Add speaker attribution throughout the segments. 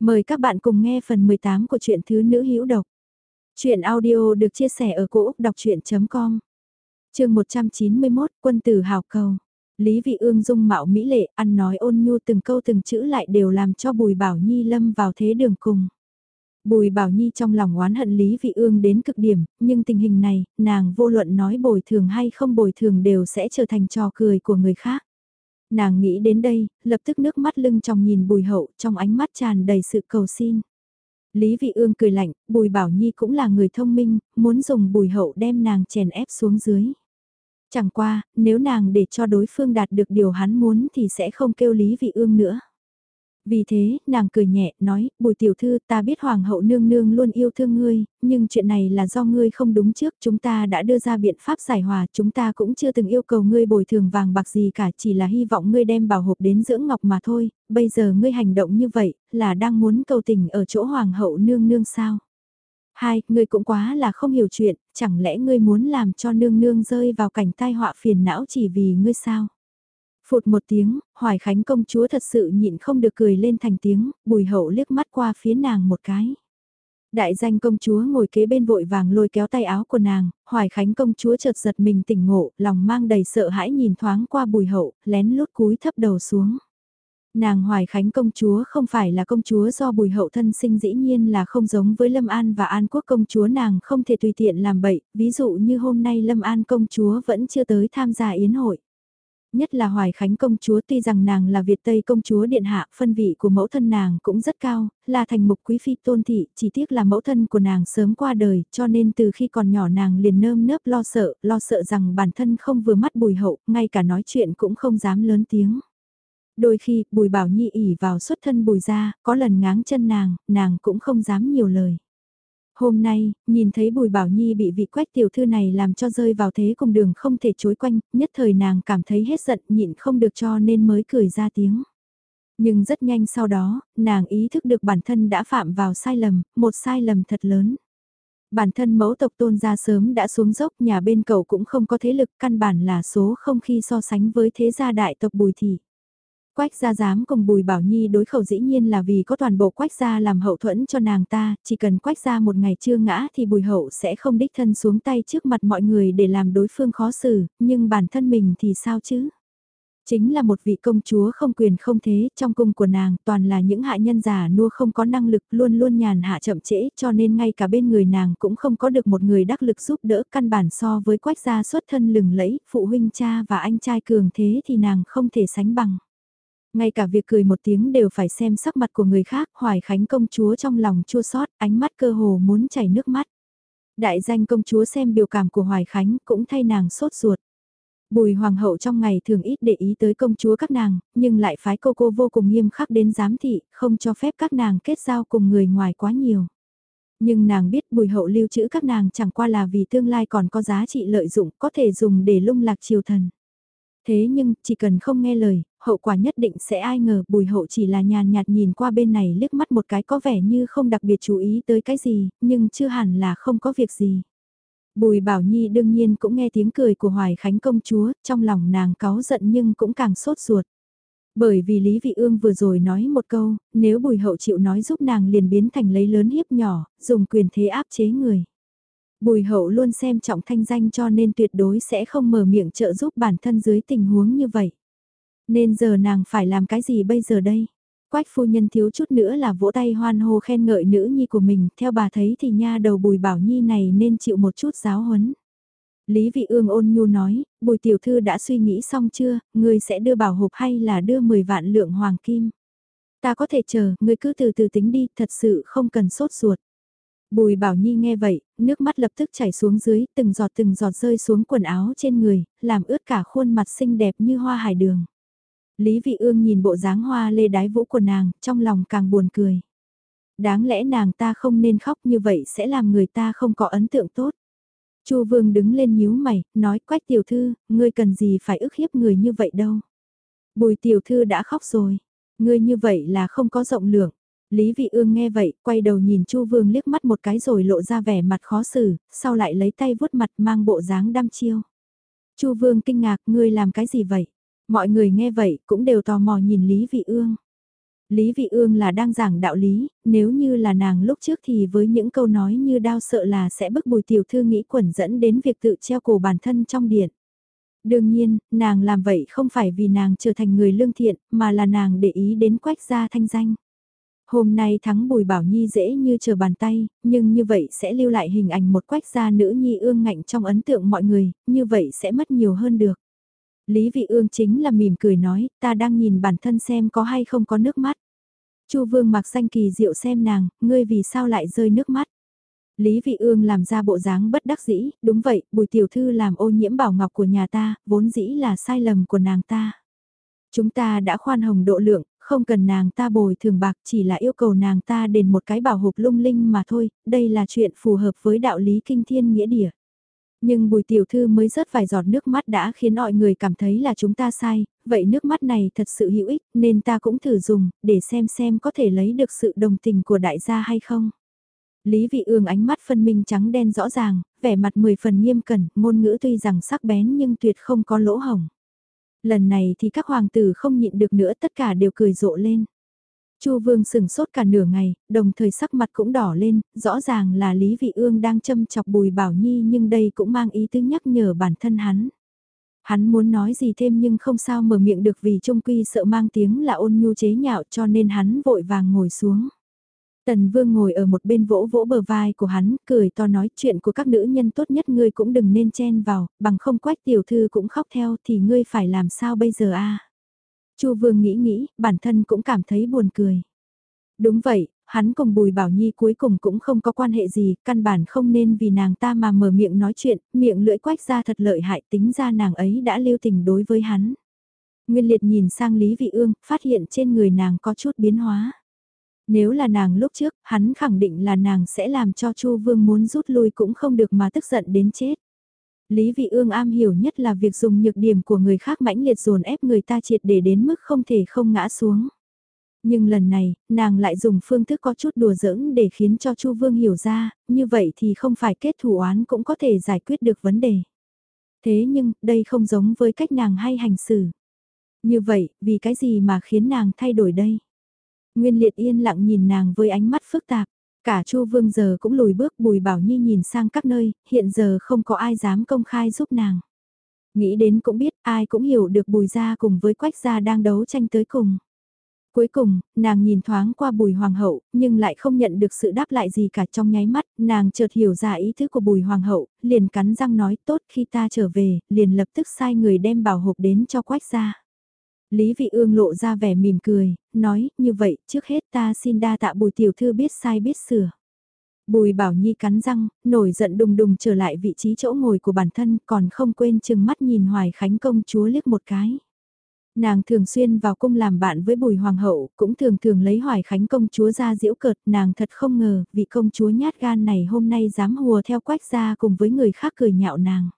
Speaker 1: Mời các bạn cùng nghe phần 18 của truyện Thứ Nữ Hữu Độc. Chuyện audio được chia sẻ ở cỗ đọc chuyện.com Trường 191 Quân tử hào cầu Lý Vị Ương dung mạo mỹ lệ, ăn nói ôn nhu từng câu từng chữ lại đều làm cho Bùi Bảo Nhi lâm vào thế đường cùng. Bùi Bảo Nhi trong lòng oán hận Lý Vị Ương đến cực điểm, nhưng tình hình này, nàng vô luận nói bồi thường hay không bồi thường đều sẽ trở thành trò cười của người khác. Nàng nghĩ đến đây, lập tức nước mắt lưng trong nhìn bùi hậu trong ánh mắt tràn đầy sự cầu xin. Lý Vị Ương cười lạnh, bùi bảo nhi cũng là người thông minh, muốn dùng bùi hậu đem nàng chèn ép xuống dưới. Chẳng qua, nếu nàng để cho đối phương đạt được điều hắn muốn thì sẽ không kêu Lý Vị Ương nữa. Vì thế, nàng cười nhẹ, nói, bùi tiểu thư ta biết hoàng hậu nương nương luôn yêu thương ngươi, nhưng chuyện này là do ngươi không đúng trước, chúng ta đã đưa ra biện pháp giải hòa, chúng ta cũng chưa từng yêu cầu ngươi bồi thường vàng bạc gì cả, chỉ là hy vọng ngươi đem bảo hộp đến dưỡng ngọc mà thôi, bây giờ ngươi hành động như vậy, là đang muốn cầu tình ở chỗ hoàng hậu nương nương sao? Hai, ngươi cũng quá là không hiểu chuyện, chẳng lẽ ngươi muốn làm cho nương nương rơi vào cảnh tai họa phiền não chỉ vì ngươi sao? Phụt một tiếng, Hoài Khánh công chúa thật sự nhịn không được cười lên thành tiếng, bùi hậu liếc mắt qua phía nàng một cái. Đại danh công chúa ngồi kế bên vội vàng lôi kéo tay áo của nàng, Hoài Khánh công chúa chợt giật mình tỉnh ngộ, lòng mang đầy sợ hãi nhìn thoáng qua bùi hậu, lén lút cúi thấp đầu xuống. Nàng Hoài Khánh công chúa không phải là công chúa do bùi hậu thân sinh dĩ nhiên là không giống với Lâm An và An Quốc công chúa nàng không thể tùy tiện làm bậy, ví dụ như hôm nay Lâm An công chúa vẫn chưa tới tham gia yến hội nhất là Hoài Khánh công chúa tuy rằng nàng là Việt Tây công chúa điện hạ, phân vị của mẫu thân nàng cũng rất cao, là thành mục quý phi tôn thị, chỉ tiếc là mẫu thân của nàng sớm qua đời, cho nên từ khi còn nhỏ nàng liền nơm nớp lo sợ, lo sợ rằng bản thân không vừa mắt bùi hậu, ngay cả nói chuyện cũng không dám lớn tiếng. Đôi khi, bùi bảo nhi ỉ vào xuất thân bùi ra, có lần ngáng chân nàng, nàng cũng không dám nhiều lời. Hôm nay, nhìn thấy Bùi Bảo Nhi bị vị quách tiểu thư này làm cho rơi vào thế cùng đường không thể chối quanh, nhất thời nàng cảm thấy hết giận nhịn không được cho nên mới cười ra tiếng. Nhưng rất nhanh sau đó, nàng ý thức được bản thân đã phạm vào sai lầm, một sai lầm thật lớn. Bản thân mẫu tộc tôn gia sớm đã xuống dốc nhà bên cậu cũng không có thế lực căn bản là số không khi so sánh với thế gia đại tộc bùi thị. Quách gia dám cùng Bùi Bảo Nhi đối khẩu dĩ nhiên là vì có toàn bộ quách gia làm hậu thuẫn cho nàng ta, chỉ cần quách gia một ngày chưa ngã thì Bùi Hậu sẽ không đích thân xuống tay trước mặt mọi người để làm đối phương khó xử, nhưng bản thân mình thì sao chứ? Chính là một vị công chúa không quyền không thế, trong cung của nàng toàn là những hạ nhân già nua không có năng lực luôn luôn nhàn hạ chậm trễ cho nên ngay cả bên người nàng cũng không có được một người đắc lực giúp đỡ căn bản so với quách gia xuất thân lừng lẫy, phụ huynh cha và anh trai cường thế thì nàng không thể sánh bằng. Ngay cả việc cười một tiếng đều phải xem sắc mặt của người khác, Hoài Khánh công chúa trong lòng chua xót ánh mắt cơ hồ muốn chảy nước mắt. Đại danh công chúa xem biểu cảm của Hoài Khánh cũng thay nàng sốt ruột. Bùi hoàng hậu trong ngày thường ít để ý tới công chúa các nàng, nhưng lại phái cô cô vô cùng nghiêm khắc đến giám thị, không cho phép các nàng kết giao cùng người ngoài quá nhiều. Nhưng nàng biết bùi hậu lưu trữ các nàng chẳng qua là vì tương lai còn có giá trị lợi dụng có thể dùng để lung lạc triều thần. Thế nhưng, chỉ cần không nghe lời, hậu quả nhất định sẽ ai ngờ bùi hậu chỉ là nhàn nhạt nhìn qua bên này liếc mắt một cái có vẻ như không đặc biệt chú ý tới cái gì, nhưng chưa hẳn là không có việc gì. Bùi Bảo Nhi đương nhiên cũng nghe tiếng cười của Hoài Khánh công chúa, trong lòng nàng cáu giận nhưng cũng càng sốt ruột. Bởi vì Lý Vị Ương vừa rồi nói một câu, nếu bùi hậu chịu nói giúp nàng liền biến thành lấy lớn hiếp nhỏ, dùng quyền thế áp chế người. Bùi hậu luôn xem trọng thanh danh cho nên tuyệt đối sẽ không mở miệng trợ giúp bản thân dưới tình huống như vậy. Nên giờ nàng phải làm cái gì bây giờ đây? Quách phu nhân thiếu chút nữa là vỗ tay hoan hô khen ngợi nữ nhi của mình, theo bà thấy thì nha đầu bùi bảo nhi này nên chịu một chút giáo huấn. Lý vị ương ôn nhu nói, bùi tiểu thư đã suy nghĩ xong chưa, người sẽ đưa bảo hộp hay là đưa 10 vạn lượng hoàng kim? Ta có thể chờ, người cứ từ từ tính đi, thật sự không cần sốt ruột. Bùi Bảo Nhi nghe vậy, nước mắt lập tức chảy xuống dưới, từng giọt từng giọt rơi xuống quần áo trên người, làm ướt cả khuôn mặt xinh đẹp như hoa hải đường. Lý Vị Ương nhìn bộ dáng hoa lê đái vũ của nàng, trong lòng càng buồn cười. Đáng lẽ nàng ta không nên khóc như vậy sẽ làm người ta không có ấn tượng tốt. Chu Vương đứng lên nhíu mày, nói quách tiểu thư, ngươi cần gì phải ức hiếp người như vậy đâu. Bùi tiểu thư đã khóc rồi, ngươi như vậy là không có rộng lượng. Lý Vị Ương nghe vậy, quay đầu nhìn Chu Vương liếc mắt một cái rồi lộ ra vẻ mặt khó xử, sau lại lấy tay vuốt mặt mang bộ dáng đăm chiêu. Chu Vương kinh ngạc, ngươi làm cái gì vậy? Mọi người nghe vậy cũng đều tò mò nhìn Lý Vị Ương. Lý Vị Ương là đang giảng đạo lý, nếu như là nàng lúc trước thì với những câu nói như đau sợ là sẽ bức bùi tiểu thư nghĩ quẩn dẫn đến việc tự treo cổ bản thân trong điện. Đương nhiên, nàng làm vậy không phải vì nàng trở thành người lương thiện, mà là nàng để ý đến quách gia thanh danh. Hôm nay thắng Bùi Bảo Nhi dễ như chờ bàn tay, nhưng như vậy sẽ lưu lại hình ảnh một quách gia nữ nhi ương ngạnh trong ấn tượng mọi người, như vậy sẽ mất nhiều hơn được. Lý Vị Ương chính là mỉm cười nói, ta đang nhìn bản thân xem có hay không có nước mắt. Chu Vương mặc xanh kỳ diệu xem nàng, ngươi vì sao lại rơi nước mắt. Lý Vị Ương làm ra bộ dáng bất đắc dĩ, đúng vậy, bùi tiểu thư làm ô nhiễm bảo ngọc của nhà ta, vốn dĩ là sai lầm của nàng ta. Chúng ta đã khoan hồng độ lượng, không cần nàng ta bồi thường bạc chỉ là yêu cầu nàng ta đền một cái bảo hộp lung linh mà thôi, đây là chuyện phù hợp với đạo lý kinh thiên nghĩa địa. Nhưng bùi tiểu thư mới rớt vài giọt nước mắt đã khiến mọi người cảm thấy là chúng ta sai, vậy nước mắt này thật sự hữu ích nên ta cũng thử dùng, để xem xem có thể lấy được sự đồng tình của đại gia hay không. Lý vị ương ánh mắt phân minh trắng đen rõ ràng, vẻ mặt mười phần nghiêm cẩn, ngôn ngữ tuy rằng sắc bén nhưng tuyệt không có lỗ hổng. Lần này thì các hoàng tử không nhịn được nữa tất cả đều cười rộ lên. Chu Vương sừng sốt cả nửa ngày, đồng thời sắc mặt cũng đỏ lên, rõ ràng là Lý Vị Ương đang châm chọc Bùi Bảo Nhi nhưng đây cũng mang ý tứ nhắc nhở bản thân hắn. Hắn muốn nói gì thêm nhưng không sao mở miệng được vì trung quy sợ mang tiếng là ôn nhu chế nhạo cho nên hắn vội vàng ngồi xuống. Tần Vương ngồi ở một bên vỗ vỗ bờ vai của hắn, cười to nói chuyện của các nữ nhân tốt nhất ngươi cũng đừng nên chen vào, bằng không quách tiểu thư cũng khóc theo thì ngươi phải làm sao bây giờ a? Chu Vương nghĩ nghĩ, bản thân cũng cảm thấy buồn cười. Đúng vậy, hắn cùng Bùi Bảo Nhi cuối cùng cũng không có quan hệ gì, căn bản không nên vì nàng ta mà mở miệng nói chuyện, miệng lưỡi quách ra thật lợi hại tính ra nàng ấy đã lưu tình đối với hắn. Nguyên liệt nhìn sang Lý Vị Ương, phát hiện trên người nàng có chút biến hóa. Nếu là nàng lúc trước, hắn khẳng định là nàng sẽ làm cho Chu Vương muốn rút lui cũng không được mà tức giận đến chết. Lý Vị Ương am hiểu nhất là việc dùng nhược điểm của người khác mãnh liệt dồn ép người ta triệt để đến mức không thể không ngã xuống. Nhưng lần này, nàng lại dùng phương thức có chút đùa giỡn để khiến cho Chu Vương hiểu ra, như vậy thì không phải kết thủ oán cũng có thể giải quyết được vấn đề. Thế nhưng, đây không giống với cách nàng hay hành xử. Như vậy, vì cái gì mà khiến nàng thay đổi đây? Nguyên liệt yên lặng nhìn nàng với ánh mắt phức tạp. Cả Chu Vương giờ cũng lùi bước Bùi Bảo Nhi nhìn sang các nơi, hiện giờ không có ai dám công khai giúp nàng. Nghĩ đến cũng biết ai cũng hiểu được Bùi Gia cùng với Quách Gia đang đấu tranh tới cùng. Cuối cùng, nàng nhìn thoáng qua bùi hoàng hậu, nhưng lại không nhận được sự đáp lại gì cả trong nháy mắt, nàng chợt hiểu ra ý thức của bùi hoàng hậu, liền cắn răng nói tốt khi ta trở về, liền lập tức sai người đem bảo hộp đến cho quách gia. Lý Vị Ương lộ ra vẻ mỉm cười, nói, như vậy, trước hết ta xin đa tạ bùi tiểu thư biết sai biết sửa. Bùi bảo nhi cắn răng, nổi giận đùng đùng trở lại vị trí chỗ ngồi của bản thân, còn không quên chừng mắt nhìn Hoài Khánh công chúa liếc một cái. Nàng thường xuyên vào cung làm bạn với bùi hoàng hậu, cũng thường thường lấy Hoài Khánh công chúa ra diễu cợt, nàng thật không ngờ, vị công chúa nhát gan này hôm nay dám hùa theo quách gia cùng với người khác cười nhạo nàng.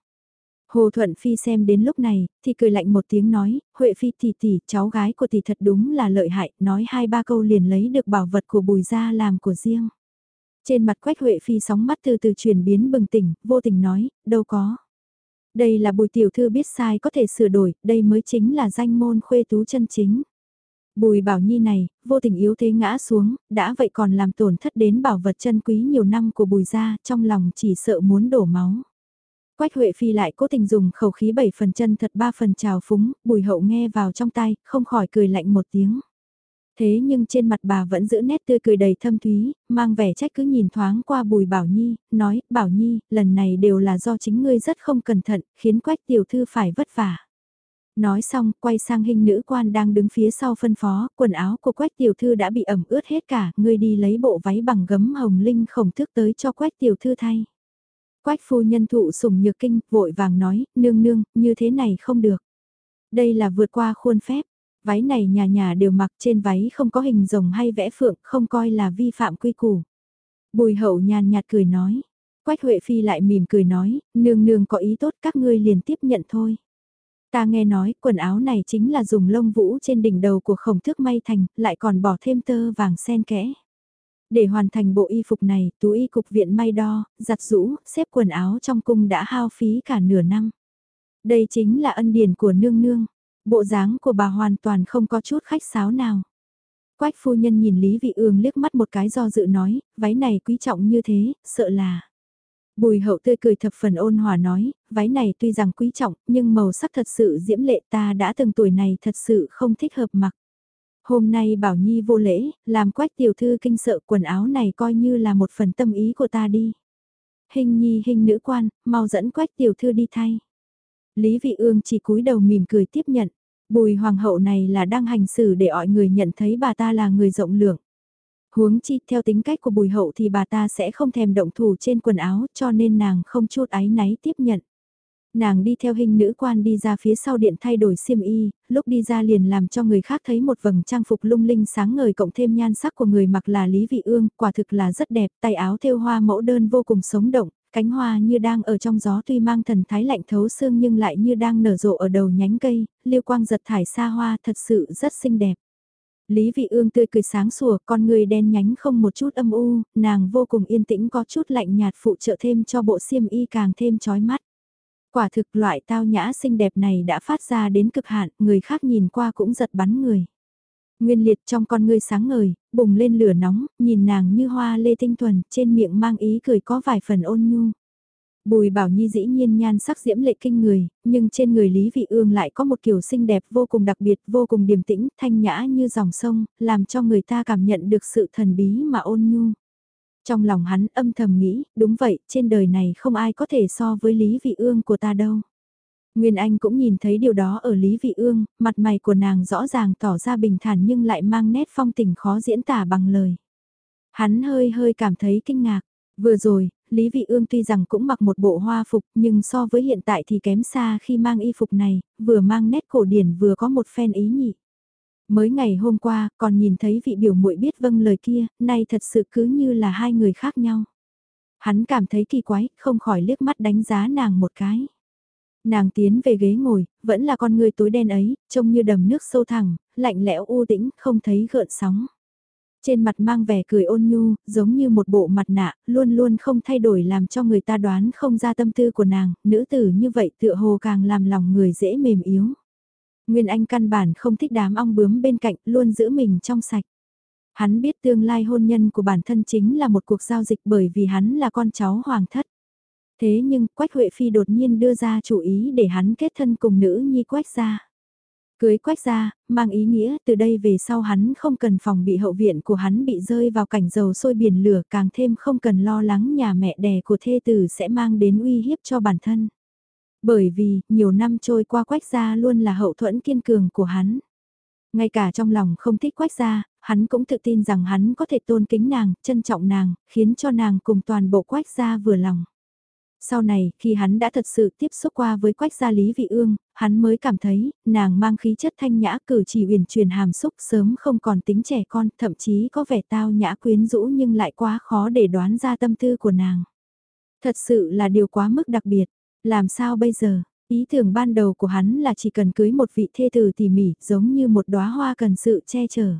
Speaker 1: Hồ Thuận Phi xem đến lúc này, thì cười lạnh một tiếng nói, Huệ Phi tỷ tỷ, cháu gái của tỷ thật đúng là lợi hại, nói hai ba câu liền lấy được bảo vật của bùi gia làm của riêng. Trên mặt Quách Huệ Phi sóng mắt từ từ chuyển biến bừng tỉnh, vô tình nói, đâu có. Đây là bùi tiểu thư biết sai có thể sửa đổi, đây mới chính là danh môn khuê tú chân chính. Bùi bảo nhi này, vô tình yếu thế ngã xuống, đã vậy còn làm tổn thất đến bảo vật chân quý nhiều năm của bùi gia, trong lòng chỉ sợ muốn đổ máu. Quách Huệ Phi lại cố tình dùng khẩu khí bảy phần chân thật ba phần trào phúng, bùi hậu nghe vào trong tay, không khỏi cười lạnh một tiếng. Thế nhưng trên mặt bà vẫn giữ nét tươi cười đầy thâm thúy, mang vẻ trách cứ nhìn thoáng qua bùi Bảo Nhi, nói, Bảo Nhi, lần này đều là do chính ngươi rất không cẩn thận, khiến quách tiểu thư phải vất vả. Nói xong, quay sang hình nữ quan đang đứng phía sau phân phó, quần áo của quách tiểu thư đã bị ẩm ướt hết cả, ngươi đi lấy bộ váy bằng gấm hồng linh khổng thức tới cho quách tiểu thư thay. Quách phu nhân thụ sủng nhược kinh, vội vàng nói, nương nương, như thế này không được. Đây là vượt qua khuôn phép, váy này nhà nhà đều mặc trên váy không có hình rồng hay vẽ phượng, không coi là vi phạm quy củ. Bùi hậu nhàn nhạt cười nói. Quách Huệ Phi lại mỉm cười nói, nương nương có ý tốt các ngươi liền tiếp nhận thôi. Ta nghe nói quần áo này chính là dùng lông vũ trên đỉnh đầu của khổng thước may thành, lại còn bỏ thêm tơ vàng sen kẽ. Để hoàn thành bộ y phục này, tú y cục viện may đo, giặt rũ, xếp quần áo trong cung đã hao phí cả nửa năm. Đây chính là ân điển của nương nương. Bộ dáng của bà hoàn toàn không có chút khách sáo nào. Quách phu nhân nhìn Lý Vị Ương liếc mắt một cái do dự nói, váy này quý trọng như thế, sợ là. Bùi hậu tươi cười thập phần ôn hòa nói, váy này tuy rằng quý trọng, nhưng màu sắc thật sự diễm lệ ta đã từng tuổi này thật sự không thích hợp mặc. Hôm nay Bảo Nhi vô lễ, làm quách tiểu thư kinh sợ quần áo này coi như là một phần tâm ý của ta đi. Hình nhi hình nữ quan, mau dẫn quách tiểu thư đi thay. Lý Vị Ương chỉ cúi đầu mỉm cười tiếp nhận. Bùi hoàng hậu này là đang hành xử để mọi người nhận thấy bà ta là người rộng lượng. Huống chi theo tính cách của bùi hậu thì bà ta sẽ không thèm động thủ trên quần áo cho nên nàng không chút ái náy tiếp nhận. Nàng đi theo hình nữ quan đi ra phía sau điện thay đổi xiêm y, lúc đi ra liền làm cho người khác thấy một vầng trang phục lung linh sáng ngời cộng thêm nhan sắc của người mặc là Lý Vị Ương, quả thực là rất đẹp, tay áo thêu hoa mẫu đơn vô cùng sống động, cánh hoa như đang ở trong gió tuy mang thần thái lạnh thấu xương nhưng lại như đang nở rộ ở đầu nhánh cây, liêu quang giật thải xa hoa thật sự rất xinh đẹp. Lý Vị Ương tươi cười sáng sủa, con người đen nhánh không một chút âm u, nàng vô cùng yên tĩnh có chút lạnh nhạt phụ trợ thêm cho bộ xiêm y càng thêm chói mắt. Quả thực loại tao nhã xinh đẹp này đã phát ra đến cực hạn, người khác nhìn qua cũng giật bắn người. Nguyên liệt trong con ngươi sáng ngời, bùng lên lửa nóng, nhìn nàng như hoa lê tinh thuần, trên miệng mang ý cười có vài phần ôn nhu. Bùi bảo nhi dĩ nhiên nhan sắc diễm lệ kinh người, nhưng trên người Lý Vị Ương lại có một kiểu xinh đẹp vô cùng đặc biệt, vô cùng điềm tĩnh, thanh nhã như dòng sông, làm cho người ta cảm nhận được sự thần bí mà ôn nhu. Trong lòng hắn âm thầm nghĩ, đúng vậy, trên đời này không ai có thể so với Lý Vị Ương của ta đâu. Nguyên Anh cũng nhìn thấy điều đó ở Lý Vị Ương, mặt mày của nàng rõ ràng tỏ ra bình thản nhưng lại mang nét phong tình khó diễn tả bằng lời. Hắn hơi hơi cảm thấy kinh ngạc. Vừa rồi, Lý Vị Ương tuy rằng cũng mặc một bộ hoa phục nhưng so với hiện tại thì kém xa khi mang y phục này, vừa mang nét cổ điển vừa có một phen ý nhị. Mới ngày hôm qua, còn nhìn thấy vị biểu muội biết vâng lời kia, nay thật sự cứ như là hai người khác nhau. Hắn cảm thấy kỳ quái, không khỏi liếc mắt đánh giá nàng một cái. Nàng tiến về ghế ngồi, vẫn là con người tối đen ấy, trông như đầm nước sâu thẳng, lạnh lẽo u tĩnh, không thấy gợn sóng. Trên mặt mang vẻ cười ôn nhu, giống như một bộ mặt nạ, luôn luôn không thay đổi làm cho người ta đoán không ra tâm tư của nàng, nữ tử như vậy tựa hồ càng làm lòng người dễ mềm yếu. Nguyên Anh căn bản không thích đám ong bướm bên cạnh, luôn giữ mình trong sạch. Hắn biết tương lai hôn nhân của bản thân chính là một cuộc giao dịch bởi vì hắn là con cháu hoàng thất. Thế nhưng Quách Huệ Phi đột nhiên đưa ra chủ ý để hắn kết thân cùng nữ nhi Quách gia. Cưới Quách gia, mang ý nghĩa từ đây về sau hắn không cần phòng bị hậu viện của hắn bị rơi vào cảnh dầu sôi biển lửa càng thêm không cần lo lắng nhà mẹ đẻ của thê tử sẽ mang đến uy hiếp cho bản thân. Bởi vì, nhiều năm trôi qua Quách gia luôn là hậu thuẫn kiên cường của hắn. Ngay cả trong lòng không thích Quách gia, hắn cũng tự tin rằng hắn có thể tôn kính nàng, trân trọng nàng, khiến cho nàng cùng toàn bộ Quách gia vừa lòng. Sau này, khi hắn đã thật sự tiếp xúc qua với quách gia Lý Vị Ương, hắn mới cảm thấy, nàng mang khí chất thanh nhã cử chỉ uyển chuyển hàm xúc sớm không còn tính trẻ con, thậm chí có vẻ tao nhã quyến rũ nhưng lại quá khó để đoán ra tâm tư của nàng. Thật sự là điều quá mức đặc biệt, làm sao bây giờ? Ý tưởng ban đầu của hắn là chỉ cần cưới một vị thê tử tỉ mỉ, giống như một đóa hoa cần sự che chở.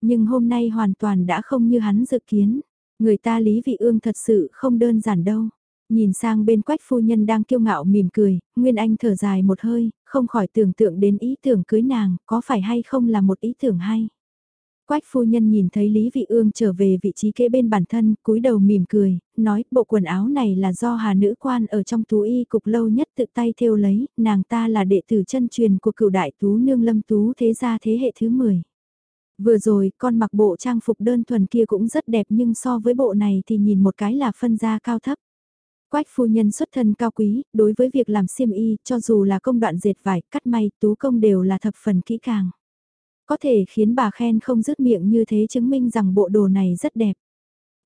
Speaker 1: Nhưng hôm nay hoàn toàn đã không như hắn dự kiến. Người ta Lý Vị Ương thật sự không đơn giản đâu. Nhìn sang bên quách phu nhân đang kiêu ngạo mỉm cười, Nguyên Anh thở dài một hơi, không khỏi tưởng tượng đến ý tưởng cưới nàng, có phải hay không là một ý tưởng hay. Quách phu nhân nhìn thấy Lý Vị Ương trở về vị trí kế bên bản thân, cúi đầu mỉm cười, nói bộ quần áo này là do hà nữ quan ở trong tú y cục lâu nhất tự tay thêu lấy, nàng ta là đệ tử chân truyền của cựu đại tú nương lâm tú thế gia thế hệ thứ 10. Vừa rồi, con mặc bộ trang phục đơn thuần kia cũng rất đẹp nhưng so với bộ này thì nhìn một cái là phân gia cao thấp. Quách phu nhân xuất thân cao quý, đối với việc làm xiêm y, cho dù là công đoạn dệt vải, cắt may, tú công đều là thập phần kỹ càng. Có thể khiến bà khen không dứt miệng như thế chứng minh rằng bộ đồ này rất đẹp.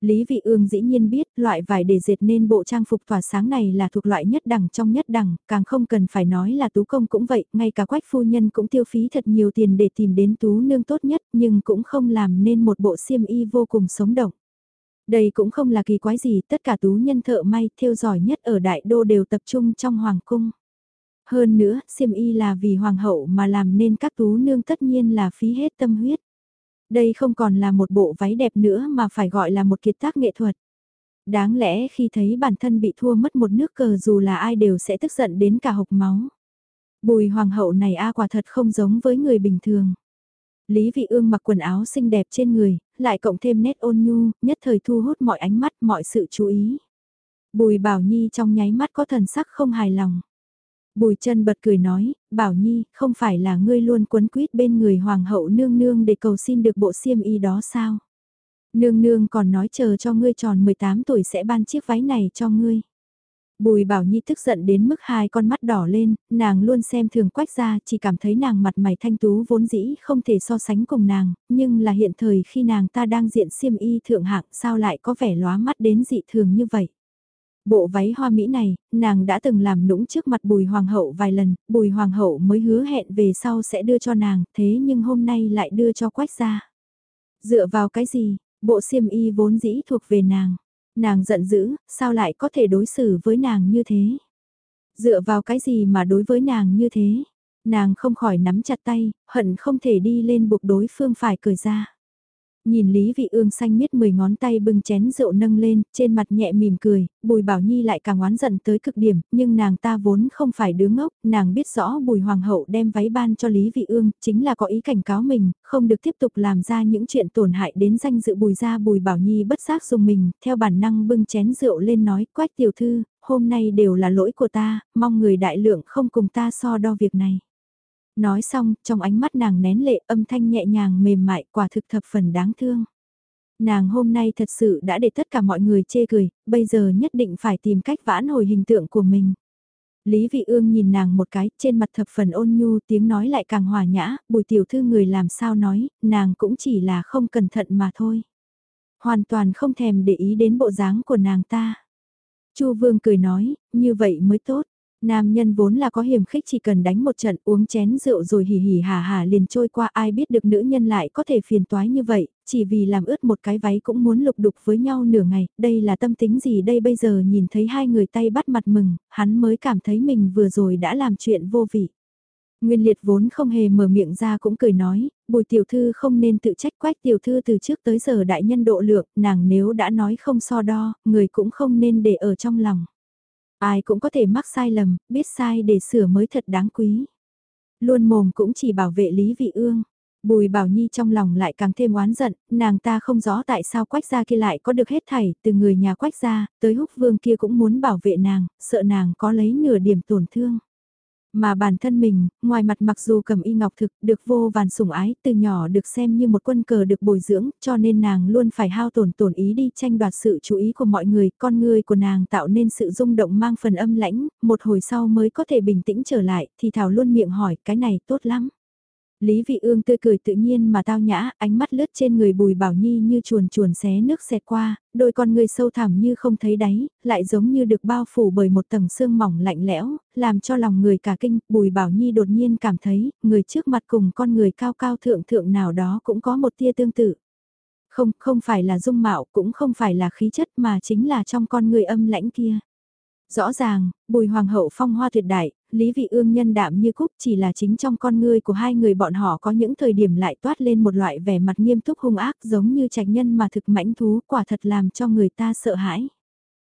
Speaker 1: Lý Vị Ương dĩ nhiên biết loại vải để dệt nên bộ trang phục tỏa sáng này là thuộc loại nhất đẳng trong nhất đẳng, càng không cần phải nói là tú công cũng vậy, ngay cả quách phu nhân cũng tiêu phí thật nhiều tiền để tìm đến tú nương tốt nhất nhưng cũng không làm nên một bộ xiêm y vô cùng sống động. Đây cũng không là kỳ quái gì, tất cả tú nhân thợ may theo giỏi nhất ở đại đô đều tập trung trong hoàng cung. Hơn nữa, xiêm y là vì hoàng hậu mà làm nên các tú nương tất nhiên là phí hết tâm huyết. Đây không còn là một bộ váy đẹp nữa mà phải gọi là một kiệt tác nghệ thuật. Đáng lẽ khi thấy bản thân bị thua mất một nước cờ dù là ai đều sẽ tức giận đến cả hộc máu. Bùi hoàng hậu này a quả thật không giống với người bình thường. Lý Vị Ương mặc quần áo xinh đẹp trên người, lại cộng thêm nét ôn nhu, nhất thời thu hút mọi ánh mắt, mọi sự chú ý. Bùi Bảo Nhi trong nháy mắt có thần sắc không hài lòng. Bùi chân bật cười nói, Bảo Nhi, không phải là ngươi luôn quấn quýt bên người Hoàng hậu nương nương để cầu xin được bộ xiêm y đó sao? Nương nương còn nói chờ cho ngươi tròn 18 tuổi sẽ ban chiếc váy này cho ngươi. Bùi Bảo Nhi tức giận đến mức hai con mắt đỏ lên, nàng luôn xem thường quách ra, chỉ cảm thấy nàng mặt mày thanh tú vốn dĩ không thể so sánh cùng nàng, nhưng là hiện thời khi nàng ta đang diện xiêm y thượng hạng sao lại có vẻ lóa mắt đến dị thường như vậy. Bộ váy hoa mỹ này, nàng đã từng làm nũng trước mặt bùi hoàng hậu vài lần, bùi hoàng hậu mới hứa hẹn về sau sẽ đưa cho nàng, thế nhưng hôm nay lại đưa cho quách ra. Dựa vào cái gì, bộ xiêm y vốn dĩ thuộc về nàng. Nàng giận dữ, sao lại có thể đối xử với nàng như thế? Dựa vào cái gì mà đối với nàng như thế? Nàng không khỏi nắm chặt tay, hận không thể đi lên buộc đối phương phải cười ra. Nhìn Lý Vị Ương xanh miết mười ngón tay bưng chén rượu nâng lên, trên mặt nhẹ mỉm cười, Bùi Bảo Nhi lại càng oán giận tới cực điểm, nhưng nàng ta vốn không phải đứa ngốc, nàng biết rõ Bùi Hoàng hậu đem váy ban cho Lý Vị Ương, chính là có ý cảnh cáo mình, không được tiếp tục làm ra những chuyện tổn hại đến danh dự Bùi gia Bùi Bảo Nhi bất giác dùng mình, theo bản năng bưng chén rượu lên nói, quách tiểu thư, hôm nay đều là lỗi của ta, mong người đại lượng không cùng ta so đo việc này. Nói xong, trong ánh mắt nàng nén lệ âm thanh nhẹ nhàng mềm mại quả thực thập phần đáng thương. Nàng hôm nay thật sự đã để tất cả mọi người chê cười, bây giờ nhất định phải tìm cách vãn hồi hình tượng của mình. Lý Vị Ương nhìn nàng một cái, trên mặt thập phần ôn nhu tiếng nói lại càng hòa nhã, bùi tiểu thư người làm sao nói, nàng cũng chỉ là không cẩn thận mà thôi. Hoàn toàn không thèm để ý đến bộ dáng của nàng ta. Chu Vương cười nói, như vậy mới tốt. Nam nhân vốn là có hiểm khích chỉ cần đánh một trận uống chén rượu rồi hỉ hỉ hà hà liền trôi qua ai biết được nữ nhân lại có thể phiền toái như vậy, chỉ vì làm ướt một cái váy cũng muốn lục đục với nhau nửa ngày, đây là tâm tính gì đây bây giờ nhìn thấy hai người tay bắt mặt mừng, hắn mới cảm thấy mình vừa rồi đã làm chuyện vô vị. Nguyên liệt vốn không hề mở miệng ra cũng cười nói, bùi tiểu thư không nên tự trách quách tiểu thư từ trước tới giờ đại nhân độ lượng, nàng nếu đã nói không so đo, người cũng không nên để ở trong lòng. Ai cũng có thể mắc sai lầm, biết sai để sửa mới thật đáng quý. Luôn mồm cũng chỉ bảo vệ Lý Vị Ương. Bùi Bảo Nhi trong lòng lại càng thêm oán giận, nàng ta không rõ tại sao quách gia kia lại có được hết thảy, từ người nhà quách gia, tới húc vương kia cũng muốn bảo vệ nàng, sợ nàng có lấy nửa điểm tổn thương. Mà bản thân mình, ngoài mặt mặc dù cầm y ngọc thực, được vô vàn sủng ái, từ nhỏ được xem như một quân cờ được bồi dưỡng, cho nên nàng luôn phải hao tổn tổn ý đi tranh đoạt sự chú ý của mọi người, con người của nàng tạo nên sự rung động mang phần âm lãnh, một hồi sau mới có thể bình tĩnh trở lại, thì Thảo luôn miệng hỏi, cái này tốt lắm. Lý Vị Ương tươi cười tự nhiên mà tao nhã, ánh mắt lướt trên người Bùi Bảo Nhi như chuồn chuồn xé nước xẹt qua, đôi con người sâu thẳm như không thấy đáy, lại giống như được bao phủ bởi một tầng sương mỏng lạnh lẽo, làm cho lòng người cả kinh, Bùi Bảo Nhi đột nhiên cảm thấy, người trước mặt cùng con người cao cao thượng thượng nào đó cũng có một tia tương tự. Không, không phải là dung mạo, cũng không phải là khí chất mà chính là trong con người âm lãnh kia. Rõ ràng, bùi hoàng hậu phong hoa tuyệt đại, Lý Vị Ương nhân đạm như cúc chỉ là chính trong con ngươi của hai người bọn họ có những thời điểm lại toát lên một loại vẻ mặt nghiêm túc hung ác giống như trạch nhân mà thực mãnh thú quả thật làm cho người ta sợ hãi.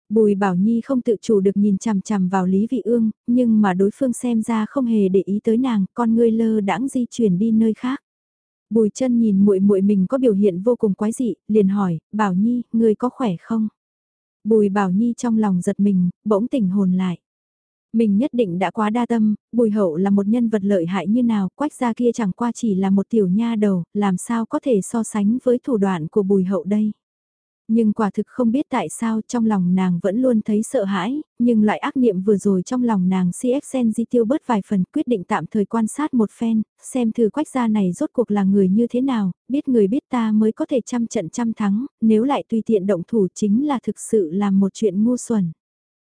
Speaker 1: Bùi Bảo Nhi không tự chủ được nhìn chằm chằm vào Lý Vị Ương, nhưng mà đối phương xem ra không hề để ý tới nàng, con ngươi lơ đãng di chuyển đi nơi khác. Bùi chân nhìn muội muội mình có biểu hiện vô cùng quái dị, liền hỏi, Bảo Nhi, ngươi có khỏe không? Bùi Bảo Nhi trong lòng giật mình, bỗng tỉnh hồn lại. Mình nhất định đã quá đa tâm, bùi hậu là một nhân vật lợi hại như nào, quách gia kia chẳng qua chỉ là một tiểu nha đầu, làm sao có thể so sánh với thủ đoạn của bùi hậu đây. Nhưng quả thực không biết tại sao trong lòng nàng vẫn luôn thấy sợ hãi, nhưng loại ác niệm vừa rồi trong lòng nàng CXN di tiêu bớt vài phần quyết định tạm thời quan sát một phen, xem thử quách gia này rốt cuộc là người như thế nào, biết người biết ta mới có thể trăm trận trăm thắng, nếu lại tùy tiện động thủ chính là thực sự làm một chuyện ngu xuẩn.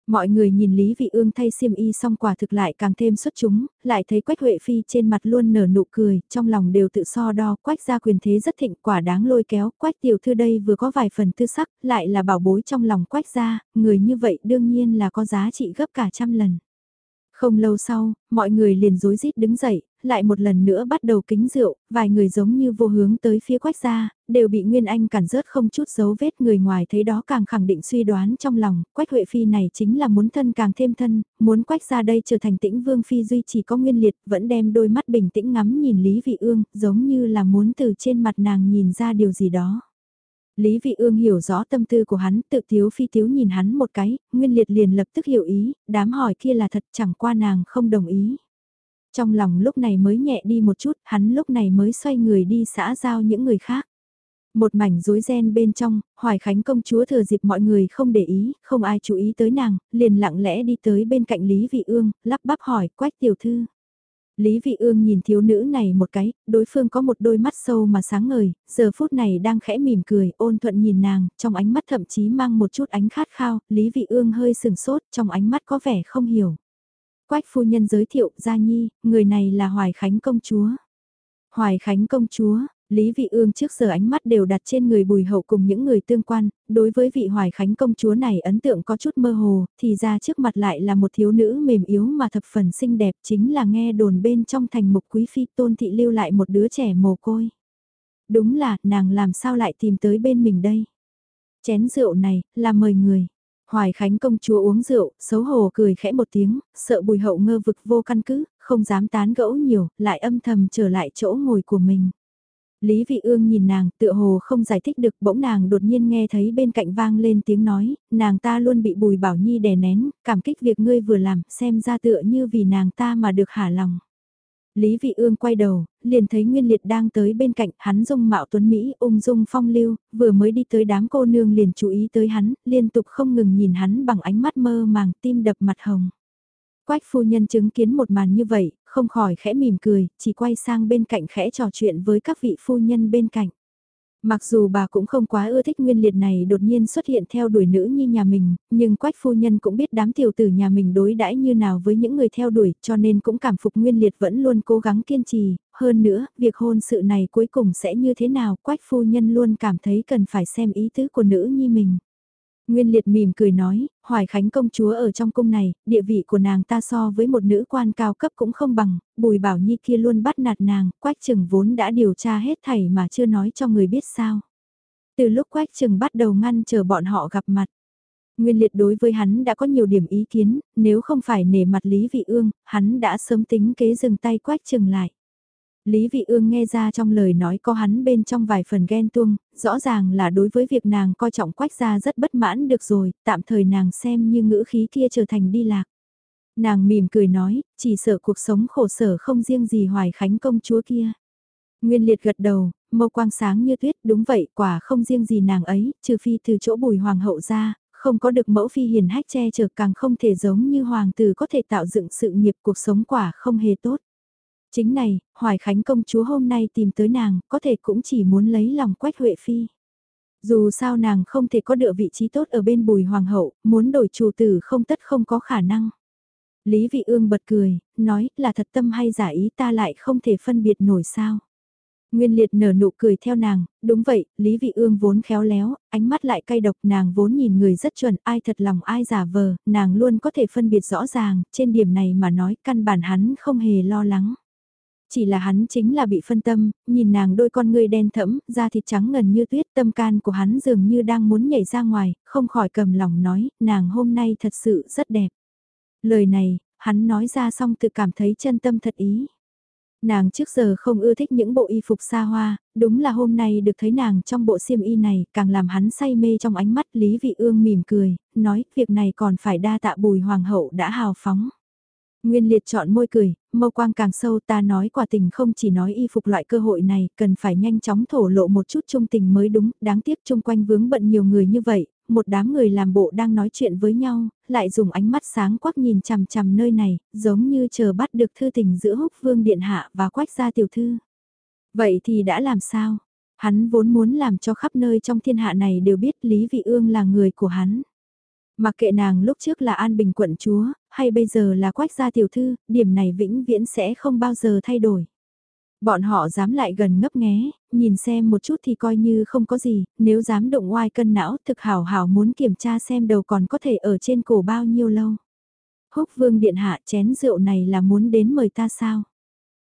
Speaker 1: Mọi người nhìn Lý Vị Ương thay xiêm y xong quả thực lại càng thêm xuất chúng, lại thấy Quách Huệ Phi trên mặt luôn nở nụ cười, trong lòng đều tự so đo, Quách gia quyền thế rất thịnh quả đáng lôi kéo, Quách tiểu thư đây vừa có vài phần tư sắc, lại là bảo bối trong lòng Quách gia, người như vậy đương nhiên là có giá trị gấp cả trăm lần. Không lâu sau, mọi người liền rối rít đứng dậy, lại một lần nữa bắt đầu kính rượu, vài người giống như vô hướng tới phía quách gia, đều bị Nguyên Anh cản rớt không chút dấu vết người ngoài thấy đó càng khẳng định suy đoán trong lòng, quách Huệ Phi này chính là muốn thân càng thêm thân, muốn quách gia đây trở thành tĩnh Vương Phi duy chỉ có nguyên liệt, vẫn đem đôi mắt bình tĩnh ngắm nhìn Lý Vị Ương, giống như là muốn từ trên mặt nàng nhìn ra điều gì đó. Lý Vị Ương hiểu rõ tâm tư của hắn, tự thiếu phi thiếu nhìn hắn một cái, Nguyên Liệt liền lập tức hiểu ý, đám hỏi kia là thật chẳng qua nàng không đồng ý. Trong lòng lúc này mới nhẹ đi một chút, hắn lúc này mới xoay người đi xã giao những người khác. Một mảnh rối ren bên trong, Hoài Khánh công chúa thừa dịp mọi người không để ý, không ai chú ý tới nàng, liền lặng lẽ đi tới bên cạnh Lý Vị Ương, lắp bắp hỏi quách tiểu thư. Lý Vị Ương nhìn thiếu nữ này một cái, đối phương có một đôi mắt sâu mà sáng ngời, giờ phút này đang khẽ mỉm cười, ôn thuận nhìn nàng, trong ánh mắt thậm chí mang một chút ánh khát khao, Lý Vị Ương hơi sừng sốt, trong ánh mắt có vẻ không hiểu. Quách phu nhân giới thiệu, Gia Nhi, người này là Hoài Khánh công chúa. Hoài Khánh công chúa, Lý Vị Ương trước giờ ánh mắt đều đặt trên người bùi hậu cùng những người tương quan, đối với vị Hoài Khánh công chúa này ấn tượng có chút mơ hồ, thì ra trước mặt lại là một thiếu nữ mềm yếu mà thập phần xinh đẹp chính là nghe đồn bên trong thành mục quý phi tôn thị lưu lại một đứa trẻ mồ côi. Đúng là, nàng làm sao lại tìm tới bên mình đây? Chén rượu này, là mời người. Hoài Khánh công chúa uống rượu, xấu hổ cười khẽ một tiếng, sợ bùi hậu ngơ vực vô căn cứ, không dám tán gẫu nhiều, lại âm thầm trở lại chỗ ngồi của mình. Lý Vị Ương nhìn nàng, tựa hồ không giải thích được, bỗng nàng đột nhiên nghe thấy bên cạnh vang lên tiếng nói, nàng ta luôn bị Bùi Bảo Nhi đè nén, cảm kích việc ngươi vừa làm, xem ra tựa như vì nàng ta mà được hả lòng. Lý Vị Ương quay đầu, liền thấy Nguyên Liệt đang tới bên cạnh, hắn dung mạo tuấn Mỹ, ung dung phong lưu, vừa mới đi tới đám cô nương liền chú ý tới hắn, liên tục không ngừng nhìn hắn bằng ánh mắt mơ màng, tim đập mặt hồng. Quách phu nhân chứng kiến một màn như vậy, không khỏi khẽ mỉm cười, chỉ quay sang bên cạnh khẽ trò chuyện với các vị phu nhân bên cạnh. Mặc dù bà cũng không quá ưa thích nguyên liệt này đột nhiên xuất hiện theo đuổi nữ như nhà mình, nhưng quách phu nhân cũng biết đám tiểu tử nhà mình đối đãi như nào với những người theo đuổi cho nên cũng cảm phục nguyên liệt vẫn luôn cố gắng kiên trì, hơn nữa, việc hôn sự này cuối cùng sẽ như thế nào quách phu nhân luôn cảm thấy cần phải xem ý tứ của nữ nhi mình. Nguyên liệt mỉm cười nói, Hoài Khánh công chúa ở trong cung này, địa vị của nàng ta so với một nữ quan cao cấp cũng không bằng, Bùi Bảo Nhi kia luôn bắt nạt nàng, Quách Trừng vốn đã điều tra hết thảy mà chưa nói cho người biết sao. Từ lúc Quách Trừng bắt đầu ngăn chờ bọn họ gặp mặt, Nguyên liệt đối với hắn đã có nhiều điểm ý kiến, nếu không phải nể mặt Lý Vị Ương, hắn đã sớm tính kế dừng tay Quách Trừng lại. Lý Vị Ương nghe ra trong lời nói có hắn bên trong vài phần ghen tuông, rõ ràng là đối với việc nàng coi trọng quách gia rất bất mãn được rồi, tạm thời nàng xem như ngữ khí kia trở thành đi lạc. Nàng mỉm cười nói, chỉ sợ cuộc sống khổ sở không riêng gì hoài khánh công chúa kia. Nguyên liệt gật đầu, mâu quang sáng như tuyết, đúng vậy, quả không riêng gì nàng ấy, trừ phi từ chỗ bùi hoàng hậu ra, không có được mẫu phi hiền hách che chở càng không thể giống như hoàng tử có thể tạo dựng sự nghiệp cuộc sống quả không hề tốt. Chính này, Hoài Khánh công chúa hôm nay tìm tới nàng, có thể cũng chỉ muốn lấy lòng Quách Huệ Phi. Dù sao nàng không thể có được vị trí tốt ở bên bùi hoàng hậu, muốn đổi chủ tử không tất không có khả năng. Lý Vị Ương bật cười, nói là thật tâm hay giả ý ta lại không thể phân biệt nổi sao. Nguyên liệt nở nụ cười theo nàng, đúng vậy, Lý Vị Ương vốn khéo léo, ánh mắt lại cay độc nàng vốn nhìn người rất chuẩn, ai thật lòng ai giả vờ, nàng luôn có thể phân biệt rõ ràng, trên điểm này mà nói căn bản hắn không hề lo lắng. Chỉ là hắn chính là bị phân tâm, nhìn nàng đôi con ngươi đen thẫm, da thịt trắng ngần như tuyết, tâm can của hắn dường như đang muốn nhảy ra ngoài, không khỏi cầm lòng nói, nàng hôm nay thật sự rất đẹp. Lời này, hắn nói ra xong tự cảm thấy chân tâm thật ý. Nàng trước giờ không ưa thích những bộ y phục xa hoa, đúng là hôm nay được thấy nàng trong bộ xiêm y này, càng làm hắn say mê trong ánh mắt Lý Vị Ương mỉm cười, nói việc này còn phải đa tạ bùi hoàng hậu đã hào phóng. Nguyên liệt chọn môi cười, mâu quang càng sâu ta nói quả tình không chỉ nói y phục loại cơ hội này, cần phải nhanh chóng thổ lộ một chút trung tình mới đúng, đáng tiếc chung quanh vướng bận nhiều người như vậy, một đám người làm bộ đang nói chuyện với nhau, lại dùng ánh mắt sáng quắc nhìn chằm chằm nơi này, giống như chờ bắt được thư tình giữa húc vương điện hạ và quách gia tiểu thư. Vậy thì đã làm sao? Hắn vốn muốn làm cho khắp nơi trong thiên hạ này đều biết Lý Vị Ương là người của hắn. Mặc kệ nàng lúc trước là An Bình quận chúa, hay bây giờ là quách gia tiểu thư, điểm này vĩnh viễn sẽ không bao giờ thay đổi. Bọn họ dám lại gần ngấp nghé, nhìn xem một chút thì coi như không có gì, nếu dám động oai cân não thực hảo hảo muốn kiểm tra xem đầu còn có thể ở trên cổ bao nhiêu lâu. Húc vương điện hạ chén rượu này là muốn đến mời ta sao?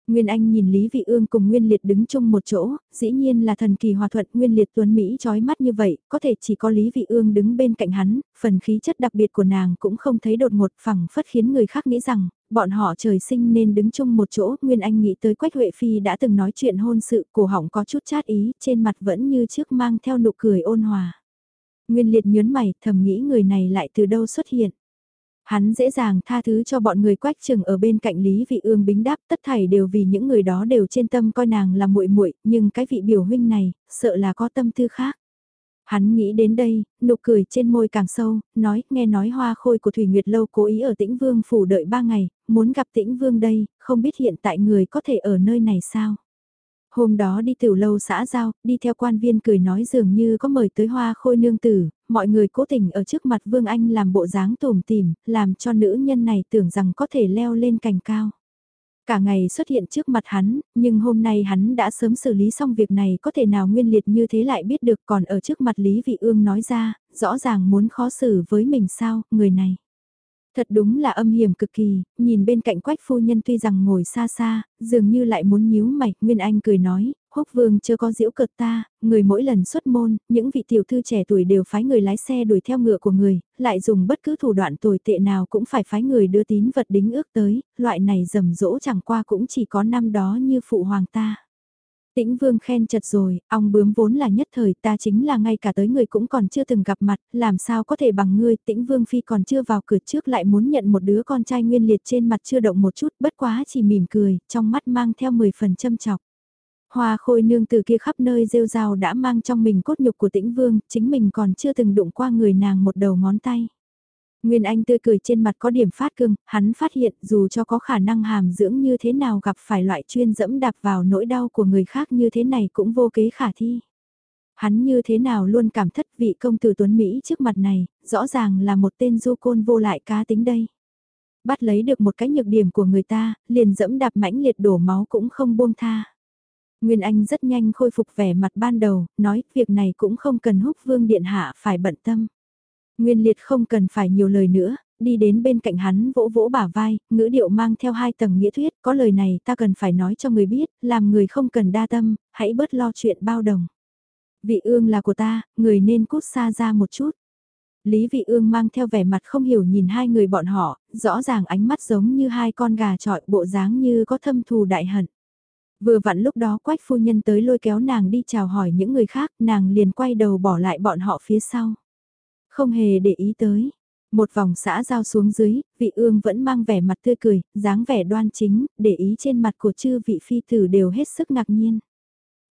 Speaker 1: Nguyên Anh nhìn Lý Vị Ương cùng Nguyên Liệt đứng chung một chỗ, dĩ nhiên là thần kỳ hòa thuận Nguyên Liệt tuấn Mỹ trói mắt như vậy, có thể chỉ có Lý Vị Ương đứng bên cạnh hắn, phần khí chất đặc biệt của nàng cũng không thấy đột ngột phẳng phất khiến người khác nghĩ rằng, bọn họ trời sinh nên đứng chung một chỗ. Nguyên Anh nghĩ tới Quách Huệ Phi đã từng nói chuyện hôn sự, cổ họng có chút chát ý, trên mặt vẫn như trước mang theo nụ cười ôn hòa. Nguyên Liệt nhớn mày, thầm nghĩ người này lại từ đâu xuất hiện. Hắn dễ dàng tha thứ cho bọn người quách trường ở bên cạnh Lý Vị Ương bính đáp tất thảy đều vì những người đó đều trên tâm coi nàng là muội muội, nhưng cái vị biểu huynh này, sợ là có tâm tư khác. Hắn nghĩ đến đây, nụ cười trên môi càng sâu, nói, nghe nói hoa khôi của Thủy Nguyệt Lâu cố ý ở tĩnh Vương phủ đợi ba ngày, muốn gặp tĩnh Vương đây, không biết hiện tại người có thể ở nơi này sao? Hôm đó đi tiểu lâu xã giao, đi theo quan viên cười nói dường như có mời tới hoa khôi nương tử, mọi người cố tình ở trước mặt Vương Anh làm bộ dáng tùm tìm, làm cho nữ nhân này tưởng rằng có thể leo lên cành cao. Cả ngày xuất hiện trước mặt hắn, nhưng hôm nay hắn đã sớm xử lý xong việc này có thể nào nguyên liệt như thế lại biết được còn ở trước mặt Lý Vị Ương nói ra, rõ ràng muốn khó xử với mình sao, người này. Thật đúng là âm hiểm cực kỳ, nhìn bên cạnh quách phu nhân tuy rằng ngồi xa xa, dường như lại muốn nhíu mày, Nguyên Anh cười nói, húc vương chưa có diễu cợt ta, người mỗi lần xuất môn, những vị tiểu thư trẻ tuổi đều phái người lái xe đuổi theo ngựa của người, lại dùng bất cứ thủ đoạn tồi tệ nào cũng phải phái người đưa tín vật đính ước tới, loại này rầm rỗ chẳng qua cũng chỉ có năm đó như phụ hoàng ta. Tĩnh vương khen chật rồi, ong bướm vốn là nhất thời ta chính là ngay cả tới người cũng còn chưa từng gặp mặt, làm sao có thể bằng ngươi, tĩnh vương phi còn chưa vào cửa trước lại muốn nhận một đứa con trai nguyên liệt trên mặt chưa động một chút, bất quá chỉ mỉm cười, trong mắt mang theo 10 phần châm chọc. Hoa khôi nương từ kia khắp nơi rêu rao đã mang trong mình cốt nhục của tĩnh vương, chính mình còn chưa từng đụng qua người nàng một đầu ngón tay. Nguyên Anh tươi cười trên mặt có điểm phát cưng, hắn phát hiện dù cho có khả năng hàm dưỡng như thế nào gặp phải loại chuyên dẫm đạp vào nỗi đau của người khác như thế này cũng vô kế khả thi. Hắn như thế nào luôn cảm thất vị công tử Tuấn Mỹ trước mặt này, rõ ràng là một tên du côn vô lại cá tính đây. Bắt lấy được một cái nhược điểm của người ta, liền dẫm đạp mãnh liệt đổ máu cũng không buông tha. Nguyên Anh rất nhanh khôi phục vẻ mặt ban đầu, nói việc này cũng không cần húc vương điện hạ phải bận tâm. Nguyên liệt không cần phải nhiều lời nữa, đi đến bên cạnh hắn vỗ vỗ bả vai, ngữ điệu mang theo hai tầng nghĩa thuyết, có lời này ta cần phải nói cho người biết, làm người không cần đa tâm, hãy bớt lo chuyện bao đồng. Vị ương là của ta, người nên cút xa ra một chút. Lý vị ương mang theo vẻ mặt không hiểu nhìn hai người bọn họ, rõ ràng ánh mắt giống như hai con gà trọi bộ dáng như có thâm thù đại hận. Vừa vặn lúc đó quách phu nhân tới lôi kéo nàng đi chào hỏi những người khác, nàng liền quay đầu bỏ lại bọn họ phía sau. Không hề để ý tới. Một vòng xã giao xuống dưới, vị ương vẫn mang vẻ mặt tươi cười, dáng vẻ đoan chính, để ý trên mặt của chư vị phi tử đều hết sức ngạc nhiên.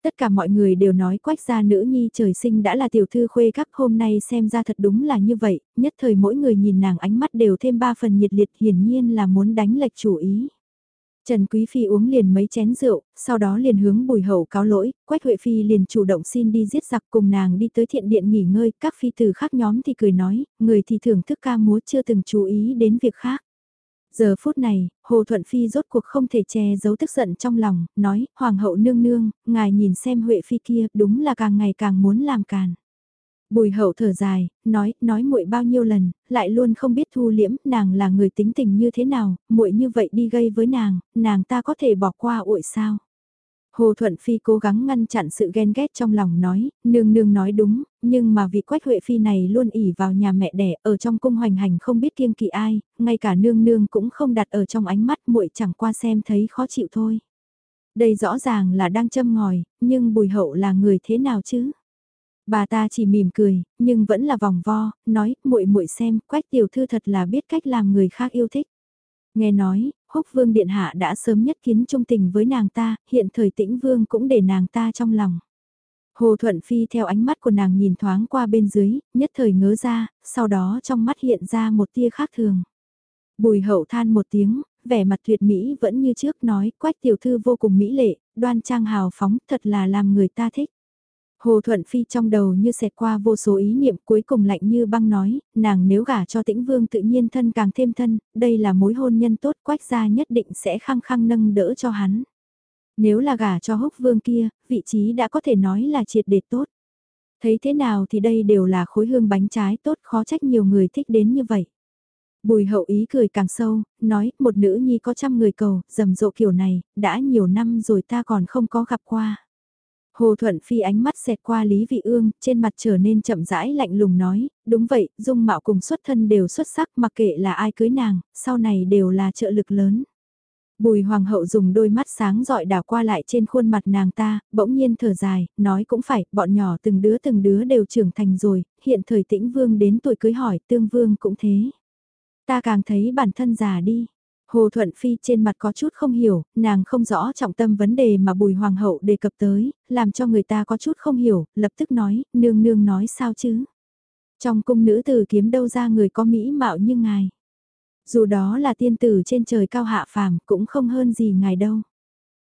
Speaker 1: Tất cả mọi người đều nói quách gia nữ nhi trời sinh đã là tiểu thư khuê các hôm nay xem ra thật đúng là như vậy, nhất thời mỗi người nhìn nàng ánh mắt đều thêm ba phần nhiệt liệt hiển nhiên là muốn đánh lệch chủ ý. Trần Quý Phi uống liền mấy chén rượu, sau đó liền hướng bùi hậu cáo lỗi, Quách Huệ Phi liền chủ động xin đi giết giặc cùng nàng đi tới thiện điện nghỉ ngơi, các phi tử khác nhóm thì cười nói, người thì thưởng thức ca múa chưa từng chú ý đến việc khác. Giờ phút này, Hồ Thuận Phi rốt cuộc không thể che giấu tức giận trong lòng, nói, Hoàng hậu nương nương, ngài nhìn xem Huệ Phi kia, đúng là càng ngày càng muốn làm càn. Bùi hậu thở dài, nói, nói muội bao nhiêu lần, lại luôn không biết thu liễm, nàng là người tính tình như thế nào, muội như vậy đi gây với nàng, nàng ta có thể bỏ qua uội sao? Hồ Thuận Phi cố gắng ngăn chặn sự ghen ghét trong lòng nói, nương nương nói đúng, nhưng mà vị quách Huệ Phi này luôn ỉ vào nhà mẹ đẻ, ở trong cung hoành hành không biết kiêng kỵ ai, ngay cả nương nương cũng không đặt ở trong ánh mắt muội chẳng qua xem thấy khó chịu thôi. Đây rõ ràng là đang châm ngòi, nhưng bùi hậu là người thế nào chứ? Bà ta chỉ mỉm cười, nhưng vẫn là vòng vo, nói, muội muội xem, quách tiểu thư thật là biết cách làm người khác yêu thích. Nghe nói, húc vương điện hạ đã sớm nhất kiến trung tình với nàng ta, hiện thời tĩnh vương cũng để nàng ta trong lòng. Hồ Thuận Phi theo ánh mắt của nàng nhìn thoáng qua bên dưới, nhất thời ngớ ra, sau đó trong mắt hiện ra một tia khác thường. Bùi hậu than một tiếng, vẻ mặt tuyệt mỹ vẫn như trước nói quách tiểu thư vô cùng mỹ lệ, đoan trang hào phóng thật là làm người ta thích. Hồ Thuận Phi trong đầu như xẹt qua vô số ý niệm cuối cùng lạnh như băng nói, nàng nếu gả cho tĩnh vương tự nhiên thân càng thêm thân, đây là mối hôn nhân tốt quách gia nhất định sẽ khăng khăng nâng đỡ cho hắn. Nếu là gả cho húc vương kia, vị trí đã có thể nói là triệt để tốt. Thấy thế nào thì đây đều là khối hương bánh trái tốt khó trách nhiều người thích đến như vậy. Bùi hậu ý cười càng sâu, nói, một nữ nhi có trăm người cầu, rầm rộ kiểu này, đã nhiều năm rồi ta còn không có gặp qua. Hồ Thuận Phi ánh mắt xẹt qua Lý Vị Ương, trên mặt trở nên chậm rãi lạnh lùng nói, đúng vậy, dung mạo cùng xuất thân đều xuất sắc mặc kệ là ai cưới nàng, sau này đều là trợ lực lớn. Bùi hoàng hậu dùng đôi mắt sáng dọi đảo qua lại trên khuôn mặt nàng ta, bỗng nhiên thở dài, nói cũng phải, bọn nhỏ từng đứa từng đứa đều trưởng thành rồi, hiện thời tĩnh vương đến tuổi cưới hỏi, tương vương cũng thế. Ta càng thấy bản thân già đi. Hồ Thuận Phi trên mặt có chút không hiểu, nàng không rõ trọng tâm vấn đề mà bùi hoàng hậu đề cập tới, làm cho người ta có chút không hiểu, lập tức nói, nương nương nói sao chứ. Trong cung nữ tử kiếm đâu ra người có mỹ mạo như ngài. Dù đó là tiên tử trên trời cao hạ phàm cũng không hơn gì ngài đâu.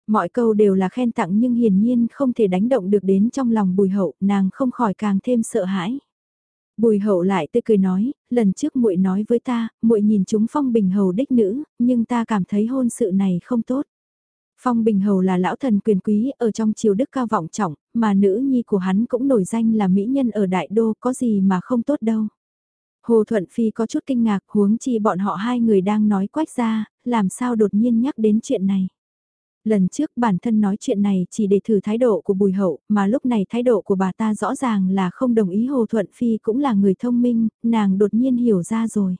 Speaker 1: Mọi câu đều là khen tặng nhưng hiển nhiên không thể đánh động được đến trong lòng bùi hậu, nàng không khỏi càng thêm sợ hãi. Bùi hậu lại tươi cười nói, lần trước muội nói với ta, muội nhìn chúng phong bình hầu đích nữ, nhưng ta cảm thấy hôn sự này không tốt. Phong Bình Hầu là lão thần quyền quý ở trong triều đức cao vọng trọng, mà nữ nhi của hắn cũng nổi danh là mỹ nhân ở đại đô có gì mà không tốt đâu. Hồ Thuận Phi có chút kinh ngạc huống chi bọn họ hai người đang nói quách ra, làm sao đột nhiên nhắc đến chuyện này. Lần trước bản thân nói chuyện này chỉ để thử thái độ của Bùi Hậu, mà lúc này thái độ của bà ta rõ ràng là không đồng ý Hồ Thuận Phi cũng là người thông minh, nàng đột nhiên hiểu ra rồi.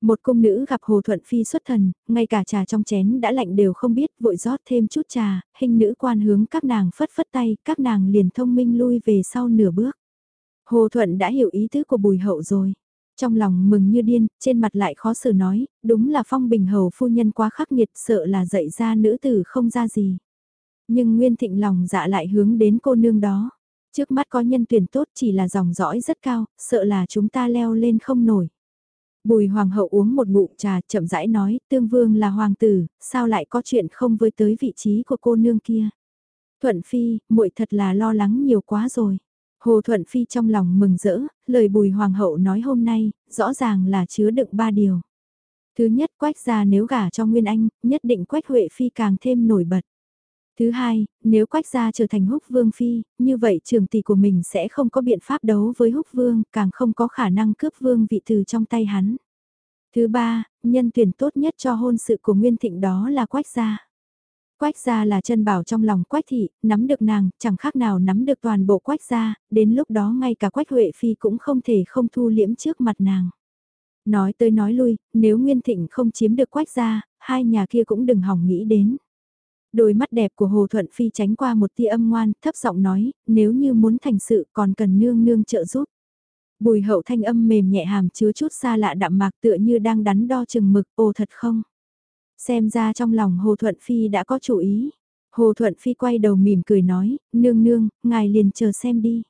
Speaker 1: Một cung nữ gặp Hồ Thuận Phi xuất thần, ngay cả trà trong chén đã lạnh đều không biết, vội rót thêm chút trà, hình nữ quan hướng các nàng phất phất tay, các nàng liền thông minh lui về sau nửa bước. Hồ Thuận đã hiểu ý tứ của Bùi Hậu rồi. Trong lòng mừng như điên, trên mặt lại khó xử nói, đúng là phong bình hầu phu nhân quá khắc nghiệt sợ là dạy ra nữ tử không ra gì. Nhưng Nguyên Thịnh lòng dạ lại hướng đến cô nương đó. Trước mắt có nhân tuyển tốt chỉ là dòng dõi rất cao, sợ là chúng ta leo lên không nổi. Bùi hoàng hậu uống một ngụm trà chậm rãi nói, tương vương là hoàng tử, sao lại có chuyện không với tới vị trí của cô nương kia. Thuận phi, muội thật là lo lắng nhiều quá rồi. Hồ Thuận Phi trong lòng mừng rỡ, lời bùi hoàng hậu nói hôm nay, rõ ràng là chứa đựng ba điều. Thứ nhất quách gia nếu gả cho Nguyên Anh, nhất định quách Huệ Phi càng thêm nổi bật. Thứ hai, nếu quách gia trở thành húc vương phi, như vậy trường tỷ của mình sẽ không có biện pháp đấu với húc vương, càng không có khả năng cướp vương vị từ trong tay hắn. Thứ ba, nhân tuyển tốt nhất cho hôn sự của Nguyên Thịnh đó là quách gia. Quách gia là chân bảo trong lòng quách thị, nắm được nàng, chẳng khác nào nắm được toàn bộ quách gia, đến lúc đó ngay cả quách Huệ Phi cũng không thể không thu liễm trước mặt nàng. Nói tới nói lui, nếu Nguyên Thịnh không chiếm được quách gia, hai nhà kia cũng đừng hỏng nghĩ đến. Đôi mắt đẹp của Hồ Thuận Phi tránh qua một tia âm ngoan, thấp giọng nói, nếu như muốn thành sự còn cần nương nương trợ giúp. Bùi hậu thanh âm mềm nhẹ hàm chứa chút xa lạ đạm mạc tựa như đang đắn đo chừng mực, ồ thật không? Xem ra trong lòng Hồ Thuận Phi đã có chủ ý. Hồ Thuận Phi quay đầu mỉm cười nói, nương nương, ngài liền chờ xem đi.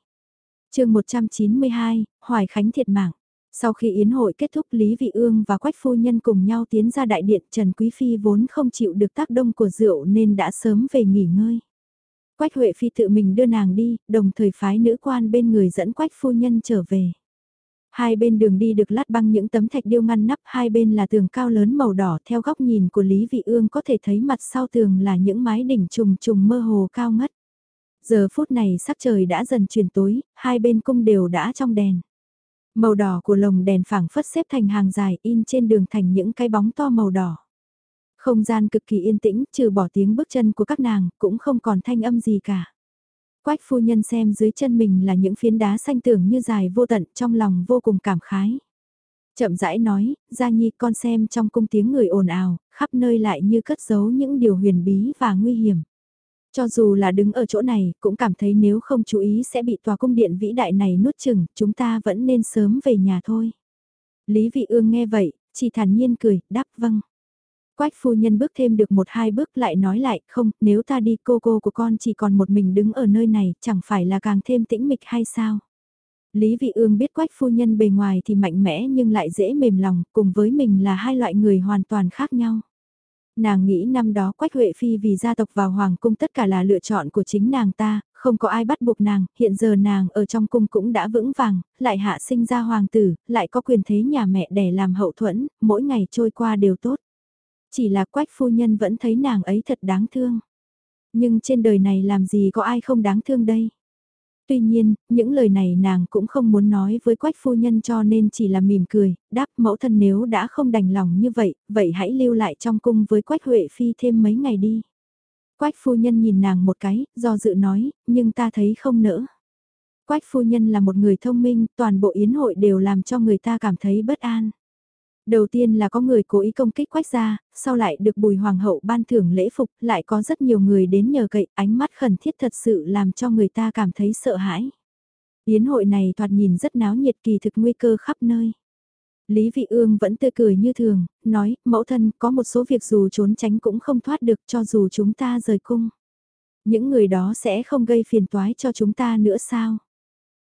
Speaker 1: chương 192, Hoài Khánh thiệt mạng. Sau khi yến hội kết thúc Lý Vị Ương và Quách Phu Nhân cùng nhau tiến ra đại điện Trần Quý Phi vốn không chịu được tác đông của rượu nên đã sớm về nghỉ ngơi. Quách Huệ Phi tự mình đưa nàng đi, đồng thời phái nữ quan bên người dẫn Quách Phu Nhân trở về. Hai bên đường đi được lát băng những tấm thạch điêu ngăn nắp, hai bên là tường cao lớn màu đỏ theo góc nhìn của Lý Vị Ương có thể thấy mặt sau tường là những mái đỉnh trùng trùng mơ hồ cao ngất. Giờ phút này sắc trời đã dần chuyển tối, hai bên cung đều đã trong đèn. Màu đỏ của lồng đèn phẳng phất xếp thành hàng dài in trên đường thành những cái bóng to màu đỏ. Không gian cực kỳ yên tĩnh, trừ bỏ tiếng bước chân của các nàng, cũng không còn thanh âm gì cả. Quách phu nhân xem dưới chân mình là những phiến đá xanh tưởng như dài vô tận trong lòng vô cùng cảm khái. Chậm rãi nói, Gia Nhi con xem trong cung tiếng người ồn ào, khắp nơi lại như cất giấu những điều huyền bí và nguy hiểm. Cho dù là đứng ở chỗ này, cũng cảm thấy nếu không chú ý sẽ bị tòa cung điện vĩ đại này nuốt chừng, chúng ta vẫn nên sớm về nhà thôi. Lý Vị Ương nghe vậy, chỉ thản nhiên cười, đáp vâng. Quách phu nhân bước thêm được một hai bước lại nói lại, không, nếu ta đi cô cô của con chỉ còn một mình đứng ở nơi này, chẳng phải là càng thêm tĩnh mịch hay sao? Lý Vị Ương biết quách phu nhân bề ngoài thì mạnh mẽ nhưng lại dễ mềm lòng, cùng với mình là hai loại người hoàn toàn khác nhau. Nàng nghĩ năm đó Quách Huệ Phi vì gia tộc vào Hoàng cung tất cả là lựa chọn của chính nàng ta, không có ai bắt buộc nàng, hiện giờ nàng ở trong cung cũng đã vững vàng, lại hạ sinh ra hoàng tử, lại có quyền thế nhà mẹ để làm hậu thuẫn, mỗi ngày trôi qua đều tốt. Chỉ là quách phu nhân vẫn thấy nàng ấy thật đáng thương. Nhưng trên đời này làm gì có ai không đáng thương đây. Tuy nhiên, những lời này nàng cũng không muốn nói với quách phu nhân cho nên chỉ là mỉm cười, đáp mẫu thân nếu đã không đành lòng như vậy, vậy hãy lưu lại trong cung với quách Huệ Phi thêm mấy ngày đi. Quách phu nhân nhìn nàng một cái, do dự nói, nhưng ta thấy không nỡ. Quách phu nhân là một người thông minh, toàn bộ yến hội đều làm cho người ta cảm thấy bất an. Đầu tiên là có người cố ý công kích quách gia, sau lại được bùi hoàng hậu ban thưởng lễ phục, lại có rất nhiều người đến nhờ cậy, ánh mắt khẩn thiết thật sự làm cho người ta cảm thấy sợ hãi. Yến hội này thoạt nhìn rất náo nhiệt kỳ thực nguy cơ khắp nơi. Lý Vị Ương vẫn tươi cười như thường, nói, mẫu thân có một số việc dù trốn tránh cũng không thoát được cho dù chúng ta rời cung. Những người đó sẽ không gây phiền toái cho chúng ta nữa sao?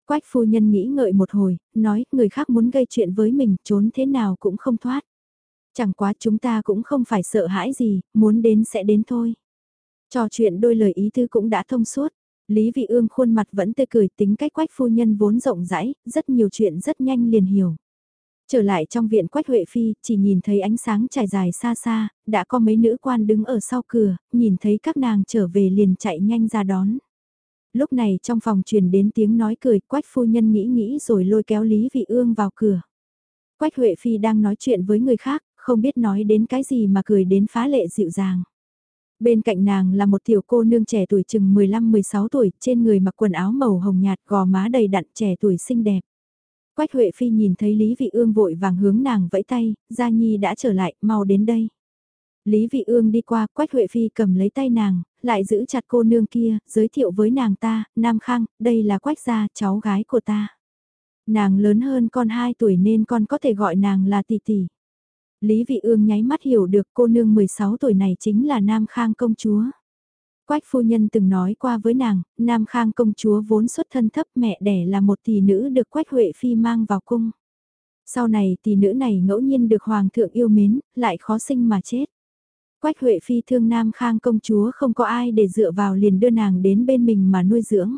Speaker 1: Quách phu nhân nghĩ ngợi một hồi, nói, người khác muốn gây chuyện với mình, trốn thế nào cũng không thoát. Chẳng quá chúng ta cũng không phải sợ hãi gì, muốn đến sẽ đến thôi. Trò chuyện đôi lời ý tư cũng đã thông suốt. Lý Vị Ương khuôn mặt vẫn tươi cười tính cách quách phu nhân vốn rộng rãi, rất nhiều chuyện rất nhanh liền hiểu. Trở lại trong viện Quách Huệ Phi, chỉ nhìn thấy ánh sáng trải dài xa xa, đã có mấy nữ quan đứng ở sau cửa, nhìn thấy các nàng trở về liền chạy nhanh ra đón. Lúc này trong phòng truyền đến tiếng nói cười, Quách phu nhân nghĩ nghĩ rồi lôi kéo Lý Vị Ương vào cửa. Quách Huệ Phi đang nói chuyện với người khác, không biết nói đến cái gì mà cười đến phá lệ dịu dàng. Bên cạnh nàng là một tiểu cô nương trẻ tuổi chừng 15-16 tuổi, trên người mặc quần áo màu hồng nhạt, gò má đầy đặn trẻ tuổi xinh đẹp. Quách Huệ Phi nhìn thấy Lý Vị Ương vội vàng hướng nàng vẫy tay, Gia Nhi đã trở lại, mau đến đây. Lý Vị Ương đi qua, Quách Huệ Phi cầm lấy tay nàng, lại giữ chặt cô nương kia, giới thiệu với nàng ta, Nam Khang, đây là Quách gia, cháu gái của ta. Nàng lớn hơn con 2 tuổi nên con có thể gọi nàng là tỷ tỷ. Lý Vị Ương nháy mắt hiểu được cô nương 16 tuổi này chính là Nam Khang công chúa. Quách phu nhân từng nói qua với nàng, Nam Khang công chúa vốn xuất thân thấp mẹ đẻ là một tỷ nữ được Quách Huệ Phi mang vào cung. Sau này tỷ nữ này ngẫu nhiên được Hoàng thượng yêu mến, lại khó sinh mà chết. Quách Huệ Phi thương Nam Khang công chúa không có ai để dựa vào liền đưa nàng đến bên mình mà nuôi dưỡng.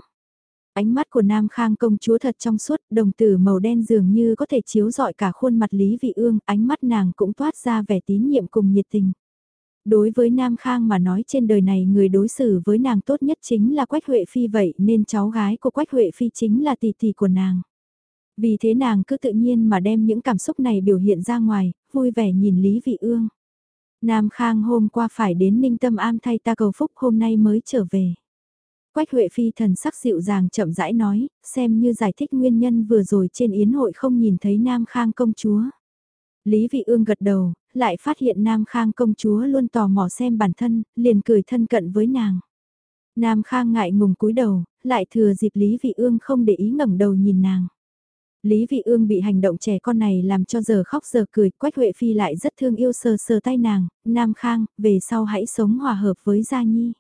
Speaker 1: Ánh mắt của Nam Khang công chúa thật trong suốt, đồng tử màu đen dường như có thể chiếu rọi cả khuôn mặt Lý Vị Ương, ánh mắt nàng cũng toát ra vẻ tín nhiệm cùng nhiệt tình. Đối với Nam Khang mà nói trên đời này người đối xử với nàng tốt nhất chính là Quách Huệ Phi vậy nên cháu gái của Quách Huệ Phi chính là tỷ tỷ của nàng. Vì thế nàng cứ tự nhiên mà đem những cảm xúc này biểu hiện ra ngoài, vui vẻ nhìn Lý Vị Ương. Nam Khang hôm qua phải đến Ninh Tâm Am thay ta cầu phúc hôm nay mới trở về. Quách Huệ Phi thần sắc dịu dàng chậm rãi nói, xem như giải thích nguyên nhân vừa rồi trên yến hội không nhìn thấy Nam Khang công chúa. Lý Vị Ương gật đầu, lại phát hiện Nam Khang công chúa luôn tò mò xem bản thân, liền cười thân cận với nàng. Nam Khang ngại ngùng cúi đầu, lại thừa dịp Lý Vị Ương không để ý ngẩng đầu nhìn nàng. Lý Vị Ương bị hành động trẻ con này làm cho giờ khóc giờ cười, Quách Huệ Phi lại rất thương yêu sờ sờ tay nàng, Nam Khang, về sau hãy sống hòa hợp với Gia Nhi.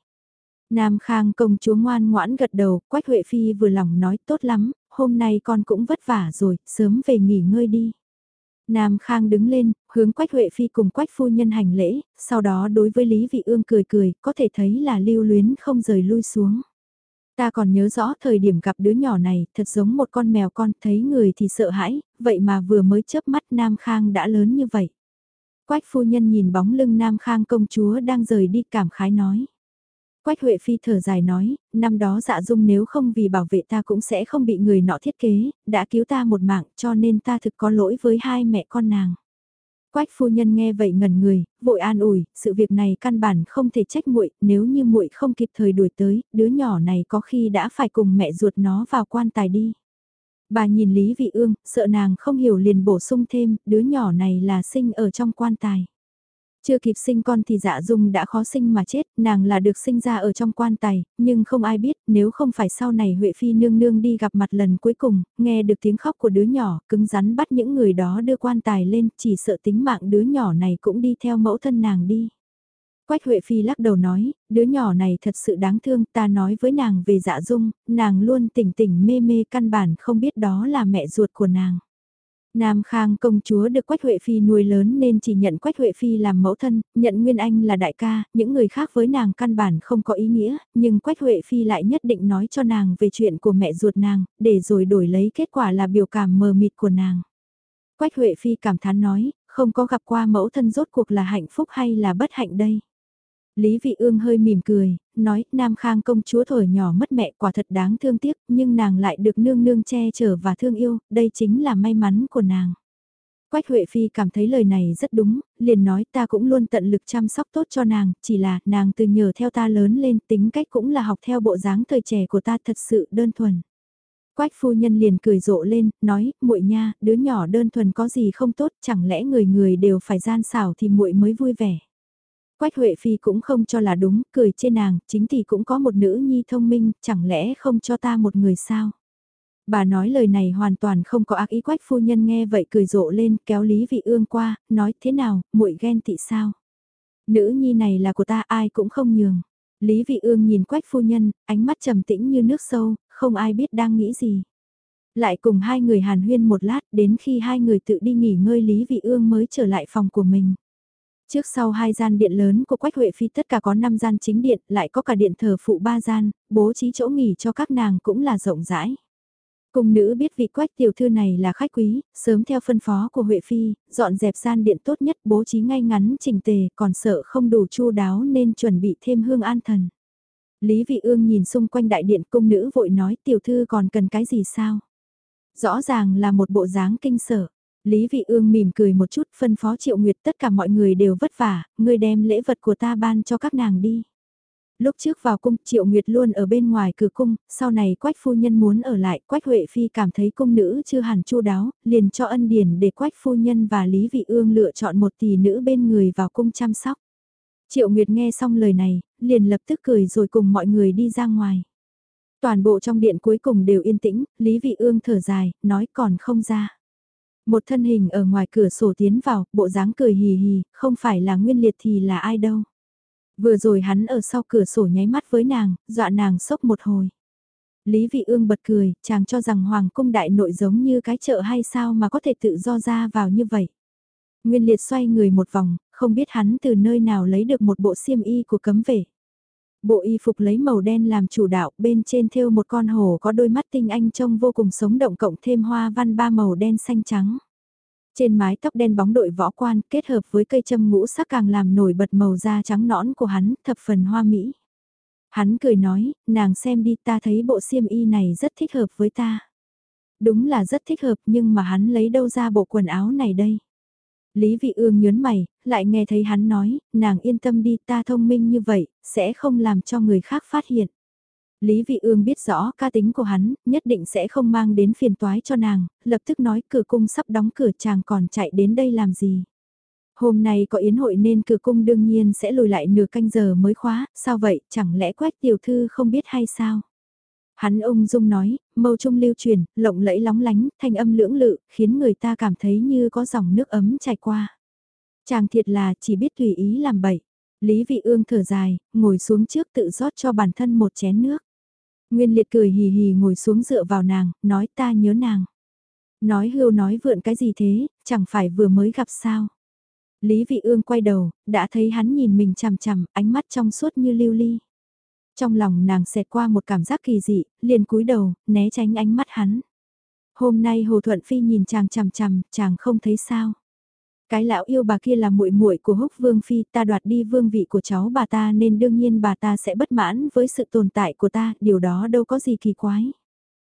Speaker 1: Nam Khang công chúa ngoan ngoãn gật đầu, Quách Huệ Phi vừa lòng nói tốt lắm, hôm nay con cũng vất vả rồi, sớm về nghỉ ngơi đi. Nam Khang đứng lên, hướng Quách Huệ Phi cùng Quách Phu Nhân hành lễ, sau đó đối với Lý Vị Ương cười cười, có thể thấy là lưu luyến không rời lui xuống. Ta còn nhớ rõ thời điểm gặp đứa nhỏ này, thật giống một con mèo con, thấy người thì sợ hãi, vậy mà vừa mới chớp mắt Nam Khang đã lớn như vậy. Quách phu nhân nhìn bóng lưng Nam Khang công chúa đang rời đi cảm khái nói. Quách Huệ Phi thở dài nói, năm đó dạ dung nếu không vì bảo vệ ta cũng sẽ không bị người nọ thiết kế, đã cứu ta một mạng cho nên ta thực có lỗi với hai mẹ con nàng. Quách phu nhân nghe vậy ngẩn người, vội an ủi, sự việc này căn bản không thể trách muội, nếu như muội không kịp thời đuổi tới, đứa nhỏ này có khi đã phải cùng mẹ ruột nó vào quan tài đi. Bà nhìn Lý Vị Ương, sợ nàng không hiểu liền bổ sung thêm, đứa nhỏ này là sinh ở trong quan tài. Chưa kịp sinh con thì dạ dung đã khó sinh mà chết, nàng là được sinh ra ở trong quan tài, nhưng không ai biết nếu không phải sau này Huệ Phi nương nương đi gặp mặt lần cuối cùng, nghe được tiếng khóc của đứa nhỏ, cứng rắn bắt những người đó đưa quan tài lên, chỉ sợ tính mạng đứa nhỏ này cũng đi theo mẫu thân nàng đi. Quách Huệ Phi lắc đầu nói, đứa nhỏ này thật sự đáng thương, ta nói với nàng về dạ dung, nàng luôn tỉnh tỉnh mê mê căn bản không biết đó là mẹ ruột của nàng. Nam Khang công chúa được Quách Huệ Phi nuôi lớn nên chỉ nhận Quách Huệ Phi làm mẫu thân, nhận Nguyên Anh là đại ca, những người khác với nàng căn bản không có ý nghĩa, nhưng Quách Huệ Phi lại nhất định nói cho nàng về chuyện của mẹ ruột nàng, để rồi đổi lấy kết quả là biểu cảm mờ mịt của nàng. Quách Huệ Phi cảm thán nói, không có gặp qua mẫu thân rốt cuộc là hạnh phúc hay là bất hạnh đây. Lý Vị Ương hơi mỉm cười, nói Nam Khang công chúa thổi nhỏ mất mẹ quả thật đáng thương tiếc, nhưng nàng lại được nương nương che chở và thương yêu, đây chính là may mắn của nàng. Quách Huệ Phi cảm thấy lời này rất đúng, liền nói ta cũng luôn tận lực chăm sóc tốt cho nàng, chỉ là nàng từ nhờ theo ta lớn lên tính cách cũng là học theo bộ dáng thời trẻ của ta thật sự đơn thuần. Quách phu nhân liền cười rộ lên, nói, muội nha, đứa nhỏ đơn thuần có gì không tốt, chẳng lẽ người người đều phải gian xảo thì muội mới vui vẻ. Quách Huệ Phi cũng không cho là đúng, cười trên nàng, chính thì cũng có một nữ nhi thông minh, chẳng lẽ không cho ta một người sao? Bà nói lời này hoàn toàn không có ác ý quách phu nhân nghe vậy cười rộ lên kéo Lý Vị Ương qua, nói thế nào, muội ghen tị sao? Nữ nhi này là của ta ai cũng không nhường. Lý Vị Ương nhìn quách phu nhân, ánh mắt trầm tĩnh như nước sâu, không ai biết đang nghĩ gì. Lại cùng hai người hàn huyên một lát đến khi hai người tự đi nghỉ ngơi Lý Vị Ương mới trở lại phòng của mình. Trước sau hai gian điện lớn của Quách Huệ Phi tất cả có 5 gian chính điện, lại có cả điện thờ phụ ba gian, bố trí chỗ nghỉ cho các nàng cũng là rộng rãi. Cung nữ biết vị quách tiểu thư này là khách quý, sớm theo phân phó của Huệ Phi, dọn dẹp gian điện tốt nhất bố trí ngay ngắn chỉnh tề, còn sợ không đủ chu đáo nên chuẩn bị thêm hương an thần. Lý Vị Ương nhìn xung quanh đại điện cung nữ vội nói tiểu thư còn cần cái gì sao? Rõ ràng là một bộ dáng kinh sở. Lý Vị Ương mỉm cười một chút phân phó Triệu Nguyệt tất cả mọi người đều vất vả, ngươi đem lễ vật của ta ban cho các nàng đi. Lúc trước vào cung Triệu Nguyệt luôn ở bên ngoài cửa cung, sau này Quách Phu Nhân muốn ở lại, Quách Huệ Phi cảm thấy cung nữ chưa hẳn chu đáo, liền cho ân điển để Quách Phu Nhân và Lý Vị Ương lựa chọn một tỷ nữ bên người vào cung chăm sóc. Triệu Nguyệt nghe xong lời này, liền lập tức cười rồi cùng mọi người đi ra ngoài. Toàn bộ trong điện cuối cùng đều yên tĩnh, Lý Vị Ương thở dài, nói còn không ra. Một thân hình ở ngoài cửa sổ tiến vào, bộ dáng cười hì hì, không phải là nguyên liệt thì là ai đâu. Vừa rồi hắn ở sau cửa sổ nháy mắt với nàng, dọa nàng sốc một hồi. Lý Vị Ương bật cười, chàng cho rằng Hoàng cung đại nội giống như cái chợ hay sao mà có thể tự do ra vào như vậy. Nguyên liệt xoay người một vòng, không biết hắn từ nơi nào lấy được một bộ xiêm y của cấm vệ. Bộ y phục lấy màu đen làm chủ đạo, bên trên thêu một con hổ có đôi mắt tinh anh trông vô cùng sống động cộng thêm hoa văn ba màu đen xanh trắng. Trên mái tóc đen bóng đội võ quan kết hợp với cây châm ngũ sắc càng làm nổi bật màu da trắng nõn của hắn, thập phần hoa mỹ. Hắn cười nói, nàng xem đi ta thấy bộ xiêm y này rất thích hợp với ta. Đúng là rất thích hợp nhưng mà hắn lấy đâu ra bộ quần áo này đây. Lý Vị Ương nhớn mày, lại nghe thấy hắn nói, nàng yên tâm đi ta thông minh như vậy, sẽ không làm cho người khác phát hiện. Lý Vị Ương biết rõ ca tính của hắn, nhất định sẽ không mang đến phiền toái cho nàng, lập tức nói cửa cung sắp đóng cửa chàng còn chạy đến đây làm gì. Hôm nay có yến hội nên cửa cung đương nhiên sẽ lùi lại nửa canh giờ mới khóa, sao vậy, chẳng lẽ quét tiểu thư không biết hay sao? Hắn ung dung nói, mâu trung lưu truyền, lộng lẫy lóng lánh, thanh âm lưỡng lự, khiến người ta cảm thấy như có dòng nước ấm chảy qua. Chàng thiệt là chỉ biết tùy ý làm bậy. Lý vị ương thở dài, ngồi xuống trước tự rót cho bản thân một chén nước. Nguyên liệt cười hì hì ngồi xuống dựa vào nàng, nói ta nhớ nàng. Nói hưu nói vượn cái gì thế, chẳng phải vừa mới gặp sao. Lý vị ương quay đầu, đã thấy hắn nhìn mình chằm chằm, ánh mắt trong suốt như lưu ly. Trong lòng nàng xẹt qua một cảm giác kỳ dị, liền cúi đầu, né tránh ánh mắt hắn. Hôm nay Hồ Thuận Phi nhìn chàng chằm chằm, chàng không thấy sao. Cái lão yêu bà kia là muội muội của Húc Vương phi, ta đoạt đi vương vị của cháu bà ta nên đương nhiên bà ta sẽ bất mãn với sự tồn tại của ta, điều đó đâu có gì kỳ quái.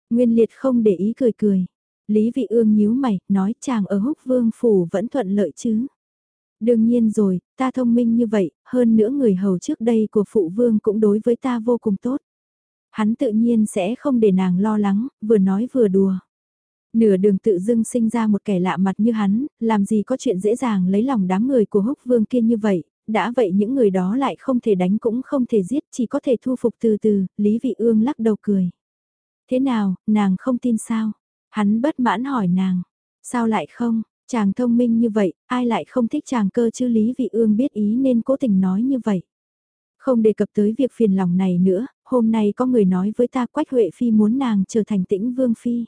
Speaker 1: Nguyên Liệt không để ý cười cười. Lý Vị Ương nhíu mày, nói chàng ở Húc Vương phủ vẫn thuận lợi chứ. Đương nhiên rồi, ta thông minh như vậy, hơn nữa người hầu trước đây của phụ vương cũng đối với ta vô cùng tốt. Hắn tự nhiên sẽ không để nàng lo lắng, vừa nói vừa đùa. Nửa đường tự dưng sinh ra một kẻ lạ mặt như hắn, làm gì có chuyện dễ dàng lấy lòng đám người của húc vương kia như vậy, đã vậy những người đó lại không thể đánh cũng không thể giết, chỉ có thể thu phục từ từ, Lý Vị Ương lắc đầu cười. Thế nào, nàng không tin sao? Hắn bất mãn hỏi nàng. Sao lại không? Chàng thông minh như vậy, ai lại không thích chàng cơ chứ Lý Vị Ương biết ý nên cố tình nói như vậy. Không đề cập tới việc phiền lòng này nữa, hôm nay có người nói với ta Quách Huệ Phi muốn nàng trở thành tĩnh Vương Phi.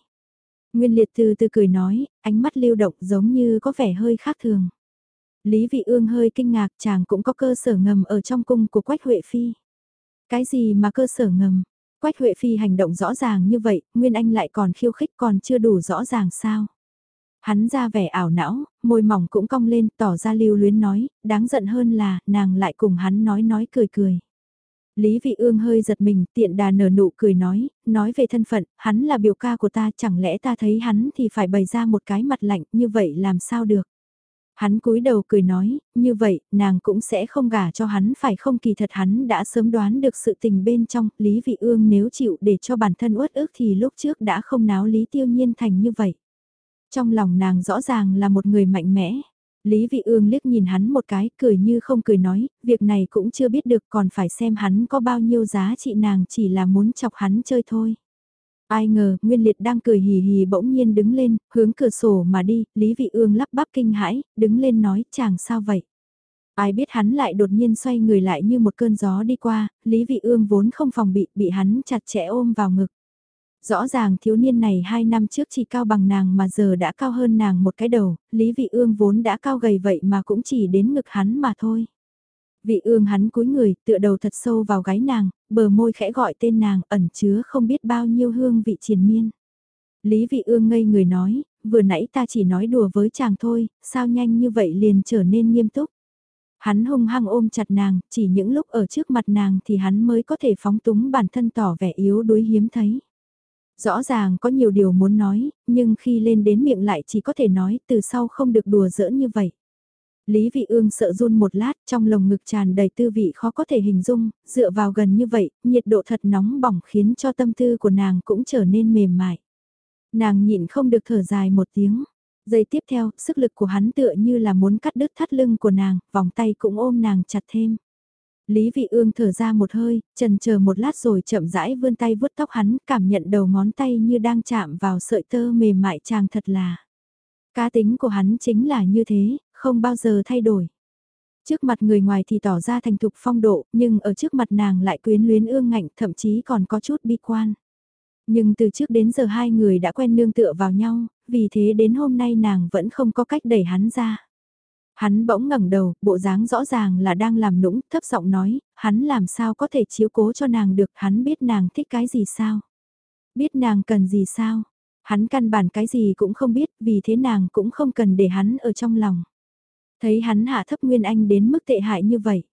Speaker 1: Nguyên liệt từ từ cười nói, ánh mắt lưu động giống như có vẻ hơi khác thường. Lý Vị Ương hơi kinh ngạc chàng cũng có cơ sở ngầm ở trong cung của Quách Huệ Phi. Cái gì mà cơ sở ngầm? Quách Huệ Phi hành động rõ ràng như vậy, Nguyên Anh lại còn khiêu khích còn chưa đủ rõ ràng sao? Hắn ra vẻ ảo não, môi mỏng cũng cong lên, tỏ ra lưu luyến nói, đáng giận hơn là, nàng lại cùng hắn nói nói cười cười. Lý Vị Ương hơi giật mình, tiện đà nở nụ cười nói, nói về thân phận, hắn là biểu ca của ta, chẳng lẽ ta thấy hắn thì phải bày ra một cái mặt lạnh, như vậy làm sao được? Hắn cúi đầu cười nói, như vậy, nàng cũng sẽ không gả cho hắn phải không kỳ thật hắn đã sớm đoán được sự tình bên trong, Lý Vị Ương nếu chịu để cho bản thân uất ức thì lúc trước đã không náo Lý Tiêu Nhiên thành như vậy. Trong lòng nàng rõ ràng là một người mạnh mẽ. Lý Vị Ương liếc nhìn hắn một cái, cười như không cười nói, việc này cũng chưa biết được còn phải xem hắn có bao nhiêu giá trị nàng chỉ là muốn chọc hắn chơi thôi. Ai ngờ, Nguyên Liệt đang cười hì hì bỗng nhiên đứng lên, hướng cửa sổ mà đi, Lý Vị Ương lắp bắp kinh hãi, đứng lên nói, chàng sao vậy? Ai biết hắn lại đột nhiên xoay người lại như một cơn gió đi qua, Lý Vị Ương vốn không phòng bị, bị hắn chặt chẽ ôm vào ngực. Rõ ràng thiếu niên này hai năm trước chỉ cao bằng nàng mà giờ đã cao hơn nàng một cái đầu, Lý Vị Ương vốn đã cao gầy vậy mà cũng chỉ đến ngực hắn mà thôi. Vị ương hắn cúi người, tựa đầu thật sâu vào gáy nàng, bờ môi khẽ gọi tên nàng, ẩn chứa không biết bao nhiêu hương vị triền miên. Lý vị ương ngây người nói, vừa nãy ta chỉ nói đùa với chàng thôi, sao nhanh như vậy liền trở nên nghiêm túc. Hắn hung hăng ôm chặt nàng, chỉ những lúc ở trước mặt nàng thì hắn mới có thể phóng túng bản thân tỏ vẻ yếu đuối hiếm thấy. Rõ ràng có nhiều điều muốn nói, nhưng khi lên đến miệng lại chỉ có thể nói từ sau không được đùa giỡn như vậy. Lý Vị Ương sợ run một lát, trong lồng ngực tràn đầy tư vị khó có thể hình dung, dựa vào gần như vậy, nhiệt độ thật nóng bỏng khiến cho tâm tư của nàng cũng trở nên mềm mại. Nàng nhịn không được thở dài một tiếng. Giây tiếp theo, sức lực của hắn tựa như là muốn cắt đứt thắt lưng của nàng, vòng tay cũng ôm nàng chặt thêm. Lý Vị Ương thở ra một hơi, trần chờ một lát rồi chậm rãi vươn tay vuốt tóc hắn, cảm nhận đầu ngón tay như đang chạm vào sợi tơ mềm mại chàng thật là. Cá tính của hắn chính là như thế, không bao giờ thay đổi. Trước mặt người ngoài thì tỏ ra thành thục phong độ, nhưng ở trước mặt nàng lại quyến luyến ương ngạnh, thậm chí còn có chút bi quan. Nhưng từ trước đến giờ hai người đã quen nương tựa vào nhau, vì thế đến hôm nay nàng vẫn không có cách đẩy hắn ra. Hắn bỗng ngẩng đầu, bộ dáng rõ ràng là đang làm nũng, thấp giọng nói, hắn làm sao có thể chiếu cố cho nàng được, hắn biết nàng thích cái gì sao? Biết nàng cần gì sao? Hắn căn bản cái gì cũng không biết, vì thế nàng cũng không cần để hắn ở trong lòng. Thấy hắn hạ thấp Nguyên Anh đến mức tệ hại như vậy.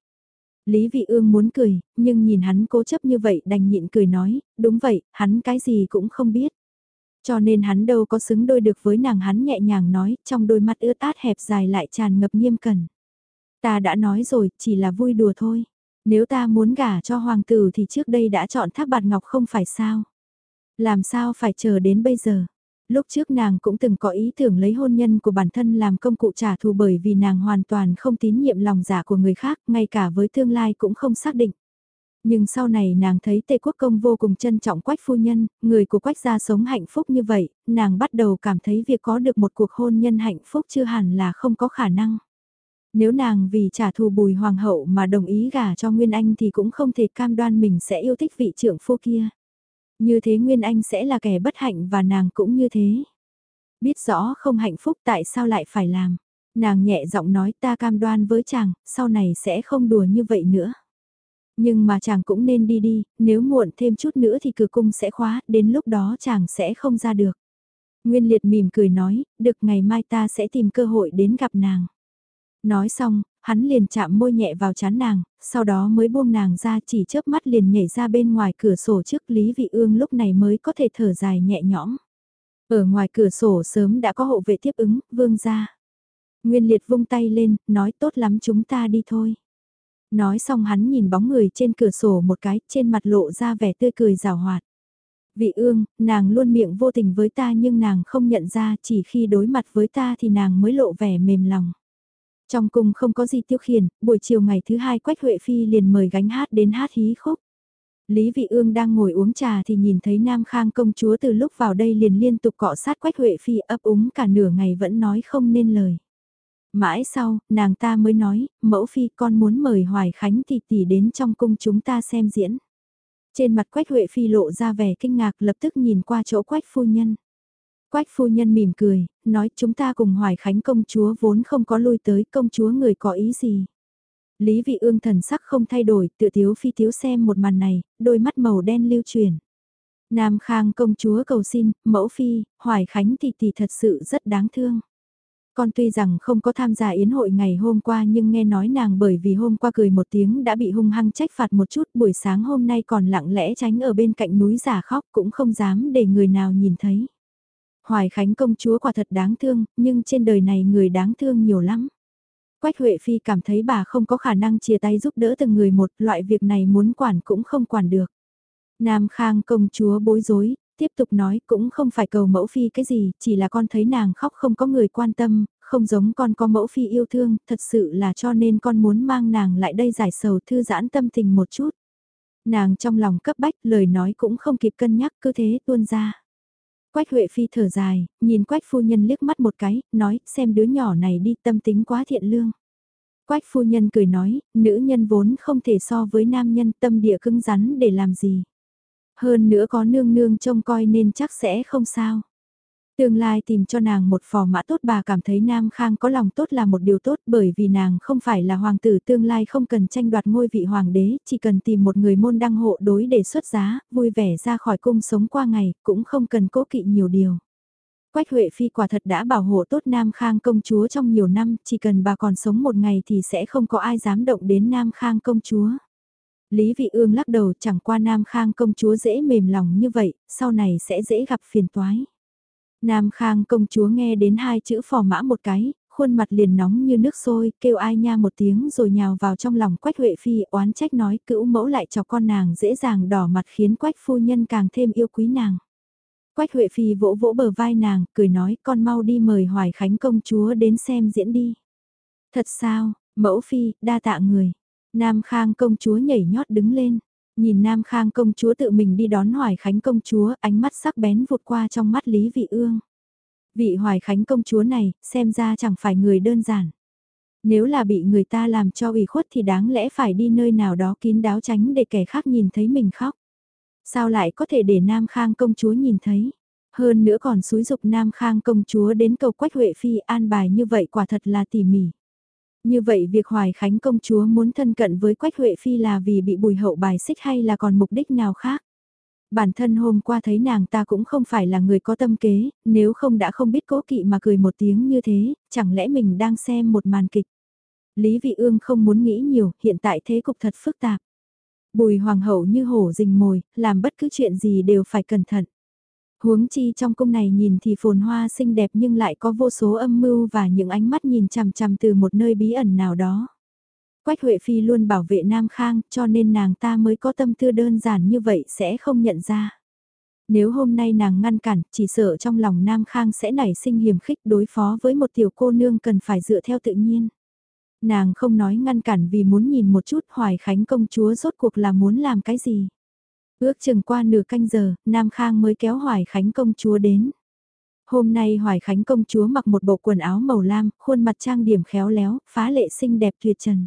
Speaker 1: Lý Vị Ương muốn cười, nhưng nhìn hắn cố chấp như vậy đành nhịn cười nói, đúng vậy, hắn cái gì cũng không biết. Cho nên hắn đâu có xứng đôi được với nàng hắn nhẹ nhàng nói, trong đôi mắt ướt át hẹp dài lại tràn ngập nghiêm cẩn. Ta đã nói rồi, chỉ là vui đùa thôi. Nếu ta muốn gả cho hoàng tử thì trước đây đã chọn thác bạt ngọc không phải sao? Làm sao phải chờ đến bây giờ? lúc trước nàng cũng từng có ý tưởng lấy hôn nhân của bản thân làm công cụ trả thù bởi vì nàng hoàn toàn không tín nhiệm lòng giả của người khác, ngay cả với tương lai cũng không xác định. Nhưng sau này nàng thấy Tề Quốc Công vô cùng trân trọng Quách phu nhân, người của Quách gia sống hạnh phúc như vậy, nàng bắt đầu cảm thấy việc có được một cuộc hôn nhân hạnh phúc chưa hẳn là không có khả năng. Nếu nàng vì trả thù bùi hoàng hậu mà đồng ý gả cho Nguyên Anh thì cũng không thể cam đoan mình sẽ yêu thích vị trưởng phu kia. Như thế Nguyên Anh sẽ là kẻ bất hạnh và nàng cũng như thế. Biết rõ không hạnh phúc tại sao lại phải làm. Nàng nhẹ giọng nói ta cam đoan với chàng, sau này sẽ không đùa như vậy nữa. Nhưng mà chàng cũng nên đi đi, nếu muộn thêm chút nữa thì cửa cung sẽ khóa, đến lúc đó chàng sẽ không ra được. Nguyên liệt mỉm cười nói, được ngày mai ta sẽ tìm cơ hội đến gặp nàng. Nói xong, hắn liền chạm môi nhẹ vào chán nàng, sau đó mới buông nàng ra chỉ chớp mắt liền nhảy ra bên ngoài cửa sổ trước Lý Vị Ương lúc này mới có thể thở dài nhẹ nhõm. Ở ngoài cửa sổ sớm đã có hộ vệ tiếp ứng, vương ra. Nguyên liệt vung tay lên, nói tốt lắm chúng ta đi thôi. Nói xong hắn nhìn bóng người trên cửa sổ một cái, trên mặt lộ ra vẻ tươi cười rào hoạt. Vị ương, nàng luôn miệng vô tình với ta nhưng nàng không nhận ra chỉ khi đối mặt với ta thì nàng mới lộ vẻ mềm lòng. Trong cung không có gì tiêu khiển, buổi chiều ngày thứ hai Quách Huệ Phi liền mời gánh hát đến hát hí khúc. Lý Vị Ương đang ngồi uống trà thì nhìn thấy Nam Khang công chúa từ lúc vào đây liền liên tục cọ sát Quách Huệ Phi ấp úng cả nửa ngày vẫn nói không nên lời. Mãi sau, nàng ta mới nói, mẫu phi con muốn mời Hoài Khánh tỷ tỷ đến trong cung chúng ta xem diễn. Trên mặt Quách Huệ Phi lộ ra vẻ kinh ngạc lập tức nhìn qua chỗ Quách phu nhân. Quách phu nhân mỉm cười, nói chúng ta cùng Hoài Khánh công chúa vốn không có lui tới công chúa người có ý gì. Lý vị ương thần sắc không thay đổi, tự thiếu phi thiếu xem một màn này, đôi mắt màu đen lưu truyền. Nam Khang công chúa cầu xin, mẫu phi, Hoài Khánh tỷ tỷ thật sự rất đáng thương. Con tuy rằng không có tham gia yến hội ngày hôm qua nhưng nghe nói nàng bởi vì hôm qua cười một tiếng đã bị hung hăng trách phạt một chút buổi sáng hôm nay còn lặng lẽ tránh ở bên cạnh núi giả khóc cũng không dám để người nào nhìn thấy. Hoài Khánh công chúa quả thật đáng thương, nhưng trên đời này người đáng thương nhiều lắm. Quách Huệ Phi cảm thấy bà không có khả năng chia tay giúp đỡ từng người một, loại việc này muốn quản cũng không quản được. Nam Khang công chúa bối rối, tiếp tục nói cũng không phải cầu mẫu phi cái gì, chỉ là con thấy nàng khóc không có người quan tâm, không giống con có mẫu phi yêu thương, thật sự là cho nên con muốn mang nàng lại đây giải sầu thư giãn tâm tình một chút. Nàng trong lòng cấp bách, lời nói cũng không kịp cân nhắc, cứ thế tuôn ra. Quách Huệ Phi thở dài, nhìn Quách phu nhân liếc mắt một cái, nói, xem đứa nhỏ này đi tâm tính quá thiện lương. Quách phu nhân cười nói, nữ nhân vốn không thể so với nam nhân tâm địa cứng rắn để làm gì. Hơn nữa có nương nương trông coi nên chắc sẽ không sao. Tương lai tìm cho nàng một phò mã tốt bà cảm thấy Nam Khang có lòng tốt là một điều tốt bởi vì nàng không phải là hoàng tử tương lai không cần tranh đoạt ngôi vị hoàng đế, chỉ cần tìm một người môn đăng hộ đối để xuất giá, vui vẻ ra khỏi cung sống qua ngày, cũng không cần cố kỵ nhiều điều. Quách Huệ Phi quả thật đã bảo hộ tốt Nam Khang công chúa trong nhiều năm, chỉ cần bà còn sống một ngày thì sẽ không có ai dám động đến Nam Khang công chúa. Lý Vị Ương lắc đầu chẳng qua Nam Khang công chúa dễ mềm lòng như vậy, sau này sẽ dễ gặp phiền toái. Nam Khang công chúa nghe đến hai chữ phò mã một cái, khuôn mặt liền nóng như nước sôi, kêu ai nha một tiếng rồi nhào vào trong lòng Quách Huệ Phi oán trách nói cữu mẫu lại cho con nàng dễ dàng đỏ mặt khiến Quách phu nhân càng thêm yêu quý nàng. Quách Huệ Phi vỗ vỗ bờ vai nàng, cười nói con mau đi mời Hoài Khánh công chúa đến xem diễn đi. Thật sao, mẫu phi, đa tạ người. Nam Khang công chúa nhảy nhót đứng lên. Nhìn Nam Khang công chúa tự mình đi đón Hoài Khánh công chúa, ánh mắt sắc bén vụt qua trong mắt Lý Vị Ương. Vị Hoài Khánh công chúa này, xem ra chẳng phải người đơn giản. Nếu là bị người ta làm cho ủy khuất thì đáng lẽ phải đi nơi nào đó kín đáo tránh để kẻ khác nhìn thấy mình khóc. Sao lại có thể để Nam Khang công chúa nhìn thấy? Hơn nữa còn xúi dục Nam Khang công chúa đến cầu Quách Huệ Phi an bài như vậy quả thật là tỉ mỉ. Như vậy việc Hoài Khánh công chúa muốn thân cận với Quách Huệ Phi là vì bị bùi hậu bài xích hay là còn mục đích nào khác? Bản thân hôm qua thấy nàng ta cũng không phải là người có tâm kế, nếu không đã không biết cố kỵ mà cười một tiếng như thế, chẳng lẽ mình đang xem một màn kịch. Lý Vị Ương không muốn nghĩ nhiều, hiện tại thế cục thật phức tạp. Bùi hoàng hậu như hổ rình mồi, làm bất cứ chuyện gì đều phải cẩn thận. Huống chi trong cung này nhìn thì phồn hoa xinh đẹp nhưng lại có vô số âm mưu và những ánh mắt nhìn chằm chằm từ một nơi bí ẩn nào đó. Quách Huệ Phi luôn bảo vệ Nam Khang cho nên nàng ta mới có tâm tư đơn giản như vậy sẽ không nhận ra. Nếu hôm nay nàng ngăn cản, chỉ sợ trong lòng Nam Khang sẽ nảy sinh hiểm khích đối phó với một tiểu cô nương cần phải dựa theo tự nhiên. Nàng không nói ngăn cản vì muốn nhìn một chút Hoài Khánh công chúa rốt cuộc là muốn làm cái gì. Ước chừng qua nửa canh giờ, Nam Khang mới kéo Hoài Khánh công chúa đến. Hôm nay Hoài Khánh công chúa mặc một bộ quần áo màu lam, khuôn mặt trang điểm khéo léo, phá lệ xinh đẹp tuyệt trần.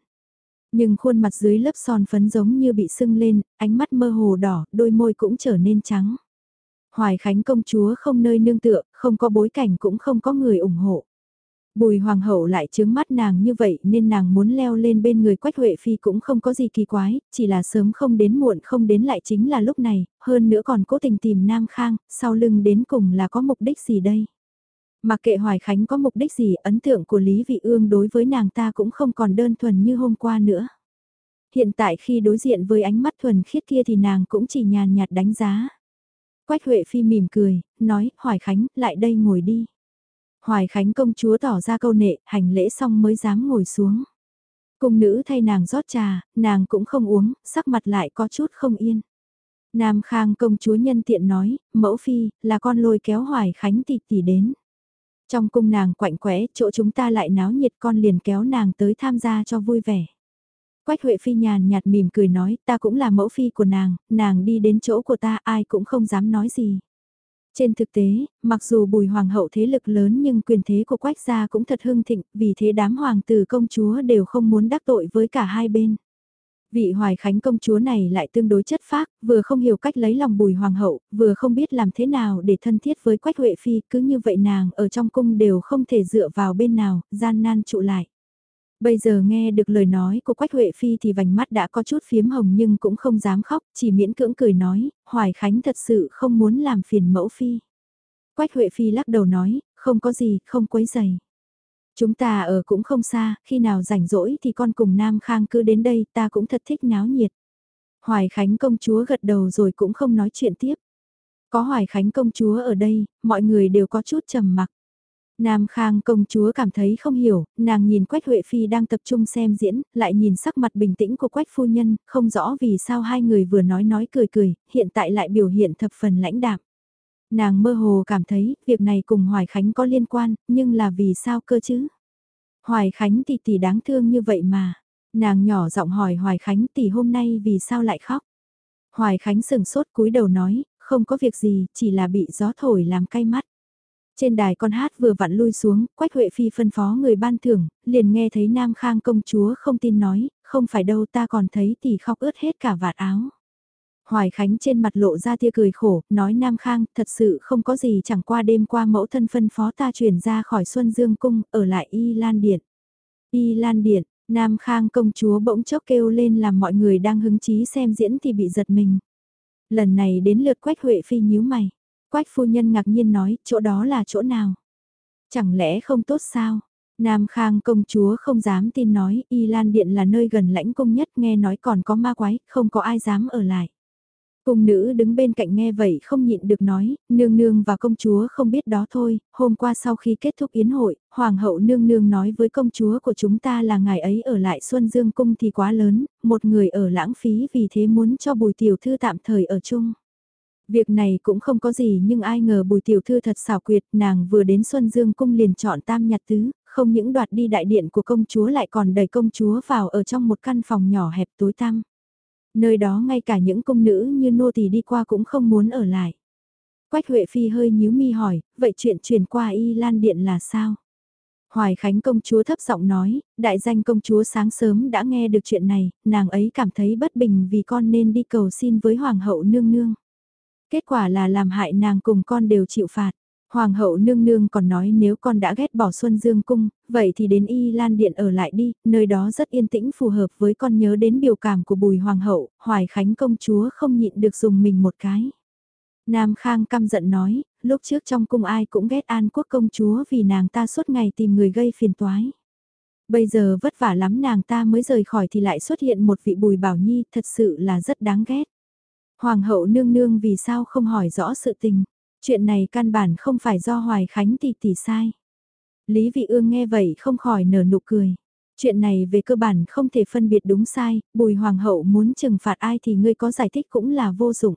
Speaker 1: Nhưng khuôn mặt dưới lớp son phấn giống như bị sưng lên, ánh mắt mơ hồ đỏ, đôi môi cũng trở nên trắng. Hoài Khánh công chúa không nơi nương tựa, không có bối cảnh cũng không có người ủng hộ. Bùi hoàng hậu lại chướng mắt nàng như vậy nên nàng muốn leo lên bên người Quách Huệ Phi cũng không có gì kỳ quái, chỉ là sớm không đến muộn không đến lại chính là lúc này, hơn nữa còn cố tình tìm Nam Khang, sau lưng đến cùng là có mục đích gì đây? Mặc kệ Hoài Khánh có mục đích gì, ấn tượng của Lý Vị Ương đối với nàng ta cũng không còn đơn thuần như hôm qua nữa. Hiện tại khi đối diện với ánh mắt thuần khiết kia thì nàng cũng chỉ nhàn nhạt đánh giá. Quách Huệ Phi mỉm cười, nói, Hoài Khánh, lại đây ngồi đi. Hoài Khánh công chúa tỏ ra câu nệ, hành lễ xong mới dám ngồi xuống. Cung nữ thay nàng rót trà, nàng cũng không uống, sắc mặt lại có chút không yên. Nam Khang công chúa nhân tiện nói, mẫu phi, là con lôi kéo Hoài Khánh tỷ tỷ đến. Trong cung nàng quạnh quẽ, chỗ chúng ta lại náo nhiệt con liền kéo nàng tới tham gia cho vui vẻ. Quách Huệ Phi nhàn nhạt mỉm cười nói, ta cũng là mẫu phi của nàng, nàng đi đến chỗ của ta ai cũng không dám nói gì. Trên thực tế, mặc dù bùi hoàng hậu thế lực lớn nhưng quyền thế của quách gia cũng thật hưng thịnh, vì thế đám hoàng tử công chúa đều không muốn đắc tội với cả hai bên. Vị hoài khánh công chúa này lại tương đối chất phác, vừa không hiểu cách lấy lòng bùi hoàng hậu, vừa không biết làm thế nào để thân thiết với quách huệ phi, cứ như vậy nàng ở trong cung đều không thể dựa vào bên nào, gian nan trụ lại. Bây giờ nghe được lời nói của Quách Huệ Phi thì vành mắt đã có chút phiếm hồng nhưng cũng không dám khóc, chỉ miễn cưỡng cười nói, Hoài Khánh thật sự không muốn làm phiền mẫu Phi. Quách Huệ Phi lắc đầu nói, không có gì, không quấy dày. Chúng ta ở cũng không xa, khi nào rảnh rỗi thì con cùng Nam Khang cứ đến đây, ta cũng thật thích náo nhiệt. Hoài Khánh công chúa gật đầu rồi cũng không nói chuyện tiếp. Có Hoài Khánh công chúa ở đây, mọi người đều có chút trầm mặc. Nam Khang công chúa cảm thấy không hiểu, nàng nhìn Quách Huệ Phi đang tập trung xem diễn, lại nhìn sắc mặt bình tĩnh của Quách phu nhân, không rõ vì sao hai người vừa nói nói cười cười, hiện tại lại biểu hiện thập phần lãnh đạm. Nàng mơ hồ cảm thấy, việc này cùng Hoài Khánh có liên quan, nhưng là vì sao cơ chứ? Hoài Khánh tỷ tỷ đáng thương như vậy mà. Nàng nhỏ giọng hỏi Hoài Khánh tỷ hôm nay vì sao lại khóc? Hoài Khánh sừng sốt cúi đầu nói, không có việc gì, chỉ là bị gió thổi làm cay mắt. Trên đài con hát vừa vặn lui xuống, Quách Huệ Phi phân phó người ban thưởng, liền nghe thấy Nam Khang công chúa không tin nói, không phải đâu ta còn thấy tỷ khóc ướt hết cả vạt áo. Hoài Khánh trên mặt lộ ra tia cười khổ, nói Nam Khang, thật sự không có gì chẳng qua đêm qua mẫu thân phân phó ta chuyển ra khỏi Xuân Dương Cung, ở lại Y Lan Điện. Y Lan Điện, Nam Khang công chúa bỗng chốc kêu lên làm mọi người đang hứng chí xem diễn thì bị giật mình. Lần này đến lượt Quách Huệ Phi nhíu mày. Quách phu nhân ngạc nhiên nói, chỗ đó là chỗ nào? Chẳng lẽ không tốt sao? Nam Khang công chúa không dám tin nói, Y Lan Điện là nơi gần lãnh cung nhất nghe nói còn có ma quái, không có ai dám ở lại. Cung nữ đứng bên cạnh nghe vậy không nhịn được nói, nương nương và công chúa không biết đó thôi, hôm qua sau khi kết thúc yến hội, hoàng hậu nương nương nói với công chúa của chúng ta là ngày ấy ở lại Xuân Dương Cung thì quá lớn, một người ở lãng phí vì thế muốn cho bùi tiểu thư tạm thời ở chung. Việc này cũng không có gì nhưng ai ngờ bùi tiểu thư thật xảo quyệt, nàng vừa đến Xuân Dương Cung liền chọn tam nhặt tứ, không những đoạt đi đại điện của công chúa lại còn đẩy công chúa vào ở trong một căn phòng nhỏ hẹp tối tăm. Nơi đó ngay cả những cung nữ như nô tỳ đi qua cũng không muốn ở lại. Quách Huệ Phi hơi nhíu mi hỏi, vậy chuyện truyền qua y lan điện là sao? Hoài Khánh công chúa thấp giọng nói, đại danh công chúa sáng sớm đã nghe được chuyện này, nàng ấy cảm thấy bất bình vì con nên đi cầu xin với hoàng hậu nương nương. Kết quả là làm hại nàng cùng con đều chịu phạt. Hoàng hậu nương nương còn nói nếu con đã ghét bỏ Xuân Dương Cung, vậy thì đến Y Lan Điện ở lại đi, nơi đó rất yên tĩnh phù hợp với con nhớ đến biểu cảm của bùi hoàng hậu, Hoài Khánh công chúa không nhịn được dùng mình một cái. Nam Khang căm giận nói, lúc trước trong cung ai cũng ghét An Quốc công chúa vì nàng ta suốt ngày tìm người gây phiền toái. Bây giờ vất vả lắm nàng ta mới rời khỏi thì lại xuất hiện một vị bùi bảo nhi thật sự là rất đáng ghét. Hoàng hậu nương nương vì sao không hỏi rõ sự tình. Chuyện này căn bản không phải do Hoài Khánh tỷ tỷ sai. Lý Vị Ương nghe vậy không khỏi nở nụ cười. Chuyện này về cơ bản không thể phân biệt đúng sai, bùi hoàng hậu muốn trừng phạt ai thì ngươi có giải thích cũng là vô dụng.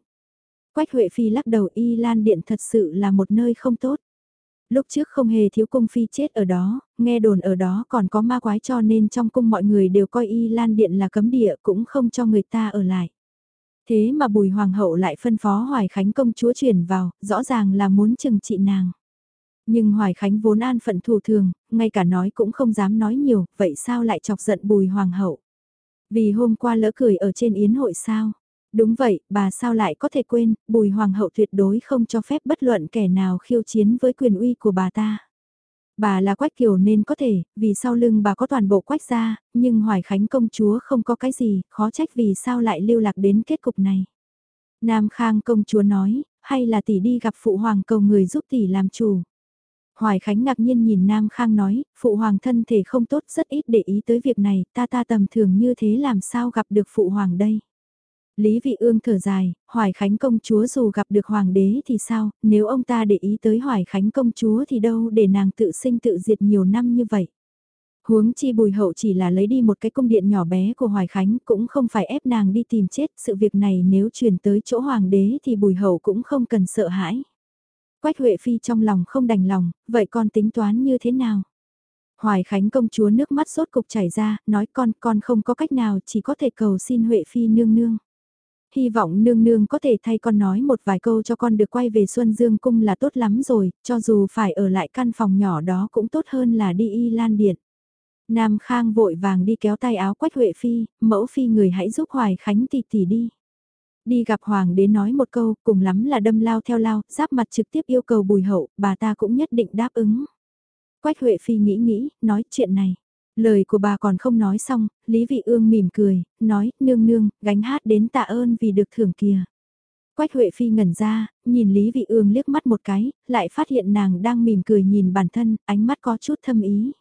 Speaker 1: Quách Huệ Phi lắc đầu Y Lan Điện thật sự là một nơi không tốt. Lúc trước không hề thiếu cung phi chết ở đó, nghe đồn ở đó còn có ma quái cho nên trong cung mọi người đều coi Y Lan Điện là cấm địa cũng không cho người ta ở lại. Thế mà bùi hoàng hậu lại phân phó Hoài Khánh công chúa chuyển vào, rõ ràng là muốn chừng trị nàng. Nhưng Hoài Khánh vốn an phận thủ thường, ngay cả nói cũng không dám nói nhiều, vậy sao lại chọc giận bùi hoàng hậu? Vì hôm qua lỡ cười ở trên yến hội sao? Đúng vậy, bà sao lại có thể quên, bùi hoàng hậu tuyệt đối không cho phép bất luận kẻ nào khiêu chiến với quyền uy của bà ta. Bà là quách kiều nên có thể, vì sau lưng bà có toàn bộ quách gia, nhưng Hoài Khánh công chúa không có cái gì, khó trách vì sao lại lưu lạc đến kết cục này. Nam Khang công chúa nói, hay là tỷ đi gặp phụ hoàng cầu người giúp tỷ làm chủ. Hoài Khánh ngạc nhiên nhìn Nam Khang nói, phụ hoàng thân thể không tốt rất ít để ý tới việc này, ta ta tầm thường như thế làm sao gặp được phụ hoàng đây. Lý Vị Ương thở dài, Hoài Khánh công chúa dù gặp được hoàng đế thì sao, nếu ông ta để ý tới Hoài Khánh công chúa thì đâu để nàng tự sinh tự diệt nhiều năm như vậy. Huống chi bùi hậu chỉ là lấy đi một cái cung điện nhỏ bé của Hoài Khánh cũng không phải ép nàng đi tìm chết, sự việc này nếu truyền tới chỗ hoàng đế thì bùi hậu cũng không cần sợ hãi. Quách Huệ Phi trong lòng không đành lòng, vậy con tính toán như thế nào? Hoài Khánh công chúa nước mắt sốt cục chảy ra, nói con, con không có cách nào, chỉ có thể cầu xin Huệ Phi nương nương hy vọng nương nương có thể thay con nói một vài câu cho con được quay về Xuân Dương Cung là tốt lắm rồi, cho dù phải ở lại căn phòng nhỏ đó cũng tốt hơn là đi y lan điện. Nam Khang vội vàng đi kéo tay áo Quách Huệ Phi, mẫu phi người hãy giúp Hoài Khánh tỷ tỷ đi. Đi gặp Hoàng đế nói một câu, cùng lắm là đâm lao theo lao, giáp mặt trực tiếp yêu cầu bùi hậu, bà ta cũng nhất định đáp ứng. Quách Huệ Phi nghĩ nghĩ, nói chuyện này. Lời của bà còn không nói xong, Lý Vị Ương mỉm cười, nói, nương nương, gánh hát đến tạ ơn vì được thưởng kìa. Quách Huệ Phi ngẩn ra, nhìn Lý Vị Ương liếc mắt một cái, lại phát hiện nàng đang mỉm cười nhìn bản thân, ánh mắt có chút thâm ý.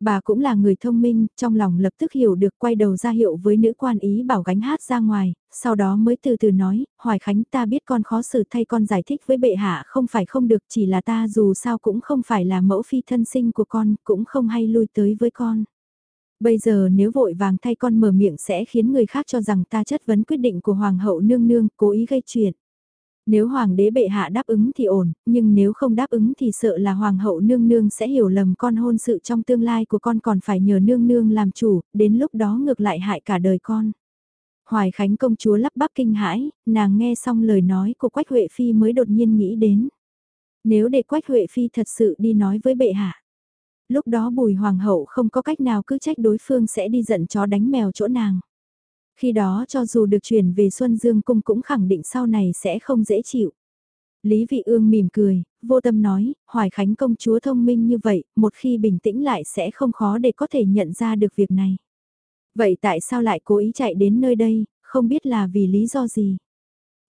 Speaker 1: Bà cũng là người thông minh, trong lòng lập tức hiểu được quay đầu ra hiệu với nữ quan ý bảo gánh hát ra ngoài, sau đó mới từ từ nói, Hoài Khánh ta biết con khó xử thay con giải thích với bệ hạ không phải không được chỉ là ta dù sao cũng không phải là mẫu phi thân sinh của con, cũng không hay lui tới với con. Bây giờ nếu vội vàng thay con mở miệng sẽ khiến người khác cho rằng ta chất vấn quyết định của Hoàng hậu nương nương, cố ý gây chuyện. Nếu Hoàng đế bệ hạ đáp ứng thì ổn, nhưng nếu không đáp ứng thì sợ là Hoàng hậu nương nương sẽ hiểu lầm con hôn sự trong tương lai của con còn phải nhờ nương nương làm chủ, đến lúc đó ngược lại hại cả đời con. Hoài Khánh công chúa lắp bắp kinh hãi, nàng nghe xong lời nói của Quách Huệ Phi mới đột nhiên nghĩ đến. Nếu để Quách Huệ Phi thật sự đi nói với bệ hạ, lúc đó bùi hoàng hậu không có cách nào cứ trách đối phương sẽ đi giận chó đánh mèo chỗ nàng. Khi đó cho dù được chuyển về Xuân Dương Cung cũng khẳng định sau này sẽ không dễ chịu. Lý Vị Ương mỉm cười, vô tâm nói, Hoài Khánh công chúa thông minh như vậy, một khi bình tĩnh lại sẽ không khó để có thể nhận ra được việc này. Vậy tại sao lại cố ý chạy đến nơi đây, không biết là vì lý do gì?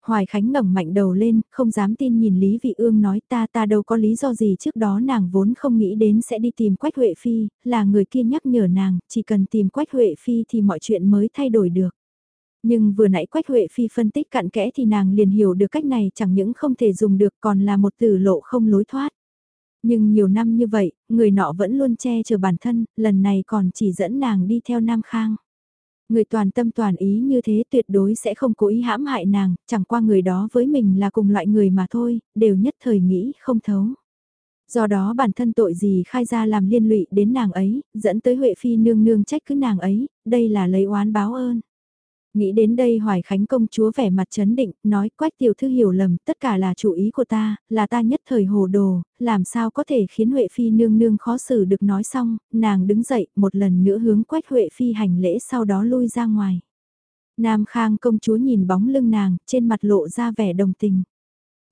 Speaker 1: Hoài Khánh ngẩng mạnh đầu lên, không dám tin nhìn Lý Vị Ương nói ta ta đâu có lý do gì trước đó nàng vốn không nghĩ đến sẽ đi tìm Quách Huệ Phi, là người kia nhắc nhở nàng, chỉ cần tìm Quách Huệ Phi thì mọi chuyện mới thay đổi được. Nhưng vừa nãy Quách Huệ Phi phân tích cặn kẽ thì nàng liền hiểu được cách này chẳng những không thể dùng được còn là một tử lộ không lối thoát. Nhưng nhiều năm như vậy, người nọ vẫn luôn che chở bản thân, lần này còn chỉ dẫn nàng đi theo Nam Khang. Người toàn tâm toàn ý như thế tuyệt đối sẽ không cố ý hãm hại nàng, chẳng qua người đó với mình là cùng loại người mà thôi, đều nhất thời nghĩ không thấu. Do đó bản thân tội gì khai ra làm liên lụy đến nàng ấy, dẫn tới Huệ Phi nương nương trách cứ nàng ấy, đây là lấy oán báo ơn. Nghĩ đến đây Hoài Khánh công chúa vẻ mặt chấn định, nói quách tiểu thư hiểu lầm, tất cả là chủ ý của ta, là ta nhất thời hồ đồ, làm sao có thể khiến Huệ Phi nương nương khó xử được nói xong, nàng đứng dậy, một lần nữa hướng quách Huệ Phi hành lễ sau đó lui ra ngoài. Nam Khang công chúa nhìn bóng lưng nàng, trên mặt lộ ra vẻ đồng tình.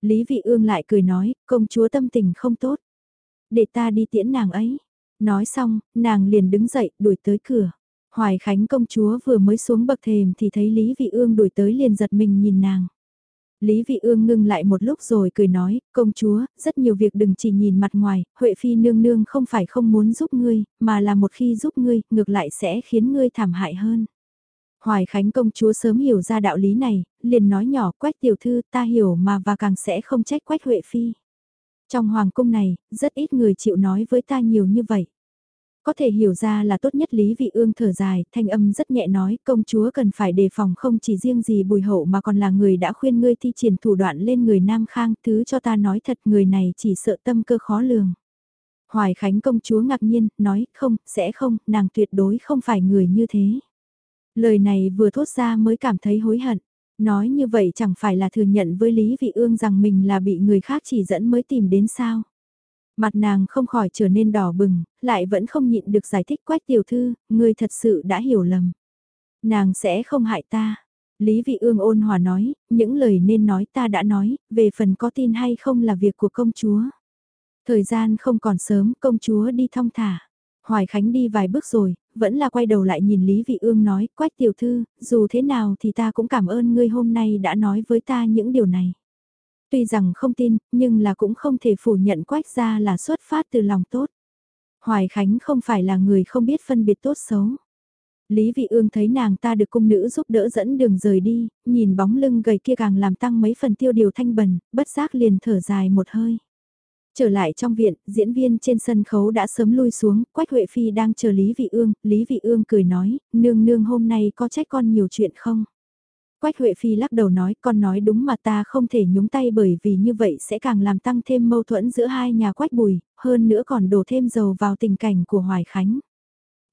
Speaker 1: Lý Vị Ương lại cười nói, công chúa tâm tình không tốt. Để ta đi tiễn nàng ấy. Nói xong, nàng liền đứng dậy, đuổi tới cửa. Hoài Khánh công chúa vừa mới xuống bậc thềm thì thấy Lý Vị Ương đuổi tới liền giật mình nhìn nàng. Lý Vị Ương ngưng lại một lúc rồi cười nói, công chúa, rất nhiều việc đừng chỉ nhìn mặt ngoài, Huệ Phi nương nương không phải không muốn giúp ngươi, mà là một khi giúp ngươi, ngược lại sẽ khiến ngươi thảm hại hơn. Hoài Khánh công chúa sớm hiểu ra đạo lý này, liền nói nhỏ quách tiểu thư ta hiểu mà và càng sẽ không trách quách Huệ Phi. Trong hoàng cung này, rất ít người chịu nói với ta nhiều như vậy. Có thể hiểu ra là tốt nhất Lý Vị Ương thở dài, thanh âm rất nhẹ nói, công chúa cần phải đề phòng không chỉ riêng gì bùi hậu mà còn là người đã khuyên ngươi thi triển thủ đoạn lên người Nam Khang, thứ cho ta nói thật người này chỉ sợ tâm cơ khó lường. Hoài Khánh công chúa ngạc nhiên, nói, không, sẽ không, nàng tuyệt đối không phải người như thế. Lời này vừa thốt ra mới cảm thấy hối hận. Nói như vậy chẳng phải là thừa nhận với Lý Vị Ương rằng mình là bị người khác chỉ dẫn mới tìm đến sao. Mặt nàng không khỏi trở nên đỏ bừng, lại vẫn không nhịn được giải thích quách tiểu thư, ngươi thật sự đã hiểu lầm. Nàng sẽ không hại ta. Lý Vị Ương ôn hòa nói, những lời nên nói ta đã nói, về phần có tin hay không là việc của công chúa. Thời gian không còn sớm, công chúa đi thong thả. Hoài Khánh đi vài bước rồi, vẫn là quay đầu lại nhìn Lý Vị Ương nói, quách tiểu thư, dù thế nào thì ta cũng cảm ơn ngươi hôm nay đã nói với ta những điều này. Tuy rằng không tin, nhưng là cũng không thể phủ nhận quách ra là xuất phát từ lòng tốt. Hoài Khánh không phải là người không biết phân biệt tốt xấu. Lý Vị Ương thấy nàng ta được cung nữ giúp đỡ dẫn đường rời đi, nhìn bóng lưng gầy kia càng làm tăng mấy phần tiêu điều thanh bần, bất giác liền thở dài một hơi. Trở lại trong viện, diễn viên trên sân khấu đã sớm lui xuống, Quách Huệ Phi đang chờ Lý Vị Ương, Lý Vị Ương cười nói, nương nương hôm nay có trách con nhiều chuyện không? Quách Huệ Phi lắc đầu nói con nói đúng mà ta không thể nhúng tay bởi vì như vậy sẽ càng làm tăng thêm mâu thuẫn giữa hai nhà Quách Bùi, hơn nữa còn đổ thêm dầu vào tình cảnh của Hoài Khánh.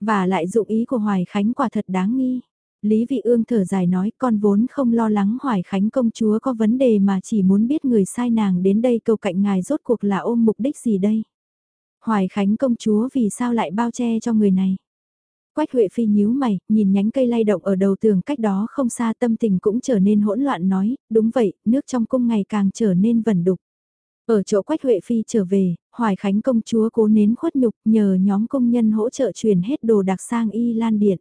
Speaker 1: Và lại dụng ý của Hoài Khánh quả thật đáng nghi. Lý Vị Ương thở dài nói con vốn không lo lắng Hoài Khánh công chúa có vấn đề mà chỉ muốn biết người sai nàng đến đây cầu cạnh ngài rốt cuộc là ôm mục đích gì đây. Hoài Khánh công chúa vì sao lại bao che cho người này. Quách Huệ Phi nhíu mày, nhìn nhánh cây lay động ở đầu tường cách đó không xa tâm tình cũng trở nên hỗn loạn nói, đúng vậy, nước trong cung ngày càng trở nên vẩn đục. Ở chỗ Quách Huệ Phi trở về, Hoài Khánh công chúa cố nến khuất nhục nhờ nhóm công nhân hỗ trợ truyền hết đồ đặc sang y lan điện.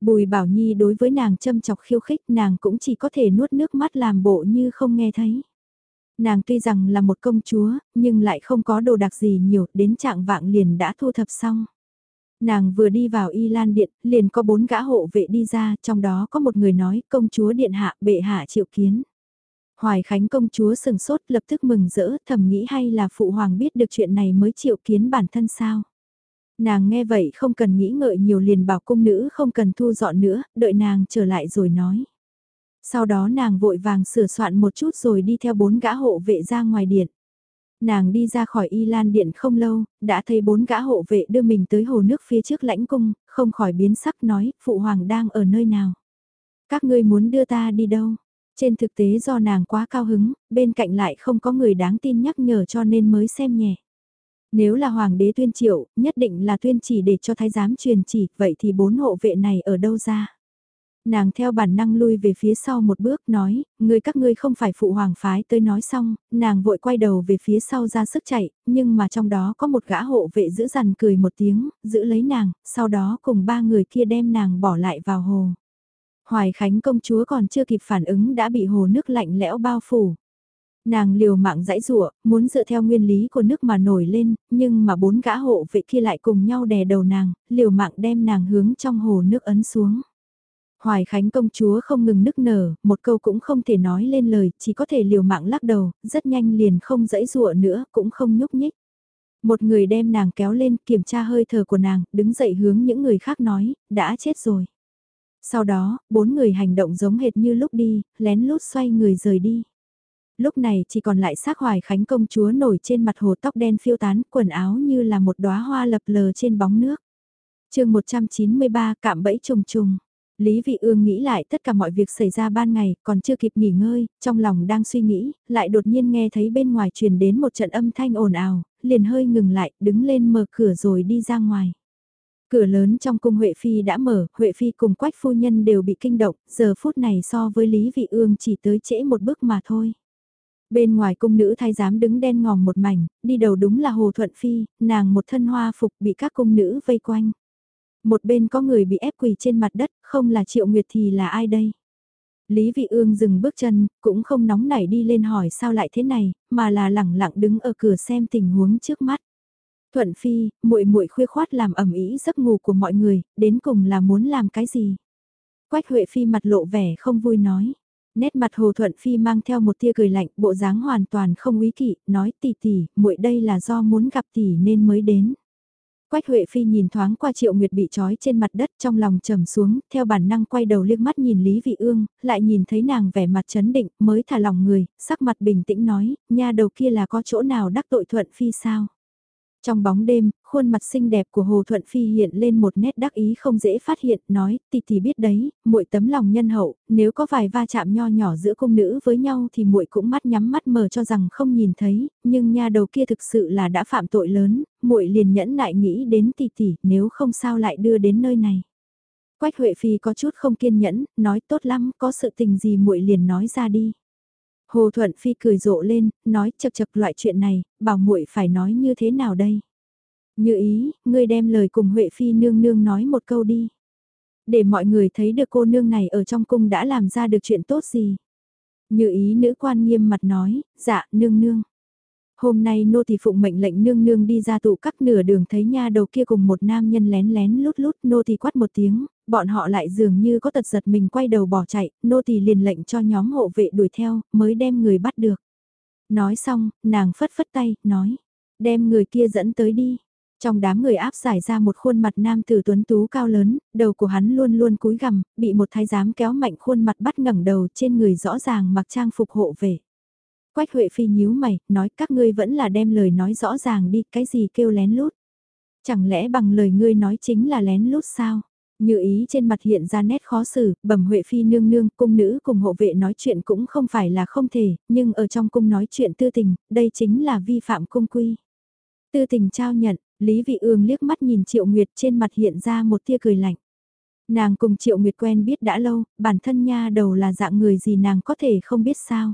Speaker 1: Bùi Bảo Nhi đối với nàng châm chọc khiêu khích nàng cũng chỉ có thể nuốt nước mắt làm bộ như không nghe thấy. Nàng tuy rằng là một công chúa, nhưng lại không có đồ đặc gì nhiều, đến trạng vạng liền đã thu thập xong. Nàng vừa đi vào y lan điện, liền có bốn gã hộ vệ đi ra, trong đó có một người nói công chúa điện hạ bệ hạ triệu kiến. Hoài Khánh công chúa sừng sốt lập tức mừng rỡ thầm nghĩ hay là phụ hoàng biết được chuyện này mới triệu kiến bản thân sao. Nàng nghe vậy không cần nghĩ ngợi nhiều liền bảo cung nữ không cần thu dọn nữa, đợi nàng trở lại rồi nói. Sau đó nàng vội vàng sửa soạn một chút rồi đi theo bốn gã hộ vệ ra ngoài điện. Nàng đi ra khỏi y lan điện không lâu, đã thấy bốn gã hộ vệ đưa mình tới hồ nước phía trước lãnh cung, không khỏi biến sắc nói, phụ hoàng đang ở nơi nào. Các ngươi muốn đưa ta đi đâu? Trên thực tế do nàng quá cao hứng, bên cạnh lại không có người đáng tin nhắc nhở cho nên mới xem nhẹ. Nếu là hoàng đế tuyên triệu, nhất định là tuyên chỉ để cho thái giám truyền chỉ, vậy thì bốn hộ vệ này ở đâu ra? Nàng theo bản năng lui về phía sau một bước nói, người các ngươi không phải phụ hoàng phái tới nói xong, nàng vội quay đầu về phía sau ra sức chạy, nhưng mà trong đó có một gã hộ vệ giữ dằn cười một tiếng, giữ lấy nàng, sau đó cùng ba người kia đem nàng bỏ lại vào hồ. Hoài Khánh công chúa còn chưa kịp phản ứng đã bị hồ nước lạnh lẽo bao phủ. Nàng liều mạng dãy rụa, muốn dựa theo nguyên lý của nước mà nổi lên, nhưng mà bốn gã hộ vệ kia lại cùng nhau đè đầu nàng, liều mạng đem nàng hướng trong hồ nước ấn xuống. Hoài Khánh công chúa không ngừng nức nở, một câu cũng không thể nói lên lời, chỉ có thể liều mạng lắc đầu, rất nhanh liền không dãy rụa nữa, cũng không nhúc nhích. Một người đem nàng kéo lên, kiểm tra hơi thở của nàng, đứng dậy hướng những người khác nói, đã chết rồi. Sau đó, bốn người hành động giống hệt như lúc đi, lén lút xoay người rời đi. Lúc này chỉ còn lại xác hoài khánh công chúa nổi trên mặt hồ tóc đen phiêu tán, quần áo như là một đóa hoa lập lờ trên bóng nước. chương 193 cạm bẫy trùng trùng. Lý Vị Ương nghĩ lại tất cả mọi việc xảy ra ban ngày, còn chưa kịp nghỉ ngơi, trong lòng đang suy nghĩ, lại đột nhiên nghe thấy bên ngoài truyền đến một trận âm thanh ồn ào, liền hơi ngừng lại, đứng lên mở cửa rồi đi ra ngoài. Cửa lớn trong cung Huệ Phi đã mở, Huệ Phi cùng Quách Phu Nhân đều bị kinh động, giờ phút này so với Lý Vị Ương chỉ tới trễ một bước mà thôi. Bên ngoài cung nữ thái giám đứng đen ngòm một mảnh, đi đầu đúng là Hồ Thuận Phi, nàng một thân hoa phục bị các cung nữ vây quanh. Một bên có người bị ép quỳ trên mặt đất, không là Triệu Nguyệt thì là ai đây? Lý Vị Ương dừng bước chân, cũng không nóng nảy đi lên hỏi sao lại thế này, mà là lẳng lặng đứng ở cửa xem tình huống trước mắt. Thuận Phi, muội muội khuya khoát làm ẩm ý giấc ngủ của mọi người, đến cùng là muốn làm cái gì? Quách Huệ Phi mặt lộ vẻ không vui nói. Nét mặt Hồ Thuận Phi mang theo một tia cười lạnh, bộ dáng hoàn toàn không ý kỵ, nói tỷ tỷ, muội đây là do muốn gặp tỷ nên mới đến. Quách Huệ Phi nhìn thoáng qua Triệu Nguyệt bị trói trên mặt đất trong lòng trầm xuống, theo bản năng quay đầu liếc mắt nhìn Lý Vị Ương, lại nhìn thấy nàng vẻ mặt chấn định, mới thả lòng người, sắc mặt bình tĩnh nói, nha đầu kia là có chỗ nào đắc tội Thuận Phi sao? Trong bóng đêm, khuôn mặt xinh đẹp của Hồ Thuận Phi hiện lên một nét đắc ý không dễ phát hiện, nói, tỷ tỷ biết đấy, muội tấm lòng nhân hậu, nếu có vài va chạm nho nhỏ giữa cung nữ với nhau thì muội cũng mắt nhắm mắt mờ cho rằng không nhìn thấy, nhưng nha đầu kia thực sự là đã phạm tội lớn, muội liền nhẫn nại nghĩ đến tỷ tỷ, nếu không sao lại đưa đến nơi này. Quách Huệ Phi có chút không kiên nhẫn, nói tốt lắm, có sự tình gì muội liền nói ra đi. Hồ Thuận Phi cười rộ lên, nói chật chật loại chuyện này, bảo muội phải nói như thế nào đây? Như ý, ngươi đem lời cùng Huệ Phi nương nương nói một câu đi. Để mọi người thấy được cô nương này ở trong cung đã làm ra được chuyện tốt gì. Như ý nữ quan nghiêm mặt nói, dạ nương nương. Hôm nay nô tỳ phụng mệnh lệnh nương nương đi ra tụ các nửa đường thấy nha đầu kia cùng một nam nhân lén lén lút lút nô tỳ quát một tiếng, bọn họ lại dường như có tật giật mình quay đầu bỏ chạy, nô tỳ liền lệnh cho nhóm hộ vệ đuổi theo, mới đem người bắt được. Nói xong, nàng phất phất tay, nói, đem người kia dẫn tới đi. Trong đám người áp giải ra một khuôn mặt nam tử tuấn tú cao lớn, đầu của hắn luôn luôn cúi gằm, bị một thái giám kéo mạnh khuôn mặt bắt ngẩng đầu trên người rõ ràng mặc trang phục hộ vệ. Quách Huệ Phi nhíu mày, nói các ngươi vẫn là đem lời nói rõ ràng đi, cái gì kêu lén lút. Chẳng lẽ bằng lời ngươi nói chính là lén lút sao? Như ý trên mặt hiện ra nét khó xử, bẩm Huệ Phi nương nương, cung nữ cùng hộ vệ nói chuyện cũng không phải là không thể, nhưng ở trong cung nói chuyện tư tình, đây chính là vi phạm cung quy. Tư tình trao nhận, Lý Vị Ương liếc mắt nhìn Triệu Nguyệt trên mặt hiện ra một tia cười lạnh. Nàng cùng Triệu Nguyệt quen biết đã lâu, bản thân nha đầu là dạng người gì nàng có thể không biết sao.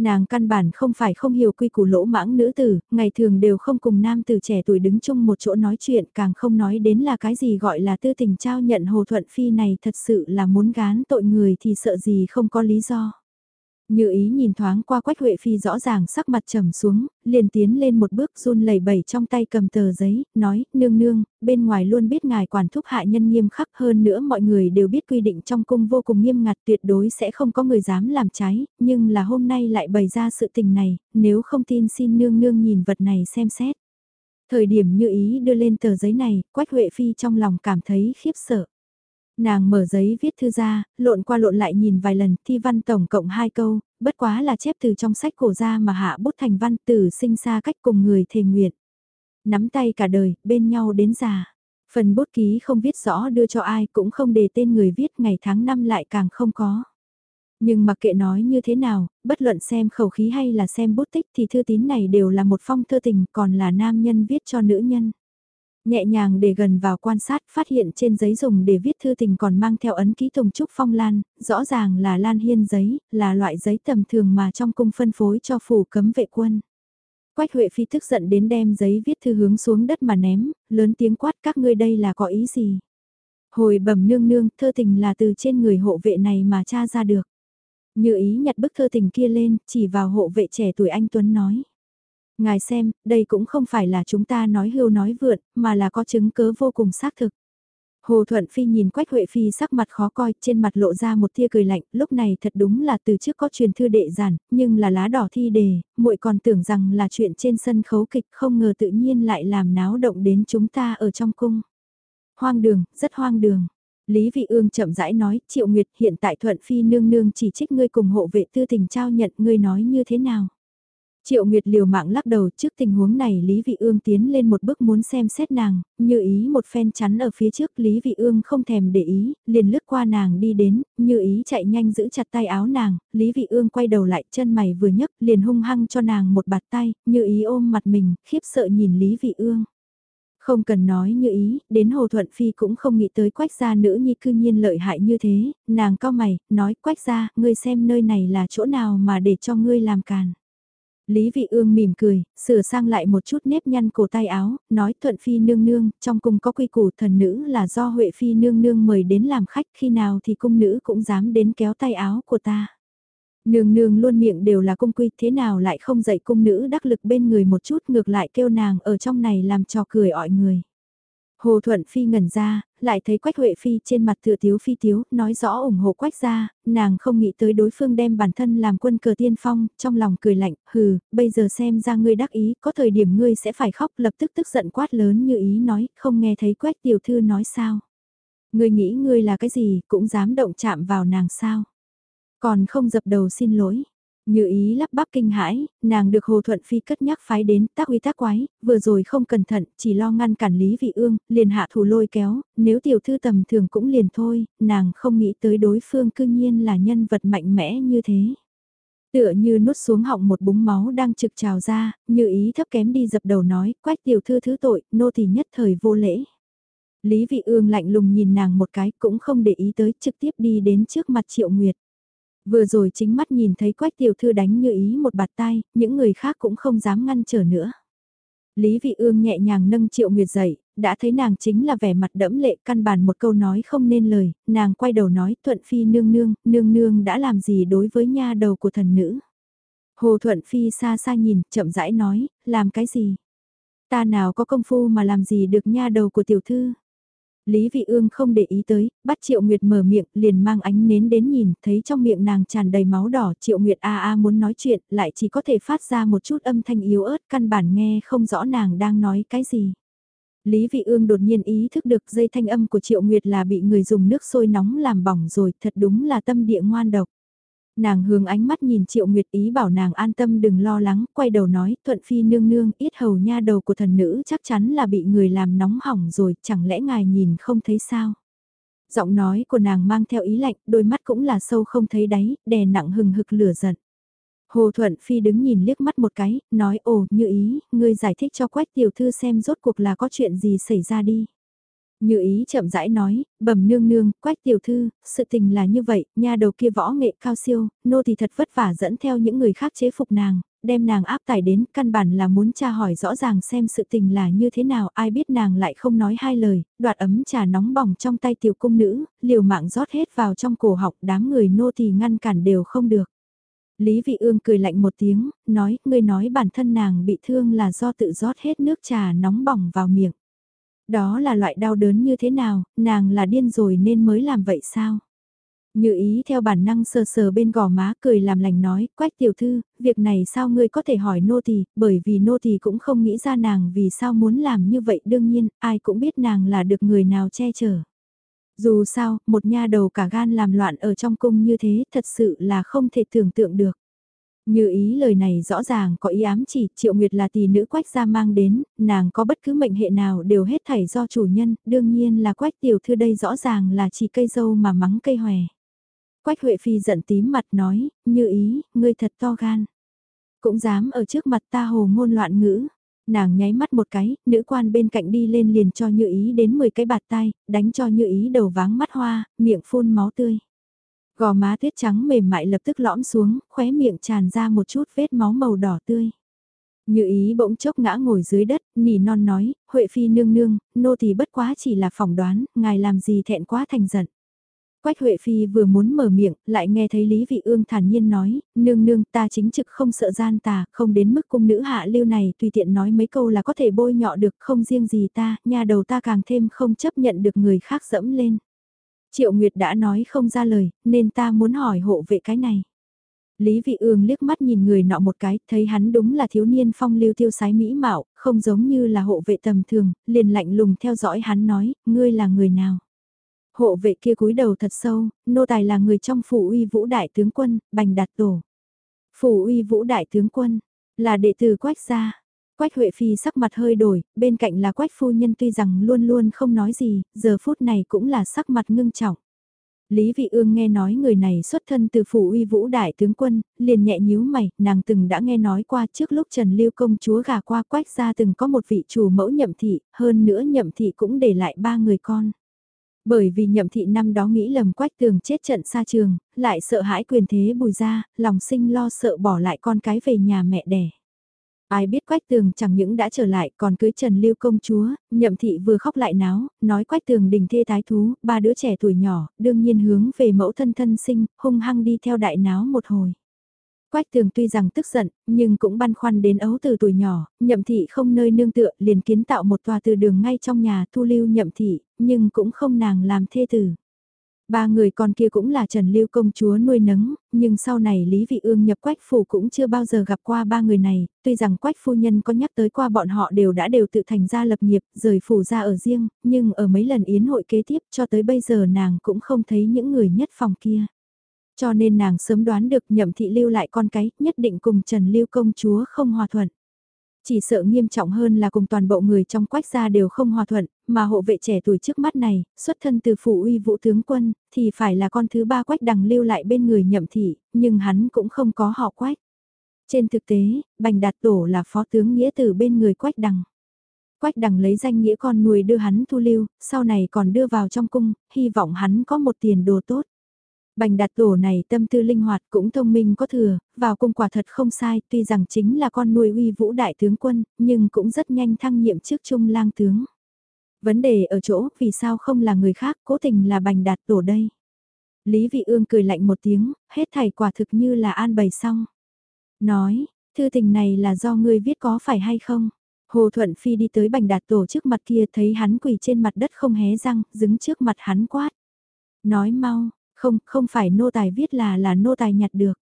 Speaker 1: Nàng căn bản không phải không hiểu quy củ lỗ mãng nữ tử, ngày thường đều không cùng nam tử trẻ tuổi đứng chung một chỗ nói chuyện càng không nói đến là cái gì gọi là tư tình trao nhận Hồ Thuận Phi này thật sự là muốn gán tội người thì sợ gì không có lý do. Như ý nhìn thoáng qua Quách Huệ Phi rõ ràng sắc mặt trầm xuống, liền tiến lên một bước run lẩy bẩy trong tay cầm tờ giấy, nói, nương nương, bên ngoài luôn biết ngài quản thúc hạ nhân nghiêm khắc hơn nữa mọi người đều biết quy định trong cung vô cùng nghiêm ngặt tuyệt đối sẽ không có người dám làm trái, nhưng là hôm nay lại bày ra sự tình này, nếu không tin xin nương nương nhìn vật này xem xét. Thời điểm như ý đưa lên tờ giấy này, Quách Huệ Phi trong lòng cảm thấy khiếp sợ. Nàng mở giấy viết thư ra, lộn qua lộn lại nhìn vài lần, thi văn tổng cộng hai câu, bất quá là chép từ trong sách cổ ra mà hạ bút thành văn từ sinh xa cách cùng người thề nguyện. Nắm tay cả đời, bên nhau đến già. Phần bút ký không viết rõ đưa cho ai cũng không để tên người viết ngày tháng năm lại càng không có. Nhưng mặc kệ nói như thế nào, bất luận xem khẩu khí hay là xem bút tích thì thư tín này đều là một phong thư tình còn là nam nhân viết cho nữ nhân. Nhẹ nhàng để gần vào quan sát phát hiện trên giấy dùng để viết thư tình còn mang theo ấn ký tùng trúc phong lan, rõ ràng là lan hiên giấy, là loại giấy tầm thường mà trong cung phân phối cho phủ cấm vệ quân. Quách Huệ Phi tức giận đến đem giấy viết thư hướng xuống đất mà ném, lớn tiếng quát các ngươi đây là có ý gì. Hồi bẩm nương nương, thơ tình là từ trên người hộ vệ này mà tra ra được. Như ý nhặt bức thơ tình kia lên, chỉ vào hộ vệ trẻ tuổi anh Tuấn nói. Ngài xem, đây cũng không phải là chúng ta nói hưu nói vượn, mà là có chứng cớ vô cùng xác thực. Hồ Thuận Phi nhìn Quách Huệ Phi sắc mặt khó coi, trên mặt lộ ra một tia cười lạnh, lúc này thật đúng là từ trước có truyền thư đệ giản, nhưng là lá đỏ thi đề, muội còn tưởng rằng là chuyện trên sân khấu kịch không ngờ tự nhiên lại làm náo động đến chúng ta ở trong cung. Hoang đường, rất hoang đường. Lý Vị Ương chậm rãi nói, Triệu Nguyệt hiện tại Thuận Phi nương nương chỉ trích ngươi cùng hộ vệ tư tình trao nhận ngươi nói như thế nào. Triệu Nguyệt liều mạng lắc đầu trước tình huống này Lý Vị Ương tiến lên một bước muốn xem xét nàng, như ý một phen chắn ở phía trước Lý Vị Ương không thèm để ý, liền lướt qua nàng đi đến, như ý chạy nhanh giữ chặt tay áo nàng, Lý Vị Ương quay đầu lại chân mày vừa nhấc liền hung hăng cho nàng một bạt tay, như ý ôm mặt mình, khiếp sợ nhìn Lý Vị Ương. Không cần nói như ý, đến Hồ Thuận Phi cũng không nghĩ tới quách gia nữ nhi cư nhiên lợi hại như thế, nàng cao mày, nói quách gia, ngươi xem nơi này là chỗ nào mà để cho ngươi làm càn. Lý Vị Ương mỉm cười, sửa sang lại một chút nếp nhăn cổ tay áo, nói thuận phi nương nương, trong cung có quy củ thần nữ là do Huệ phi nương nương mời đến làm khách khi nào thì cung nữ cũng dám đến kéo tay áo của ta. Nương nương luôn miệng đều là cung quy thế nào lại không dạy cung nữ đắc lực bên người một chút ngược lại kêu nàng ở trong này làm trò cười ỏi người. Hồ Thuận Phi ngẩn ra, lại thấy Quách Huệ Phi trên mặt thừa thiếu phi thiếu, nói rõ ủng hộ Quách gia, nàng không nghĩ tới đối phương đem bản thân làm quân cờ tiên phong, trong lòng cười lạnh, hừ, bây giờ xem ra ngươi đắc ý, có thời điểm ngươi sẽ phải khóc lập tức tức giận quát lớn như ý nói, không nghe thấy Quách tiểu thư nói sao. Ngươi nghĩ ngươi là cái gì, cũng dám động chạm vào nàng sao. Còn không dập đầu xin lỗi, như ý lắp bắp kinh hãi, nàng được Hồ Thuận Phi cất nhắc phái đến tác uy tác quái, vừa rồi không cẩn thận, chỉ lo ngăn cản Lý Vị Ương, liền hạ thủ lôi kéo, nếu tiểu thư tầm thường cũng liền thôi, nàng không nghĩ tới đối phương cư nhiên là nhân vật mạnh mẽ như thế. Tựa như nuốt xuống họng một búng máu đang trực trào ra, như ý thấp kém đi dập đầu nói, quách tiểu thư thứ tội, nô thì nhất thời vô lễ. Lý Vị Ương lạnh lùng nhìn nàng một cái cũng không để ý tới trực tiếp đi đến trước mặt Triệu Nguyệt. Vừa rồi chính mắt nhìn thấy quách tiểu thư đánh như ý một bạt tay, những người khác cũng không dám ngăn trở nữa. Lý Vị Ương nhẹ nhàng nâng Triệu Nguyệt dậy, đã thấy nàng chính là vẻ mặt đẫm lệ căn bản một câu nói không nên lời, nàng quay đầu nói Thuận Phi nương nương, nương nương đã làm gì đối với nha đầu của thần nữ. Hồ Thuận Phi xa xa nhìn, chậm rãi nói, làm cái gì? Ta nào có công phu mà làm gì được nha đầu của tiểu thư? Lý Vị Ương không để ý tới, bắt Triệu Nguyệt mở miệng, liền mang ánh nến đến nhìn, thấy trong miệng nàng tràn đầy máu đỏ, Triệu Nguyệt a a muốn nói chuyện, lại chỉ có thể phát ra một chút âm thanh yếu ớt, căn bản nghe không rõ nàng đang nói cái gì. Lý Vị Ương đột nhiên ý thức được dây thanh âm của Triệu Nguyệt là bị người dùng nước sôi nóng làm bỏng rồi, thật đúng là tâm địa ngoan độc. Nàng hướng ánh mắt nhìn Triệu Nguyệt ý bảo nàng an tâm đừng lo lắng, quay đầu nói, thuận phi nương nương, ít hầu nha đầu của thần nữ chắc chắn là bị người làm nóng hỏng rồi, chẳng lẽ ngài nhìn không thấy sao? Giọng nói của nàng mang theo ý lạnh, đôi mắt cũng là sâu không thấy đáy, đè nặng hừng hực lửa giận. Hồ Thuận Phi đứng nhìn liếc mắt một cái, nói ồ như ý, ngươi giải thích cho Quách tiểu thư xem rốt cuộc là có chuyện gì xảy ra đi. Như ý chậm rãi nói, bẩm nương nương, quách tiểu thư, sự tình là như vậy, nha đầu kia võ nghệ cao siêu, nô thì thật vất vả dẫn theo những người khác chế phục nàng, đem nàng áp tải đến, căn bản là muốn tra hỏi rõ ràng xem sự tình là như thế nào, ai biết nàng lại không nói hai lời, đoạt ấm trà nóng bỏng trong tay tiểu cung nữ, liều mạng rót hết vào trong cổ học, đám người nô thì ngăn cản đều không được. Lý Vị Ương cười lạnh một tiếng, nói, ngươi nói bản thân nàng bị thương là do tự rót hết nước trà nóng bỏng vào miệng. Đó là loại đau đớn như thế nào, nàng là điên rồi nên mới làm vậy sao? Như ý theo bản năng sờ sờ bên gò má cười làm lành nói, quách tiểu thư, việc này sao ngươi có thể hỏi nô tỳ, bởi vì nô tỳ cũng không nghĩ ra nàng vì sao muốn làm như vậy đương nhiên, ai cũng biết nàng là được người nào che chở. Dù sao, một nha đầu cả gan làm loạn ở trong cung như thế thật sự là không thể tưởng tượng được. Như ý lời này rõ ràng có ý ám chỉ, Triệu Nguyệt là tỷ nữ quách gia mang đến, nàng có bất cứ mệnh hệ nào đều hết thảy do chủ nhân, đương nhiên là quách tiểu thư đây rõ ràng là chỉ cây dâu mà mắng cây hòe. Quách Huệ Phi giận tím mặt nói, như ý, ngươi thật to gan. Cũng dám ở trước mặt ta hồ ngôn loạn ngữ. Nàng nháy mắt một cái, nữ quan bên cạnh đi lên liền cho như ý đến 10 cái bạt tay, đánh cho như ý đầu váng mắt hoa, miệng phun máu tươi. Gò má tuyết trắng mềm mại lập tức lõm xuống, khóe miệng tràn ra một chút vết máu màu đỏ tươi. Như ý bỗng chốc ngã ngồi dưới đất, nỉ non nói, Huệ Phi nương nương, nô thì bất quá chỉ là phỏng đoán, ngài làm gì thẹn quá thành giận. Quách Huệ Phi vừa muốn mở miệng, lại nghe thấy Lý Vị Ương thản nhiên nói, nương nương ta chính trực không sợ gian tà, không đến mức cung nữ hạ lưu này tùy tiện nói mấy câu là có thể bôi nhọ được không riêng gì ta, nhà đầu ta càng thêm không chấp nhận được người khác dẫm lên. Triệu Nguyệt đã nói không ra lời, nên ta muốn hỏi hộ vệ cái này. Lý Vị Ương liếc mắt nhìn người nọ một cái, thấy hắn đúng là thiếu niên phong lưu tiêu sái mỹ mạo, không giống như là hộ vệ tầm thường, liền lạnh lùng theo dõi hắn nói, ngươi là người nào. Hộ vệ kia cúi đầu thật sâu, nô tài là người trong phủ uy vũ đại tướng quân, bành đạt tổ. Phủ uy vũ đại tướng quân, là đệ tử quách gia. Quách Huệ Phi sắc mặt hơi đổi, bên cạnh là Quách Phu Nhân tuy rằng luôn luôn không nói gì, giờ phút này cũng là sắc mặt ngưng trọng. Lý Vị Ương nghe nói người này xuất thân từ phủ uy vũ đại tướng quân, liền nhẹ nhíu mày, nàng từng đã nghe nói qua trước lúc Trần Lưu công chúa gả qua Quách gia từng có một vị chủ mẫu nhậm thị, hơn nữa nhậm thị cũng để lại ba người con. Bởi vì nhậm thị năm đó nghĩ lầm quách tường chết trận xa trường, lại sợ hãi quyền thế bùi ra, lòng sinh lo sợ bỏ lại con cái về nhà mẹ đẻ. Ai biết Quách Tường chẳng những đã trở lại còn cưới Trần Lưu công chúa, nhậm thị vừa khóc lại náo, nói Quách Tường đình thê thái thú, ba đứa trẻ tuổi nhỏ, đương nhiên hướng về mẫu thân thân sinh, hung hăng đi theo đại náo một hồi. Quách tường tuy rằng tức giận, nhưng cũng băn khoăn đến ấu từ tuổi nhỏ, nhậm thị không nơi nương tựa, liền kiến tạo một tòa từ đường ngay trong nhà thu lưu nhậm thị, nhưng cũng không nàng làm thê tử. Ba người con kia cũng là Trần Lưu công chúa nuôi nấng, nhưng sau này Lý Vị Ương nhập Quách phủ cũng chưa bao giờ gặp qua ba người này, tuy rằng Quách phu nhân có nhắc tới qua bọn họ đều đã đều tự thành ra lập nghiệp, rời phủ ra ở riêng, nhưng ở mấy lần yến hội kế tiếp cho tới bây giờ nàng cũng không thấy những người nhất phòng kia. Cho nên nàng sớm đoán được nhậm thị lưu lại con cái, nhất định cùng Trần Lưu công chúa không hòa thuận. Chỉ sợ nghiêm trọng hơn là cùng toàn bộ người trong quách gia đều không hòa thuận, mà hộ vệ trẻ tuổi trước mắt này, xuất thân từ phủ uy vũ tướng quân, thì phải là con thứ ba quách đằng lưu lại bên người nhậm thị, nhưng hắn cũng không có họ quách. Trên thực tế, Bành Đạt Tổ là phó tướng nghĩa từ bên người quách đằng. Quách đằng lấy danh nghĩa con nuôi đưa hắn thu lưu, sau này còn đưa vào trong cung, hy vọng hắn có một tiền đồ tốt. Bành đạt tổ này tâm tư linh hoạt cũng thông minh có thừa, vào cung quả thật không sai, tuy rằng chính là con nuôi uy vũ đại tướng quân, nhưng cũng rất nhanh thăng nhiệm trước trung lang tướng. Vấn đề ở chỗ vì sao không là người khác, cố tình là bành đạt tổ đây. Lý Vị Ương cười lạnh một tiếng, hết thảy quả thực như là an bày xong. Nói, thư tình này là do ngươi viết có phải hay không? Hồ Thuận Phi đi tới bành đạt tổ trước mặt kia thấy hắn quỳ trên mặt đất không hé răng, đứng trước mặt hắn quát. Nói mau, không, không phải nô tài viết là là nô tài nhặt được.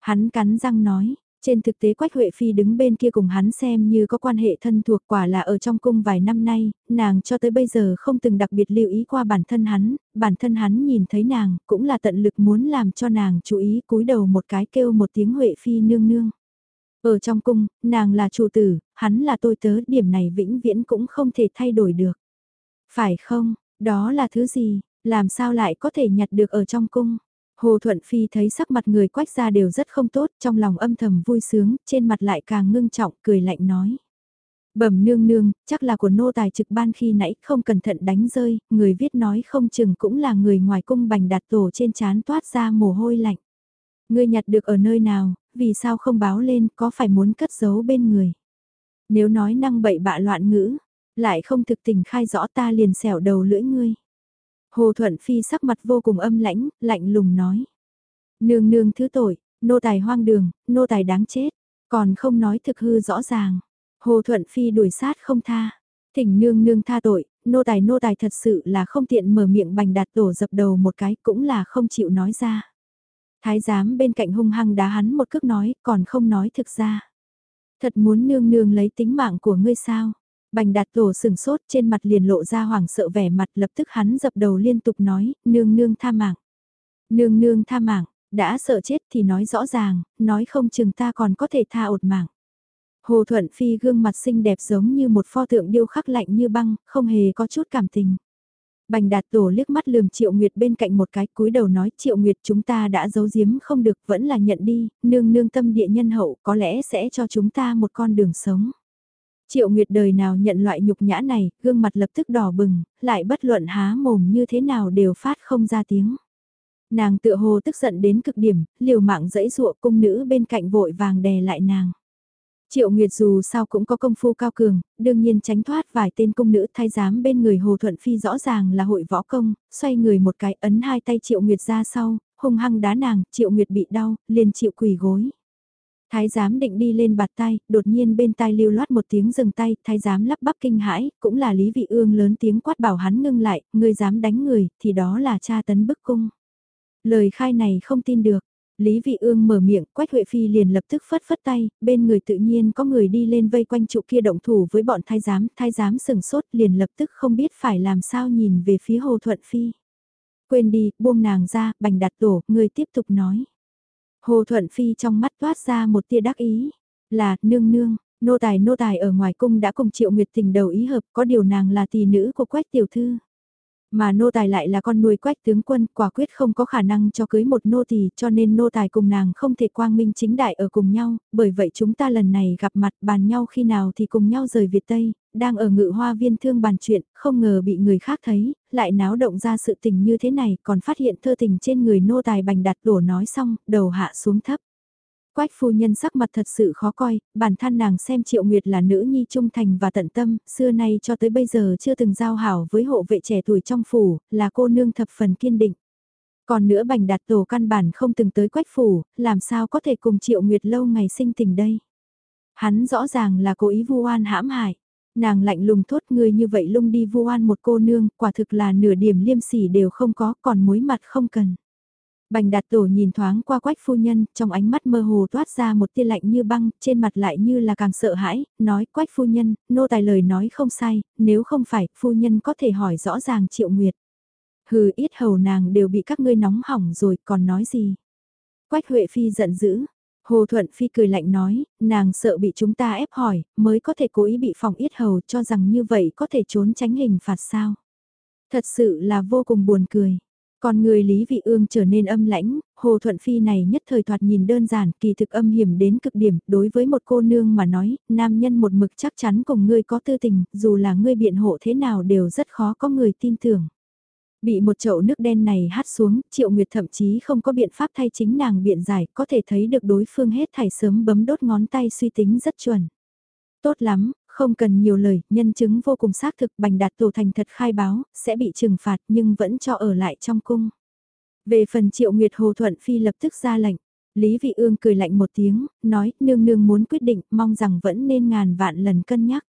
Speaker 1: Hắn cắn răng nói, trên thực tế Quách Huệ Phi đứng bên kia cùng hắn xem như có quan hệ thân thuộc quả là ở trong cung vài năm nay, nàng cho tới bây giờ không từng đặc biệt lưu ý qua bản thân hắn, bản thân hắn nhìn thấy nàng cũng là tận lực muốn làm cho nàng chú ý cúi đầu một cái kêu một tiếng Huệ Phi nương nương. Ở trong cung, nàng là chủ tử, hắn là tôi tớ, điểm này vĩnh viễn cũng không thể thay đổi được. Phải không, đó là thứ gì, làm sao lại có thể nhặt được ở trong cung? Hồ Thuận Phi thấy sắc mặt người quách ra đều rất không tốt, trong lòng âm thầm vui sướng, trên mặt lại càng ngưng trọng, cười lạnh nói. Bẩm nương nương, chắc là của nô tài trực ban khi nãy không cẩn thận đánh rơi, người viết nói không chừng cũng là người ngoài cung bành đặt tổ trên chán toát ra mồ hôi lạnh. Ngươi nhặt được ở nơi nào, vì sao không báo lên, có phải muốn cất giấu bên người. Nếu nói năng bậy bạ loạn ngữ, lại không thực tình khai rõ ta liền xẻo đầu lưỡi ngươi. Hồ Thuận Phi sắc mặt vô cùng âm lãnh, lạnh lùng nói. Nương nương thứ tội, nô tài hoang đường, nô tài đáng chết, còn không nói thực hư rõ ràng. Hồ Thuận Phi đuổi sát không tha. Thỉnh nương nương tha tội, nô tài nô tài thật sự là không tiện mở miệng bành đạt tổ dập đầu một cái cũng là không chịu nói ra. Thái giám bên cạnh hung hăng đá hắn một cước nói, còn không nói thực ra. Thật muốn nương nương lấy tính mạng của ngươi sao? Bành đạt tổ sừng sốt trên mặt liền lộ ra hoảng sợ vẻ mặt lập tức hắn dập đầu liên tục nói, nương nương tha mạng. Nương nương tha mạng, đã sợ chết thì nói rõ ràng, nói không chừng ta còn có thể tha ột mạng. Hồ Thuận Phi gương mặt xinh đẹp giống như một pho tượng điêu khắc lạnh như băng, không hề có chút cảm tình. Bành đạt tổ liếc mắt lườm Triệu Nguyệt bên cạnh một cái cúi đầu nói Triệu Nguyệt chúng ta đã giấu giếm không được vẫn là nhận đi, nương nương tâm địa nhân hậu có lẽ sẽ cho chúng ta một con đường sống. Triệu Nguyệt đời nào nhận loại nhục nhã này, gương mặt lập tức đỏ bừng, lại bất luận há mồm như thế nào đều phát không ra tiếng. Nàng tựa hồ tức giận đến cực điểm, liều mạng dẫy dụa cung nữ bên cạnh vội vàng đè lại nàng. Triệu Nguyệt dù sao cũng có công phu cao cường, đương nhiên tránh thoát vài tên công nữ thái giám bên người Hồ Thuận Phi rõ ràng là hội võ công, xoay người một cái ấn hai tay Triệu Nguyệt ra sau, hung hăng đá nàng, Triệu Nguyệt bị đau, liền chịu quỳ gối. Thái giám định đi lên bạt tay, đột nhiên bên tai lưu loát một tiếng dừng tay, thái giám lắp bắp kinh hãi, cũng là Lý Vị Ương lớn tiếng quát bảo hắn ngưng lại, người dám đánh người, thì đó là cha tấn bức cung. Lời khai này không tin được, Lý Vị Ương mở miệng, Quách Huệ Phi liền lập tức phất phất tay, bên người tự nhiên có người đi lên vây quanh trụ kia động thủ với bọn thái giám, thái giám sừng sốt liền lập tức không biết phải làm sao nhìn về phía Hồ Thuận Phi. Quên đi, buông nàng ra, bành đặt tổ, người tiếp tục nói. Hồ Thuận Phi trong mắt toát ra một tia đắc ý, là, nương nương, nô tài nô tài ở ngoài cung đã cùng triệu nguyệt tình đầu ý hợp, có điều nàng là tỷ nữ của Quách Tiểu Thư. Mà nô tài lại là con nuôi quách tướng quân, quả quyết không có khả năng cho cưới một nô tỳ cho nên nô tài cùng nàng không thể quang minh chính đại ở cùng nhau, bởi vậy chúng ta lần này gặp mặt bàn nhau khi nào thì cùng nhau rời Việt Tây, đang ở ngự hoa viên thương bàn chuyện, không ngờ bị người khác thấy, lại náo động ra sự tình như thế này, còn phát hiện thơ tình trên người nô tài bành đặt đổ nói xong, đầu hạ xuống thấp. Quách phu nhân sắc mặt thật sự khó coi, bản thân nàng xem Triệu Nguyệt là nữ nhi trung thành và tận tâm, xưa nay cho tới bây giờ chưa từng giao hảo với hộ vệ trẻ tuổi trong phủ, là cô nương thập phần kiên định. Còn nữa bành đạt tổ căn bản không từng tới quách phủ, làm sao có thể cùng Triệu Nguyệt lâu ngày sinh tình đây. Hắn rõ ràng là cố ý vu oan hãm hại. Nàng lạnh lùng thốt người như vậy lung đi vu oan một cô nương, quả thực là nửa điểm liêm sỉ đều không có, còn mối mặt không cần. Bành đạt tổ nhìn thoáng qua quách phu nhân, trong ánh mắt mơ hồ toát ra một tia lạnh như băng, trên mặt lại như là càng sợ hãi, nói quách phu nhân, nô tài lời nói không sai, nếu không phải, phu nhân có thể hỏi rõ ràng triệu nguyệt. Hừ ít hầu nàng đều bị các ngươi nóng hỏng rồi, còn nói gì? Quách Huệ Phi giận dữ. Hồ Thuận Phi cười lạnh nói, nàng sợ bị chúng ta ép hỏi, mới có thể cố ý bị phòng yết hầu cho rằng như vậy có thể trốn tránh hình phạt sao. Thật sự là vô cùng buồn cười. Còn người Lý Vị Ương trở nên âm lãnh, Hồ Thuận Phi này nhất thời thoạt nhìn đơn giản, kỳ thực âm hiểm đến cực điểm, đối với một cô nương mà nói, nam nhân một mực chắc chắn cùng ngươi có tư tình, dù là ngươi biện hộ thế nào đều rất khó có người tin tưởng. Bị một chậu nước đen này hát xuống, Triệu Nguyệt thậm chí không có biện pháp thay chính nàng biện giải, có thể thấy được đối phương hết thảy sớm bấm đốt ngón tay suy tính rất chuẩn. Tốt lắm, không cần nhiều lời, nhân chứng vô cùng xác thực bành đạt tổ thành thật khai báo, sẽ bị trừng phạt nhưng vẫn cho ở lại trong cung. Về phần triệu nguyệt hồ thuận phi lập tức ra lệnh. Lý Vị Ương cười lạnh một tiếng, nói, nương nương muốn quyết định, mong rằng vẫn nên ngàn vạn lần cân nhắc.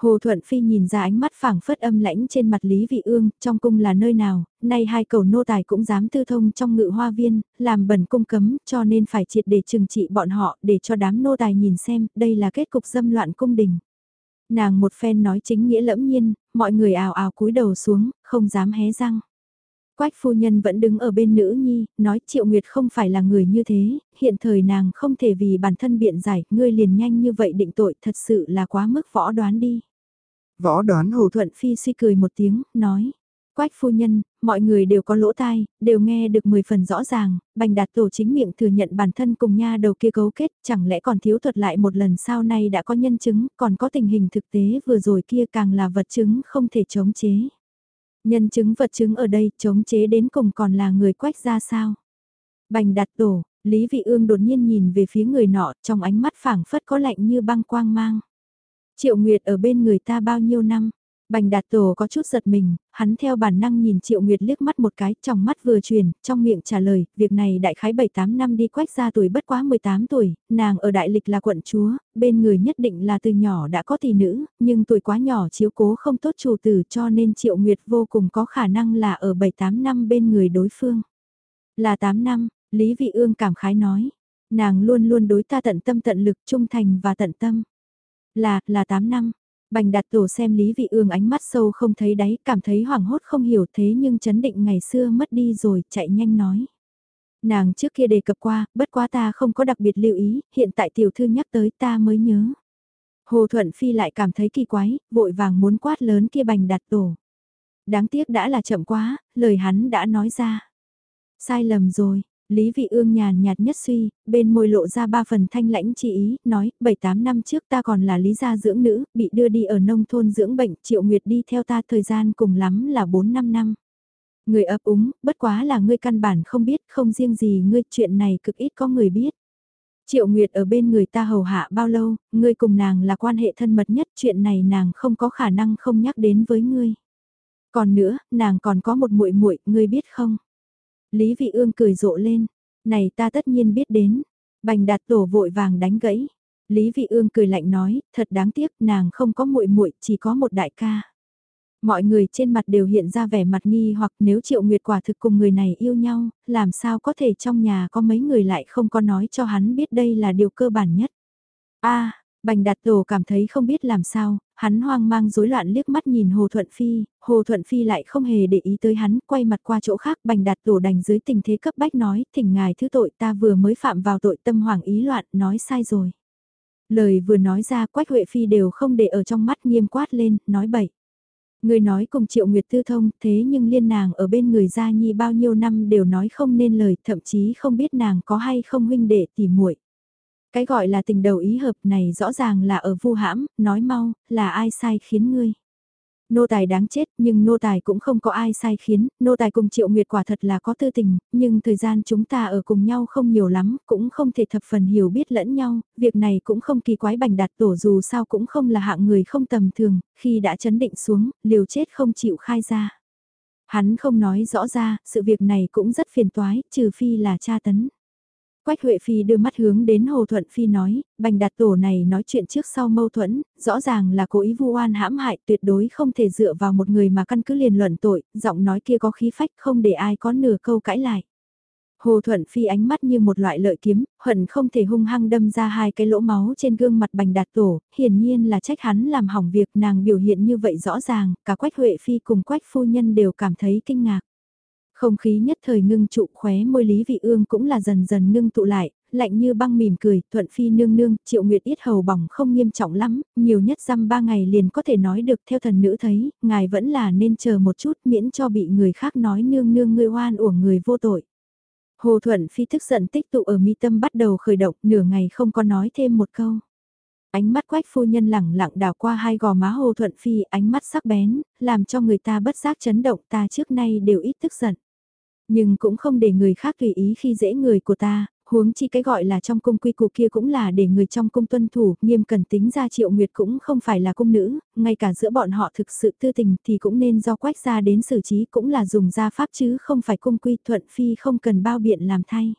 Speaker 1: Hồ Thuận Phi nhìn ra ánh mắt phảng phất âm lãnh trên mặt Lý Vị Ương, trong cung là nơi nào, nay hai cầu nô tài cũng dám tư thông trong ngự hoa viên, làm bẩn cung cấm, cho nên phải triệt để trừng trị bọn họ, để cho đám nô tài nhìn xem, đây là kết cục dâm loạn cung đình. Nàng một phen nói chính nghĩa lẫm nhiên, mọi người ào ào cúi đầu xuống, không dám hé răng. Quách phu nhân vẫn đứng ở bên nữ nhi, nói Triệu Nguyệt không phải là người như thế, hiện thời nàng không thể vì bản thân biện giải, ngươi liền nhanh như vậy định tội thật sự là quá mức võ đoán đi. Võ đoán Hồ Thuận Phi suy cười một tiếng, nói. Quách phu nhân, mọi người đều có lỗ tai, đều nghe được 10 phần rõ ràng, bành đạt tổ chính miệng thừa nhận bản thân cùng nha đầu kia cấu kết, chẳng lẽ còn thiếu thuật lại một lần sau này đã có nhân chứng, còn có tình hình thực tế vừa rồi kia càng là vật chứng không thể chống chế. Nhân chứng vật chứng ở đây chống chế đến cùng còn là người quách ra sao? Bành đạt tổ, Lý Vị Ương đột nhiên nhìn về phía người nọ trong ánh mắt phảng phất có lạnh như băng quang mang. Triệu Nguyệt ở bên người ta bao nhiêu năm? Bành đạt tổ có chút giật mình, hắn theo bản năng nhìn Triệu Nguyệt liếc mắt một cái, trong mắt vừa truyền, trong miệng trả lời, việc này đại khái 7-8 năm đi quách ra tuổi bất quá 18 tuổi, nàng ở đại lịch là quận chúa, bên người nhất định là từ nhỏ đã có tỷ nữ, nhưng tuổi quá nhỏ chiếu cố không tốt chủ tử cho nên Triệu Nguyệt vô cùng có khả năng là ở 7-8 năm bên người đối phương. Là 8 năm, Lý Vị Ương cảm khái nói, nàng luôn luôn đối ta tận tâm tận lực trung thành và tận tâm. Là, là 8 năm. Bành đặt tổ xem Lý Vị Ương ánh mắt sâu không thấy đáy, cảm thấy hoảng hốt không hiểu thế nhưng chấn định ngày xưa mất đi rồi, chạy nhanh nói. Nàng trước kia đề cập qua, bất quá ta không có đặc biệt lưu ý, hiện tại tiểu thư nhắc tới ta mới nhớ. Hồ Thuận Phi lại cảm thấy kỳ quái, vội vàng muốn quát lớn kia bành đặt tổ. Đáng tiếc đã là chậm quá, lời hắn đã nói ra. Sai lầm rồi, Lý Vị Ương nhàn nhạt nhất suy, bên môi lộ ra ba phần thanh lãnh chi ý, nói, 7-8 năm trước ta còn là lý gia dưỡng nữ, bị đưa đi ở nông thôn dưỡng bệnh, Triệu Nguyệt đi theo ta thời gian cùng lắm là 4-5 năm. Người ấp úng, bất quá là ngươi căn bản không biết, không riêng gì ngươi, chuyện này cực ít có người biết. Triệu Nguyệt ở bên người ta hầu hạ bao lâu, ngươi cùng nàng là quan hệ thân mật nhất, chuyện này nàng không có khả năng không nhắc đến với ngươi. Còn nữa, nàng còn có một muội muội, ngươi biết không? Lý Vị Ương cười rộ lên, này ta tất nhiên biết đến. Bành đạt tổ vội vàng đánh gãy. Lý Vị Ương cười lạnh nói, thật đáng tiếc nàng không có muội muội, chỉ có một đại ca. Mọi người trên mặt đều hiện ra vẻ mặt nghi hoặc nếu Triệu Nguyệt quả thực cùng người này yêu nhau, làm sao có thể trong nhà có mấy người lại không có nói cho hắn biết đây là điều cơ bản nhất. a Bành Đạt Tổ cảm thấy không biết làm sao, hắn hoang mang rối loạn liếc mắt nhìn Hồ Thuận Phi, Hồ Thuận Phi lại không hề để ý tới hắn, quay mặt qua chỗ khác, Bành Đạt Tổ đành dưới tình thế cấp bách nói, thỉnh ngài thứ tội ta vừa mới phạm vào tội tâm hoàng ý loạn, nói sai rồi. Lời vừa nói ra Quách Huệ Phi đều không để ở trong mắt nghiêm quát lên, nói bậy. Người nói cùng Triệu Nguyệt Tư thông, thế nhưng liên nàng ở bên người gia nhi bao nhiêu năm đều nói không nên lời, thậm chí không biết nàng có hay không huynh đệ tỉ muội. Cái gọi là tình đầu ý hợp này rõ ràng là ở vu hãm, nói mau, là ai sai khiến ngươi. Nô tài đáng chết, nhưng nô tài cũng không có ai sai khiến, nô tài cùng triệu nguyệt quả thật là có tư tình, nhưng thời gian chúng ta ở cùng nhau không nhiều lắm, cũng không thể thập phần hiểu biết lẫn nhau, việc này cũng không kỳ quái bành đạt tổ dù sao cũng không là hạng người không tầm thường, khi đã chấn định xuống, liều chết không chịu khai ra. Hắn không nói rõ ra, sự việc này cũng rất phiền toái, trừ phi là cha tấn. Quách Huệ Phi đưa mắt hướng đến Hồ Thuận Phi nói, bành đạt tổ này nói chuyện trước sau mâu thuẫn, rõ ràng là cố ý vu oan hãm hại tuyệt đối không thể dựa vào một người mà căn cứ liền luận tội, giọng nói kia có khí phách không để ai có nửa câu cãi lại. Hồ Thuận Phi ánh mắt như một loại lợi kiếm, hận không thể hung hăng đâm ra hai cái lỗ máu trên gương mặt bành đạt tổ, hiển nhiên là trách hắn làm hỏng việc nàng biểu hiện như vậy rõ ràng, cả Quách Huệ Phi cùng Quách Phu Nhân đều cảm thấy kinh ngạc. Không khí nhất thời ngưng trụ khóe môi Lý Vị Ương cũng là dần dần ngưng tụ lại, lạnh như băng mỉm cười, thuận phi nương nương, triệu nguyệt ít hầu bỏng không nghiêm trọng lắm, nhiều nhất dăm ba ngày liền có thể nói được theo thần nữ thấy, ngài vẫn là nên chờ một chút miễn cho bị người khác nói nương nương ngươi oan uổng người vô tội. Hồ Thuận Phi thức giận tích tụ ở mi tâm bắt đầu khởi động, nửa ngày không có nói thêm một câu. Ánh mắt quách phu nhân lẳng lặng đảo qua hai gò má Hồ Thuận Phi, ánh mắt sắc bén, làm cho người ta bất giác chấn động ta trước nay đều ít tức giận. Nhưng cũng không để người khác tùy ý khi dễ người của ta, huống chi cái gọi là trong cung quy củ kia cũng là để người trong cung tuân thủ, nghiêm cần tính ra triệu nguyệt cũng không phải là cung nữ, ngay cả giữa bọn họ thực sự tư tình thì cũng nên do quách ra đến xử trí cũng là dùng gia pháp chứ không phải cung quy thuận phi không cần bao biện làm thay.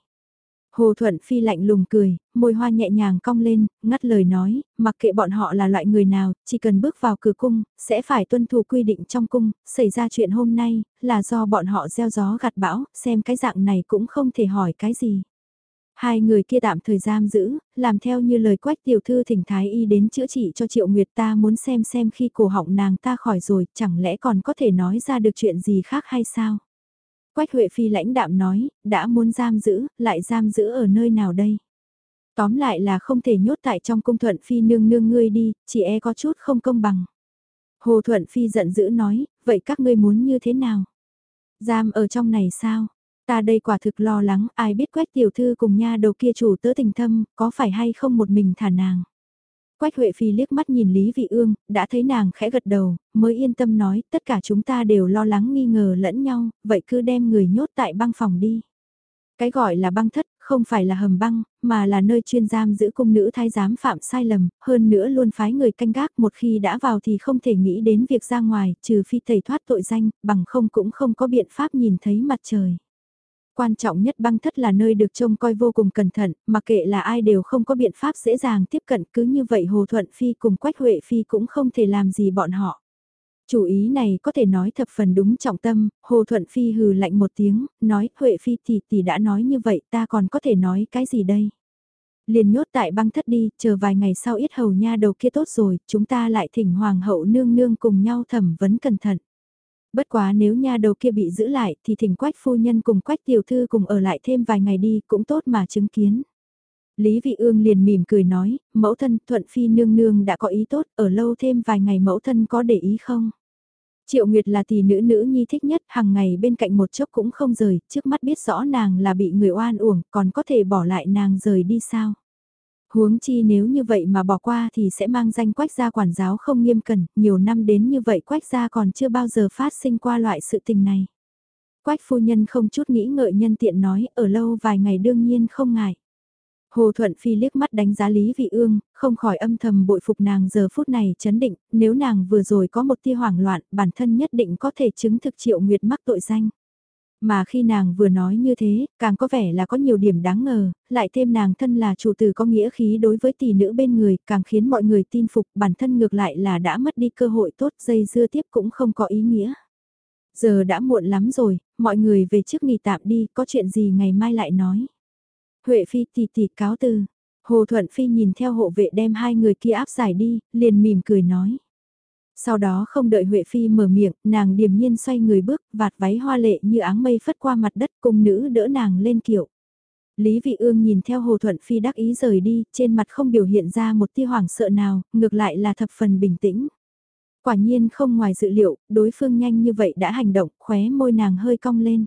Speaker 1: Hồ Thuận Phi lạnh lùng cười, môi hoa nhẹ nhàng cong lên, ngắt lời nói, mặc kệ bọn họ là loại người nào, chỉ cần bước vào cửa cung, sẽ phải tuân thủ quy định trong cung, xảy ra chuyện hôm nay, là do bọn họ gieo gió gặt bão, xem cái dạng này cũng không thể hỏi cái gì. Hai người kia tạm thời giam giữ, làm theo như lời quách tiểu thư thỉnh thái y đến chữa trị cho triệu nguyệt ta muốn xem xem khi cổ họng nàng ta khỏi rồi, chẳng lẽ còn có thể nói ra được chuyện gì khác hay sao? Quách Huệ Phi lãnh đạm nói, đã muốn giam giữ, lại giam giữ ở nơi nào đây? Tóm lại là không thể nhốt tại trong cung thuận Phi nương nương ngươi đi, chỉ e có chút không công bằng. Hồ Thuận Phi giận dữ nói, vậy các ngươi muốn như thế nào? Giam ở trong này sao? Ta đây quả thực lo lắng, ai biết quách tiểu thư cùng nha đầu kia chủ tớ tình thâm, có phải hay không một mình thả nàng. Quách Huệ Phi liếc mắt nhìn Lý Vị Ương, đã thấy nàng khẽ gật đầu, mới yên tâm nói, tất cả chúng ta đều lo lắng nghi ngờ lẫn nhau, vậy cứ đem người nhốt tại băng phòng đi. Cái gọi là băng thất, không phải là hầm băng, mà là nơi chuyên giam giữ cung nữ thái giám phạm sai lầm, hơn nữa luôn phái người canh gác một khi đã vào thì không thể nghĩ đến việc ra ngoài, trừ phi thầy thoát tội danh, bằng không cũng không có biện pháp nhìn thấy mặt trời. Quan trọng nhất băng thất là nơi được trông coi vô cùng cẩn thận, mà kệ là ai đều không có biện pháp dễ dàng tiếp cận cứ như vậy Hồ Thuận Phi cùng Quách Huệ Phi cũng không thể làm gì bọn họ. Chủ ý này có thể nói thập phần đúng trọng tâm, Hồ Thuận Phi hừ lạnh một tiếng, nói Huệ Phi thì tỷ đã nói như vậy ta còn có thể nói cái gì đây? Liền nhốt tại băng thất đi, chờ vài ngày sau ít hầu nha đầu kia tốt rồi, chúng ta lại thỉnh hoàng hậu nương nương cùng nhau thẩm vấn cẩn thận. Bất quá nếu nha đầu kia bị giữ lại thì thỉnh quách phu nhân cùng quách tiểu thư cùng ở lại thêm vài ngày đi cũng tốt mà chứng kiến. Lý Vị Ương liền mỉm cười nói, mẫu thân thuận phi nương nương đã có ý tốt, ở lâu thêm vài ngày mẫu thân có để ý không? Triệu Nguyệt là tỷ nữ nữ nhi thích nhất, hàng ngày bên cạnh một chốc cũng không rời, trước mắt biết rõ nàng là bị người oan uổng, còn có thể bỏ lại nàng rời đi sao? Huống chi nếu như vậy mà bỏ qua thì sẽ mang danh quách gia quản giáo không nghiêm cẩn, nhiều năm đến như vậy quách gia còn chưa bao giờ phát sinh qua loại sự tình này. Quách phu nhân không chút nghĩ ngợi nhân tiện nói, ở lâu vài ngày đương nhiên không ngại. Hồ Thuận Phi liếc mắt đánh giá Lý Vị Ương, không khỏi âm thầm bội phục nàng giờ phút này chấn định, nếu nàng vừa rồi có một tia hoảng loạn, bản thân nhất định có thể chứng thực triệu nguyệt mắc tội danh. Mà khi nàng vừa nói như thế, càng có vẻ là có nhiều điểm đáng ngờ, lại thêm nàng thân là chủ tử có nghĩa khí đối với tỷ nữ bên người, càng khiến mọi người tin phục bản thân ngược lại là đã mất đi cơ hội tốt dây dưa tiếp cũng không có ý nghĩa. Giờ đã muộn lắm rồi, mọi người về trước nghỉ tạm đi, có chuyện gì ngày mai lại nói. Huệ Phi tỷ tỷ cáo từ. Hồ Thuận Phi nhìn theo hộ vệ đem hai người kia áp giải đi, liền mỉm cười nói. Sau đó không đợi Huệ Phi mở miệng, nàng điềm nhiên xoay người bước, vạt váy hoa lệ như áng mây phất qua mặt đất cung nữ đỡ nàng lên kiệu. Lý Vị Ương nhìn theo Hồ Thuận Phi đắc ý rời đi, trên mặt không biểu hiện ra một tia hoảng sợ nào, ngược lại là thập phần bình tĩnh. Quả nhiên không ngoài dự liệu, đối phương nhanh như vậy đã hành động, khóe môi nàng hơi cong lên.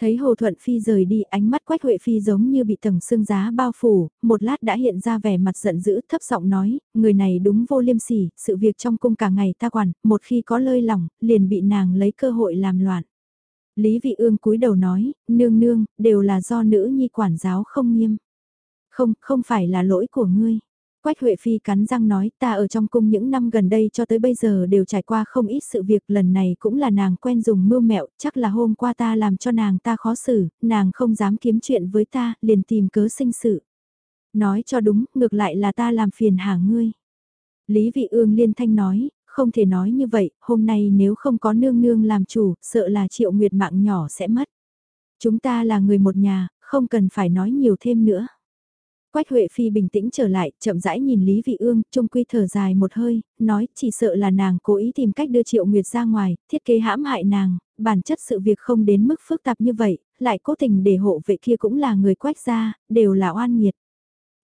Speaker 1: Thấy Hồ Thuận Phi rời đi, ánh mắt Quách Huệ Phi giống như bị tầng xương giá bao phủ, một lát đã hiện ra vẻ mặt giận dữ, thấp giọng nói, người này đúng vô liêm sỉ, sự việc trong cung cả ngày ta quản, một khi có lơi lỏng, liền bị nàng lấy cơ hội làm loạn. Lý Vị Ương cúi đầu nói, nương nương, đều là do nữ nhi quản giáo không nghiêm. Không, không phải là lỗi của ngươi. Quách Huệ Phi cắn răng nói ta ở trong cung những năm gần đây cho tới bây giờ đều trải qua không ít sự việc lần này cũng là nàng quen dùng mưu mẹo, chắc là hôm qua ta làm cho nàng ta khó xử, nàng không dám kiếm chuyện với ta, liền tìm cớ sinh sự. Nói cho đúng, ngược lại là ta làm phiền hả ngươi. Lý Vị Ương liên thanh nói, không thể nói như vậy, hôm nay nếu không có nương nương làm chủ, sợ là triệu nguyệt mạng nhỏ sẽ mất. Chúng ta là người một nhà, không cần phải nói nhiều thêm nữa. Quách Huệ Phi bình tĩnh trở lại, chậm rãi nhìn Lý Vị Ương, trung quy thở dài một hơi, nói chỉ sợ là nàng cố ý tìm cách đưa Triệu Nguyệt ra ngoài, thiết kế hãm hại nàng, bản chất sự việc không đến mức phức tạp như vậy, lại cố tình để hộ vệ kia cũng là người quách gia, đều là oan nghiệt.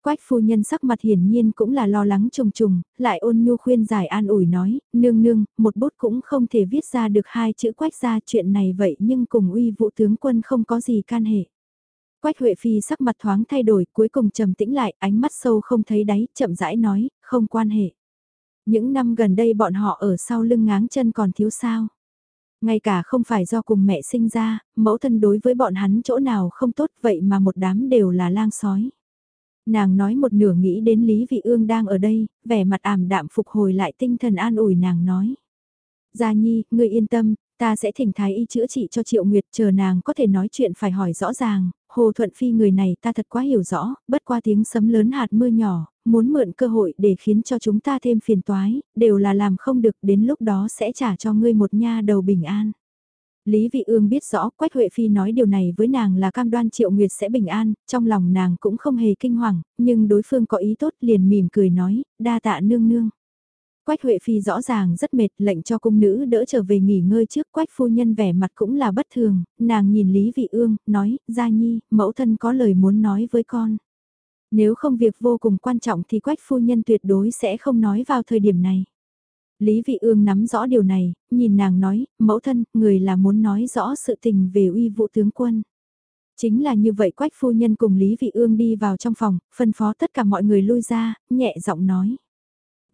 Speaker 1: Quách phu nhân sắc mặt hiển nhiên cũng là lo lắng trùng trùng, lại ôn nhu khuyên giải an ủi nói, nương nương, một bút cũng không thể viết ra được hai chữ quách gia chuyện này vậy nhưng cùng uy vũ tướng quân không có gì can hệ. Quách Huệ Phi sắc mặt thoáng thay đổi, cuối cùng trầm tĩnh lại, ánh mắt sâu không thấy đáy, chậm rãi nói, không quan hệ. Những năm gần đây bọn họ ở sau lưng ngáng chân còn thiếu sao. Ngay cả không phải do cùng mẹ sinh ra, mẫu thân đối với bọn hắn chỗ nào không tốt vậy mà một đám đều là lang sói. Nàng nói một nửa nghĩ đến Lý Vị Ương đang ở đây, vẻ mặt ảm đạm phục hồi lại tinh thần an ủi nàng nói. Gia Nhi, ngươi yên tâm, ta sẽ thỉnh thái y chữa trị cho Triệu Nguyệt chờ nàng có thể nói chuyện phải hỏi rõ ràng, Hồ Thuận Phi người này ta thật quá hiểu rõ, bất qua tiếng sấm lớn hạt mưa nhỏ, muốn mượn cơ hội để khiến cho chúng ta thêm phiền toái, đều là làm không được đến lúc đó sẽ trả cho ngươi một nha đầu bình an. Lý Vị Ương biết rõ Quách Huệ Phi nói điều này với nàng là cam đoan Triệu Nguyệt sẽ bình an, trong lòng nàng cũng không hề kinh hoàng, nhưng đối phương có ý tốt liền mỉm cười nói, đa tạ nương nương. Quách Huệ Phi rõ ràng rất mệt, lệnh cho cung nữ đỡ trở về nghỉ ngơi trước Quách phu nhân vẻ mặt cũng là bất thường, nàng nhìn Lý Vị Ương, nói, Gia Nhi, mẫu thân có lời muốn nói với con. Nếu không việc vô cùng quan trọng thì Quách phu nhân tuyệt đối sẽ không nói vào thời điểm này. Lý Vị Ương nắm rõ điều này, nhìn nàng nói, mẫu thân, người là muốn nói rõ sự tình về uy vụ tướng quân. Chính là như vậy quách phu nhân cùng Lý Vị Ương đi vào trong phòng, phân phó tất cả mọi người lui ra, nhẹ giọng nói.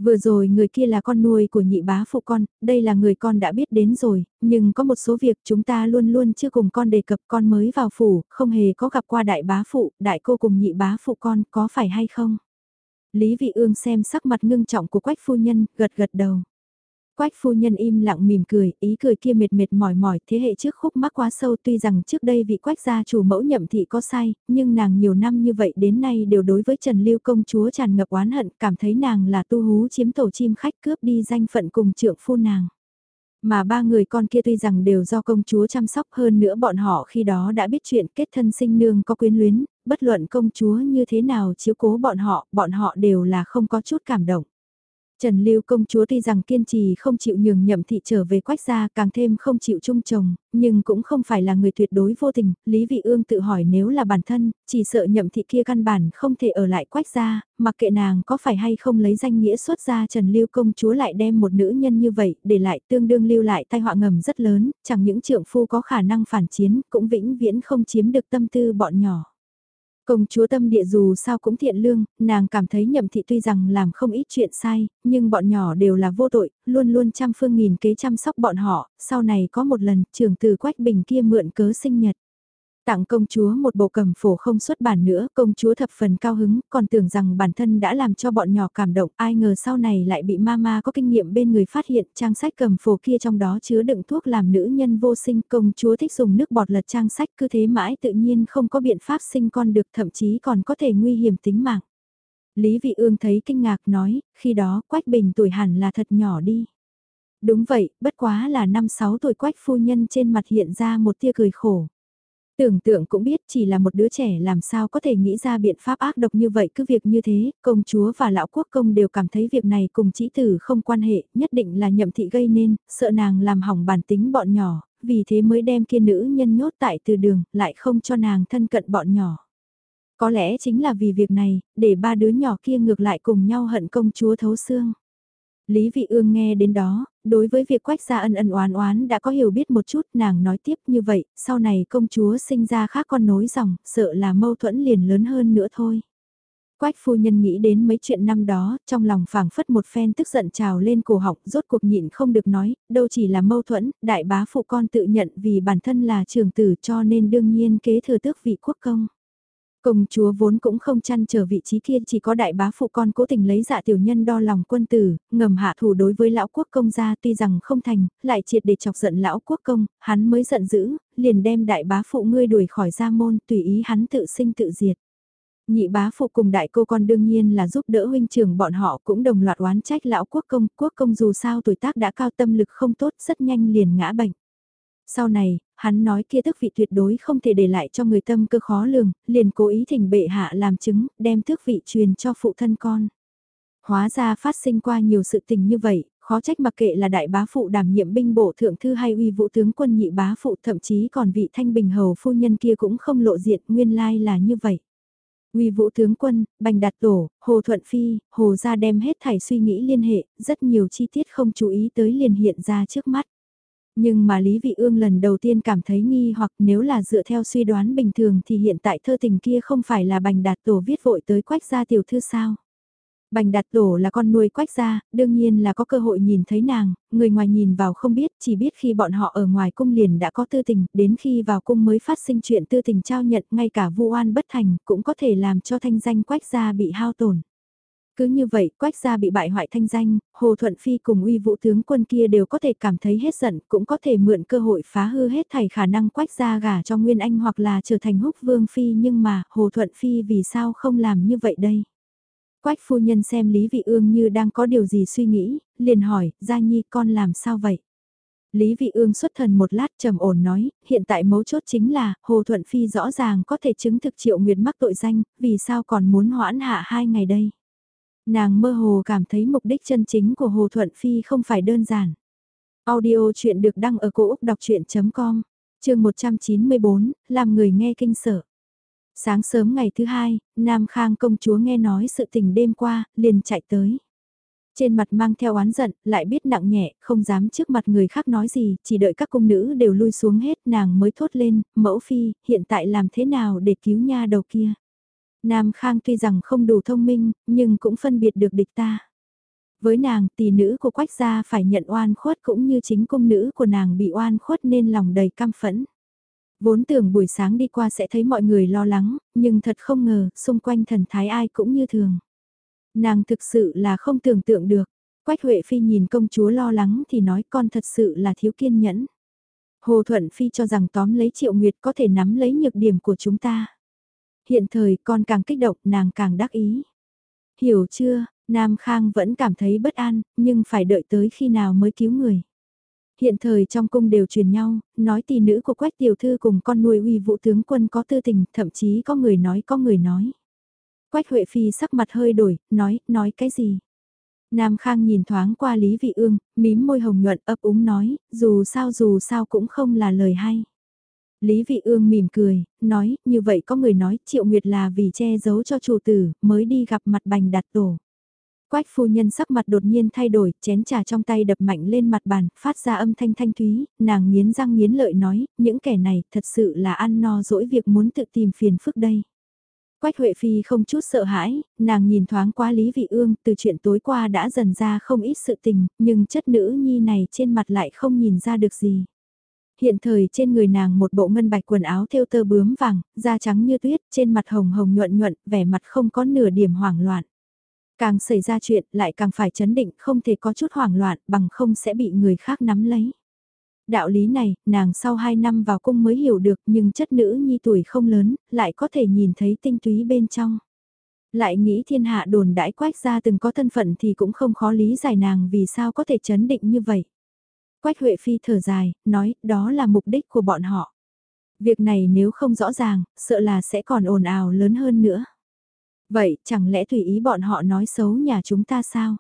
Speaker 1: Vừa rồi người kia là con nuôi của nhị bá phụ con, đây là người con đã biết đến rồi, nhưng có một số việc chúng ta luôn luôn chưa cùng con đề cập con mới vào phủ, không hề có gặp qua đại bá phụ, đại cô cùng nhị bá phụ con, có phải hay không? Lý Vị Ương xem sắc mặt ngưng trọng của quách phu nhân, gật gật đầu. Quách phu nhân im lặng mỉm cười, ý cười kia mệt mệt mỏi mỏi, thế hệ trước khúc mắc quá sâu tuy rằng trước đây vị quách gia chủ mẫu nhậm thị có sai, nhưng nàng nhiều năm như vậy đến nay đều đối với Trần Lưu công chúa tràn ngập oán hận, cảm thấy nàng là tu hú chiếm tổ chim khách cướp đi danh phận cùng trượng phu nàng. Mà ba người con kia tuy rằng đều do công chúa chăm sóc hơn nữa bọn họ khi đó đã biết chuyện kết thân sinh nương có quyến luyến, bất luận công chúa như thế nào chiếu cố bọn họ, bọn họ đều là không có chút cảm động. Trần Lưu công chúa tuy rằng kiên trì không chịu nhường nhậm thị trở về quách gia càng thêm không chịu chung chồng, nhưng cũng không phải là người tuyệt đối vô tình, Lý Vị Ương tự hỏi nếu là bản thân, chỉ sợ nhậm thị kia căn bản không thể ở lại quách gia, mặc kệ nàng có phải hay không lấy danh nghĩa xuất gia Trần Lưu công chúa lại đem một nữ nhân như vậy để lại tương đương lưu lại tai họa ngầm rất lớn, chẳng những trượng phu có khả năng phản chiến cũng vĩnh viễn không chiếm được tâm tư bọn nhỏ. Công chúa tâm địa dù sao cũng thiện lương, nàng cảm thấy nhậm thị tuy rằng làm không ít chuyện sai, nhưng bọn nhỏ đều là vô tội, luôn luôn trăm phương nghìn kế chăm sóc bọn họ, sau này có một lần trưởng từ Quách Bình kia mượn cớ sinh nhật. Tặng công chúa một bộ cầm phổ không xuất bản nữa, công chúa thập phần cao hứng, còn tưởng rằng bản thân đã làm cho bọn nhỏ cảm động, ai ngờ sau này lại bị mama có kinh nghiệm bên người phát hiện trang sách cầm phổ kia trong đó chứa đựng thuốc làm nữ nhân vô sinh, công chúa thích dùng nước bọt lật trang sách cứ thế mãi tự nhiên không có biện pháp sinh con được thậm chí còn có thể nguy hiểm tính mạng. Lý Vị Ương thấy kinh ngạc nói, khi đó Quách Bình tuổi hẳn là thật nhỏ đi. Đúng vậy, bất quá là năm sáu tuổi Quách phu nhân trên mặt hiện ra một tia cười khổ. Tưởng tượng cũng biết chỉ là một đứa trẻ làm sao có thể nghĩ ra biện pháp ác độc như vậy cứ việc như thế, công chúa và lão quốc công đều cảm thấy việc này cùng chỉ tử không quan hệ, nhất định là nhậm thị gây nên, sợ nàng làm hỏng bản tính bọn nhỏ, vì thế mới đem kia nữ nhân nhốt tại từ đường, lại không cho nàng thân cận bọn nhỏ. Có lẽ chính là vì việc này, để ba đứa nhỏ kia ngược lại cùng nhau hận công chúa thấu xương. Lý Vị Ương nghe đến đó, đối với việc quách gia ân ân oán oán đã có hiểu biết một chút, nàng nói tiếp như vậy, sau này công chúa sinh ra khác con nối dòng, sợ là mâu thuẫn liền lớn hơn nữa thôi. Quách phu nhân nghĩ đến mấy chuyện năm đó, trong lòng phảng phất một phen tức giận trào lên cổ họng, rốt cuộc nhịn không được nói, đâu chỉ là mâu thuẫn, đại bá phụ con tự nhận vì bản thân là trường tử cho nên đương nhiên kế thừa tước vị quốc công. Công chúa vốn cũng không chăn trở vị trí kia chỉ có đại bá phụ con cố tình lấy dạ tiểu nhân đo lòng quân tử, ngầm hạ thủ đối với lão quốc công gia tuy rằng không thành, lại triệt để chọc giận lão quốc công, hắn mới giận dữ, liền đem đại bá phụ ngươi đuổi khỏi gia môn tùy ý hắn tự sinh tự diệt. Nhị bá phụ cùng đại cô con đương nhiên là giúp đỡ huynh trưởng bọn họ cũng đồng loạt oán trách lão quốc công, quốc công dù sao tuổi tác đã cao tâm lực không tốt rất nhanh liền ngã bệnh. Sau này, hắn nói kia thức vị tuyệt đối không thể để lại cho người tâm cơ khó lường, liền cố ý thỉnh bệ hạ làm chứng, đem tước vị truyền cho phụ thân con. Hóa ra phát sinh qua nhiều sự tình như vậy, khó trách mặc kệ là đại bá phụ đảm nhiệm binh bộ thượng thư hay uy vũ tướng quân nhị bá phụ thậm chí còn vị thanh bình hầu phu nhân kia cũng không lộ diện nguyên lai là như vậy. Uy vũ tướng quân, bành đạt tổ, hồ thuận phi, hồ ra đem hết thảy suy nghĩ liên hệ, rất nhiều chi tiết không chú ý tới liền hiện ra trước mắt. Nhưng mà Lý Vị Ương lần đầu tiên cảm thấy nghi hoặc nếu là dựa theo suy đoán bình thường thì hiện tại thơ tình kia không phải là bành đạt tổ viết vội tới quách gia tiểu thư sao. Bành đạt tổ là con nuôi quách gia, đương nhiên là có cơ hội nhìn thấy nàng, người ngoài nhìn vào không biết, chỉ biết khi bọn họ ở ngoài cung liền đã có tư tình, đến khi vào cung mới phát sinh chuyện tư tình trao nhận, ngay cả vu oan bất thành, cũng có thể làm cho thanh danh quách gia bị hao tổn. Cứ như vậy, quách gia bị bại hoại thanh danh, Hồ Thuận Phi cùng uy vũ tướng quân kia đều có thể cảm thấy hết giận, cũng có thể mượn cơ hội phá hư hết thảy khả năng quách gia gả cho Nguyên Anh hoặc là trở thành húc vương Phi nhưng mà Hồ Thuận Phi vì sao không làm như vậy đây? Quách phu nhân xem Lý Vị Ương như đang có điều gì suy nghĩ, liền hỏi, Gia Nhi con làm sao vậy? Lý Vị Ương xuất thần một lát trầm ổn nói, hiện tại mấu chốt chính là, Hồ Thuận Phi rõ ràng có thể chứng thực triệu nguyệt mắc tội danh, vì sao còn muốn hoãn hạ hai ngày đây? Nàng mơ hồ cảm thấy mục đích chân chính của Hồ Thuận Phi không phải đơn giản. Audio chuyện được đăng ở cổ Úc đọc chuyện.com, trường 194, làm người nghe kinh sợ. Sáng sớm ngày thứ hai, Nam Khang công chúa nghe nói sự tình đêm qua, liền chạy tới. Trên mặt mang theo oán giận, lại biết nặng nhẹ, không dám trước mặt người khác nói gì, chỉ đợi các cung nữ đều lui xuống hết nàng mới thốt lên, mẫu phi, hiện tại làm thế nào để cứu nha đầu kia. Nam Khang tuy rằng không đủ thông minh, nhưng cũng phân biệt được địch ta. Với nàng, tỷ nữ của quách gia phải nhận oan khuất cũng như chính cung nữ của nàng bị oan khuất nên lòng đầy căm phẫn. Vốn tưởng buổi sáng đi qua sẽ thấy mọi người lo lắng, nhưng thật không ngờ, xung quanh thần thái ai cũng như thường. Nàng thực sự là không tưởng tượng được. Quách Huệ Phi nhìn công chúa lo lắng thì nói con thật sự là thiếu kiên nhẫn. Hồ Thuận Phi cho rằng tóm lấy Triệu Nguyệt có thể nắm lấy nhược điểm của chúng ta. Hiện thời con càng kích động nàng càng đắc ý. Hiểu chưa, Nam Khang vẫn cảm thấy bất an, nhưng phải đợi tới khi nào mới cứu người. Hiện thời trong cung đều truyền nhau, nói tỷ nữ của Quách Tiểu Thư cùng con nuôi uy vũ tướng quân có tư tình, thậm chí có người nói có người nói. Quách Huệ Phi sắc mặt hơi đổi, nói, nói cái gì? Nam Khang nhìn thoáng qua Lý Vị Ương, mím môi hồng nhuận ấp úng nói, dù sao dù sao cũng không là lời hay. Lý Vị Ương mỉm cười, nói, như vậy có người nói Triệu Nguyệt là vì che giấu cho chủ tử, mới đi gặp mặt bành đặt tổ. Quách phu nhân sắc mặt đột nhiên thay đổi, chén trà trong tay đập mạnh lên mặt bàn, phát ra âm thanh thanh thúy, nàng nghiến răng nghiến lợi nói, những kẻ này thật sự là ăn no dỗi việc muốn tự tìm phiền phức đây. Quách Huệ Phi không chút sợ hãi, nàng nhìn thoáng qua Lý Vị Ương, từ chuyện tối qua đã dần ra không ít sự tình, nhưng chất nữ nhi này trên mặt lại không nhìn ra được gì. Hiện thời trên người nàng một bộ ngân bạch quần áo thêu tơ bướm vàng, da trắng như tuyết, trên mặt hồng hồng nhuận nhuận, vẻ mặt không có nửa điểm hoảng loạn. Càng xảy ra chuyện lại càng phải chấn định không thể có chút hoảng loạn bằng không sẽ bị người khác nắm lấy. Đạo lý này, nàng sau 2 năm vào cung mới hiểu được nhưng chất nữ nhi tuổi không lớn, lại có thể nhìn thấy tinh túy bên trong. Lại nghĩ thiên hạ đồn đãi quách ra từng có thân phận thì cũng không khó lý giải nàng vì sao có thể chấn định như vậy. Quách Huệ Phi thở dài, nói đó là mục đích của bọn họ. Việc này nếu không rõ ràng, sợ là sẽ còn ồn ào lớn hơn nữa. Vậy chẳng lẽ tùy ý bọn họ nói xấu nhà chúng ta sao?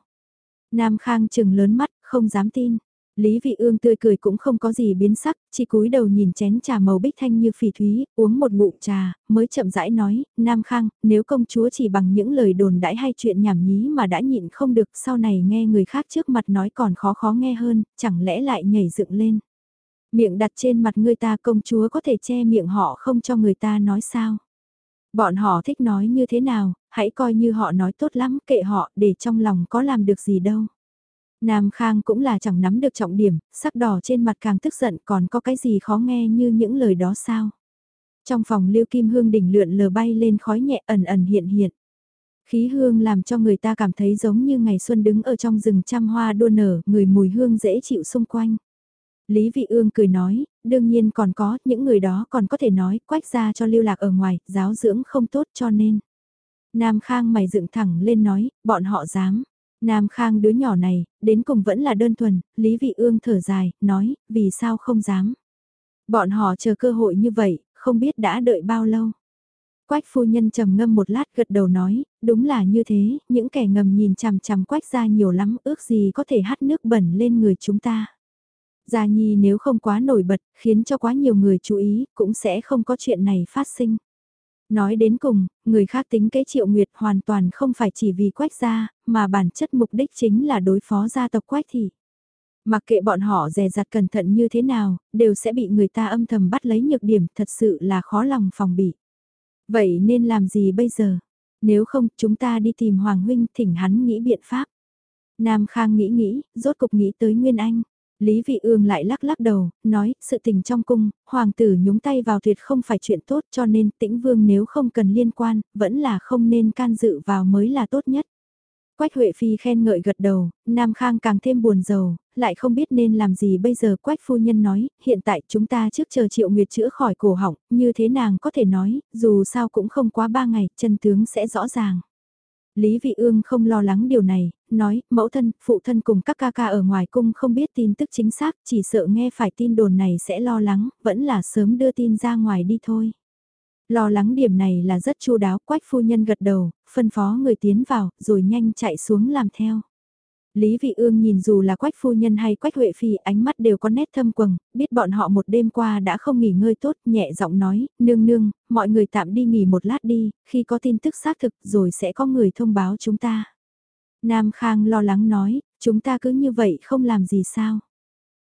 Speaker 1: Nam Khang chừng lớn mắt, không dám tin. Lý Vị Ương tươi cười cũng không có gì biến sắc, chỉ cúi đầu nhìn chén trà màu bích thanh như phỉ thúy, uống một ngụm trà, mới chậm rãi nói, Nam Khang, nếu công chúa chỉ bằng những lời đồn đãi hay chuyện nhảm nhí mà đã nhịn không được, sau này nghe người khác trước mặt nói còn khó khó nghe hơn, chẳng lẽ lại nhảy dựng lên. Miệng đặt trên mặt người ta công chúa có thể che miệng họ không cho người ta nói sao. Bọn họ thích nói như thế nào, hãy coi như họ nói tốt lắm kệ họ để trong lòng có làm được gì đâu. Nam Khang cũng là chẳng nắm được trọng điểm, sắc đỏ trên mặt càng tức giận còn có cái gì khó nghe như những lời đó sao. Trong phòng lưu kim hương đỉnh lượn lờ bay lên khói nhẹ ẩn ẩn hiện hiện. Khí hương làm cho người ta cảm thấy giống như ngày xuân đứng ở trong rừng trăm hoa đua nở, người mùi hương dễ chịu xung quanh. Lý Vị Ương cười nói, đương nhiên còn có, những người đó còn có thể nói, quách ra cho lưu lạc ở ngoài, giáo dưỡng không tốt cho nên. Nam Khang mày dựng thẳng lên nói, bọn họ dám. Nam Khang đứa nhỏ này, đến cùng vẫn là đơn thuần, Lý Vị Ương thở dài, nói, vì sao không dám. Bọn họ chờ cơ hội như vậy, không biết đã đợi bao lâu. Quách phu nhân trầm ngâm một lát gật đầu nói, đúng là như thế, những kẻ ngầm nhìn chằm chằm quách ra nhiều lắm, ước gì có thể hắt nước bẩn lên người chúng ta. Gia Nhi nếu không quá nổi bật, khiến cho quá nhiều người chú ý, cũng sẽ không có chuyện này phát sinh. Nói đến cùng, người khác tính kế triệu nguyệt hoàn toàn không phải chỉ vì quách gia, mà bản chất mục đích chính là đối phó gia tộc quách thị. Mặc kệ bọn họ dè dặt cẩn thận như thế nào, đều sẽ bị người ta âm thầm bắt lấy nhược điểm thật sự là khó lòng phòng bị. Vậy nên làm gì bây giờ? Nếu không, chúng ta đi tìm Hoàng Huynh thỉnh hắn nghĩ biện pháp. Nam Khang nghĩ nghĩ, rốt cục nghĩ tới Nguyên Anh. Lý Vị Ương lại lắc lắc đầu, nói, sự tình trong cung, hoàng tử nhúng tay vào tuyệt không phải chuyện tốt cho nên tĩnh vương nếu không cần liên quan, vẫn là không nên can dự vào mới là tốt nhất. Quách Huệ Phi khen ngợi gật đầu, Nam Khang càng thêm buồn rầu, lại không biết nên làm gì bây giờ Quách Phu Nhân nói, hiện tại chúng ta trước chờ Triệu Nguyệt chữa khỏi cổ họng, như thế nàng có thể nói, dù sao cũng không quá ba ngày, chân tướng sẽ rõ ràng. Lý Vị Ương không lo lắng điều này, nói, mẫu thân, phụ thân cùng các ca ca ở ngoài cung không biết tin tức chính xác, chỉ sợ nghe phải tin đồn này sẽ lo lắng, vẫn là sớm đưa tin ra ngoài đi thôi. Lo lắng điểm này là rất chu đáo, quách phu nhân gật đầu, phân phó người tiến vào, rồi nhanh chạy xuống làm theo. Lý Vị Ương nhìn dù là Quách Phu Nhân hay Quách Huệ Phi ánh mắt đều có nét thâm quầng, biết bọn họ một đêm qua đã không nghỉ ngơi tốt, nhẹ giọng nói, nương nương, mọi người tạm đi nghỉ một lát đi, khi có tin tức xác thực rồi sẽ có người thông báo chúng ta. Nam Khang lo lắng nói, chúng ta cứ như vậy không làm gì sao.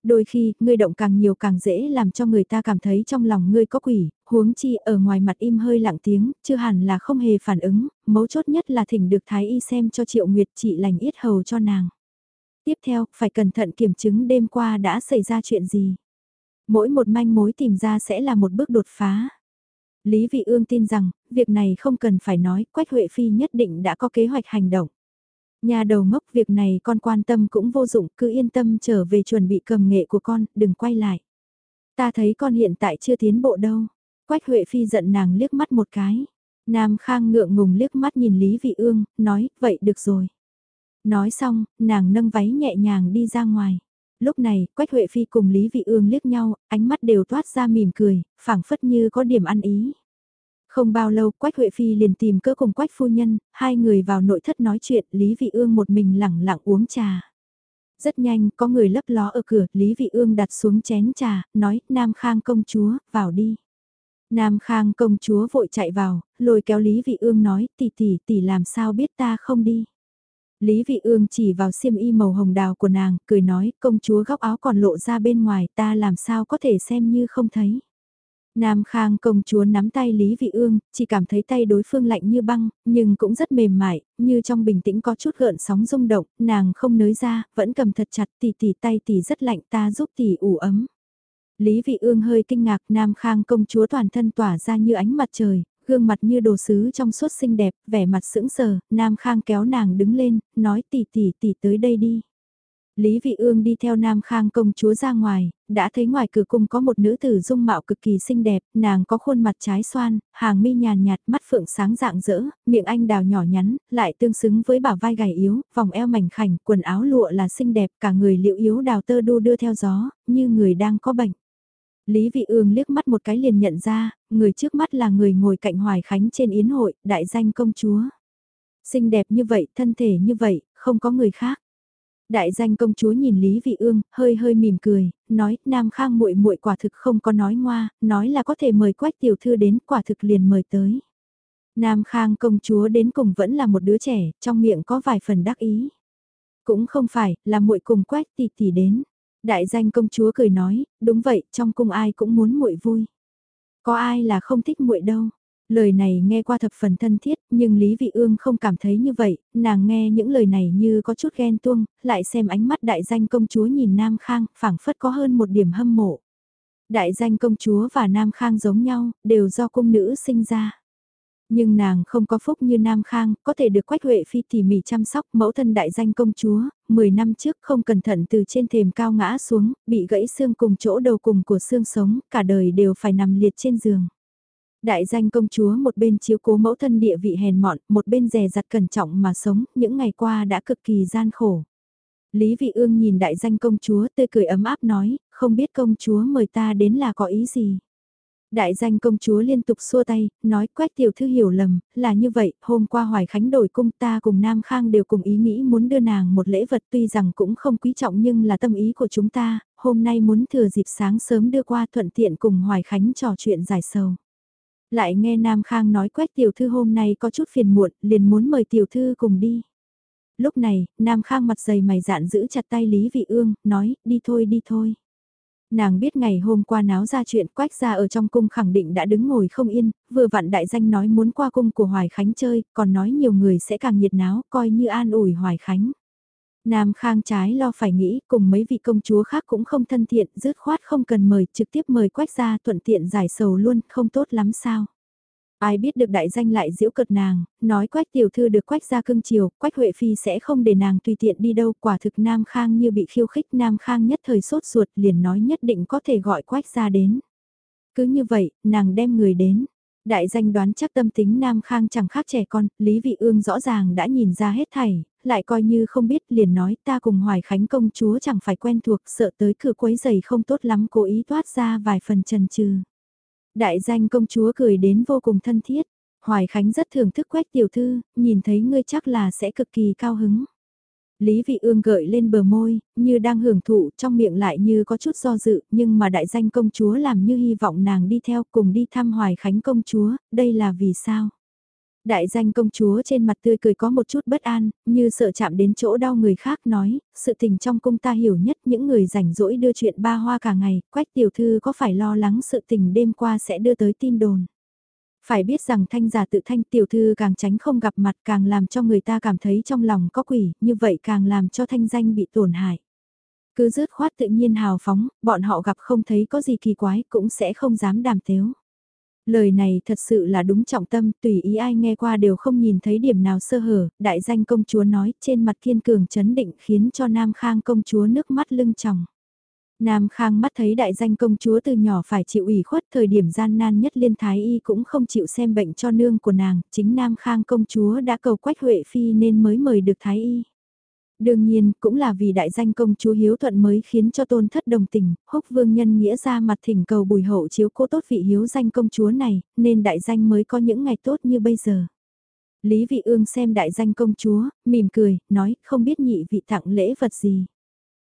Speaker 1: Đôi khi, ngươi động càng nhiều càng dễ làm cho người ta cảm thấy trong lòng ngươi có quỷ, huống chi ở ngoài mặt im hơi lặng tiếng, chưa hẳn là không hề phản ứng, mấu chốt nhất là thỉnh được Thái Y xem cho Triệu Nguyệt trị lành yết hầu cho nàng. Tiếp theo, phải cẩn thận kiểm chứng đêm qua đã xảy ra chuyện gì. Mỗi một manh mối tìm ra sẽ là một bước đột phá. Lý Vị Ương tin rằng, việc này không cần phải nói, Quách Huệ Phi nhất định đã có kế hoạch hành động. Nhà đầu ngốc việc này con quan tâm cũng vô dụng, cứ yên tâm trở về chuẩn bị cầm nghệ của con, đừng quay lại. Ta thấy con hiện tại chưa tiến bộ đâu. Quách Huệ Phi giận nàng liếc mắt một cái. Nam Khang ngượng ngùng liếc mắt nhìn Lý Vị Ương, nói, vậy được rồi. Nói xong, nàng nâng váy nhẹ nhàng đi ra ngoài. Lúc này, Quách Huệ Phi cùng Lý Vị Ương liếc nhau, ánh mắt đều toát ra mỉm cười, phảng phất như có điểm ăn ý. Không bao lâu Quách Huệ Phi liền tìm cỡ cùng Quách Phu Nhân, hai người vào nội thất nói chuyện, Lý Vị Ương một mình lẳng lặng uống trà. Rất nhanh, có người lấp ló ở cửa, Lý Vị Ương đặt xuống chén trà, nói, Nam Khang công chúa, vào đi. Nam Khang công chúa vội chạy vào, lôi kéo Lý Vị Ương nói, tỷ tỷ tỷ làm sao biết ta không đi. Lý Vị Ương chỉ vào xiêm y màu hồng đào của nàng, cười nói, công chúa góc áo còn lộ ra bên ngoài, ta làm sao có thể xem như không thấy. Nam Khang công chúa nắm tay Lý Vị Ương, chỉ cảm thấy tay đối phương lạnh như băng, nhưng cũng rất mềm mại, như trong bình tĩnh có chút gợn sóng rung động, nàng không nới ra, vẫn cầm thật chặt tỷ tỷ tay tỷ rất lạnh ta giúp tỷ ủ ấm. Lý Vị Ương hơi kinh ngạc Nam Khang công chúa toàn thân tỏa ra như ánh mặt trời, gương mặt như đồ sứ trong suốt xinh đẹp, vẻ mặt sững sờ, Nam Khang kéo nàng đứng lên, nói tỷ tỷ tỷ tới đây đi. Lý Vị Ương đi theo Nam Khang công chúa ra ngoài, đã thấy ngoài cửa cung có một nữ tử dung mạo cực kỳ xinh đẹp, nàng có khuôn mặt trái xoan, hàng mi nhàn nhạt, mắt phượng sáng dạng dỡ, miệng anh đào nhỏ nhắn, lại tương xứng với bả vai gầy yếu, vòng eo mảnh khảnh, quần áo lụa là xinh đẹp, cả người liệu yếu đào tơ đu đưa theo gió, như người đang có bệnh. Lý Vị Ương liếc mắt một cái liền nhận ra, người trước mắt là người ngồi cạnh Hoài Khánh trên yến hội, đại danh công chúa. Xinh đẹp như vậy, thân thể như vậy, không có người khác. Đại danh công chúa nhìn Lý Vị Ương, hơi hơi mỉm cười, nói, Nam Khang muội muội quả thực không có nói ngoa, nói là có thể mời Quách tiểu thư đến, quả thực liền mời tới. Nam Khang công chúa đến cùng vẫn là một đứa trẻ, trong miệng có vài phần đắc ý. Cũng không phải, là muội cùng Quách tỷ tỷ đến. Đại danh công chúa cười nói, đúng vậy, trong cung ai cũng muốn muội vui. Có ai là không thích muội đâu. Lời này nghe qua thập phần thân thiết, nhưng Lý Vị Ương không cảm thấy như vậy, nàng nghe những lời này như có chút ghen tuông, lại xem ánh mắt đại danh công chúa nhìn Nam Khang, phảng phất có hơn một điểm hâm mộ. Đại danh công chúa và Nam Khang giống nhau, đều do cung nữ sinh ra. Nhưng nàng không có phúc như Nam Khang, có thể được Quách Huệ Phi tỉ mỉ chăm sóc mẫu thân đại danh công chúa, 10 năm trước không cẩn thận từ trên thềm cao ngã xuống, bị gãy xương cùng chỗ đầu cùng của xương sống, cả đời đều phải nằm liệt trên giường. Đại danh công chúa một bên chiếu cố mẫu thân địa vị hèn mọn, một bên rè rặt cẩn trọng mà sống, những ngày qua đã cực kỳ gian khổ. Lý Vị Ương nhìn đại danh công chúa tươi cười ấm áp nói, không biết công chúa mời ta đến là có ý gì. Đại danh công chúa liên tục xua tay, nói quách tiểu thư hiểu lầm, là như vậy, hôm qua Hoài Khánh đổi cung ta cùng Nam Khang đều cùng ý nghĩ muốn đưa nàng một lễ vật tuy rằng cũng không quý trọng nhưng là tâm ý của chúng ta, hôm nay muốn thừa dịp sáng sớm đưa qua thuận tiện cùng Hoài Khánh trò chuyện giải sầu. Lại nghe Nam Khang nói quách tiểu thư hôm nay có chút phiền muộn, liền muốn mời tiểu thư cùng đi. Lúc này, Nam Khang mặt dày mày dạn giữ chặt tay Lý Vị Ương, nói, đi thôi đi thôi. Nàng biết ngày hôm qua náo ra chuyện quách ra ở trong cung khẳng định đã đứng ngồi không yên, vừa vặn đại danh nói muốn qua cung của Hoài Khánh chơi, còn nói nhiều người sẽ càng nhiệt náo, coi như an ủi Hoài Khánh. Nam Khang trái lo phải nghĩ cùng mấy vị công chúa khác cũng không thân thiện, dứt khoát không cần mời, trực tiếp mời quách ra thuận tiện giải sầu luôn, không tốt lắm sao. Ai biết được đại danh lại diễu cợt nàng, nói quách tiểu thư được quách ra cưng chiều, quách Huệ Phi sẽ không để nàng tùy tiện đi đâu, quả thực Nam Khang như bị khiêu khích Nam Khang nhất thời sốt ruột liền nói nhất định có thể gọi quách ra đến. Cứ như vậy, nàng đem người đến. Đại danh đoán chắc tâm tính Nam Khang chẳng khác trẻ con, Lý Vị Ương rõ ràng đã nhìn ra hết thảy, lại coi như không biết liền nói ta cùng Hoài Khánh công chúa chẳng phải quen thuộc sợ tới cửa quấy giày không tốt lắm cố ý toát ra vài phần trần trừ. Đại danh công chúa cười đến vô cùng thân thiết, Hoài Khánh rất thưởng thức quét tiểu thư, nhìn thấy ngươi chắc là sẽ cực kỳ cao hứng. Lý Vị Ương gợi lên bờ môi, như đang hưởng thụ, trong miệng lại như có chút do dự, nhưng mà đại danh công chúa làm như hy vọng nàng đi theo cùng đi thăm Hoài Khánh công chúa, đây là vì sao? Đại danh công chúa trên mặt tươi cười có một chút bất an, như sợ chạm đến chỗ đau người khác nói, sự tình trong cung ta hiểu nhất những người rảnh rỗi đưa chuyện ba hoa cả ngày, quách tiểu thư có phải lo lắng sự tình đêm qua sẽ đưa tới tin đồn. Phải biết rằng thanh giả tự thanh tiểu thư càng tránh không gặp mặt càng làm cho người ta cảm thấy trong lòng có quỷ, như vậy càng làm cho thanh danh bị tổn hại. Cứ rớt khoát tự nhiên hào phóng, bọn họ gặp không thấy có gì kỳ quái cũng sẽ không dám đàm tiếu Lời này thật sự là đúng trọng tâm, tùy ý ai nghe qua đều không nhìn thấy điểm nào sơ hở, đại danh công chúa nói trên mặt kiên cường chấn định khiến cho Nam Khang công chúa nước mắt lưng tròng. Nam Khang mắt thấy đại danh công chúa từ nhỏ phải chịu ủy khuất thời điểm gian nan nhất liên thái y cũng không chịu xem bệnh cho nương của nàng, chính Nam Khang công chúa đã cầu quách Huệ Phi nên mới mời được thái y. Đương nhiên, cũng là vì đại danh công chúa hiếu thuận mới khiến cho tôn thất đồng tình, húc vương nhân nghĩa ra mặt thỉnh cầu bùi hậu chiếu cố tốt vị hiếu danh công chúa này, nên đại danh mới có những ngày tốt như bây giờ. Lý vị ương xem đại danh công chúa, mỉm cười, nói, không biết nhị vị tặng lễ vật gì.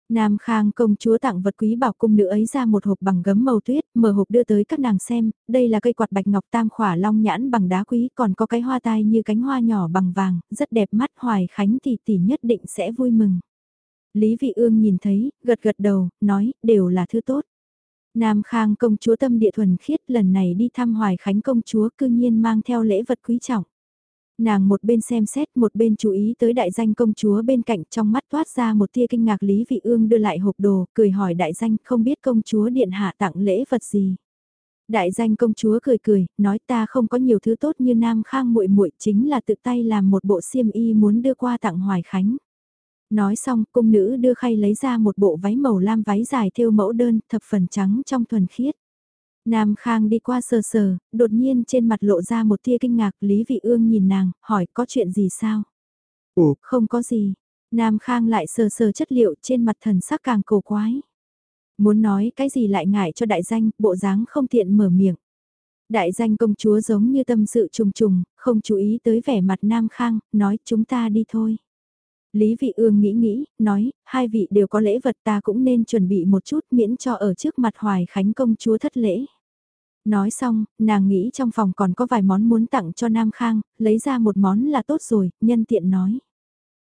Speaker 1: Nam Khang công chúa tặng vật quý bảo cung nữ ấy ra một hộp bằng gấm màu tuyết, mở hộp đưa tới các nàng xem, đây là cây quạt bạch ngọc tam khỏa long nhãn bằng đá quý, còn có cái hoa tai như cánh hoa nhỏ bằng vàng, rất đẹp mắt hoài khánh tỷ tỷ nhất định sẽ vui mừng. Lý Vị Ương nhìn thấy, gật gật đầu, nói, đều là thứ tốt. Nam Khang công chúa tâm địa thuần khiết lần này đi thăm Hoài Khánh công chúa cư nhiên mang theo lễ vật quý trọng. Nàng một bên xem xét một bên chú ý tới đại danh công chúa bên cạnh trong mắt toát ra một tia kinh ngạc Lý Vị Ương đưa lại hộp đồ, cười hỏi đại danh không biết công chúa điện hạ tặng lễ vật gì. Đại danh công chúa cười cười, nói ta không có nhiều thứ tốt như Nam Khang muội muội chính là tự tay làm một bộ xiêm y muốn đưa qua tặng Hoài Khánh. Nói xong, cung nữ đưa khay lấy ra một bộ váy màu lam váy dài thêu mẫu đơn, thập phần trắng trong thuần khiết. Nam Khang đi qua sờ sờ, đột nhiên trên mặt lộ ra một tia kinh ngạc, Lý Vị Ương nhìn nàng, hỏi có chuyện gì sao? Ủa, không có gì. Nam Khang lại sờ sờ chất liệu trên mặt thần sắc càng cổ quái. Muốn nói cái gì lại ngại cho đại danh, bộ dáng không tiện mở miệng. Đại danh công chúa giống như tâm sự trùng trùng, không chú ý tới vẻ mặt Nam Khang, nói chúng ta đi thôi. Lý Vị Ương nghĩ nghĩ, nói, hai vị đều có lễ vật ta cũng nên chuẩn bị một chút miễn cho ở trước mặt Hoài Khánh công chúa thất lễ. Nói xong, nàng nghĩ trong phòng còn có vài món muốn tặng cho Nam Khang, lấy ra một món là tốt rồi, nhân tiện nói.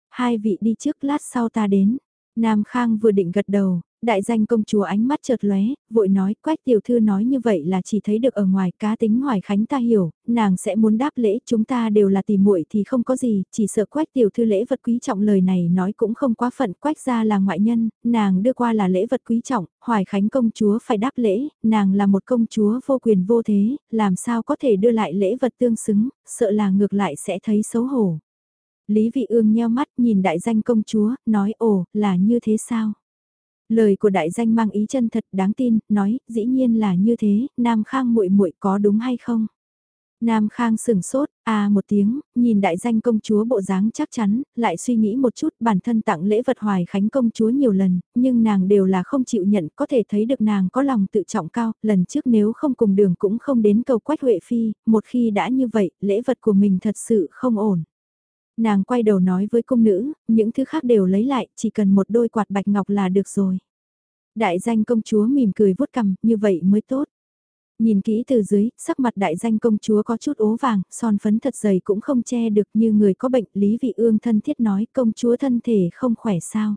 Speaker 1: Hai vị đi trước lát sau ta đến. Nam Khang vừa định gật đầu, đại danh công chúa ánh mắt chợt lóe, vội nói, quách tiểu thư nói như vậy là chỉ thấy được ở ngoài cá tính hoài khánh ta hiểu, nàng sẽ muốn đáp lễ, chúng ta đều là tìm muội thì không có gì, chỉ sợ quách tiểu thư lễ vật quý trọng lời này nói cũng không quá phận, quách ra là ngoại nhân, nàng đưa qua là lễ vật quý trọng, hoài khánh công chúa phải đáp lễ, nàng là một công chúa vô quyền vô thế, làm sao có thể đưa lại lễ vật tương xứng, sợ là ngược lại sẽ thấy xấu hổ. Lý vị ương nheo mắt nhìn đại danh công chúa, nói ồ, là như thế sao? Lời của đại danh mang ý chân thật đáng tin, nói, dĩ nhiên là như thế, Nam Khang muội muội có đúng hay không? Nam Khang sửng sốt, à một tiếng, nhìn đại danh công chúa bộ dáng chắc chắn, lại suy nghĩ một chút bản thân tặng lễ vật hoài khánh công chúa nhiều lần, nhưng nàng đều là không chịu nhận, có thể thấy được nàng có lòng tự trọng cao, lần trước nếu không cùng đường cũng không đến cầu quách Huệ Phi, một khi đã như vậy, lễ vật của mình thật sự không ổn. Nàng quay đầu nói với cung nữ, những thứ khác đều lấy lại, chỉ cần một đôi quạt bạch ngọc là được rồi. Đại danh công chúa mỉm cười vuốt cằm, như vậy mới tốt. Nhìn kỹ từ dưới, sắc mặt đại danh công chúa có chút ố vàng, son phấn thật dày cũng không che được như người có bệnh. Lý vị ương thân thiết nói công chúa thân thể không khỏe sao.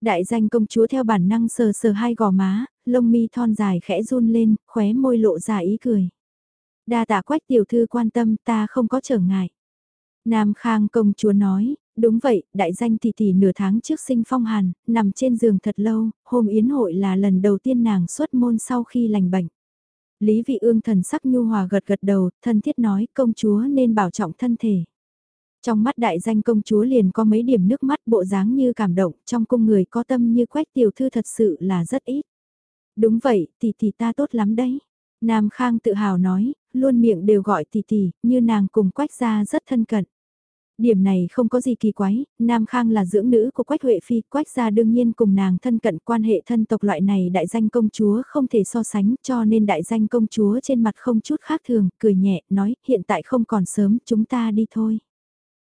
Speaker 1: Đại danh công chúa theo bản năng sờ sờ hai gò má, lông mi thon dài khẽ run lên, khóe môi lộ ra ý cười. Đa tạ quách tiểu thư quan tâm ta không có trở ngại. Nam Khang công chúa nói, đúng vậy, đại danh tỷ tỷ nửa tháng trước sinh phong hàn, nằm trên giường thật lâu, hôm yến hội là lần đầu tiên nàng xuất môn sau khi lành bệnh. Lý vị ương thần sắc nhu hòa gật gật đầu, thân thiết nói công chúa nên bảo trọng thân thể. Trong mắt đại danh công chúa liền có mấy điểm nước mắt bộ dáng như cảm động, trong cung người có tâm như quách tiểu thư thật sự là rất ít. Đúng vậy, tỷ tỷ ta tốt lắm đấy. Nam Khang tự hào nói, luôn miệng đều gọi tỷ tỷ, như nàng cùng quách gia rất thân cận. Điểm này không có gì kỳ quái, Nam Khang là dưỡng nữ của Quách Huệ Phi, Quách gia đương nhiên cùng nàng thân cận quan hệ thân tộc loại này đại danh công chúa không thể so sánh cho nên đại danh công chúa trên mặt không chút khác thường, cười nhẹ, nói hiện tại không còn sớm, chúng ta đi thôi.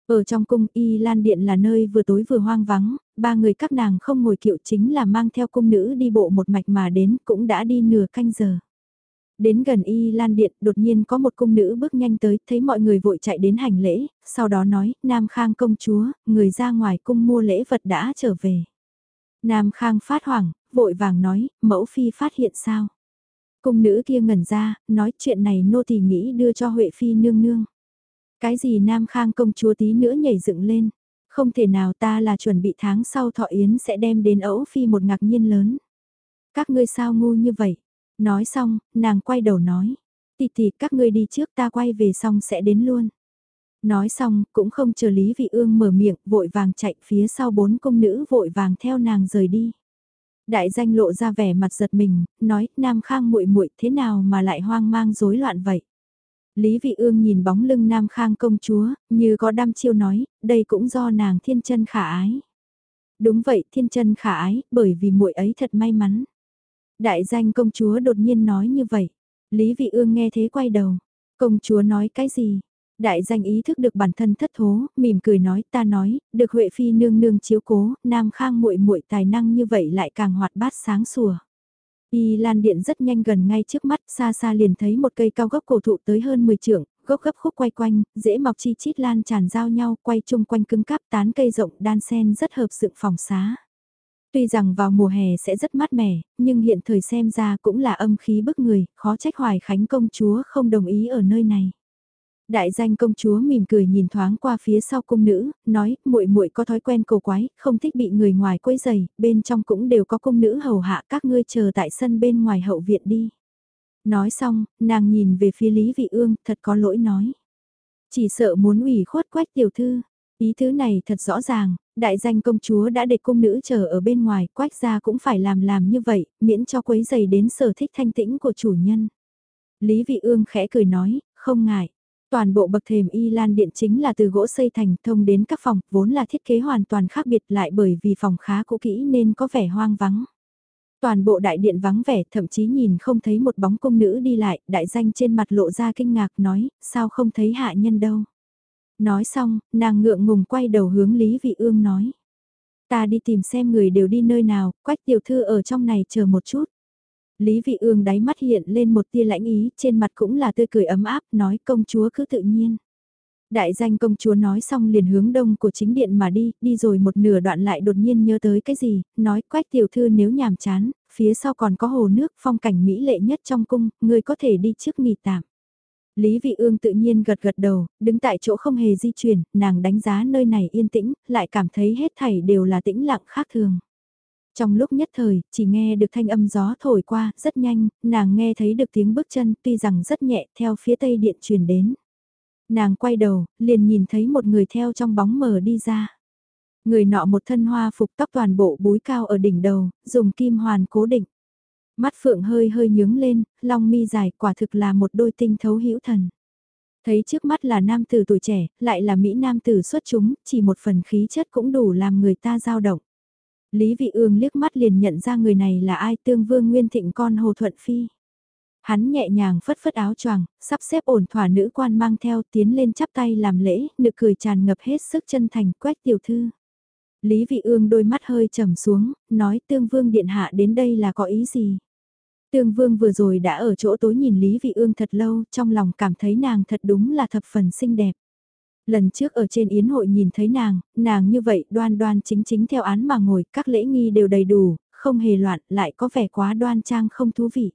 Speaker 1: Ở trong cung Y Lan Điện là nơi vừa tối vừa hoang vắng, ba người các nàng không ngồi kiệu chính là mang theo cung nữ đi bộ một mạch mà đến cũng đã đi nửa canh giờ. Đến gần y lan điện, đột nhiên có một cung nữ bước nhanh tới, thấy mọi người vội chạy đến hành lễ, sau đó nói, Nam Khang công chúa, người ra ngoài cung mua lễ vật đã trở về. Nam Khang phát hoảng, vội vàng nói, mẫu phi phát hiện sao? Cung nữ kia ngẩn ra, nói chuyện này nô tỳ nghĩ đưa cho Huệ phi nương nương. Cái gì Nam Khang công chúa tí nữa nhảy dựng lên, không thể nào ta là chuẩn bị tháng sau thọ yến sẽ đem đến ấu phi một ngạc nhiên lớn. Các ngươi sao ngu như vậy? Nói xong, nàng quay đầu nói. Tì tì các ngươi đi trước ta quay về xong sẽ đến luôn. Nói xong, cũng không chờ Lý Vị Ương mở miệng, vội vàng chạy phía sau bốn công nữ vội vàng theo nàng rời đi. Đại danh lộ ra vẻ mặt giật mình, nói, Nam Khang muội muội thế nào mà lại hoang mang rối loạn vậy? Lý Vị Ương nhìn bóng lưng Nam Khang công chúa, như có đam chiêu nói, đây cũng do nàng thiên chân khả ái. Đúng vậy, thiên chân khả ái, bởi vì muội ấy thật may mắn. Đại danh công chúa đột nhiên nói như vậy. Lý Vị Ương nghe thế quay đầu. Công chúa nói cái gì? Đại danh ý thức được bản thân thất thố, mỉm cười nói, ta nói, được Huệ phi nương nương chiếu cố, Nam Khang muội muội tài năng như vậy lại càng hoạt bát sáng sủa. Y Lan Điện rất nhanh gần ngay trước mắt, xa xa liền thấy một cây cao gốc cổ thụ tới hơn 10 trượng, gốc gấp khúc quay quanh, dễ mọc chi chít lan tràn giao nhau, quay chung quanh cứng cáp tán cây rộng đan sen rất hợp dựng phòng xá. Tuy rằng vào mùa hè sẽ rất mát mẻ, nhưng hiện thời xem ra cũng là âm khí bức người, khó trách Hoài Khánh công chúa không đồng ý ở nơi này. Đại danh công chúa mỉm cười nhìn thoáng qua phía sau cung nữ, nói, muội muội có thói quen cầu quái, không thích bị người ngoài quấy rầy, bên trong cũng đều có cung nữ hầu hạ các ngươi chờ tại sân bên ngoài hậu viện đi. Nói xong, nàng nhìn về phía Lý Vị Ương, thật có lỗi nói. Chỉ sợ muốn ủy khuất quách tiểu thư, ý thứ này thật rõ ràng, đại danh công chúa đã để cung nữ chờ ở bên ngoài, quách gia cũng phải làm làm như vậy, miễn cho quấy dày đến sở thích thanh tĩnh của chủ nhân. Lý Vị Ương khẽ cười nói, không ngại. Toàn bộ bậc thềm y lan điện chính là từ gỗ xây thành thông đến các phòng, vốn là thiết kế hoàn toàn khác biệt lại bởi vì phòng khá cũ kỹ nên có vẻ hoang vắng. Toàn bộ đại điện vắng vẻ, thậm chí nhìn không thấy một bóng công nữ đi lại, đại danh trên mặt lộ ra kinh ngạc nói, sao không thấy hạ nhân đâu. Nói xong, nàng ngượng ngùng quay đầu hướng Lý Vị Ương nói. Ta đi tìm xem người đều đi nơi nào, quách tiểu thư ở trong này chờ một chút. Lý Vị Ương đáy mắt hiện lên một tia lãnh ý, trên mặt cũng là tươi cười ấm áp, nói công chúa cứ tự nhiên. Đại danh công chúa nói xong liền hướng đông của chính điện mà đi, đi rồi một nửa đoạn lại đột nhiên nhớ tới cái gì, nói quách tiểu thư nếu nhàm chán, phía sau còn có hồ nước phong cảnh mỹ lệ nhất trong cung, người có thể đi trước nghỉ tạm. Lý Vị Ương tự nhiên gật gật đầu, đứng tại chỗ không hề di chuyển, nàng đánh giá nơi này yên tĩnh, lại cảm thấy hết thảy đều là tĩnh lặng khác thường. Trong lúc nhất thời, chỉ nghe được thanh âm gió thổi qua, rất nhanh, nàng nghe thấy được tiếng bước chân, tuy rằng rất nhẹ, theo phía tây điện truyền đến. Nàng quay đầu, liền nhìn thấy một người theo trong bóng mờ đi ra. Người nọ một thân hoa phục tóc toàn bộ búi cao ở đỉnh đầu, dùng kim hoàn cố định. Mắt phượng hơi hơi nhướng lên, long mi dài quả thực là một đôi tinh thấu hữu thần. Thấy trước mắt là nam tử tuổi trẻ, lại là Mỹ nam tử xuất chúng, chỉ một phần khí chất cũng đủ làm người ta dao động. Lý Vị Ương liếc mắt liền nhận ra người này là ai tương vương nguyên thịnh con Hồ Thuận Phi. Hắn nhẹ nhàng phất phất áo choàng, sắp xếp ổn thỏa nữ quan mang theo tiến lên chắp tay làm lễ, nực cười tràn ngập hết sức chân thành quét tiểu thư. Lý Vị Ương đôi mắt hơi trầm xuống, nói tương vương điện hạ đến đây là có ý gì? Tương Vương vừa rồi đã ở chỗ tối nhìn Lý Vị Ương thật lâu, trong lòng cảm thấy nàng thật đúng là thập phần xinh đẹp. Lần trước ở trên yến hội nhìn thấy nàng, nàng như vậy đoan đoan chính chính theo án mà ngồi, các lễ nghi đều đầy đủ, không hề loạn, lại có vẻ quá đoan trang không thú vị.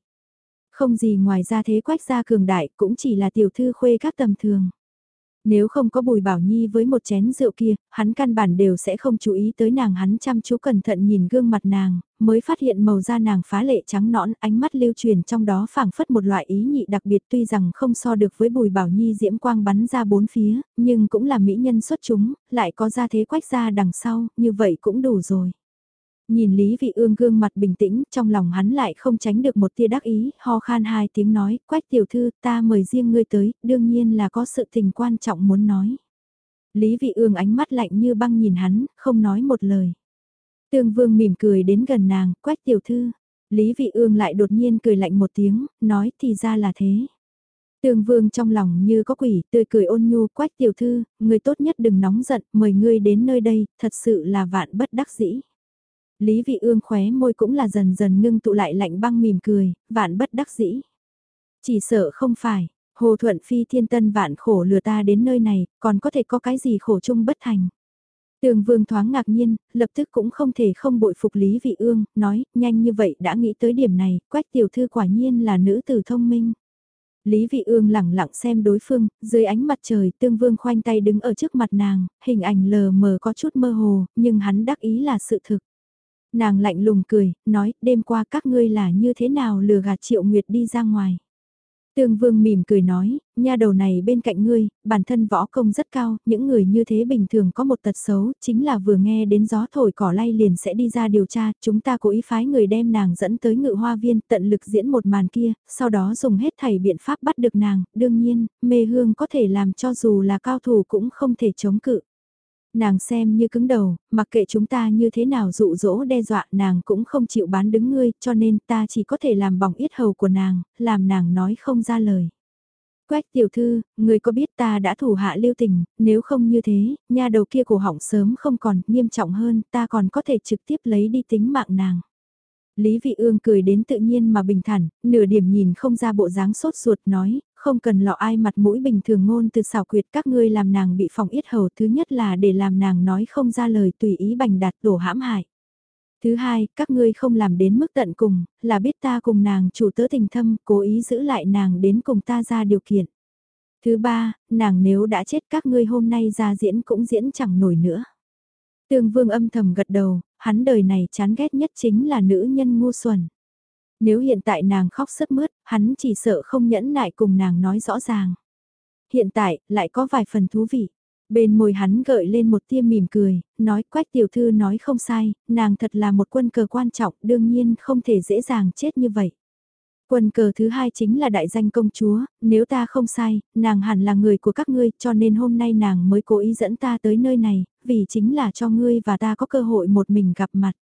Speaker 1: Không gì ngoài ra thế quách gia cường đại cũng chỉ là tiểu thư khuê các tầm thường. Nếu không có Bùi Bảo Nhi với một chén rượu kia, hắn căn bản đều sẽ không chú ý tới nàng hắn chăm chú cẩn thận nhìn gương mặt nàng, mới phát hiện màu da nàng phá lệ trắng nõn, ánh mắt lưu truyền trong đó phảng phất một loại ý nhị đặc biệt tuy rằng không so được với Bùi Bảo Nhi diễm quang bắn ra bốn phía, nhưng cũng là mỹ nhân xuất chúng, lại có ra thế quách ra đằng sau, như vậy cũng đủ rồi. Nhìn Lý Vị Ương gương mặt bình tĩnh, trong lòng hắn lại không tránh được một tia đắc ý, ho khan hai tiếng nói, quách tiểu thư, ta mời riêng ngươi tới, đương nhiên là có sự tình quan trọng muốn nói. Lý Vị Ương ánh mắt lạnh như băng nhìn hắn, không nói một lời. Tương Vương mỉm cười đến gần nàng, quách tiểu thư. Lý Vị Ương lại đột nhiên cười lạnh một tiếng, nói thì ra là thế. Tương Vương trong lòng như có quỷ, tươi cười ôn nhu, quách tiểu thư, người tốt nhất đừng nóng giận, mời ngươi đến nơi đây, thật sự là vạn bất đắc dĩ. Lý Vị Ương khóe môi cũng là dần dần ngưng tụ lại lạnh băng mỉm cười, vạn bất đắc dĩ. Chỉ sợ không phải, Hồ Thuận Phi thiên tân vạn khổ lừa ta đến nơi này, còn có thể có cái gì khổ chung bất thành. Tường Vương thoáng ngạc nhiên, lập tức cũng không thể không bội phục Lý Vị Ương, nói, nhanh như vậy đã nghĩ tới điểm này, quách tiểu thư quả nhiên là nữ tử thông minh. Lý Vị Ương lẳng lặng xem đối phương, dưới ánh mặt trời tương vương khoanh tay đứng ở trước mặt nàng, hình ảnh lờ mờ có chút mơ hồ, nhưng hắn đắc ý là sự thực. Nàng lạnh lùng cười, nói, đêm qua các ngươi là như thế nào lừa gạt triệu nguyệt đi ra ngoài. Tương Vương mỉm cười nói, nha đầu này bên cạnh ngươi, bản thân võ công rất cao, những người như thế bình thường có một tật xấu, chính là vừa nghe đến gió thổi cỏ lay liền sẽ đi ra điều tra, chúng ta cố ý phái người đem nàng dẫn tới ngự hoa viên tận lực diễn một màn kia, sau đó dùng hết thảy biện pháp bắt được nàng, đương nhiên, mê hương có thể làm cho dù là cao thủ cũng không thể chống cự. Nàng xem như cứng đầu, mặc kệ chúng ta như thế nào dụ dỗ đe dọa nàng cũng không chịu bán đứng ngươi cho nên ta chỉ có thể làm bỏng yết hầu của nàng, làm nàng nói không ra lời. Quách tiểu thư, người có biết ta đã thủ hạ lưu tình, nếu không như thế, nha đầu kia cổ họng sớm không còn, nghiêm trọng hơn, ta còn có thể trực tiếp lấy đi tính mạng nàng. Lý Vị Ương cười đến tự nhiên mà bình thản, nửa điểm nhìn không ra bộ dáng sốt ruột nói, không cần lọ ai mặt mũi bình thường ngôn từ xảo quyệt các ngươi làm nàng bị phòng yết hầu thứ nhất là để làm nàng nói không ra lời tùy ý bành đạt đổ hãm hại. Thứ hai, các ngươi không làm đến mức tận cùng, là biết ta cùng nàng chủ tớ tình thâm, cố ý giữ lại nàng đến cùng ta ra điều kiện. Thứ ba, nàng nếu đã chết các ngươi hôm nay ra diễn cũng diễn chẳng nổi nữa. Tương vương âm thầm gật đầu, hắn đời này chán ghét nhất chính là nữ nhân ngu xuẩn. Nếu hiện tại nàng khóc sướt mướt, hắn chỉ sợ không nhẫn nại cùng nàng nói rõ ràng. Hiện tại, lại có vài phần thú vị. Bên môi hắn gợi lên một tia mỉm cười, nói quách tiểu thư nói không sai, nàng thật là một quân cờ quan trọng, đương nhiên không thể dễ dàng chết như vậy. Quân cờ thứ hai chính là đại danh công chúa, nếu ta không sai, nàng hẳn là người của các ngươi cho nên hôm nay nàng mới cố ý dẫn ta tới nơi này, vì chính là cho ngươi và ta có cơ hội một mình gặp mặt.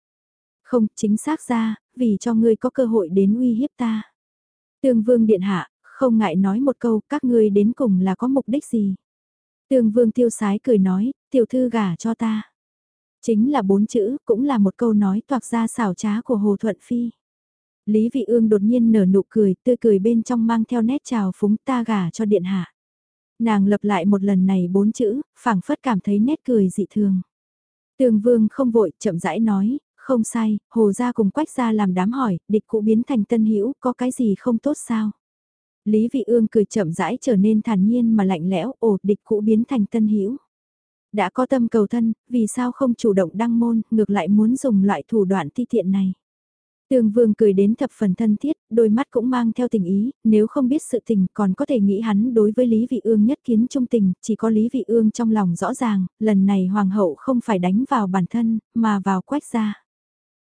Speaker 1: Không, chính xác ra, vì cho ngươi có cơ hội đến uy hiếp ta. Tương vương điện hạ, không ngại nói một câu, các ngươi đến cùng là có mục đích gì? Tương vương tiêu sái cười nói, tiểu thư gả cho ta. Chính là bốn chữ, cũng là một câu nói toạc ra xảo trá của Hồ Thuận Phi. Lý Vị Ương đột nhiên nở nụ cười, tươi cười bên trong mang theo nét chào phúng ta gả cho điện hạ. Nàng lập lại một lần này bốn chữ, phảng phất cảm thấy nét cười dị thường. Tường Vương không vội, chậm rãi nói, không sai, hồ gia cùng quách gia làm đám hỏi, địch cũ biến thành tân hữu có cái gì không tốt sao? Lý vị ương cười chậm rãi trở nên thản nhiên mà lạnh lẽo, ồ, địch cũ biến thành tân hữu Đã có tâm cầu thân, vì sao không chủ động đăng môn, ngược lại muốn dùng loại thủ đoạn ti tiện này? Tường vương cười đến thập phần thân thiết, đôi mắt cũng mang theo tình ý, nếu không biết sự tình còn có thể nghĩ hắn đối với Lý Vị Ương nhất kiến trung tình, chỉ có Lý Vị Ương trong lòng rõ ràng, lần này hoàng hậu không phải đánh vào bản thân, mà vào quách gia.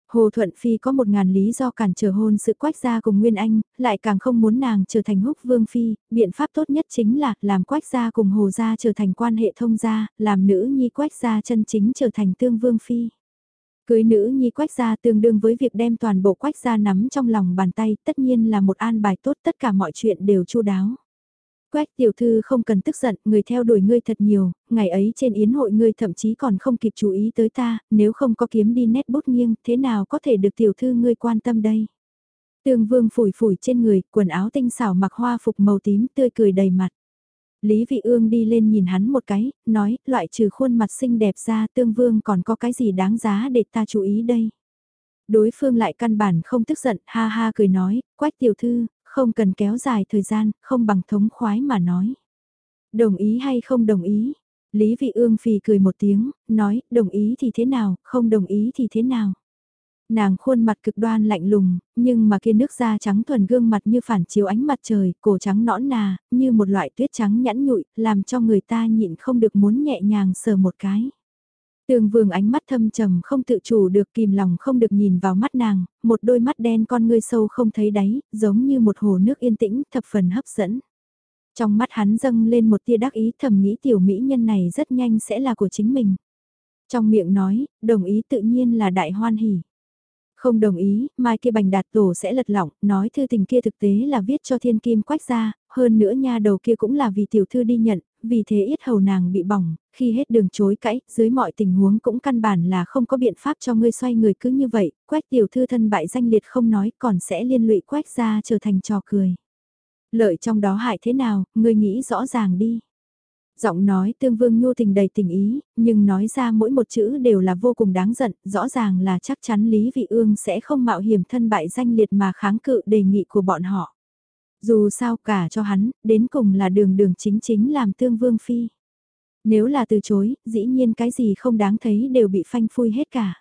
Speaker 1: Hồ Thuận Phi có một ngàn lý do cản trở hôn sự quách gia cùng Nguyên Anh, lại càng không muốn nàng trở thành húc vương phi, biện pháp tốt nhất chính là làm quách gia cùng hồ gia trở thành quan hệ thông gia, làm nữ nhi quách gia chân chính trở thành tương vương phi. Cưới nữ nhi quách gia tương đương với việc đem toàn bộ quách gia nắm trong lòng bàn tay, tất nhiên là một an bài tốt tất cả mọi chuyện đều chu đáo. Quách tiểu thư không cần tức giận, người theo đuổi ngươi thật nhiều, ngày ấy trên yến hội ngươi thậm chí còn không kịp chú ý tới ta, nếu không có kiếm đi nét bút nghiêng, thế nào có thể được tiểu thư ngươi quan tâm đây? Tương vương phủi phủi trên người, quần áo tinh xảo mặc hoa phục màu tím tươi cười đầy mặt. Lý Vị Ương đi lên nhìn hắn một cái, nói, loại trừ khuôn mặt xinh đẹp ra tương vương còn có cái gì đáng giá để ta chú ý đây. Đối phương lại căn bản không tức giận, ha ha cười nói, quách tiểu thư, không cần kéo dài thời gian, không bằng thống khoái mà nói. Đồng ý hay không đồng ý? Lý Vị Ương phì cười một tiếng, nói, đồng ý thì thế nào, không đồng ý thì thế nào? Nàng khuôn mặt cực đoan lạnh lùng, nhưng mà kia nước da trắng thuần gương mặt như phản chiếu ánh mặt trời, cổ trắng nõn nà, như một loại tuyết trắng nhẵn nhụi, làm cho người ta nhịn không được muốn nhẹ nhàng sờ một cái. Tường vương ánh mắt thâm trầm không tự chủ được kìm lòng không được nhìn vào mắt nàng, một đôi mắt đen con ngươi sâu không thấy đáy, giống như một hồ nước yên tĩnh thập phần hấp dẫn. Trong mắt hắn dâng lên một tia đắc ý thầm nghĩ tiểu mỹ nhân này rất nhanh sẽ là của chính mình. Trong miệng nói, đồng ý tự nhiên là đại hoan hỉ. Không đồng ý, mai kia bành đạt tổ sẽ lật lỏng, nói thư tình kia thực tế là viết cho thiên kim quách ra, hơn nữa nha đầu kia cũng là vì tiểu thư đi nhận, vì thế yết hầu nàng bị bỏng, khi hết đường chối cãi, dưới mọi tình huống cũng căn bản là không có biện pháp cho ngươi xoay người cứ như vậy, quách tiểu thư thân bại danh liệt không nói còn sẽ liên lụy quách ra trở thành trò cười. Lợi trong đó hại thế nào, ngươi nghĩ rõ ràng đi. Giọng nói tương vương nhu tình đầy tình ý, nhưng nói ra mỗi một chữ đều là vô cùng đáng giận, rõ ràng là chắc chắn Lý Vị Ương sẽ không mạo hiểm thân bại danh liệt mà kháng cự đề nghị của bọn họ. Dù sao cả cho hắn, đến cùng là đường đường chính chính làm tương vương phi. Nếu là từ chối, dĩ nhiên cái gì không đáng thấy đều bị phanh phui hết cả.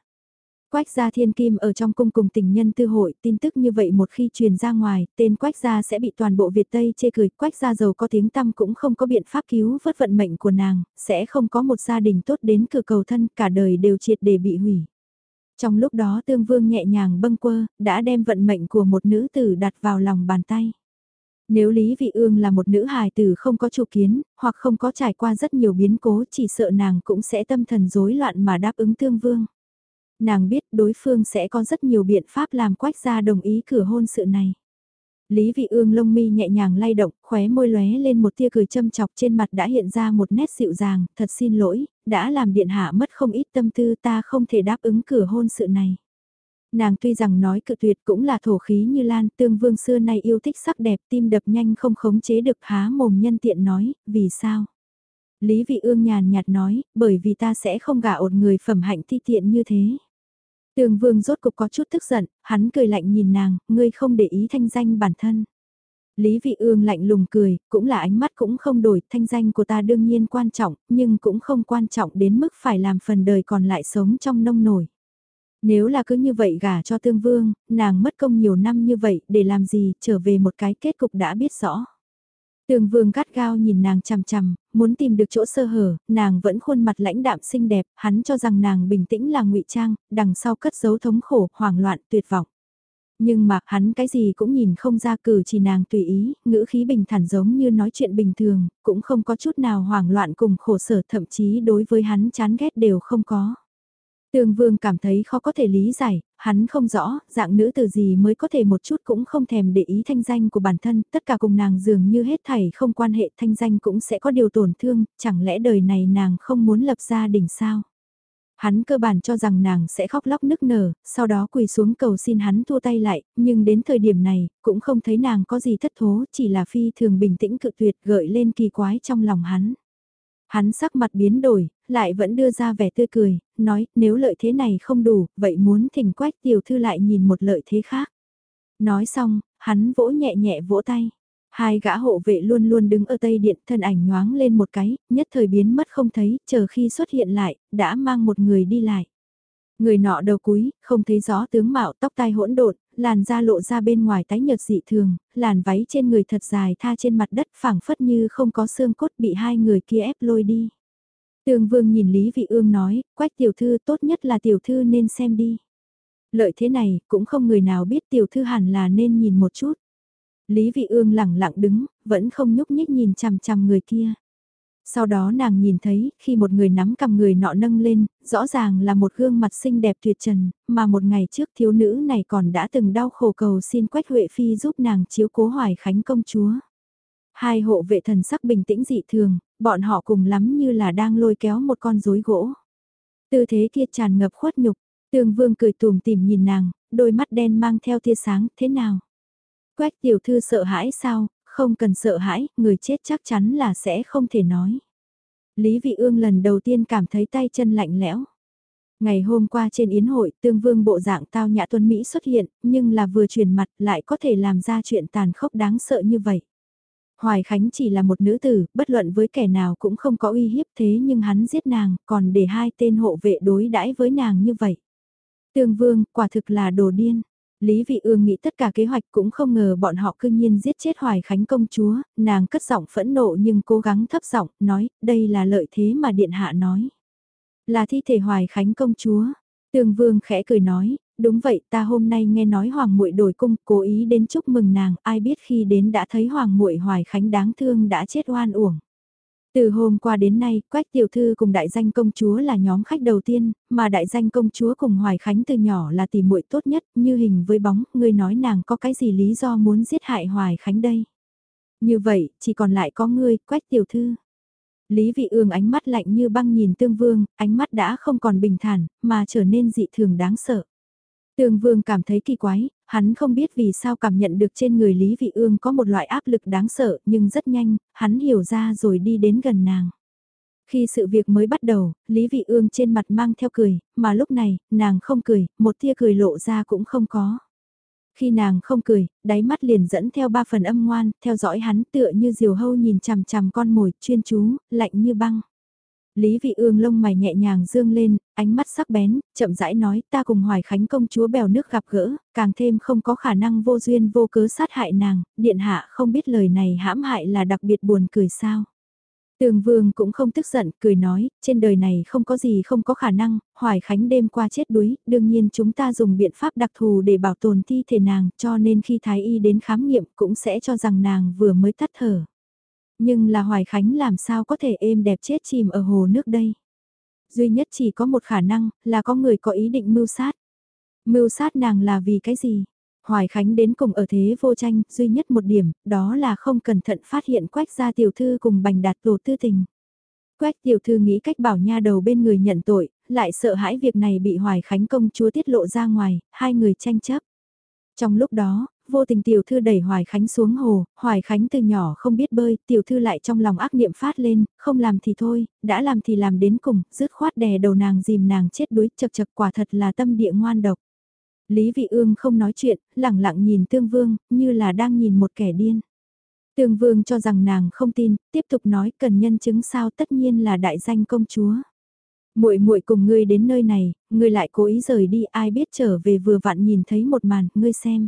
Speaker 1: Quách gia thiên kim ở trong cung cùng tình nhân tư hội, tin tức như vậy một khi truyền ra ngoài, tên quách gia sẽ bị toàn bộ Việt Tây chê cười, quách gia giàu có tiếng tăm cũng không có biện pháp cứu vớt vận mệnh của nàng, sẽ không có một gia đình tốt đến cửa cầu thân, cả đời đều triệt để bị hủy. Trong lúc đó tương vương nhẹ nhàng bâng quơ, đã đem vận mệnh của một nữ tử đặt vào lòng bàn tay. Nếu Lý Vị Ương là một nữ hài tử không có chủ kiến, hoặc không có trải qua rất nhiều biến cố chỉ sợ nàng cũng sẽ tâm thần rối loạn mà đáp ứng tương vương. Nàng biết đối phương sẽ có rất nhiều biện pháp làm quách gia đồng ý cửa hôn sự này. Lý Vị Ương lông mi nhẹ nhàng lay động, khóe môi lóe lên một tia cười châm chọc trên mặt đã hiện ra một nét dịu dàng, thật xin lỗi, đã làm điện hạ mất không ít tâm tư ta không thể đáp ứng cửa hôn sự này. Nàng tuy rằng nói cự tuyệt cũng là thổ khí như lan, tương vương xưa nay yêu thích sắc đẹp tim đập nhanh không khống chế được há mồm nhân tiện nói, vì sao? Lý vị ương nhàn nhạt nói, bởi vì ta sẽ không gả ột người phẩm hạnh ti tiện như thế. Tương vương rốt cục có chút tức giận, hắn cười lạnh nhìn nàng, ngươi không để ý thanh danh bản thân. Lý vị ương lạnh lùng cười, cũng là ánh mắt cũng không đổi, thanh danh của ta đương nhiên quan trọng, nhưng cũng không quan trọng đến mức phải làm phần đời còn lại sống trong nông nổi. Nếu là cứ như vậy gả cho tương vương, nàng mất công nhiều năm như vậy để làm gì trở về một cái kết cục đã biết rõ. Tương vương gắt gao nhìn nàng chằm chằm, muốn tìm được chỗ sơ hở, nàng vẫn khuôn mặt lãnh đạm xinh đẹp, hắn cho rằng nàng bình tĩnh là ngụy trang, đằng sau cất giấu thống khổ, hoảng loạn, tuyệt vọng. Nhưng mà hắn cái gì cũng nhìn không ra cử chỉ nàng tùy ý, ngữ khí bình thản giống như nói chuyện bình thường, cũng không có chút nào hoảng loạn cùng khổ sở thậm chí đối với hắn chán ghét đều không có. Tương Vương cảm thấy khó có thể lý giải, hắn không rõ, dạng nữ từ gì mới có thể một chút cũng không thèm để ý thanh danh của bản thân, tất cả cùng nàng dường như hết thảy không quan hệ thanh danh cũng sẽ có điều tổn thương, chẳng lẽ đời này nàng không muốn lập gia đình sao? Hắn cơ bản cho rằng nàng sẽ khóc lóc nức nở, sau đó quỳ xuống cầu xin hắn thua tay lại, nhưng đến thời điểm này, cũng không thấy nàng có gì thất thố, chỉ là phi thường bình tĩnh cự tuyệt gợi lên kỳ quái trong lòng hắn. Hắn sắc mặt biến đổi, lại vẫn đưa ra vẻ tươi cười, nói nếu lợi thế này không đủ, vậy muốn thỉnh quách tiểu thư lại nhìn một lợi thế khác. Nói xong, hắn vỗ nhẹ nhẹ vỗ tay. Hai gã hộ vệ luôn luôn đứng ở tây điện thân ảnh nhoáng lên một cái, nhất thời biến mất không thấy, chờ khi xuất hiện lại, đã mang một người đi lại. Người nọ đầu cúi, không thấy rõ tướng mạo tóc tai hỗn độn, làn da lộ ra bên ngoài tái nhợt dị thường, làn váy trên người thật dài tha trên mặt đất phẳng phất như không có xương cốt bị hai người kia ép lôi đi. Tường Vương nhìn Lý Vị Ương nói, quách tiểu thư tốt nhất là tiểu thư nên xem đi. Lợi thế này, cũng không người nào biết tiểu thư hẳn là nên nhìn một chút. Lý Vị Ương lặng lặng đứng, vẫn không nhúc nhích nhìn chằm chằm người kia. Sau đó nàng nhìn thấy, khi một người nắm cầm người nọ nâng lên, rõ ràng là một gương mặt xinh đẹp tuyệt trần, mà một ngày trước thiếu nữ này còn đã từng đau khổ cầu xin Quách Huệ Phi giúp nàng chiếu cố hoài khánh công chúa. Hai hộ vệ thần sắc bình tĩnh dị thường, bọn họ cùng lắm như là đang lôi kéo một con rối gỗ. Tư thế kia tràn ngập khuất nhục, tương vương cười tùm tìm nhìn nàng, đôi mắt đen mang theo tia sáng, thế nào? Quách tiểu thư sợ hãi sao, không cần sợ hãi, người chết chắc chắn là sẽ không thể nói. Lý Vị Ương lần đầu tiên cảm thấy tay chân lạnh lẽo. Ngày hôm qua trên yến hội, tương vương bộ dạng tao nhã tuấn Mỹ xuất hiện, nhưng là vừa chuyển mặt lại có thể làm ra chuyện tàn khốc đáng sợ như vậy. Hoài Khánh chỉ là một nữ tử, bất luận với kẻ nào cũng không có uy hiếp thế nhưng hắn giết nàng, còn để hai tên hộ vệ đối đãi với nàng như vậy. Tương Vương, quả thực là đồ điên. Lý Vị Ương nghĩ tất cả kế hoạch cũng không ngờ bọn họ cư nhiên giết chết Hoài Khánh công chúa, nàng cất giọng phẫn nộ nhưng cố gắng thấp giọng, nói, đây là lợi thế mà Điện Hạ nói. Là thi thể Hoài Khánh công chúa. Tương Vương khẽ cười nói, đúng vậy ta hôm nay nghe nói Hoàng muội đổi cung, cố ý đến chúc mừng nàng, ai biết khi đến đã thấy Hoàng muội Hoài Khánh đáng thương đã chết oan uổng. Từ hôm qua đến nay, Quách tiểu thư cùng đại danh công chúa là nhóm khách đầu tiên, mà đại danh công chúa cùng Hoài Khánh từ nhỏ là tỷ muội tốt nhất, như hình với bóng, ngươi nói nàng có cái gì lý do muốn giết hại Hoài Khánh đây? Như vậy, chỉ còn lại có ngươi, Quách tiểu thư. Lý Vị Ương ánh mắt lạnh như băng nhìn Tương Vương, ánh mắt đã không còn bình thản, mà trở nên dị thường đáng sợ. Tương Vương cảm thấy kỳ quái, hắn không biết vì sao cảm nhận được trên người Lý Vị Ương có một loại áp lực đáng sợ nhưng rất nhanh, hắn hiểu ra rồi đi đến gần nàng. Khi sự việc mới bắt đầu, Lý Vị Ương trên mặt mang theo cười, mà lúc này, nàng không cười, một tia cười lộ ra cũng không có. Khi nàng không cười, đáy mắt liền dẫn theo ba phần âm ngoan, theo dõi hắn tựa như diều hâu nhìn chằm chằm con mồi, chuyên chú, lạnh như băng. Lý Vị Ương lông mày nhẹ nhàng dương lên, ánh mắt sắc bén, chậm rãi nói ta cùng Hoài Khánh công chúa bèo nước gặp gỡ, càng thêm không có khả năng vô duyên vô cớ sát hại nàng, điện hạ không biết lời này hãm hại là đặc biệt buồn cười sao. Tường Vương cũng không tức giận, cười nói, trên đời này không có gì không có khả năng, Hoài Khánh đêm qua chết đuối, đương nhiên chúng ta dùng biện pháp đặc thù để bảo tồn thi thể nàng, cho nên khi Thái Y đến khám nghiệm cũng sẽ cho rằng nàng vừa mới tắt thở. Nhưng là Hoài Khánh làm sao có thể êm đẹp chết chìm ở hồ nước đây? Duy nhất chỉ có một khả năng, là có người có ý định mưu sát. Mưu sát nàng là vì cái gì? Hoài Khánh đến cùng ở thế vô tranh, duy nhất một điểm, đó là không cẩn thận phát hiện quách gia tiểu thư cùng bành đạt tổ tư tình. Quách tiểu thư nghĩ cách bảo nha đầu bên người nhận tội, lại sợ hãi việc này bị Hoài Khánh công chúa tiết lộ ra ngoài, hai người tranh chấp. Trong lúc đó, vô tình tiểu thư đẩy Hoài Khánh xuống hồ, Hoài Khánh từ nhỏ không biết bơi, tiểu thư lại trong lòng ác niệm phát lên, không làm thì thôi, đã làm thì làm đến cùng, dứt khoát đè đầu nàng dìm nàng chết đuối, chật chật quả thật là tâm địa ngoan độc. Lý Vị Ương không nói chuyện, lặng lặng nhìn Tương Vương, như là đang nhìn một kẻ điên. Tương Vương cho rằng nàng không tin, tiếp tục nói cần nhân chứng sao tất nhiên là đại danh công chúa. Muội muội cùng ngươi đến nơi này, ngươi lại cố ý rời đi, ai biết trở về vừa vặn nhìn thấy một màn, ngươi xem.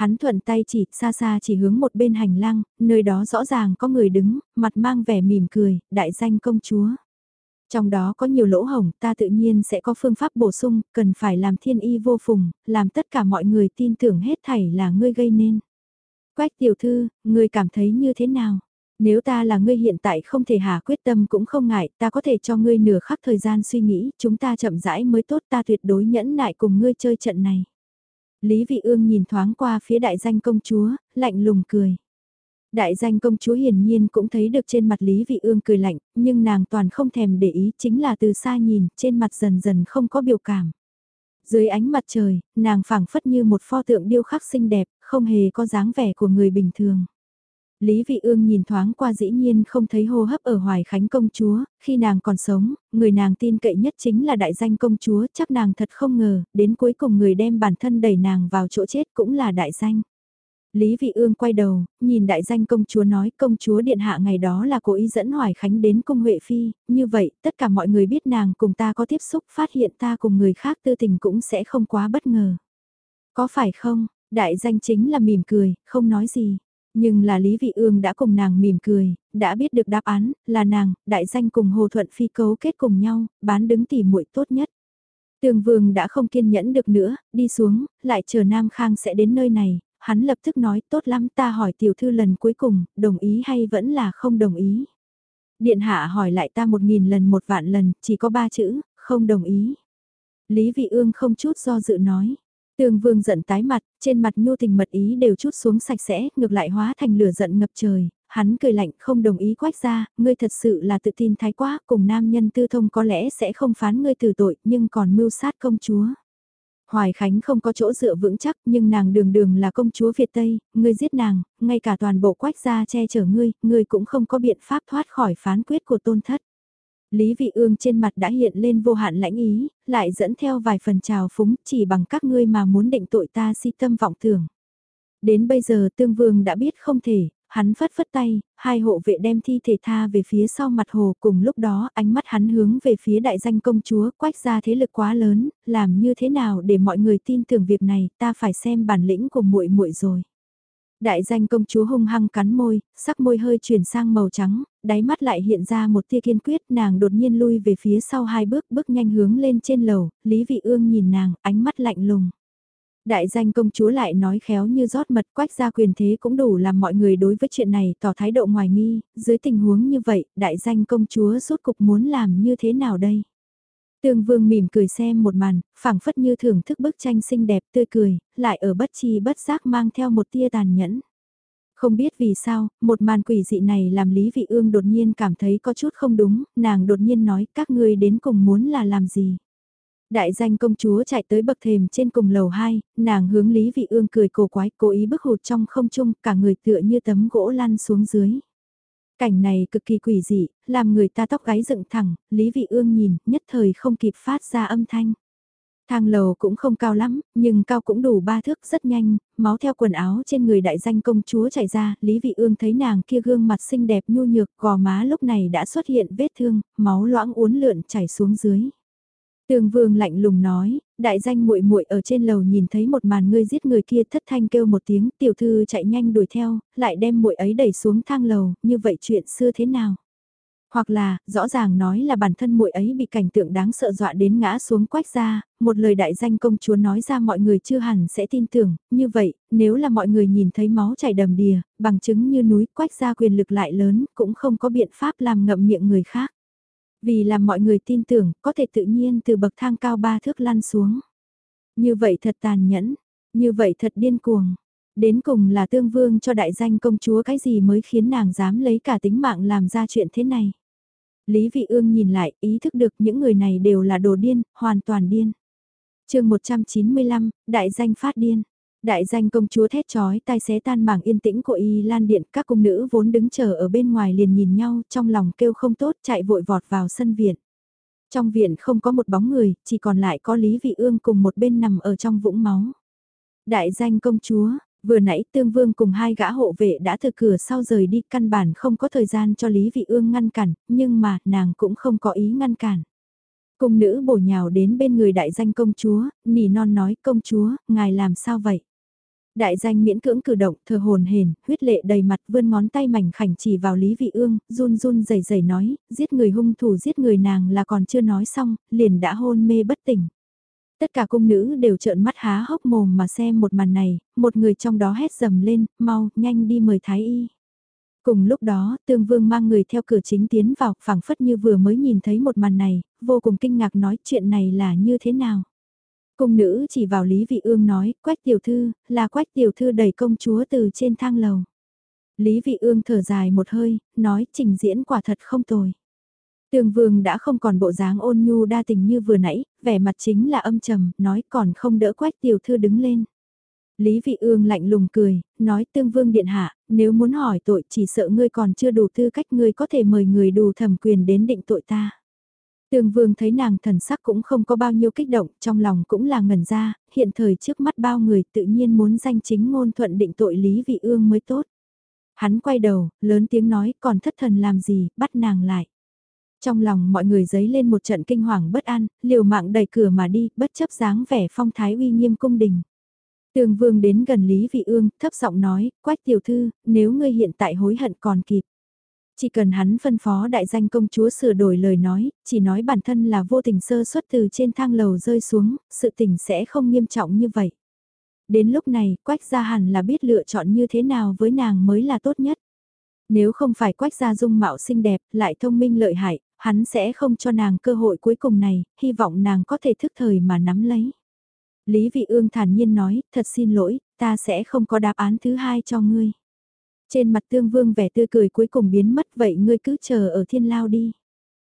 Speaker 1: Hắn thuận tay chỉ, xa xa chỉ hướng một bên hành lang, nơi đó rõ ràng có người đứng, mặt mang vẻ mỉm cười, đại danh công chúa. Trong đó có nhiều lỗ hổng, ta tự nhiên sẽ có phương pháp bổ sung, cần phải làm thiên y vô phùng, làm tất cả mọi người tin tưởng hết thảy là ngươi gây nên. Quách tiểu thư, ngươi cảm thấy như thế nào? Nếu ta là ngươi hiện tại không thể hạ quyết tâm cũng không ngại, ta có thể cho ngươi nửa khắc thời gian suy nghĩ, chúng ta chậm rãi mới tốt ta tuyệt đối nhẫn nại cùng ngươi chơi trận này. Lý Vị Ương nhìn thoáng qua phía đại danh công chúa, lạnh lùng cười. Đại danh công chúa hiển nhiên cũng thấy được trên mặt Lý Vị Ương cười lạnh, nhưng nàng toàn không thèm để ý chính là từ xa nhìn, trên mặt dần dần không có biểu cảm. Dưới ánh mặt trời, nàng phảng phất như một pho tượng điêu khắc xinh đẹp, không hề có dáng vẻ của người bình thường. Lý Vị Ương nhìn thoáng qua dĩ nhiên không thấy hô hấp ở Hoài Khánh công chúa, khi nàng còn sống, người nàng tin cậy nhất chính là đại danh công chúa, chắc nàng thật không ngờ, đến cuối cùng người đem bản thân đẩy nàng vào chỗ chết cũng là đại danh. Lý Vị Ương quay đầu, nhìn đại danh công chúa nói công chúa điện hạ ngày đó là cố ý dẫn Hoài Khánh đến cung Huệ Phi, như vậy tất cả mọi người biết nàng cùng ta có tiếp xúc phát hiện ta cùng người khác tư tình cũng sẽ không quá bất ngờ. Có phải không, đại danh chính là mỉm cười, không nói gì. Nhưng là Lý Vị Ương đã cùng nàng mỉm cười, đã biết được đáp án, là nàng, đại danh cùng Hồ Thuận Phi cấu kết cùng nhau, bán đứng tỉ muội tốt nhất. Tường Vương đã không kiên nhẫn được nữa, đi xuống, lại chờ Nam Khang sẽ đến nơi này, hắn lập tức nói tốt lắm ta hỏi tiểu thư lần cuối cùng, đồng ý hay vẫn là không đồng ý. Điện hạ hỏi lại ta một nghìn lần một vạn lần, chỉ có ba chữ, không đồng ý. Lý Vị Ương không chút do dự nói. Tường Vương giận tái mặt, trên mặt nhu tình mật ý đều chút xuống sạch sẽ, ngược lại hóa thành lửa giận ngập trời. Hắn cười lạnh không đồng ý quách ra, ngươi thật sự là tự tin thái quá, cùng nam nhân tư thông có lẽ sẽ không phán ngươi tử tội, nhưng còn mưu sát công chúa. Hoài Khánh không có chỗ dựa vững chắc nhưng nàng đường đường là công chúa Việt Tây, ngươi giết nàng, ngay cả toàn bộ quách gia che chở ngươi, ngươi cũng không có biện pháp thoát khỏi phán quyết của tôn thất. Lý Vị Ương trên mặt đã hiện lên vô hạn lãnh ý, lại dẫn theo vài phần trào phúng chỉ bằng các ngươi mà muốn định tội ta si tâm vọng tưởng. Đến bây giờ tương vương đã biết không thể, hắn phất phất tay, hai hộ vệ đem thi thể tha về phía sau mặt hồ cùng lúc đó ánh mắt hắn hướng về phía đại danh công chúa quách ra thế lực quá lớn, làm như thế nào để mọi người tin tưởng việc này ta phải xem bản lĩnh của muội muội rồi. Đại danh công chúa hung hăng cắn môi, sắc môi hơi chuyển sang màu trắng, đáy mắt lại hiện ra một tia kiên quyết nàng đột nhiên lui về phía sau hai bước bước nhanh hướng lên trên lầu, Lý Vị Ương nhìn nàng, ánh mắt lạnh lùng. Đại danh công chúa lại nói khéo như rót mật quách ra quyền thế cũng đủ làm mọi người đối với chuyện này tỏ thái độ ngoài nghi, dưới tình huống như vậy, đại danh công chúa rốt cục muốn làm như thế nào đây? Tương vương mỉm cười xem một màn, phảng phất như thưởng thức bức tranh xinh đẹp tươi cười, lại ở bất chi bất giác mang theo một tia tàn nhẫn. Không biết vì sao, một màn quỷ dị này làm Lý Vị Ương đột nhiên cảm thấy có chút không đúng, nàng đột nhiên nói các ngươi đến cùng muốn là làm gì. Đại danh công chúa chạy tới bậc thềm trên cùng lầu 2, nàng hướng Lý Vị Ương cười cổ quái, cố ý bức hụt trong không trung, cả người tựa như tấm gỗ lăn xuống dưới. Cảnh này cực kỳ quỷ dị, làm người ta tóc gáy dựng thẳng, Lý Vị Ương nhìn, nhất thời không kịp phát ra âm thanh. Thang lầu cũng không cao lắm, nhưng cao cũng đủ ba thước rất nhanh, máu theo quần áo trên người đại danh công chúa chảy ra, Lý Vị Ương thấy nàng kia gương mặt xinh đẹp nhu nhược, gò má lúc này đã xuất hiện vết thương, máu loãng uốn lượn chảy xuống dưới. Tường Vương lạnh lùng nói, đại danh muội muội ở trên lầu nhìn thấy một màn ngươi giết người kia thất thanh kêu một tiếng, tiểu thư chạy nhanh đuổi theo, lại đem muội ấy đẩy xuống thang lầu, như vậy chuyện xưa thế nào? Hoặc là, rõ ràng nói là bản thân muội ấy bị cảnh tượng đáng sợ dọa đến ngã xuống quách ra, một lời đại danh công chúa nói ra mọi người chưa hẳn sẽ tin tưởng, như vậy, nếu là mọi người nhìn thấy máu chảy đầm đìa, bằng chứng như núi quách ra quyền lực lại lớn, cũng không có biện pháp làm ngậm miệng người khác. Vì làm mọi người tin tưởng, có thể tự nhiên từ bậc thang cao ba thước lăn xuống. Như vậy thật tàn nhẫn, như vậy thật điên cuồng. Đến cùng là tương vương cho đại danh công chúa cái gì mới khiến nàng dám lấy cả tính mạng làm ra chuyện thế này. Lý Vị Ương nhìn lại, ý thức được những người này đều là đồ điên, hoàn toàn điên. chương 195, đại danh phát điên. Đại danh công chúa thét chói tai xé tan mảng yên tĩnh của y lan điện, các cung nữ vốn đứng chờ ở bên ngoài liền nhìn nhau, trong lòng kêu không tốt chạy vội vọt vào sân viện. Trong viện không có một bóng người, chỉ còn lại có Lý Vị Ương cùng một bên nằm ở trong vũng máu. Đại danh công chúa, Vừa nãy tương vương cùng hai gã hộ vệ đã từ cửa sau rời đi căn bản không có thời gian cho Lý Vị Ương ngăn cản, nhưng mà nàng cũng không có ý ngăn cản. Cung nữ bổ nhào đến bên người đại danh công chúa, nỉ non nói công chúa, ngài làm sao vậy? Đại danh miễn cưỡng cử động, thờ hồn hền, huyết lệ đầy mặt vươn ngón tay mảnh khảnh chỉ vào Lý Vị Ương, run run rẩy rẩy nói, giết người hung thủ giết người nàng là còn chưa nói xong, liền đã hôn mê bất tỉnh. Tất cả cung nữ đều trợn mắt há hốc mồm mà xem một màn này, một người trong đó hét dầm lên, mau, nhanh đi mời Thái Y. Cùng lúc đó, tương vương mang người theo cửa chính tiến vào, phảng phất như vừa mới nhìn thấy một màn này, vô cùng kinh ngạc nói chuyện này là như thế nào. Cung nữ chỉ vào Lý Vị Ương nói, quách tiểu thư, là quách tiểu thư đẩy công chúa từ trên thang lầu. Lý Vị Ương thở dài một hơi, nói trình diễn quả thật không tồi. Tường vương đã không còn bộ dáng ôn nhu đa tình như vừa nãy, vẻ mặt chính là âm trầm, nói còn không đỡ quách tiểu thư đứng lên. Lý vị ương lạnh lùng cười, nói tương vương điện hạ, nếu muốn hỏi tội chỉ sợ ngươi còn chưa đủ tư cách ngươi có thể mời người đủ thẩm quyền đến định tội ta. Tương vương thấy nàng thần sắc cũng không có bao nhiêu kích động, trong lòng cũng là ngẩn ra, hiện thời trước mắt bao người tự nhiên muốn danh chính ngôn thuận định tội Lý vị ương mới tốt. Hắn quay đầu, lớn tiếng nói còn thất thần làm gì, bắt nàng lại. Trong lòng mọi người dấy lên một trận kinh hoàng bất an, liều mạng đẩy cửa mà đi, bất chấp dáng vẻ phong thái uy nghiêm cung đình. Tường vương đến gần Lý Vị Ương, thấp giọng nói, quách tiểu thư, nếu ngươi hiện tại hối hận còn kịp. Chỉ cần hắn phân phó đại danh công chúa sửa đổi lời nói, chỉ nói bản thân là vô tình sơ xuất từ trên thang lầu rơi xuống, sự tình sẽ không nghiêm trọng như vậy. Đến lúc này, quách gia hẳn là biết lựa chọn như thế nào với nàng mới là tốt nhất. Nếu không phải quách gia dung mạo xinh đẹp, lại thông minh lợi hại, hắn sẽ không cho nàng cơ hội cuối cùng này, hy vọng nàng có thể thức thời mà nắm lấy. Lý Vị Ương thản nhiên nói, thật xin lỗi, ta sẽ không có đáp án thứ hai cho ngươi. Trên mặt tương vương vẻ tươi cười cuối cùng biến mất vậy ngươi cứ chờ ở thiên lao đi.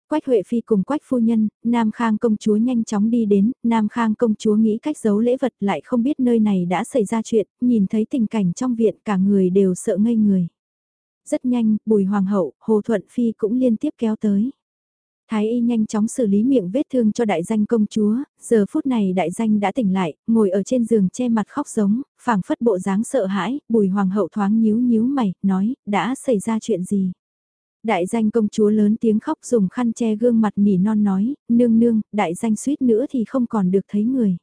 Speaker 1: Quách Huệ Phi cùng Quách Phu Nhân, Nam Khang công chúa nhanh chóng đi đến, Nam Khang công chúa nghĩ cách giấu lễ vật lại không biết nơi này đã xảy ra chuyện, nhìn thấy tình cảnh trong viện cả người đều sợ ngây người. Rất nhanh, Bùi Hoàng hậu, Hồ Thuận Phi cũng liên tiếp kéo tới. Thái y nhanh chóng xử lý miệng vết thương cho đại danh công chúa, giờ phút này đại danh đã tỉnh lại, ngồi ở trên giường che mặt khóc giống, phảng phất bộ dáng sợ hãi, bùi hoàng hậu thoáng nhíu nhíu mày, nói, đã xảy ra chuyện gì. Đại danh công chúa lớn tiếng khóc dùng khăn che gương mặt nỉ non nói, nương nương, đại danh suýt nữa thì không còn được thấy người.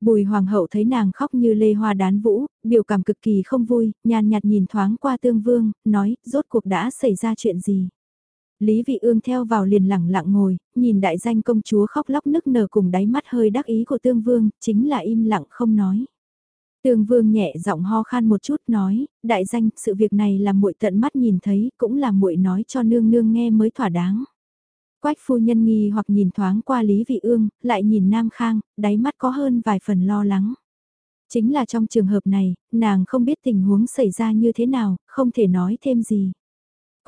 Speaker 1: Bùi hoàng hậu thấy nàng khóc như lê hoa đán vũ, biểu cảm cực kỳ không vui, nhàn nhạt nhìn thoáng qua tương vương, nói, rốt cuộc đã xảy ra chuyện gì. Lý Vị Ương theo vào liền lẳng lặng ngồi, nhìn đại danh công chúa khóc lóc nức nở cùng đáy mắt hơi đắc ý của Tương Vương, chính là im lặng không nói. Tương Vương nhẹ giọng ho khan một chút nói, đại danh, sự việc này là muội tận mắt nhìn thấy, cũng là muội nói cho nương nương nghe mới thỏa đáng. Quách phu nhân nghi hoặc nhìn thoáng qua Lý Vị Ương, lại nhìn Nam Khang, đáy mắt có hơn vài phần lo lắng. Chính là trong trường hợp này, nàng không biết tình huống xảy ra như thế nào, không thể nói thêm gì.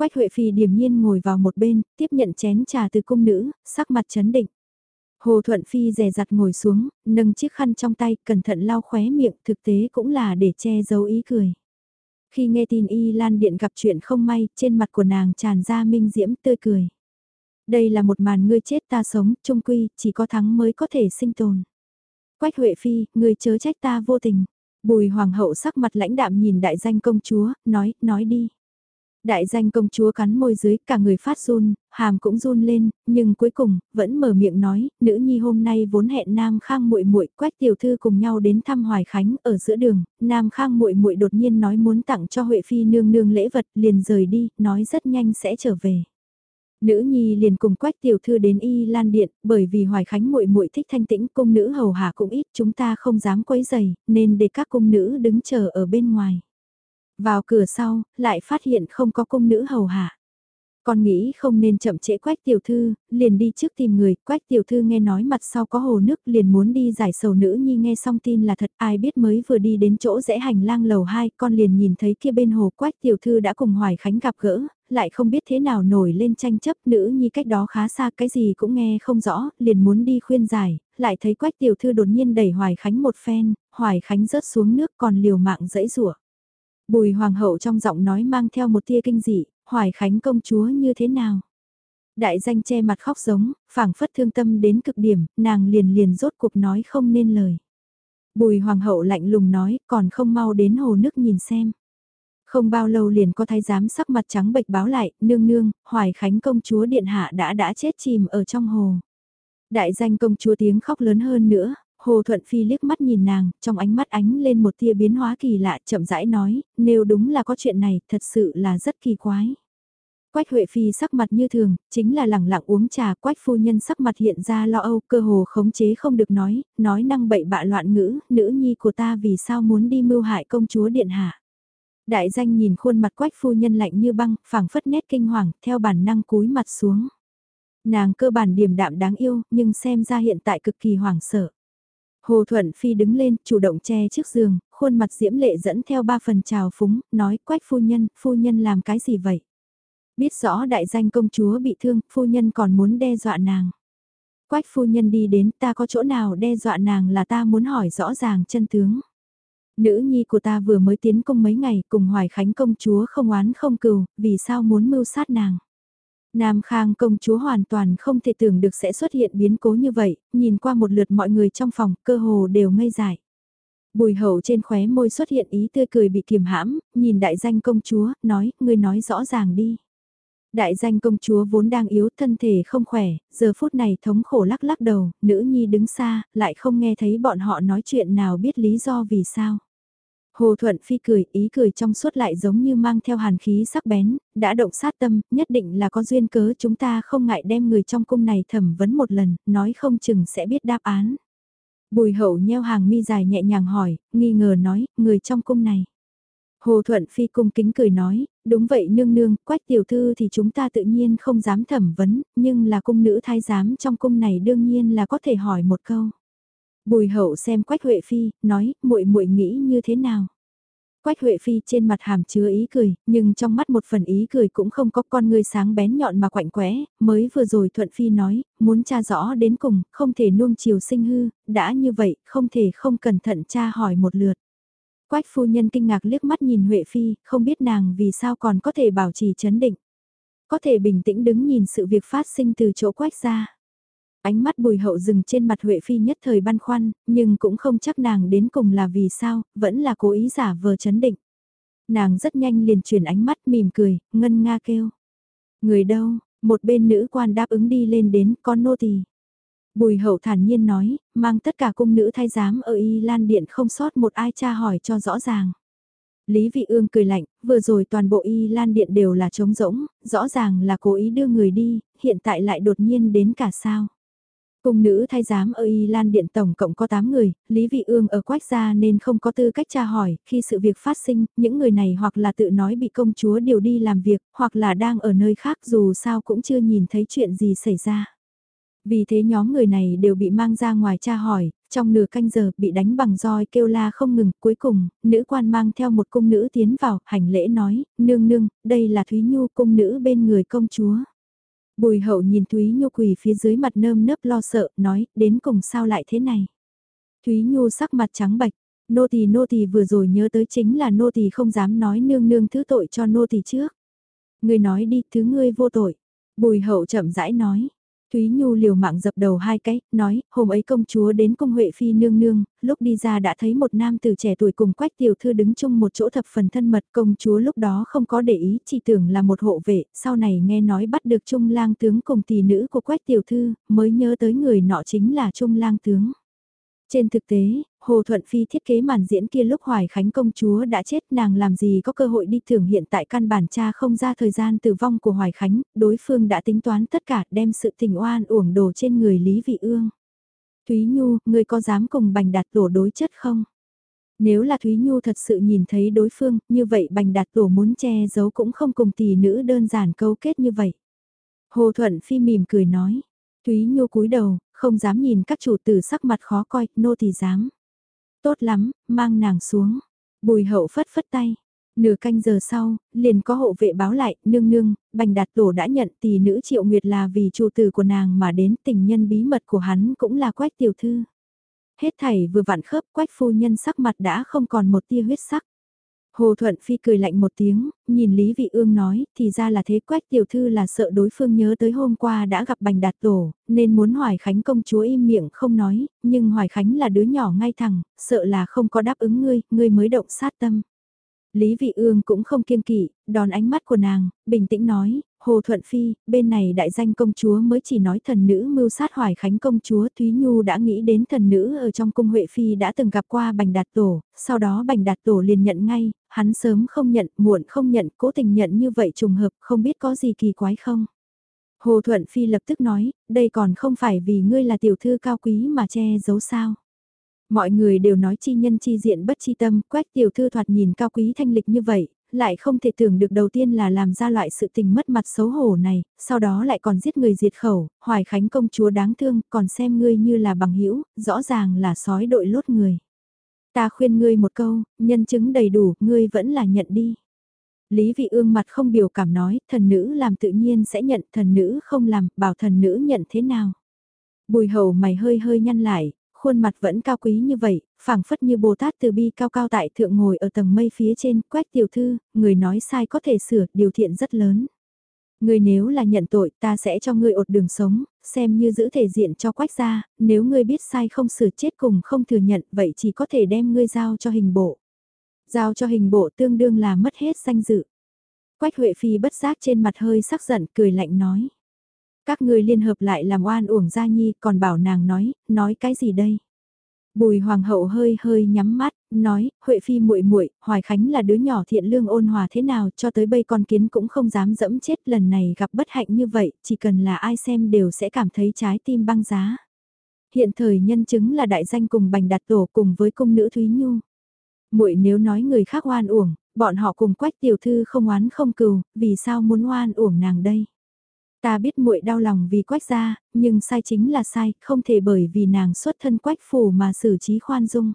Speaker 1: Quách Huệ Phi điềm nhiên ngồi vào một bên, tiếp nhận chén trà từ cung nữ, sắc mặt chấn định. Hồ Thuận Phi rè rặt ngồi xuống, nâng chiếc khăn trong tay, cẩn thận lau khóe miệng, thực tế cũng là để che giấu ý cười. Khi nghe tin Y Lan Điện gặp chuyện không may, trên mặt của nàng tràn ra minh diễm tươi cười. Đây là một màn ngươi chết ta sống, trung quy, chỉ có thắng mới có thể sinh tồn. Quách Huệ Phi, ngươi chớ trách ta vô tình. Bùi Hoàng hậu sắc mặt lãnh đạm nhìn đại danh công chúa, nói, nói đi. Đại danh công chúa cắn môi dưới, cả người phát run, hàm cũng run lên, nhưng cuối cùng, vẫn mở miệng nói, nữ nhi hôm nay vốn hẹn Nam Khang muội muội quách tiểu thư cùng nhau đến thăm Hoài Khánh ở giữa đường, Nam Khang muội muội đột nhiên nói muốn tặng cho Huệ Phi nương nương lễ vật, liền rời đi, nói rất nhanh sẽ trở về. Nữ nhi liền cùng quách tiểu thư đến y lan điện, bởi vì hoài khánh muội muội thích thanh tĩnh cung nữ hầu hạ cũng ít chúng ta không dám quấy rầy nên để các cung nữ đứng chờ ở bên ngoài. Vào cửa sau, lại phát hiện không có cung nữ hầu hạ. Con nghĩ không nên chậm trễ quách tiểu thư, liền đi trước tìm người, quách tiểu thư nghe nói mặt sau có hồ nước liền muốn đi giải sầu nữ nhi nghe xong tin là thật. Ai biết mới vừa đi đến chỗ rẽ hành lang lầu 2 con liền nhìn thấy kia bên hồ. Quách tiểu thư đã cùng Hoài Khánh gặp gỡ, lại không biết thế nào nổi lên tranh chấp. Nữ nhi cách đó khá xa cái gì cũng nghe không rõ, liền muốn đi khuyên giải, lại thấy quách tiểu thư đột nhiên đẩy Hoài Khánh một phen, Hoài Khánh rớt xuống nước còn liều mạng dẫy rủa. Bùi hoàng hậu trong giọng nói mang theo một tia kinh dị, Hoài Khánh công chúa như thế nào? Đại danh che mặt khóc giống, phảng phất thương tâm đến cực điểm, nàng liền liền rốt cuộc nói không nên lời. Bùi hoàng hậu lạnh lùng nói, còn không mau đến hồ nước nhìn xem. Không bao lâu liền có thái giám sắc mặt trắng bệch báo lại, nương nương, Hoài Khánh công chúa điện hạ đã đã chết chìm ở trong hồ. Đại danh công chúa tiếng khóc lớn hơn nữa, Hồ Thuận Phi liếc mắt nhìn nàng, trong ánh mắt ánh lên một tia biến hóa kỳ lạ chậm rãi nói, nếu đúng là có chuyện này, thật sự là rất kỳ quái. Quách Huệ Phi sắc mặt như thường, chính là lẳng lặng uống trà, Quách phu nhân sắc mặt hiện ra lo âu, cơ hồ khống chế không được nói, nói năng bậy bạ loạn ngữ, nữ nhi của ta vì sao muốn đi mưu hại công chúa điện hạ. Đại danh nhìn khuôn mặt Quách phu nhân lạnh như băng, phảng phất nét kinh hoàng, theo bản năng cúi mặt xuống. Nàng cơ bản điềm đạm đáng yêu, nhưng xem ra hiện tại cực kỳ hoảng sợ. Hồ Thuận Phi đứng lên, chủ động che trước giường, khuôn mặt diễm lệ dẫn theo ba phần trào phúng, nói quách phu nhân, phu nhân làm cái gì vậy? Biết rõ đại danh công chúa bị thương, phu nhân còn muốn đe dọa nàng. Quách phu nhân đi đến ta có chỗ nào đe dọa nàng là ta muốn hỏi rõ ràng chân tướng. Nữ nhi của ta vừa mới tiến công mấy ngày cùng hoài khánh công chúa không oán không cừu, vì sao muốn mưu sát nàng. Nam Khang công chúa hoàn toàn không thể tưởng được sẽ xuất hiện biến cố như vậy, nhìn qua một lượt mọi người trong phòng, cơ hồ đều ngây dại. Bùi hậu trên khóe môi xuất hiện ý tươi cười bị kiềm hãm, nhìn đại danh công chúa, nói, ngươi nói rõ ràng đi. Đại danh công chúa vốn đang yếu thân thể không khỏe, giờ phút này thống khổ lắc lắc đầu, nữ nhi đứng xa, lại không nghe thấy bọn họ nói chuyện nào biết lý do vì sao. Hồ Thuận Phi cười, ý cười trong suốt lại giống như mang theo hàn khí sắc bén, đã động sát tâm, nhất định là có duyên cớ chúng ta không ngại đem người trong cung này thẩm vấn một lần, nói không chừng sẽ biết đáp án. Bùi hậu nheo hàng mi dài nhẹ nhàng hỏi, nghi ngờ nói, người trong cung này. Hồ Thuận Phi cung kính cười nói, đúng vậy nương nương, quách tiểu thư thì chúng ta tự nhiên không dám thẩm vấn, nhưng là cung nữ thái giám trong cung này đương nhiên là có thể hỏi một câu. Bùi hậu xem Quách Huệ Phi, nói, muội muội nghĩ như thế nào? Quách Huệ Phi trên mặt hàm chứa ý cười, nhưng trong mắt một phần ý cười cũng không có con người sáng bén nhọn mà quạnh quẽ, mới vừa rồi Thuận Phi nói, muốn tra rõ đến cùng, không thể nuông chiều sinh hư, đã như vậy, không thể không cẩn thận tra hỏi một lượt. Quách phu nhân kinh ngạc liếc mắt nhìn Huệ Phi, không biết nàng vì sao còn có thể bảo trì chấn định. Có thể bình tĩnh đứng nhìn sự việc phát sinh từ chỗ quách ra. Ánh mắt bùi hậu dừng trên mặt Huệ Phi nhất thời băn khoăn, nhưng cũng không chắc nàng đến cùng là vì sao, vẫn là cố ý giả vờ chấn định. Nàng rất nhanh liền chuyển ánh mắt mỉm cười, ngân nga kêu. Người đâu, một bên nữ quan đáp ứng đi lên đến con nô tỳ. Bùi hậu thản nhiên nói, mang tất cả cung nữ thay giám ở y lan điện không sót một ai tra hỏi cho rõ ràng. Lý Vị Ương cười lạnh, vừa rồi toàn bộ y lan điện đều là trống rỗng, rõ ràng là cố ý đưa người đi, hiện tại lại đột nhiên đến cả sao. Cung nữ thay giám ở Y Lan Điện tổng cộng có 8 người, Lý Vị Ương ở quách gia nên không có tư cách tra hỏi, khi sự việc phát sinh, những người này hoặc là tự nói bị công chúa điều đi làm việc, hoặc là đang ở nơi khác dù sao cũng chưa nhìn thấy chuyện gì xảy ra. Vì thế nhóm người này đều bị mang ra ngoài tra hỏi, trong nửa canh giờ bị đánh bằng roi kêu la không ngừng, cuối cùng, nữ quan mang theo một cung nữ tiến vào, hành lễ nói, nương nương, đây là Thúy Nhu cung nữ bên người công chúa. Bùi hậu nhìn Thúy Nhu quỳ phía dưới mặt nơm nớp lo sợ, nói, đến cùng sao lại thế này. Thúy Nhu sắc mặt trắng bạch, nô tỳ nô tỳ vừa rồi nhớ tới chính là nô tỳ không dám nói nương nương thứ tội cho nô tỳ trước. Ngươi nói đi, thứ ngươi vô tội. Bùi hậu chậm rãi nói, Thúy Nhu liều mạng dập đầu hai cái, nói, hôm ấy công chúa đến cung Huệ Phi nương nương, lúc đi ra đã thấy một nam tử trẻ tuổi cùng quách tiểu thư đứng chung một chỗ thập phần thân mật. Công chúa lúc đó không có để ý, chỉ tưởng là một hộ vệ, sau này nghe nói bắt được trung lang tướng cùng tỷ nữ của quách tiểu thư, mới nhớ tới người nọ chính là trung lang tướng. Trên thực tế, Hồ Thuận Phi thiết kế màn diễn kia lúc Hoài Khánh công chúa đã chết nàng làm gì có cơ hội đi thưởng hiện tại căn bản cha không ra thời gian tử vong của Hoài Khánh, đối phương đã tính toán tất cả đem sự tình oan uổng đồ trên người Lý Vị Ương. Thúy Nhu, người có dám cùng bành đạt tổ đối chất không? Nếu là Thúy Nhu thật sự nhìn thấy đối phương, như vậy bành đạt tổ muốn che giấu cũng không cùng tỷ nữ đơn giản câu kết như vậy. Hồ Thuận Phi mỉm cười nói. Thúy Nhu cúi đầu, không dám nhìn các chủ tử sắc mặt khó coi, nô thì dám. Tốt lắm, mang nàng xuống. Bùi hậu phất phất tay. Nửa canh giờ sau, liền có hộ vệ báo lại, nương nương, bành đạt tổ đã nhận tỷ nữ triệu nguyệt là vì chủ tử của nàng mà đến tình nhân bí mật của hắn cũng là quách tiểu thư. Hết thảy vừa vặn khớp quách phu nhân sắc mặt đã không còn một tia huyết sắc. Hồ Thuận Phi cười lạnh một tiếng, nhìn Lý Vị Ương nói, thì ra là thế quách tiểu thư là sợ đối phương nhớ tới hôm qua đã gặp bành đạt tổ, nên muốn Hoài Khánh công chúa im miệng không nói, nhưng Hoài Khánh là đứa nhỏ ngay thẳng, sợ là không có đáp ứng ngươi, ngươi mới động sát tâm. Lý Vị Ương cũng không kiêng kỵ, đón ánh mắt của nàng, bình tĩnh nói, Hồ Thuận Phi, bên này đại danh công chúa mới chỉ nói thần nữ mưu sát hoài khánh công chúa Thúy Nhu đã nghĩ đến thần nữ ở trong cung Huệ Phi đã từng gặp qua Bành Đạt Tổ, sau đó Bành Đạt Tổ liền nhận ngay, hắn sớm không nhận, muộn không nhận, cố tình nhận như vậy trùng hợp, không biết có gì kỳ quái không. Hồ Thuận Phi lập tức nói, đây còn không phải vì ngươi là tiểu thư cao quý mà che giấu sao. Mọi người đều nói chi nhân chi diện bất chi tâm, quách tiểu thư thoạt nhìn cao quý thanh lịch như vậy, lại không thể tưởng được đầu tiên là làm ra loại sự tình mất mặt xấu hổ này, sau đó lại còn giết người diệt khẩu, hoài khánh công chúa đáng thương, còn xem ngươi như là bằng hữu rõ ràng là sói đội lốt người. Ta khuyên ngươi một câu, nhân chứng đầy đủ, ngươi vẫn là nhận đi. Lý vị ương mặt không biểu cảm nói, thần nữ làm tự nhiên sẽ nhận, thần nữ không làm, bảo thần nữ nhận thế nào. Bùi hầu mày hơi hơi nhăn lại, khuôn mặt vẫn cao quý như vậy, phảng phất như Bồ Tát từ bi cao cao tại thượng ngồi ở tầng mây phía trên, quét tiểu thư, người nói sai có thể sửa, điều thiện rất lớn. Người nếu là nhận tội, ta sẽ cho ngươi ột đường sống, xem như giữ thể diện cho quách ra, nếu ngươi biết sai không sửa chết cùng không thừa nhận, vậy chỉ có thể đem ngươi giao cho hình bộ. Giao cho hình bộ tương đương là mất hết danh dự. Quách Huệ Phi bất giác trên mặt hơi sắc giận, cười lạnh nói. Các người liên hợp lại làm oan uổng gia nhi, còn bảo nàng nói, nói cái gì đây? Bùi hoàng hậu hơi hơi nhắm mắt, nói, Huệ phi muội muội, Hoài Khánh là đứa nhỏ thiện lương ôn hòa thế nào, cho tới bây con kiến cũng không dám dẫm chết, lần này gặp bất hạnh như vậy, chỉ cần là ai xem đều sẽ cảm thấy trái tim băng giá. Hiện thời nhân chứng là đại danh cùng Bành Đạt Tổ cùng với cung nữ Thúy Nhu. Muội nếu nói người khác oan uổng, bọn họ cùng Quách tiểu thư không oán không cừu, vì sao muốn oan uổng nàng đây? Ta biết muội đau lòng vì quách gia, nhưng sai chính là sai, không thể bởi vì nàng xuất thân quách phủ mà xử trí khoan dung.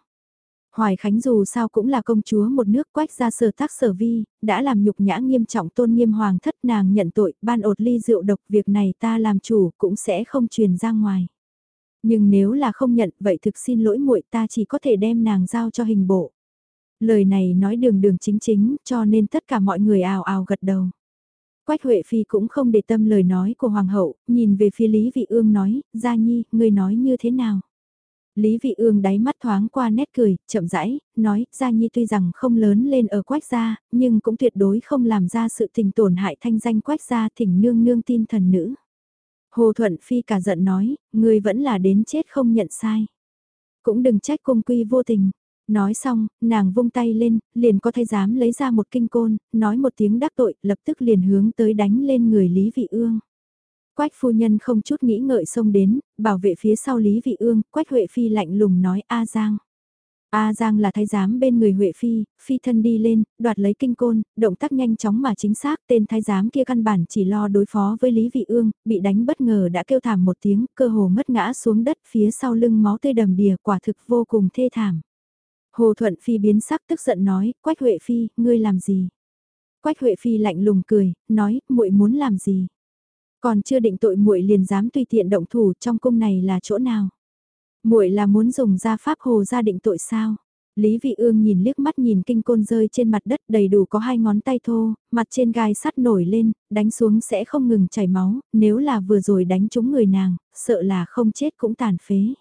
Speaker 1: Hoài Khánh dù sao cũng là công chúa một nước quách gia sở tác sở vi, đã làm nhục nhã nghiêm trọng tôn nghiêm hoàng thất nàng nhận tội, ban ột ly rượu độc việc này ta làm chủ cũng sẽ không truyền ra ngoài. Nhưng nếu là không nhận vậy thực xin lỗi muội ta chỉ có thể đem nàng giao cho hình bộ. Lời này nói đường đường chính chính cho nên tất cả mọi người ào ào gật đầu. Quách Huệ Phi cũng không để tâm lời nói của Hoàng hậu, nhìn về phía Lý Vị Ương nói, Gia Nhi, ngươi nói như thế nào? Lý Vị Ương đáy mắt thoáng qua nét cười, chậm rãi, nói, Gia Nhi tuy rằng không lớn lên ở Quách gia, nhưng cũng tuyệt đối không làm ra sự tình tổn hại thanh danh Quách gia thỉnh nương nương tin thần nữ. Hồ Thuận Phi cả giận nói, ngươi vẫn là đến chết không nhận sai. Cũng đừng trách cung quy vô tình, Nói xong, nàng vung tay lên, liền có thay dám lấy ra một kinh côn, nói một tiếng đắc tội, lập tức liền hướng tới đánh lên người Lý Vị Ương. Quách phu nhân không chút nghĩ ngợi xông đến, bảo vệ phía sau Lý Vị Ương, Quách Huệ Phi lạnh lùng nói A Giang. A Giang là thái giám bên người Huệ Phi, Phi thân đi lên, đoạt lấy kinh côn, động tác nhanh chóng mà chính xác, tên thái giám kia căn bản chỉ lo đối phó với Lý Vị Ương, bị đánh bất ngờ đã kêu thảm một tiếng, cơ hồ ngất ngã xuống đất phía sau lưng máu tươi đầm đìa quả thực vô cùng thê thảm. Hồ Thuận Phi biến sắc tức giận nói, Quách Huệ Phi, ngươi làm gì? Quách Huệ Phi lạnh lùng cười, nói, muội muốn làm gì? Còn chưa định tội muội liền dám tùy tiện động thủ trong cung này là chỗ nào? Muội là muốn dùng gia pháp hồ gia định tội sao? Lý Vị Ương nhìn liếc mắt nhìn kinh côn rơi trên mặt đất đầy đủ có hai ngón tay thô, mặt trên gai sắt nổi lên, đánh xuống sẽ không ngừng chảy máu, nếu là vừa rồi đánh trúng người nàng, sợ là không chết cũng tàn phế.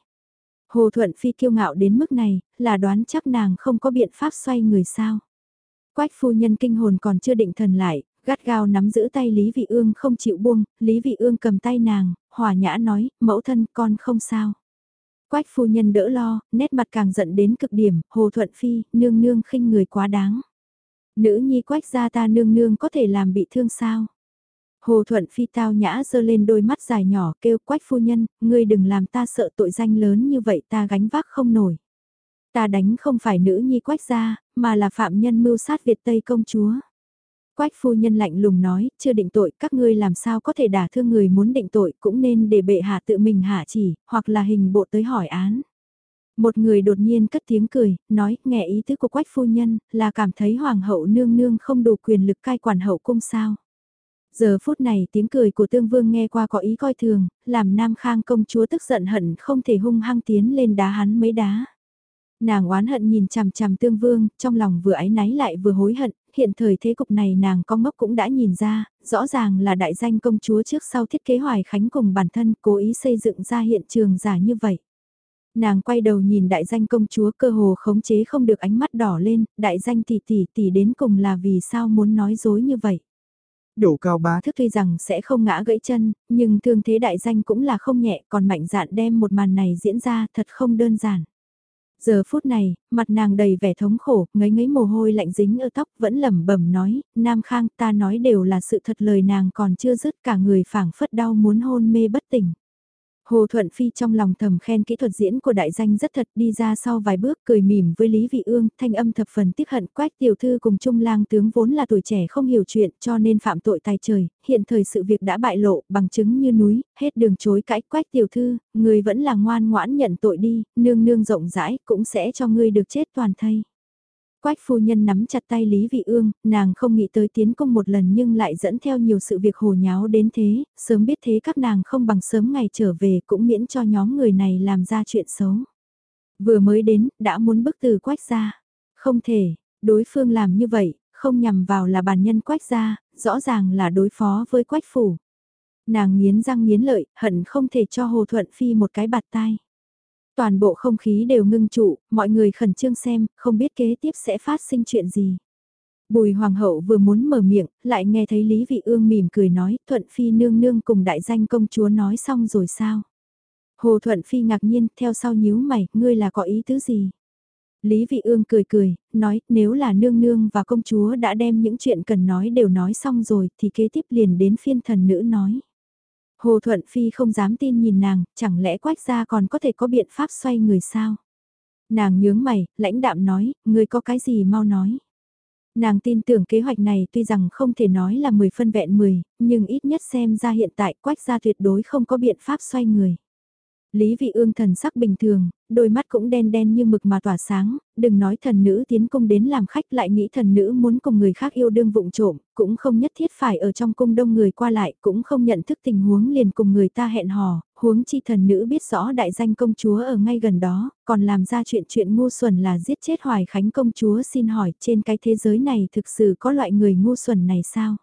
Speaker 1: Hồ Thuận Phi kiêu ngạo đến mức này, là đoán chắc nàng không có biện pháp xoay người sao. Quách phu nhân kinh hồn còn chưa định thần lại, gắt gao nắm giữ tay Lý Vị Ương không chịu buông, Lý Vị Ương cầm tay nàng, hòa nhã nói, mẫu thân con không sao. Quách phu nhân đỡ lo, nét mặt càng giận đến cực điểm, Hồ Thuận Phi, nương nương khinh người quá đáng. Nữ nhi quách gia ta nương nương có thể làm bị thương sao? Hồ Thuận Phi tao nhã giơ lên đôi mắt dài nhỏ kêu quách phu nhân, ngươi đừng làm ta sợ tội danh lớn như vậy ta gánh vác không nổi. Ta đánh không phải nữ nhi quách gia, mà là phạm nhân mưu sát Việt Tây công chúa. Quách phu nhân lạnh lùng nói, chưa định tội, các ngươi làm sao có thể đả thương người muốn định tội cũng nên để bệ hạ tự mình hạ chỉ, hoặc là hình bộ tới hỏi án. Một người đột nhiên cất tiếng cười, nói, nghe ý tứ của quách phu nhân, là cảm thấy hoàng hậu nương nương không đủ quyền lực cai quản hậu cung sao. Giờ phút này tiếng cười của tương vương nghe qua có ý coi thường, làm nam khang công chúa tức giận hận không thể hung hăng tiến lên đá hắn mấy đá. Nàng oán hận nhìn chằm chằm tương vương, trong lòng vừa ái náy lại vừa hối hận, hiện thời thế cục này nàng có ngốc cũng đã nhìn ra, rõ ràng là đại danh công chúa trước sau thiết kế hoài khánh cùng bản thân cố ý xây dựng ra hiện trường giả như vậy. Nàng quay đầu nhìn đại danh công chúa cơ hồ khống chế không được ánh mắt đỏ lên, đại danh tỷ tỷ tỷ đến cùng là vì sao muốn nói dối như vậy.
Speaker 2: Đổ cao bá
Speaker 1: thức tuy rằng sẽ không ngã gãy chân, nhưng thương thế đại danh cũng là không nhẹ còn mạnh dạn đem một màn này diễn ra thật không đơn giản. Giờ phút này, mặt nàng đầy vẻ thống khổ, ngấy ngấy mồ hôi lạnh dính ở tóc vẫn lẩm bẩm nói, Nam Khang ta nói đều là sự thật lời nàng còn chưa dứt cả người phảng phất đau muốn hôn mê bất tỉnh. Hồ Thuận Phi trong lòng thầm khen kỹ thuật diễn của đại danh rất thật đi ra sau vài bước cười mỉm với Lý Vị Ương, thanh âm thập phần tiếc hận quách tiểu thư cùng Trung lang tướng vốn là tuổi trẻ không hiểu chuyện cho nên phạm tội tài trời, hiện thời sự việc đã bại lộ bằng chứng như núi, hết đường chối cãi quách tiểu thư, người vẫn là ngoan ngoãn nhận tội đi, nương nương rộng rãi cũng sẽ cho ngươi được chết toàn thây. Quách phu nhân nắm chặt tay Lý Vị Ương, nàng không nghĩ tới tiến công một lần nhưng lại dẫn theo nhiều sự việc hồ nháo đến thế, sớm biết thế các nàng không bằng sớm ngày trở về cũng miễn cho nhóm người này làm ra chuyện xấu. Vừa mới đến, đã muốn bức từ quách ra. Không thể, đối phương làm như vậy, không nhằm vào là bản nhân quách ra, rõ ràng là đối phó với quách phủ. Nàng nghiến răng nghiến lợi, hận không thể cho Hồ Thuận Phi một cái bạt tai. Toàn bộ không khí đều ngưng trụ, mọi người khẩn trương xem, không biết kế tiếp sẽ phát sinh chuyện gì. Bùi hoàng hậu vừa muốn mở miệng, lại nghe thấy Lý Vị Ương mỉm cười nói, Thuận Phi nương nương cùng đại danh công chúa nói xong rồi sao? Hồ Thuận Phi ngạc nhiên, theo sau nhíu mày, ngươi là có ý tứ gì? Lý Vị Ương cười cười, nói, nếu là nương nương và công chúa đã đem những chuyện cần nói đều nói xong rồi, thì kế tiếp liền đến phiên thần nữ nói. Hồ Thuận Phi không dám tin nhìn nàng, chẳng lẽ quách gia còn có thể có biện pháp xoay người sao? Nàng nhướng mày, lãnh đạm nói, ngươi có cái gì mau nói. Nàng tin tưởng kế hoạch này tuy rằng không thể nói là 10 phân vẹn 10, nhưng ít nhất xem ra hiện tại quách gia tuyệt đối không có biện pháp xoay người. Lý vị ương thần sắc bình thường, đôi mắt cũng đen đen như mực mà tỏa sáng, đừng nói thần nữ tiến cung đến làm khách lại nghĩ thần nữ muốn cùng người khác yêu đương vụng trộm, cũng không nhất thiết phải ở trong cung đông người qua lại, cũng không nhận thức tình huống liền cùng người ta hẹn hò, huống chi thần nữ biết rõ đại danh công chúa ở ngay gần đó, còn làm ra chuyện chuyện ngu xuẩn là giết chết hoài khánh công chúa xin hỏi trên cái thế giới này thực sự có loại người ngu xuẩn này sao?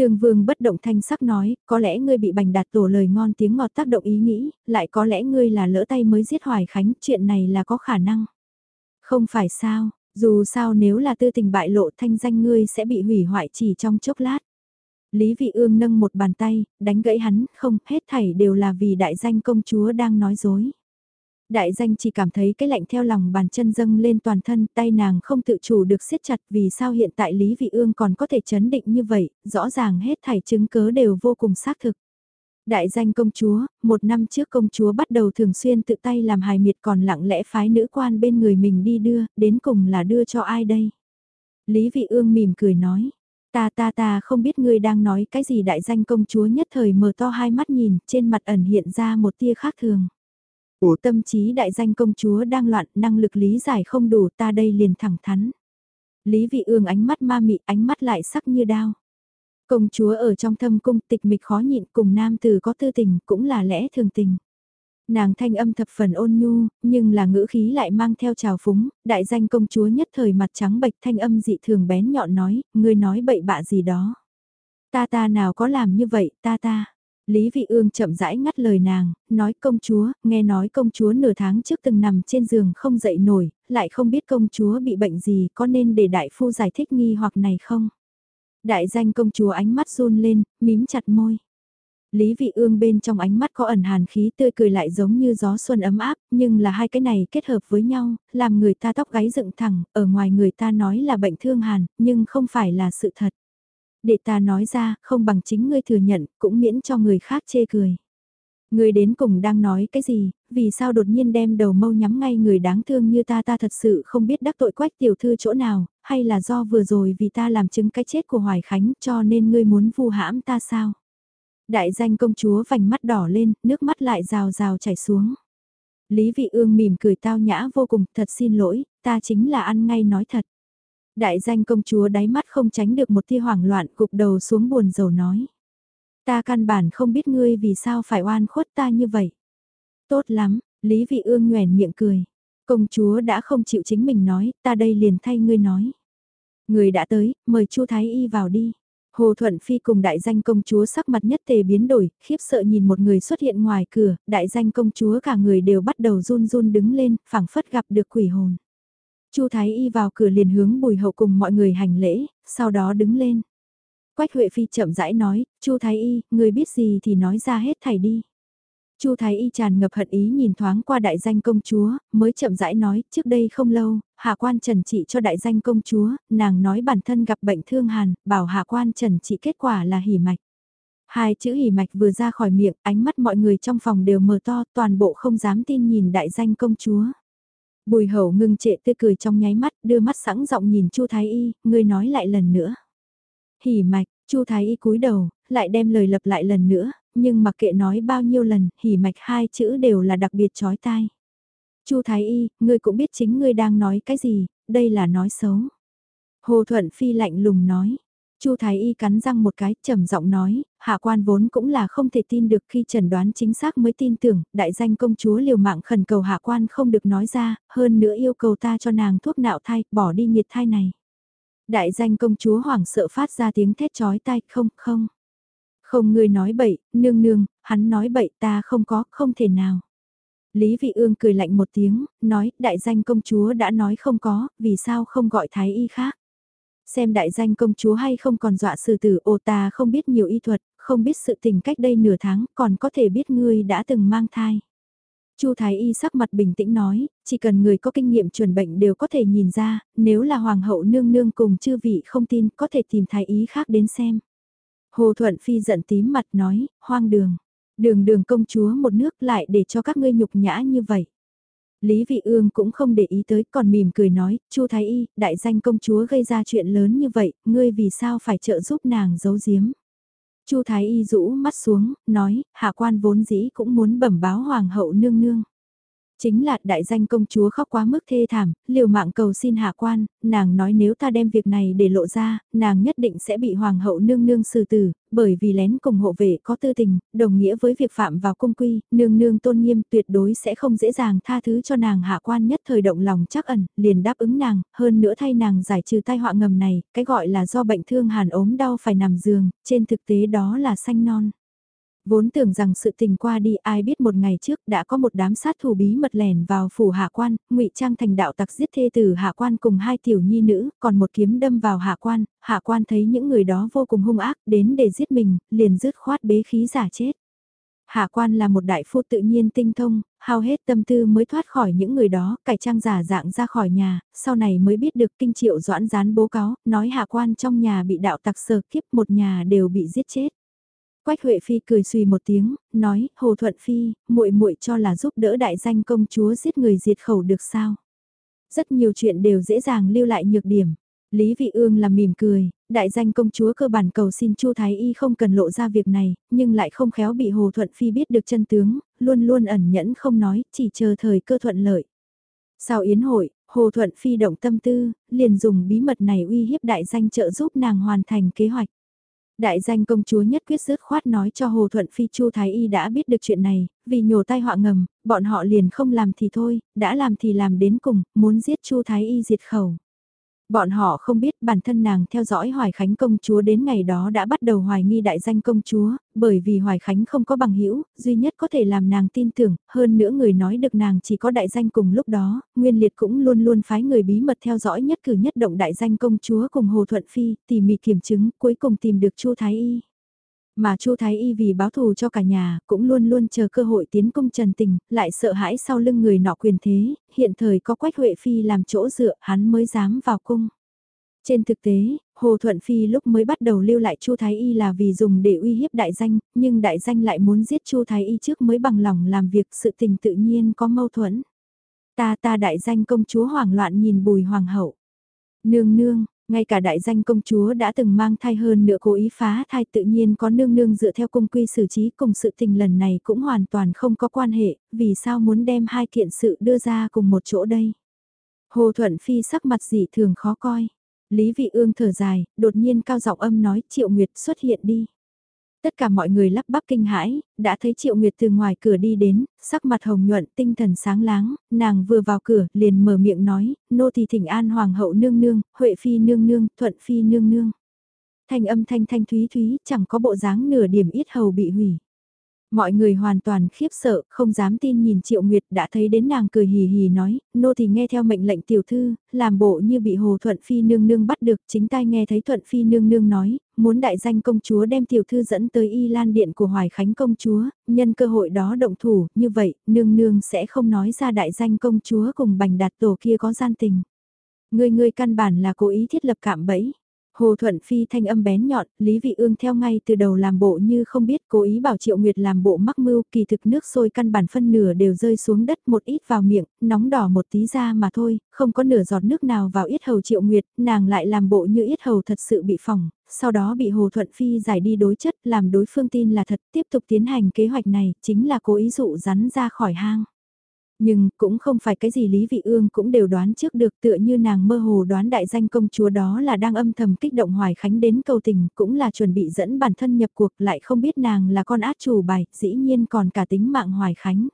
Speaker 1: Tương vương bất động thanh sắc nói, có lẽ ngươi bị bành đạt tổ lời ngon tiếng ngọt tác động ý nghĩ, lại có lẽ ngươi là lỡ tay mới giết Hoài Khánh, chuyện này là có khả năng. Không phải sao, dù sao nếu là tư tình bại lộ thanh danh ngươi sẽ bị hủy hoại chỉ trong chốc lát. Lý Vị Ương nâng một bàn tay, đánh gãy hắn, không, hết thảy đều là vì đại danh công chúa đang nói dối. Đại danh chỉ cảm thấy cái lạnh theo lòng bàn chân dâng lên toàn thân, tay nàng không tự chủ được siết chặt vì sao hiện tại Lý Vị Ương còn có thể chấn định như vậy, rõ ràng hết thảy chứng cứ đều vô cùng xác thực. Đại danh công chúa, một năm trước công chúa bắt đầu thường xuyên tự tay làm hài miệt còn lặng lẽ phái nữ quan bên người mình đi đưa, đến cùng là đưa cho ai đây? Lý Vị Ương mỉm cười nói, ta ta ta không biết ngươi đang nói cái gì đại danh công chúa nhất thời mở to hai mắt nhìn, trên mặt ẩn hiện ra một tia khác thường. Ủa tâm trí đại danh công chúa đang loạn, năng lực lý giải không đủ ta đây liền thẳng thắn. Lý vị ương ánh mắt ma mị, ánh mắt lại sắc như đao. Công chúa ở trong thâm cung tịch mịch khó nhịn cùng nam tử có tư tình cũng là lẽ thường tình. Nàng thanh âm thập phần ôn nhu, nhưng là ngữ khí lại mang theo trào phúng, đại danh công chúa nhất thời mặt trắng bệch thanh âm dị thường bén nhọn nói, ngươi nói bậy bạ gì đó. Ta ta nào có làm như vậy, ta ta. Lý Vị Ương chậm rãi ngắt lời nàng, nói công chúa, nghe nói công chúa nửa tháng trước từng nằm trên giường không dậy nổi, lại không biết công chúa bị bệnh gì, có nên để đại phu giải thích nghi hoặc này không? Đại danh công chúa ánh mắt run lên, mím chặt môi. Lý Vị Ương bên trong ánh mắt có ẩn hàn khí tươi cười lại giống như gió xuân ấm áp, nhưng là hai cái này kết hợp với nhau, làm người ta tóc gáy dựng thẳng, ở ngoài người ta nói là bệnh thương hàn, nhưng không phải là sự thật. Để ta nói ra, không bằng chính ngươi thừa nhận, cũng miễn cho người khác chê cười. Ngươi đến cùng đang nói cái gì, vì sao đột nhiên đem đầu mâu nhắm ngay người đáng thương như ta ta thật sự không biết đắc tội quách tiểu thư chỗ nào, hay là do vừa rồi vì ta làm chứng cái chết của Hoài Khánh cho nên ngươi muốn vu hãm ta sao? Đại danh công chúa vành mắt đỏ lên, nước mắt lại rào rào chảy xuống. Lý vị ương mỉm cười tao nhã vô cùng, thật xin lỗi, ta chính là ăn ngay nói thật. Đại danh công chúa đáy mắt không tránh được một tia hoảng loạn cục đầu xuống buồn rầu nói. Ta căn bản không biết ngươi vì sao phải oan khuất ta như vậy. Tốt lắm, Lý Vị Ương nhoèn miệng cười. Công chúa đã không chịu chính mình nói, ta đây liền thay ngươi nói. Người đã tới, mời Chu Thái Y vào đi. Hồ Thuận Phi cùng đại danh công chúa sắc mặt nhất tề biến đổi, khiếp sợ nhìn một người xuất hiện ngoài cửa, đại danh công chúa cả người đều bắt đầu run run đứng lên, phảng phất gặp được quỷ hồn. Chu Thái Y vào cửa liền hướng bùi hậu cùng mọi người hành lễ, sau đó đứng lên. Quách Huệ Phi chậm rãi nói, Chu Thái Y, người biết gì thì nói ra hết thảy đi. Chu Thái Y tràn ngập hận ý nhìn thoáng qua đại danh công chúa, mới chậm rãi nói, trước đây không lâu, hạ quan trần trị cho đại danh công chúa, nàng nói bản thân gặp bệnh thương hàn, bảo hạ quan trần trị kết quả là hỉ mạch. Hai chữ hỉ mạch vừa ra khỏi miệng, ánh mắt mọi người trong phòng đều mở to, toàn bộ không dám tin nhìn đại danh công chúa. Bùi hậu ngưng trệ tươi cười trong nháy mắt, đưa mắt sẵn giọng nhìn Chu Thái Y, Ngươi nói lại lần nữa. Hỉ mạch, Chu Thái Y cúi đầu, lại đem lời lặp lại lần nữa, nhưng mặc kệ nói bao nhiêu lần, hỉ mạch hai chữ đều là đặc biệt chói tai. Chu Thái Y, ngươi cũng biết chính ngươi đang nói cái gì, đây là nói xấu. Hồ Thuận Phi lạnh lùng nói, Chu Thái Y cắn răng một cái, trầm giọng nói, hạ quan vốn cũng là không thể tin được khi chẩn đoán chính xác mới tin tưởng, đại danh công chúa liều mạng khẩn cầu hạ quan không được nói ra, hơn nữa yêu cầu ta cho nàng thuốc nạo thai, bỏ đi nhiệt thai này. Đại danh công chúa hoảng sợ phát ra tiếng thét chói tai, không, không. Không người nói bậy, nương nương, hắn nói bậy ta không có, không thể nào. Lý Vị Ương cười lạnh một tiếng, nói, đại danh công chúa đã nói không có, vì sao không gọi thái y khác xem đại danh công chúa hay không còn dọa sư tử ô ta không biết nhiều y thuật, không biết sự tình cách đây nửa tháng, còn có thể biết ngươi đã từng mang thai. Chu Thái Y sắc mặt bình tĩnh nói, chỉ cần người có kinh nghiệm chuẩn bệnh đều có thể nhìn ra, nếu là hoàng hậu nương nương cùng chư vị không tin, có thể tìm thái y khác đến xem. Hồ Thuận Phi giận tím mặt nói, hoang đường, đường đường công chúa một nước lại để cho các ngươi nhục nhã như vậy. Lý Vị Ương cũng không để ý tới còn mỉm cười nói, Chu Thái Y, đại danh công chúa gây ra chuyện lớn như vậy, ngươi vì sao phải trợ giúp nàng giấu giếm. Chu Thái Y rũ mắt xuống, nói, hạ quan vốn dĩ cũng muốn bẩm báo hoàng hậu nương nương. Chính là đại danh công chúa khóc quá mức thê thảm, liều mạng cầu xin hạ quan, nàng nói nếu ta đem việc này để lộ ra, nàng nhất định sẽ bị hoàng hậu nương nương xử tử, bởi vì lén cùng hộ vệ có tư tình, đồng nghĩa với việc phạm vào cung quy, nương nương tôn nghiêm tuyệt đối sẽ không dễ dàng tha thứ cho nàng hạ quan nhất thời động lòng chắc ẩn, liền đáp ứng nàng, hơn nữa thay nàng giải trừ tai họa ngầm này, cái gọi là do bệnh thương hàn ốm đau phải nằm giường, trên thực tế đó là xanh non. Vốn tưởng rằng sự tình qua đi ai biết một ngày trước đã có một đám sát thủ bí mật lẻn vào phủ hạ quan, ngụy trang thành đạo tặc giết thê tử hạ quan cùng hai tiểu nhi nữ, còn một kiếm đâm vào hạ quan, hạ quan thấy những người đó vô cùng hung ác đến để giết mình, liền dứt khoát bế khí giả chết. Hạ quan là một đại phu tự nhiên tinh thông, hao hết tâm tư mới thoát khỏi những người đó, cải trang giả dạng ra khỏi nhà, sau này mới biết được kinh triệu doãn gián bố cáo, nói hạ quan trong nhà bị đạo tặc sờ kiếp một nhà đều bị giết chết. Quách Huệ Phi cười suy một tiếng, nói, Hồ Thuận Phi, muội muội cho là giúp đỡ đại danh công chúa giết người diệt khẩu được sao? Rất nhiều chuyện đều dễ dàng lưu lại nhược điểm. Lý Vị Ương làm mỉm cười, đại danh công chúa cơ bản cầu xin Chu Thái Y không cần lộ ra việc này, nhưng lại không khéo bị Hồ Thuận Phi biết được chân tướng, luôn luôn ẩn nhẫn không nói, chỉ chờ thời cơ thuận lợi. Sau yến hội, Hồ Thuận Phi động tâm tư, liền dùng bí mật này uy hiếp đại danh trợ giúp nàng hoàn thành kế hoạch. Đại danh công chúa nhất quyết dứt khoát nói cho Hồ Thuận Phi Chu Thái Y đã biết được chuyện này, vì nhổ tai họa ngầm, bọn họ liền không làm thì thôi, đã làm thì làm đến cùng, muốn giết Chu Thái Y diệt khẩu. Bọn họ không biết bản thân nàng theo dõi Hoài Khánh công chúa đến ngày đó đã bắt đầu hoài nghi đại danh công chúa, bởi vì Hoài Khánh không có bằng hữu duy nhất có thể làm nàng tin tưởng, hơn nữa người nói được nàng chỉ có đại danh cùng lúc đó, Nguyên Liệt cũng luôn luôn phái người bí mật theo dõi nhất cử nhất động đại danh công chúa cùng Hồ Thuận Phi, tỉ mỉ kiểm chứng, cuối cùng tìm được Chu Thái Y. Mà Chu Thái Y vì báo thù cho cả nhà, cũng luôn luôn chờ cơ hội tiến công Trần Tình, lại sợ hãi sau lưng người nọ quyền thế, hiện thời có Quách Huệ Phi làm chỗ dựa, hắn mới dám vào cung. Trên thực tế, Hồ Thuận Phi lúc mới bắt đầu lưu lại Chu Thái Y là vì dùng để uy hiếp đại danh, nhưng đại danh lại muốn giết Chu Thái Y trước mới bằng lòng làm việc sự tình tự nhiên có mâu thuẫn. Ta ta đại danh công chúa hoảng loạn nhìn bùi hoàng hậu. Nương nương, ngay cả đại danh công chúa đã từng mang thai hơn nữa cố ý phá thai tự nhiên có nương nương dựa theo cung quy xử trí cùng sự tình lần này cũng hoàn toàn không có quan hệ, vì sao muốn đem hai kiện sự đưa ra cùng một chỗ đây. Hồ Thuận Phi sắc mặt dị thường khó coi. Lý Vị Ương thở dài, đột nhiên cao giọng âm nói Triệu Nguyệt xuất hiện đi. Tất cả mọi người lắp bắp kinh hãi, đã thấy Triệu Nguyệt từ ngoài cửa đi đến, sắc mặt hồng nhuận, tinh thần sáng láng, nàng vừa vào cửa, liền mở miệng nói, nô thì thỉnh an hoàng hậu nương nương, huệ phi nương nương, thuận phi nương nương. Thanh âm thanh thanh thúy thúy, chẳng có bộ dáng nửa điểm ít hầu bị hủy. Mọi người hoàn toàn khiếp sợ, không dám tin nhìn Triệu Nguyệt đã thấy đến nàng cười hì hì nói, nô thì nghe theo mệnh lệnh tiểu thư, làm bộ như bị Hồ Thuận Phi nương nương bắt được, chính tai nghe thấy Thuận Phi nương nương nói, muốn đại danh công chúa đem tiểu thư dẫn tới y lan điện của Hoài Khánh công chúa, nhân cơ hội đó động thủ, như vậy, nương nương sẽ không nói ra đại danh công chúa cùng bành đạt tổ kia có gian tình. Người người căn bản là cố ý thiết lập cạm bẫy. Hồ Thuận Phi thanh âm bén nhọn, Lý Vị Ương theo ngay từ đầu làm bộ như không biết cố ý bảo Triệu Nguyệt làm bộ mắc mưu kỳ thực nước sôi căn bản phân nửa đều rơi xuống đất một ít vào miệng, nóng đỏ một tí ra mà thôi, không có nửa giọt nước nào vào yết hầu Triệu Nguyệt, nàng lại làm bộ như yết hầu thật sự bị phỏng, sau đó bị Hồ Thuận Phi giải đi đối chất làm đối phương tin là thật tiếp tục tiến hành kế hoạch này, chính là cố ý dụ rắn ra khỏi hang. Nhưng cũng không phải cái gì Lý Vị Ương cũng đều đoán trước được tựa như nàng mơ hồ đoán đại danh công chúa đó là đang âm thầm kích động Hoài Khánh đến cầu tình cũng là chuẩn bị dẫn bản thân nhập cuộc lại không biết nàng là con át chủ bài, dĩ nhiên còn cả tính mạng Hoài Khánh.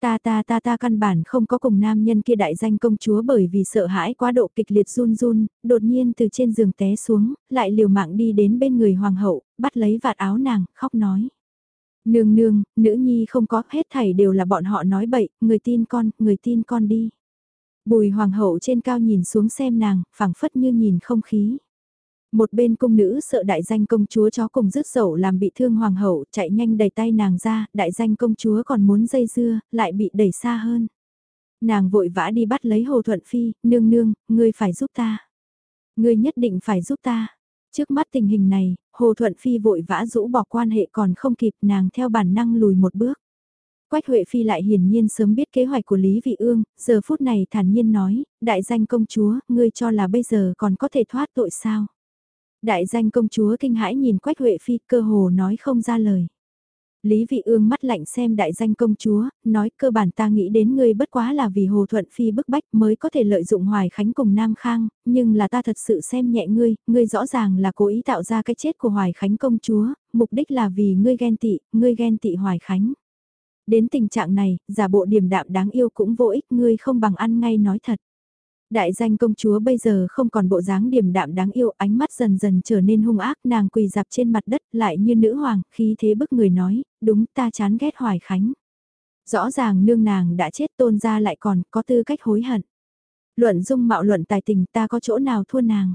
Speaker 1: Ta ta ta ta căn bản không có cùng nam nhân kia đại danh công chúa bởi vì sợ hãi quá độ kịch liệt run run, đột nhiên từ trên giường té xuống, lại liều mạng đi đến bên người hoàng hậu, bắt lấy vạt áo nàng, khóc nói. Nương nương, nữ nhi không có, hết thảy đều là bọn họ nói bậy, người tin con, người tin con đi. Bùi hoàng hậu trên cao nhìn xuống xem nàng, phảng phất như nhìn không khí. Một bên cung nữ sợ đại danh công chúa chó cùng rứt sẩu làm bị thương hoàng hậu, chạy nhanh đẩy tay nàng ra, đại danh công chúa còn muốn dây dưa, lại bị đẩy xa hơn. Nàng vội vã đi bắt lấy Hồ Thuận Phi, nương nương, ngươi phải giúp ta. Ngươi nhất định phải giúp ta. Trước mắt tình hình này, Hồ Thuận Phi vội vã rũ bỏ quan hệ còn không kịp nàng theo bản năng lùi một bước. Quách Huệ Phi lại hiển nhiên sớm biết kế hoạch của Lý Vị Ương, giờ phút này thản nhiên nói, đại danh công chúa, ngươi cho là bây giờ còn có thể thoát tội sao? Đại danh công chúa kinh hãi nhìn Quách Huệ Phi cơ hồ nói không ra lời. Lý Vị Ương mắt lạnh xem đại danh công chúa, nói cơ bản ta nghĩ đến ngươi bất quá là vì Hồ Thuận Phi bức bách mới có thể lợi dụng Hoài Khánh cùng Nam Khang, nhưng là ta thật sự xem nhẹ ngươi, ngươi rõ ràng là cố ý tạo ra cái chết của Hoài Khánh công chúa, mục đích là vì ngươi ghen tị, ngươi ghen tị Hoài Khánh. Đến tình trạng này, giả bộ điềm đạm đáng yêu cũng vô ích, ngươi không bằng ăn ngay nói thật. Đại danh công chúa bây giờ không còn bộ dáng điềm đạm đáng yêu, ánh mắt dần dần trở nên hung ác, nàng quỳ dạp trên mặt đất lại như nữ hoàng, khi thế bức người nói, đúng ta chán ghét Hoài Khánh. Rõ ràng nương nàng đã chết tôn ra lại còn có tư cách hối hận. Luận dung mạo luận tài tình ta có chỗ nào thua nàng.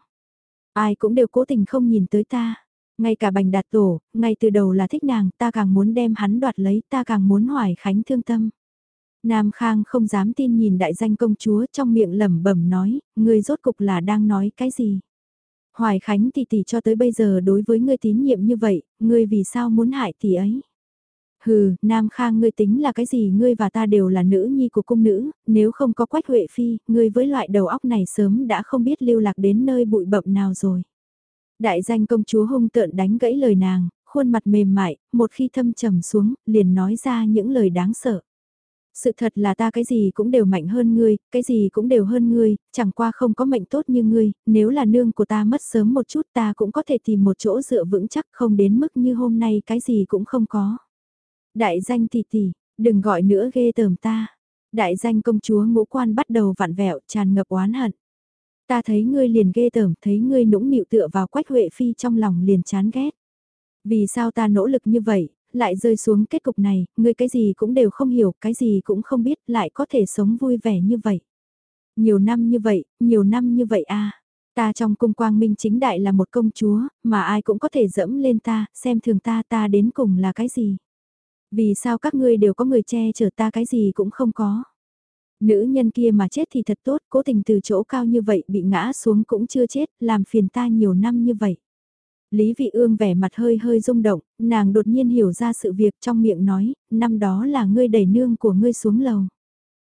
Speaker 1: Ai cũng đều cố tình không nhìn tới ta. Ngay cả bành đạt tổ, ngay từ đầu là thích nàng, ta càng muốn đem hắn đoạt lấy, ta càng muốn hoài khánh thương tâm. Nam Khang không dám tin nhìn đại danh công chúa trong miệng lẩm bẩm nói, ngươi rốt cục là đang nói cái gì? Hoài Khánh tỷ tỷ cho tới bây giờ đối với ngươi tín nhiệm như vậy, ngươi vì sao muốn hại tỷ ấy? Hừ, Nam Khang ngươi tính là cái gì ngươi và ta đều là nữ nhi của cung nữ, nếu không có quách huệ phi, ngươi với loại đầu óc này sớm đã không biết lưu lạc đến nơi bụi bậm nào rồi. Đại danh công chúa hung tợn đánh gãy lời nàng, khuôn mặt mềm mại, một khi thâm trầm xuống, liền nói ra những lời đáng sợ. Sự thật là ta cái gì cũng đều mạnh hơn ngươi, cái gì cũng đều hơn ngươi, chẳng qua không có mệnh tốt như ngươi, nếu là nương của ta mất sớm một chút ta cũng có thể tìm một chỗ dựa vững chắc không đến mức như hôm nay cái gì cũng không có. Đại danh tỷ tỷ, đừng gọi nữa ghê tởm ta. Đại danh công chúa ngũ quan bắt đầu vặn vẹo, tràn ngập oán hận. Ta thấy ngươi liền ghê tởm, thấy ngươi nũng nịu tựa vào quách huệ phi trong lòng liền chán ghét. Vì sao ta nỗ lực như vậy, lại rơi xuống kết cục này, ngươi cái gì cũng đều không hiểu, cái gì cũng không biết, lại có thể sống vui vẻ như vậy. Nhiều năm như vậy, nhiều năm như vậy a Ta trong cung quang minh chính đại là một công chúa, mà ai cũng có thể dẫm lên ta, xem thường ta ta đến cùng là cái gì. Vì sao các ngươi đều có người che chở ta cái gì cũng không có. Nữ nhân kia mà chết thì thật tốt, cố tình từ chỗ cao như vậy bị ngã xuống cũng chưa chết, làm phiền ta nhiều năm như vậy. Lý Vị Ương vẻ mặt hơi hơi rung động, nàng đột nhiên hiểu ra sự việc trong miệng nói, năm đó là ngươi đẩy nương của ngươi xuống lầu.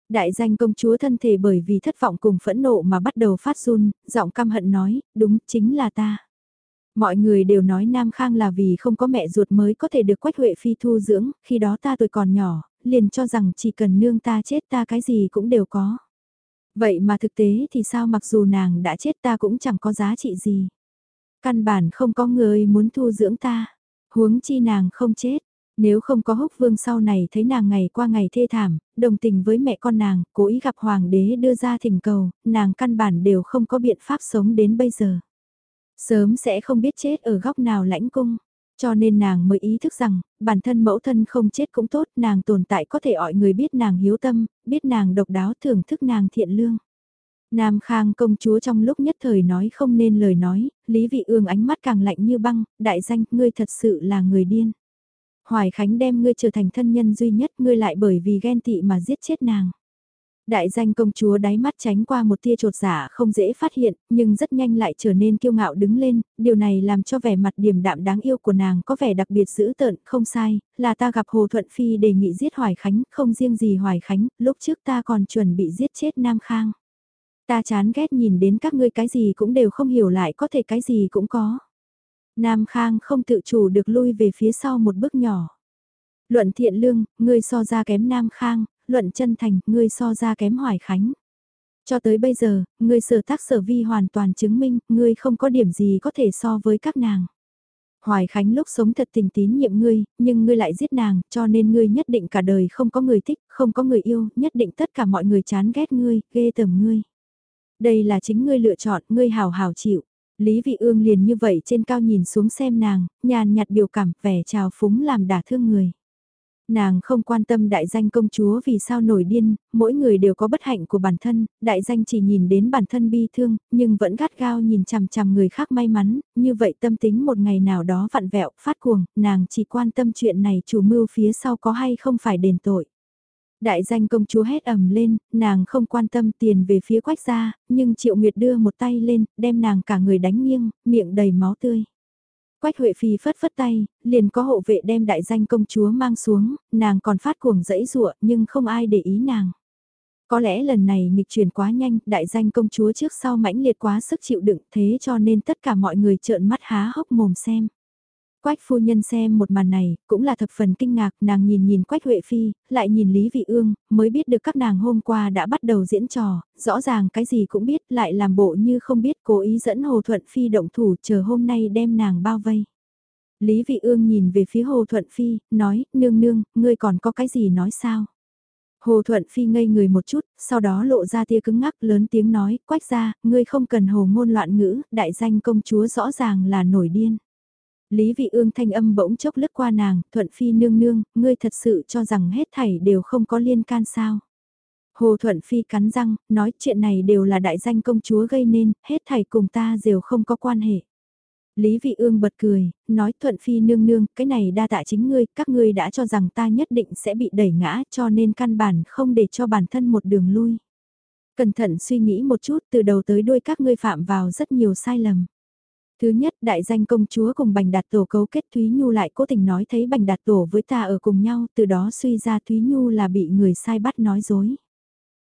Speaker 1: Đại danh công chúa thân thể bởi vì thất vọng cùng phẫn nộ mà bắt đầu phát run, giọng căm hận nói, đúng chính là ta. Mọi người đều nói Nam Khang là vì không có mẹ ruột mới có thể được Quách Huệ Phi thu dưỡng, khi đó ta tuổi còn nhỏ, liền cho rằng chỉ cần nương ta chết ta cái gì cũng đều có. Vậy mà thực tế thì sao mặc dù nàng đã chết ta cũng chẳng có giá trị gì. Căn bản không có người muốn thu dưỡng ta, huống chi nàng không chết. Nếu không có húc vương sau này thấy nàng ngày qua ngày thê thảm, đồng tình với mẹ con nàng, cố ý gặp hoàng đế đưa ra thỉnh cầu, nàng căn bản đều không có biện pháp sống đến bây giờ. Sớm sẽ không biết chết ở góc nào lãnh cung. Cho nên nàng mới ý thức rằng, bản thân mẫu thân không chết cũng tốt, nàng tồn tại có thể mọi người biết nàng hiếu tâm, biết nàng độc đáo thưởng thức nàng thiện lương. Nam Khang công chúa trong lúc nhất thời nói không nên lời nói, Lý Vị Ương ánh mắt càng lạnh như băng, đại danh, ngươi thật sự là người điên. Hoài Khánh đem ngươi trở thành thân nhân duy nhất, ngươi lại bởi vì ghen tị mà giết chết nàng. Đại danh công chúa đáy mắt tránh qua một tia trột giả không dễ phát hiện, nhưng rất nhanh lại trở nên kiêu ngạo đứng lên, điều này làm cho vẻ mặt điềm đạm đáng yêu của nàng có vẻ đặc biệt dữ tợn, không sai, là ta gặp Hồ Thuận Phi đề nghị giết Hoài Khánh, không riêng gì Hoài Khánh, lúc trước ta còn chuẩn bị giết chết Nam Khang. Ta chán ghét nhìn đến các ngươi cái gì cũng đều không hiểu lại có thể cái gì cũng có. Nam Khang không tự chủ được lui về phía sau một bước nhỏ. Luận thiện lương, ngươi so ra kém Nam Khang, luận chân thành, ngươi so ra kém Hoài Khánh. Cho tới bây giờ, ngươi sở tác sở vi hoàn toàn chứng minh, ngươi không có điểm gì có thể so với các nàng. Hoài Khánh lúc sống thật tình tín nhiệm ngươi, nhưng ngươi lại giết nàng, cho nên ngươi nhất định cả đời không có người thích, không có người yêu, nhất định tất cả mọi người chán ghét ngươi, ghê tởm ngươi. Đây là chính ngươi lựa chọn, ngươi hào hào chịu. Lý Vị Ương liền như vậy trên cao nhìn xuống xem nàng, nhàn nhạt biểu cảm, vẻ trào phúng làm đả thương người. Nàng không quan tâm đại danh công chúa vì sao nổi điên, mỗi người đều có bất hạnh của bản thân, đại danh chỉ nhìn đến bản thân bi thương, nhưng vẫn gắt gao nhìn chằm chằm người khác may mắn, như vậy tâm tính một ngày nào đó vặn vẹo, phát cuồng, nàng chỉ quan tâm chuyện này chủ mưu phía sau có hay không phải đền tội. Đại danh công chúa hét ầm lên, nàng không quan tâm tiền về phía quách gia, nhưng Triệu Nguyệt đưa một tay lên, đem nàng cả người đánh nghiêng, miệng đầy máu tươi. Quách Huệ Phi phất phất tay, liền có hộ vệ đem đại danh công chúa mang xuống, nàng còn phát cuồng dẫy rụa nhưng không ai để ý nàng. Có lẽ lần này nghịch chuyển quá nhanh, đại danh công chúa trước sau mãnh liệt quá sức chịu đựng thế cho nên tất cả mọi người trợn mắt há hốc mồm xem. Quách phu nhân xem một màn này, cũng là thập phần kinh ngạc, nàng nhìn nhìn Quách Huệ Phi, lại nhìn Lý Vị Ương, mới biết được các nàng hôm qua đã bắt đầu diễn trò, rõ ràng cái gì cũng biết, lại làm bộ như không biết cố ý dẫn Hồ Thuận Phi động thủ chờ hôm nay đem nàng bao vây. Lý Vị Ương nhìn về phía Hồ Thuận Phi, nói, nương nương, ngươi còn có cái gì nói sao? Hồ Thuận Phi ngây người một chút, sau đó lộ ra tia cứng ngắc lớn tiếng nói, quách ra, ngươi không cần hồ ngôn loạn ngữ, đại danh công chúa rõ ràng là nổi điên. Lý vị ương thanh âm bỗng chốc lướt qua nàng, thuận phi nương nương, ngươi thật sự cho rằng hết thảy đều không có liên can sao. Hồ Thuận Phi cắn răng, nói chuyện này đều là đại danh công chúa gây nên, hết thảy cùng ta đều không có quan hệ. Lý Vị Ương bật cười, nói Thuận Phi nương nương, cái này đa tạ chính ngươi, các ngươi đã cho rằng ta nhất định sẽ bị đẩy ngã cho nên căn bản không để cho bản thân một đường lui. Cẩn thận suy nghĩ một chút từ đầu tới đuôi các ngươi phạm vào rất nhiều sai lầm. Thứ nhất, đại danh công chúa cùng Bành Đạt Tổ cấu kết Thúy Nhu lại cố tình nói thấy Bành Đạt Tổ với ta ở cùng nhau, từ đó suy ra Thúy Nhu là bị người sai bắt nói dối.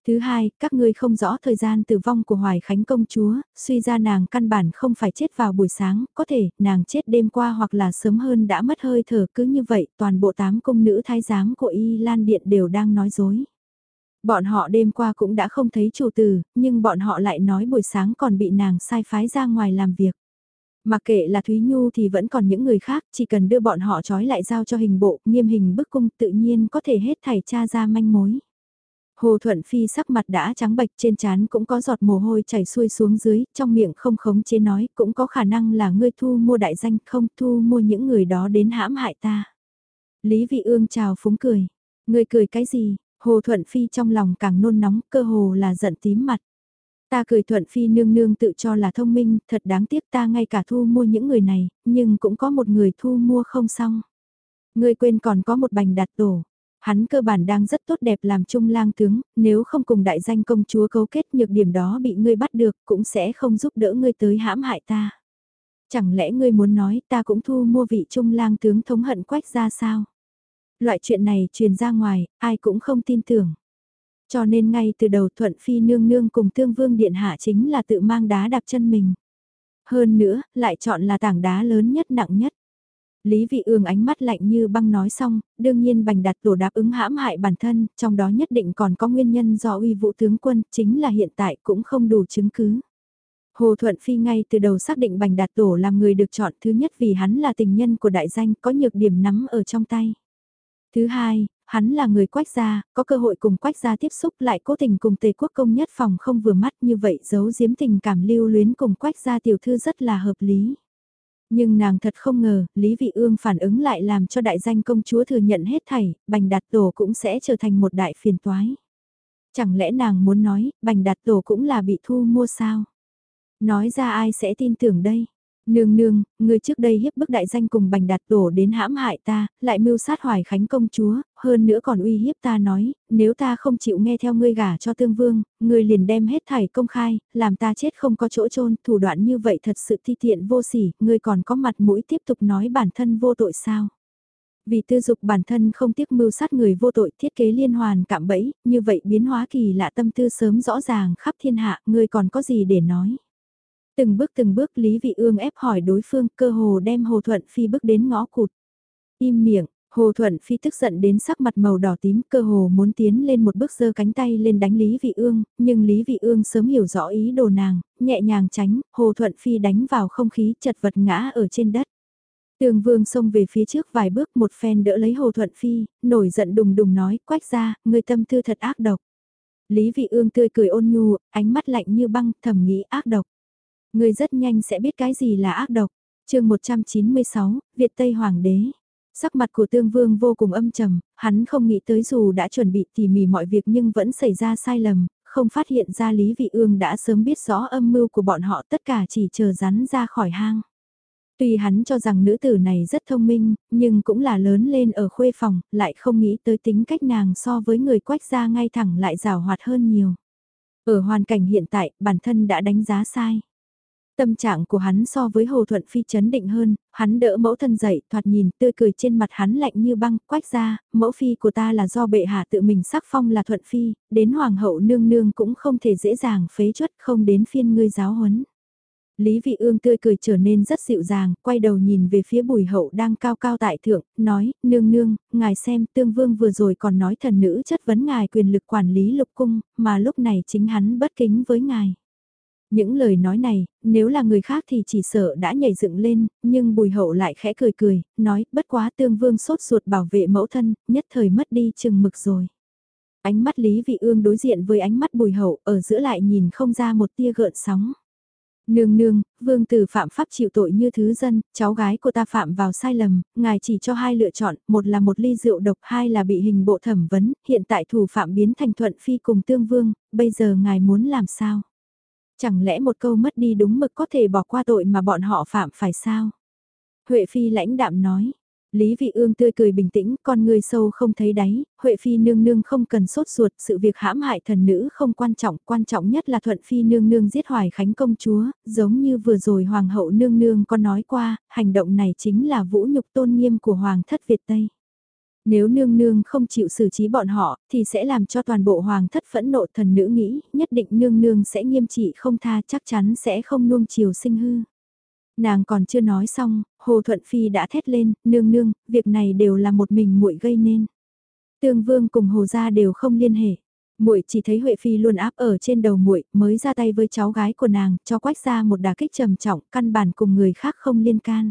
Speaker 1: Thứ hai, các ngươi không rõ thời gian tử vong của Hoài Khánh công chúa, suy ra nàng căn bản không phải chết vào buổi sáng, có thể nàng chết đêm qua hoặc là sớm hơn đã mất hơi thở cứ như vậy toàn bộ tám công nữ thái giám của Y Lan Điện đều đang nói dối. Bọn họ đêm qua cũng đã không thấy chủ tử, nhưng bọn họ lại nói buổi sáng còn bị nàng sai phái ra ngoài làm việc. Mặc kệ là Thúy Nhu thì vẫn còn những người khác, chỉ cần đưa bọn họ trói lại giao cho hình bộ, nghiêm hình bức cung tự nhiên có thể hết thảy cha ra manh mối. Hồ Thuận Phi sắc mặt đã trắng bệch trên trán cũng có giọt mồ hôi chảy xuôi xuống dưới, trong miệng không khống chế nói cũng có khả năng là ngươi thu mua đại danh không thu mua những người đó đến hãm hại ta. Lý Vị Ương chào phúng cười. Ngươi cười cái gì? Hồ Thuận Phi trong lòng càng nôn nóng cơ hồ là giận tím mặt. Ta cười Thuận Phi nương nương tự cho là thông minh, thật đáng tiếc ta ngay cả thu mua những người này, nhưng cũng có một người thu mua không xong. Ngươi quên còn có một bành đặt tổ. Hắn cơ bản đang rất tốt đẹp làm trung lang tướng, nếu không cùng đại danh công chúa cấu kết nhược điểm đó bị ngươi bắt được cũng sẽ không giúp đỡ ngươi tới hãm hại ta. Chẳng lẽ ngươi muốn nói ta cũng thu mua vị trung lang tướng thống hận quách ra sao? Loại chuyện này truyền ra ngoài, ai cũng không tin tưởng. Cho nên ngay từ đầu Thuận Phi nương nương cùng Tương Vương Điện Hạ chính là tự mang đá đạp chân mình. Hơn nữa, lại chọn là tảng đá lớn nhất nặng nhất. Lý Vị Ương ánh mắt lạnh như băng nói xong, đương nhiên bành đặt tổ đáp ứng hãm hại bản thân, trong đó nhất định còn có nguyên nhân do uy vũ tướng quân, chính là hiện tại cũng không đủ chứng cứ. Hồ Thuận Phi ngay từ đầu xác định bành đạt tổ làm người được chọn thứ nhất vì hắn là tình nhân của đại danh có nhược điểm nắm ở trong tay. Thứ hai, hắn là người quách gia, có cơ hội cùng quách gia tiếp xúc lại cố tình cùng tề quốc công nhất phòng không vừa mắt như vậy giấu giếm tình cảm lưu luyến cùng quách gia tiểu thư rất là hợp lý. Nhưng nàng thật không ngờ, Lý Vị Ương phản ứng lại làm cho đại danh công chúa thừa nhận hết thảy, bành đạt tổ cũng sẽ trở thành một đại phiền toái. Chẳng lẽ nàng muốn nói, bành đạt tổ cũng là bị thu mua sao? Nói ra ai sẽ tin tưởng đây? Nương nương, người trước đây hiếp bức đại danh cùng bành đạt tổ đến hãm hại ta, lại mưu sát hoài khánh công chúa, hơn nữa còn uy hiếp ta nói, nếu ta không chịu nghe theo ngươi gả cho tương vương, ngươi liền đem hết thảy công khai, làm ta chết không có chỗ chôn thủ đoạn như vậy thật sự thi tiện vô sỉ, ngươi còn có mặt mũi tiếp tục nói bản thân vô tội sao. Vì tư dục bản thân không tiếc mưu sát người vô tội thiết kế liên hoàn cạm bẫy, như vậy biến hóa kỳ lạ tâm tư sớm rõ ràng khắp thiên hạ, ngươi còn có gì để nói. Từng bước từng bước Lý Vị Ương ép hỏi đối phương cơ hồ đem Hồ Thuận Phi bước đến ngõ cụt. Im miệng, Hồ Thuận Phi tức giận đến sắc mặt màu đỏ tím cơ hồ muốn tiến lên một bước giơ cánh tay lên đánh Lý Vị Ương, nhưng Lý Vị Ương sớm hiểu rõ ý đồ nàng, nhẹ nhàng tránh, Hồ Thuận Phi đánh vào không khí chật vật ngã ở trên đất. Tường Vương xông về phía trước vài bước một phen đỡ lấy Hồ Thuận Phi, nổi giận đùng đùng nói, quách ra, người tâm tư thật ác độc. Lý Vị Ương tươi cười ôn nhu, ánh mắt lạnh như băng, thầm nghĩ ác độc. Người rất nhanh sẽ biết cái gì là ác độc. chương 196, Việt Tây Hoàng đế. Sắc mặt của tương vương vô cùng âm trầm, hắn không nghĩ tới dù đã chuẩn bị tỉ mỉ mọi việc nhưng vẫn xảy ra sai lầm, không phát hiện ra Lý Vị Ương đã sớm biết rõ âm mưu của bọn họ tất cả chỉ chờ rắn ra khỏi hang. Tuy hắn cho rằng nữ tử này rất thông minh, nhưng cũng là lớn lên ở khuê phòng, lại không nghĩ tới tính cách nàng so với người quách gia ngay thẳng lại rào hoạt hơn nhiều. Ở hoàn cảnh hiện tại, bản thân đã đánh giá sai. Tâm trạng của hắn so với Hồ Thuận Phi chấn định hơn, hắn đỡ mẫu thân dậy, thoạt nhìn, tươi cười trên mặt hắn lạnh như băng, quách ra, mẫu phi của ta là do bệ hạ tự mình sắc phong là Thuận Phi, đến Hoàng hậu nương nương cũng không thể dễ dàng phế chuất không đến phiên ngươi giáo huấn. Lý Vị Ương tươi cười trở nên rất dịu dàng, quay đầu nhìn về phía bùi hậu đang cao cao tại thượng, nói, nương nương, ngài xem, tương vương vừa rồi còn nói thần nữ chất vấn ngài quyền lực quản lý lục cung, mà lúc này chính hắn bất kính với ngài. Những lời nói này, nếu là người khác thì chỉ sợ đã nhảy dựng lên, nhưng bùi hậu lại khẽ cười cười, nói, bất quá tương vương sốt ruột bảo vệ mẫu thân, nhất thời mất đi chừng mực rồi. Ánh mắt Lý Vị Ương đối diện với ánh mắt bùi hậu, ở giữa lại nhìn không ra một tia gợn sóng. Nương nương, vương tử phạm pháp chịu tội như thứ dân, cháu gái của ta phạm vào sai lầm, ngài chỉ cho hai lựa chọn, một là một ly rượu độc, hai là bị hình bộ thẩm vấn, hiện tại thủ phạm biến thành thuận phi cùng tương vương, bây giờ ngài muốn làm sao? Chẳng lẽ một câu mất đi đúng mực có thể bỏ qua tội mà bọn họ phạm phải sao? Huệ Phi lãnh đạm nói. Lý Vị Ương tươi cười bình tĩnh, con người sâu không thấy đáy, Huệ Phi nương nương không cần sốt ruột, sự việc hãm hại thần nữ không quan trọng, quan trọng nhất là Thuận Phi nương nương giết Hoài Khánh công chúa, giống như vừa rồi Hoàng hậu nương nương có nói qua, hành động này chính là vũ nhục tôn nghiêm của Hoàng thất Việt Tây. Nếu nương nương không chịu xử trí bọn họ, thì sẽ làm cho toàn bộ hoàng thất phẫn nộ thần nữ nghĩ, nhất định nương nương sẽ nghiêm trị không tha chắc chắn sẽ không nuông chiều sinh hư. Nàng còn chưa nói xong, Hồ Thuận Phi đã thét lên, nương nương, việc này đều là một mình muội gây nên. Tương Vương cùng Hồ Gia đều không liên hệ. Muội chỉ thấy Huệ Phi luôn áp ở trên đầu muội, mới ra tay với cháu gái của nàng, cho quách ra một đả kích trầm trọng, căn bản cùng người khác không liên can.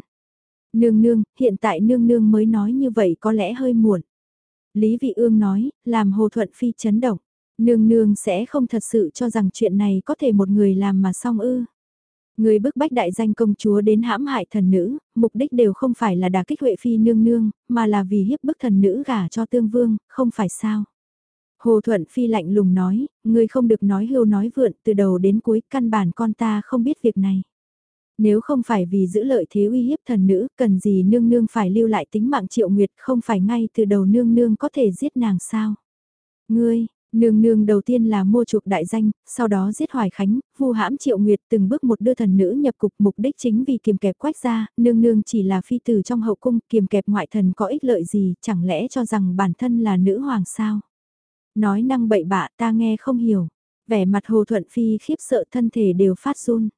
Speaker 1: Nương nương, hiện tại nương nương mới nói như vậy có lẽ hơi muộn. Lý Vị Ương nói, làm Hồ Thuận Phi chấn động. Nương nương sẽ không thật sự cho rằng chuyện này có thể một người làm mà xong ư. Người bức bách đại danh công chúa đến hãm hại thần nữ, mục đích đều không phải là đả kích Huệ Phi nương nương, mà là vì hiếp bức thần nữ gả cho tương vương, không phải sao. Hồ Thuận Phi lạnh lùng nói, người không được nói hưu nói vượn từ đầu đến cuối, căn bản con ta không biết việc này. Nếu không phải vì giữ lợi thế uy hiếp thần nữ, cần gì nương nương phải lưu lại tính mạng triệu nguyệt, không phải ngay từ đầu nương nương có thể giết nàng sao? Ngươi, Nương nương đầu tiên là mua chuộc đại danh, sau đó giết Hoài Khánh, vu hãm Triệu Nguyệt từng bước một đưa thần nữ nhập cục mục đích chính vì kiềm kẹp quách gia, nương nương chỉ là phi tử trong hậu cung, kiềm kẹp ngoại thần có ích lợi gì, chẳng lẽ cho rằng bản thân là nữ hoàng sao? Nói năng bậy bạ ta nghe không hiểu, vẻ mặt Hồ Thuận Phi khiếp sợ thân thể đều phát run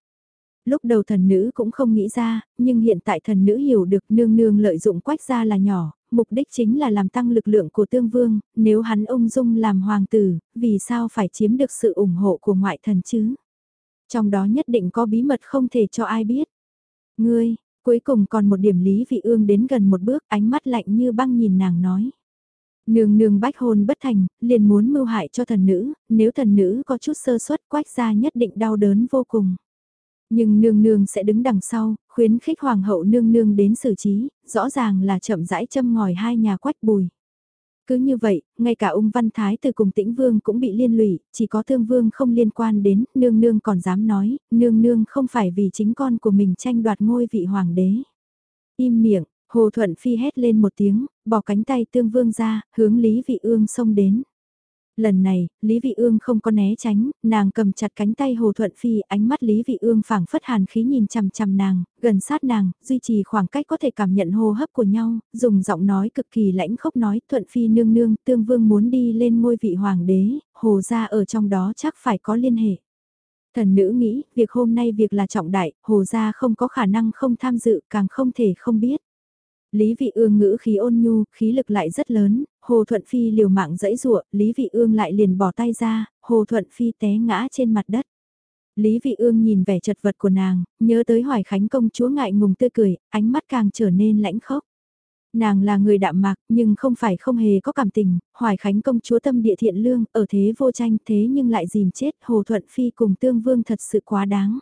Speaker 1: lúc đầu thần nữ cũng không nghĩ ra, nhưng hiện tại thần nữ hiểu được nương nương lợi dụng quách gia là nhỏ, mục đích chính là làm tăng lực lượng của tương vương, nếu hắn ung dung làm hoàng tử, vì sao phải chiếm được sự ủng hộ của ngoại thần chứ? Trong đó nhất định có bí mật không thể cho ai biết. Ngươi, cuối cùng còn một điểm lý vị ương đến gần một bước ánh mắt lạnh như băng nhìn nàng nói. Nương nương bách hôn bất thành, liền muốn mưu hại cho thần nữ, nếu thần nữ có chút sơ suất quách gia nhất định đau đớn vô cùng. Nhưng nương nương sẽ đứng đằng sau, khuyến khích hoàng hậu nương nương đến xử trí, rõ ràng là chậm rãi châm ngòi hai nhà quách bùi. Cứ như vậy, ngay cả ung văn thái từ cùng tĩnh vương cũng bị liên lụy, chỉ có thương vương không liên quan đến, nương nương còn dám nói, nương nương không phải vì chính con của mình tranh đoạt ngôi vị hoàng đế. Im miệng, Hồ Thuận Phi hét lên một tiếng, bỏ cánh tay tương vương ra, hướng Lý Vị Ương xông đến. Lần này, Lý Vị Ương không có né tránh, nàng cầm chặt cánh tay Hồ Thuận Phi, ánh mắt Lý Vị Ương phảng phất hàn khí nhìn chằm chằm nàng, gần sát nàng, duy trì khoảng cách có thể cảm nhận hô hấp của nhau, dùng giọng nói cực kỳ lãnh khốc nói, Thuận Phi nương nương, tương vương muốn đi lên ngôi vị hoàng đế, hồ gia ở trong đó chắc phải có liên hệ. Thần nữ nghĩ, việc hôm nay việc là trọng đại, hồ gia không có khả năng không tham dự, càng không thể không biết. Lý Vị Ương ngữ khí ôn nhu, khí lực lại rất lớn, Hồ Thuận Phi liều mạng dẫy dụa, Lý Vị Ương lại liền bỏ tay ra, Hồ Thuận Phi té ngã trên mặt đất. Lý Vị Ương nhìn vẻ chật vật của nàng, nhớ tới Hoài Khánh công chúa ngại ngùng tươi cười, ánh mắt càng trở nên lãnh khốc. Nàng là người đạm mạc, nhưng không phải không hề có cảm tình, Hoài Khánh công chúa tâm địa thiện lương, ở thế vô tranh thế nhưng lại dìm chết Hồ Thuận Phi cùng Tương Vương thật sự quá đáng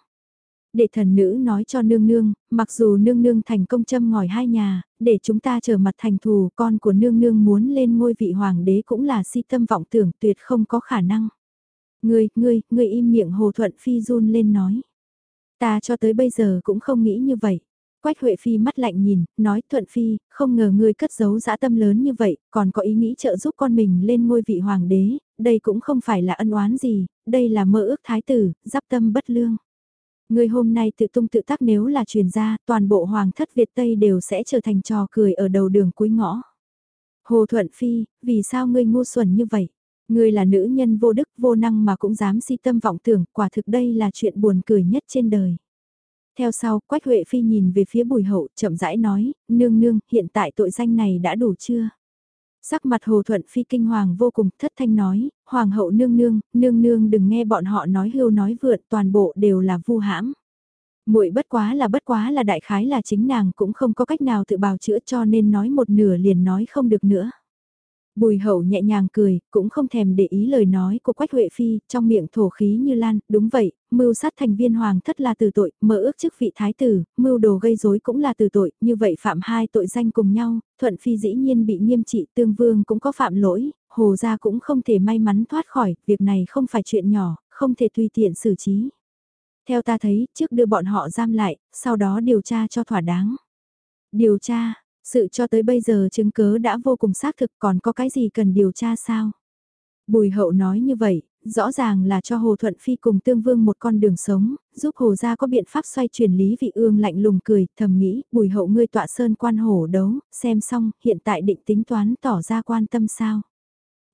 Speaker 1: để thần nữ nói cho nương nương, mặc dù nương nương thành công châm ngòi hai nhà, để chúng ta trở mặt thành thù, con của nương nương muốn lên ngôi vị hoàng đế cũng là si tâm vọng tưởng tuyệt không có khả năng. Ngươi, ngươi, ngươi im miệng Hồ Thuận Phi run lên nói. Ta cho tới bây giờ cũng không nghĩ như vậy. Quách Huệ Phi mắt lạnh nhìn, nói Thuận Phi, không ngờ ngươi cất giấu dã tâm lớn như vậy, còn có ý nghĩ trợ giúp con mình lên ngôi vị hoàng đế, đây cũng không phải là ân oán gì, đây là mơ ước thái tử, giáp tâm bất lương. Người hôm nay tự tung tự tác nếu là truyền ra, toàn bộ hoàng thất Việt Tây đều sẽ trở thành trò cười ở đầu đường cuối ngõ. Hồ Thuận Phi, vì sao ngươi ngu xuẩn như vậy? Ngươi là nữ nhân vô đức vô năng mà cũng dám si tâm vọng tưởng, quả thực đây là chuyện buồn cười nhất trên đời. Theo sau, Quách Huệ Phi nhìn về phía bùi hậu, chậm rãi nói, nương nương, hiện tại tội danh này đã đủ chưa? Sắc mặt Hồ Thuận Phi kinh hoàng vô cùng thất thanh nói, Hoàng hậu nương nương, nương nương đừng nghe bọn họ nói hưu nói vượn toàn bộ đều là vu hãm. muội bất quá là bất quá là đại khái là chính nàng cũng không có cách nào tự bào chữa cho nên nói một nửa liền nói không được nữa. Bùi hậu nhẹ nhàng cười, cũng không thèm để ý lời nói của Quách Huệ Phi, trong miệng thổ khí như lan, đúng vậy, mưu sát thành viên hoàng thất là từ tội, mở ước chức vị thái tử, mưu đồ gây rối cũng là từ tội, như vậy phạm hai tội danh cùng nhau, Thuận Phi dĩ nhiên bị nghiêm trị, tương vương cũng có phạm lỗi, hồ gia cũng không thể may mắn thoát khỏi, việc này không phải chuyện nhỏ, không thể tùy tiện xử trí. Theo ta thấy, trước đưa bọn họ giam lại, sau đó điều tra cho thỏa đáng. Điều tra, sự cho tới bây giờ chứng cớ đã vô cùng xác thực còn có cái gì cần điều tra sao? Bùi hậu nói như vậy, rõ ràng là cho Hồ Thuận Phi cùng Tương Vương một con đường sống, giúp Hồ gia có biện pháp xoay chuyển lý vị ương lạnh lùng cười, thầm nghĩ, bùi hậu ngươi tọa sơn quan hổ đấu, xem xong, hiện tại định tính toán tỏ ra quan tâm sao.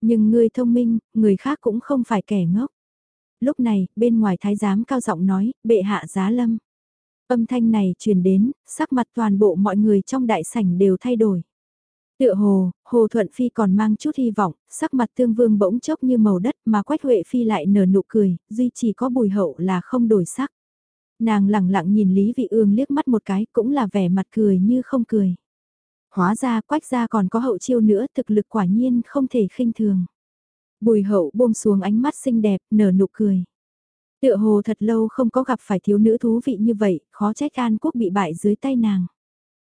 Speaker 1: Nhưng ngươi thông minh, người khác cũng không phải kẻ ngốc. Lúc này, bên ngoài thái giám cao giọng nói, bệ hạ giá lâm. Âm thanh này truyền đến, sắc mặt toàn bộ mọi người trong đại sảnh đều thay đổi. Tựa hồ, Hồ Thuận Phi còn mang chút hy vọng, sắc mặt tương vương bỗng chốc như màu đất mà Quách Huệ Phi lại nở nụ cười, duy chỉ có bùi hậu là không đổi sắc. Nàng lẳng lặng nhìn Lý Vị Ương liếc mắt một cái cũng là vẻ mặt cười như không cười. Hóa ra Quách gia còn có hậu chiêu nữa thực lực quả nhiên không thể khinh thường. Bùi hậu buông xuống ánh mắt xinh đẹp, nở nụ cười. Tựa hồ thật lâu không có gặp phải thiếu nữ thú vị như vậy, khó trách An Quốc bị bại dưới tay nàng.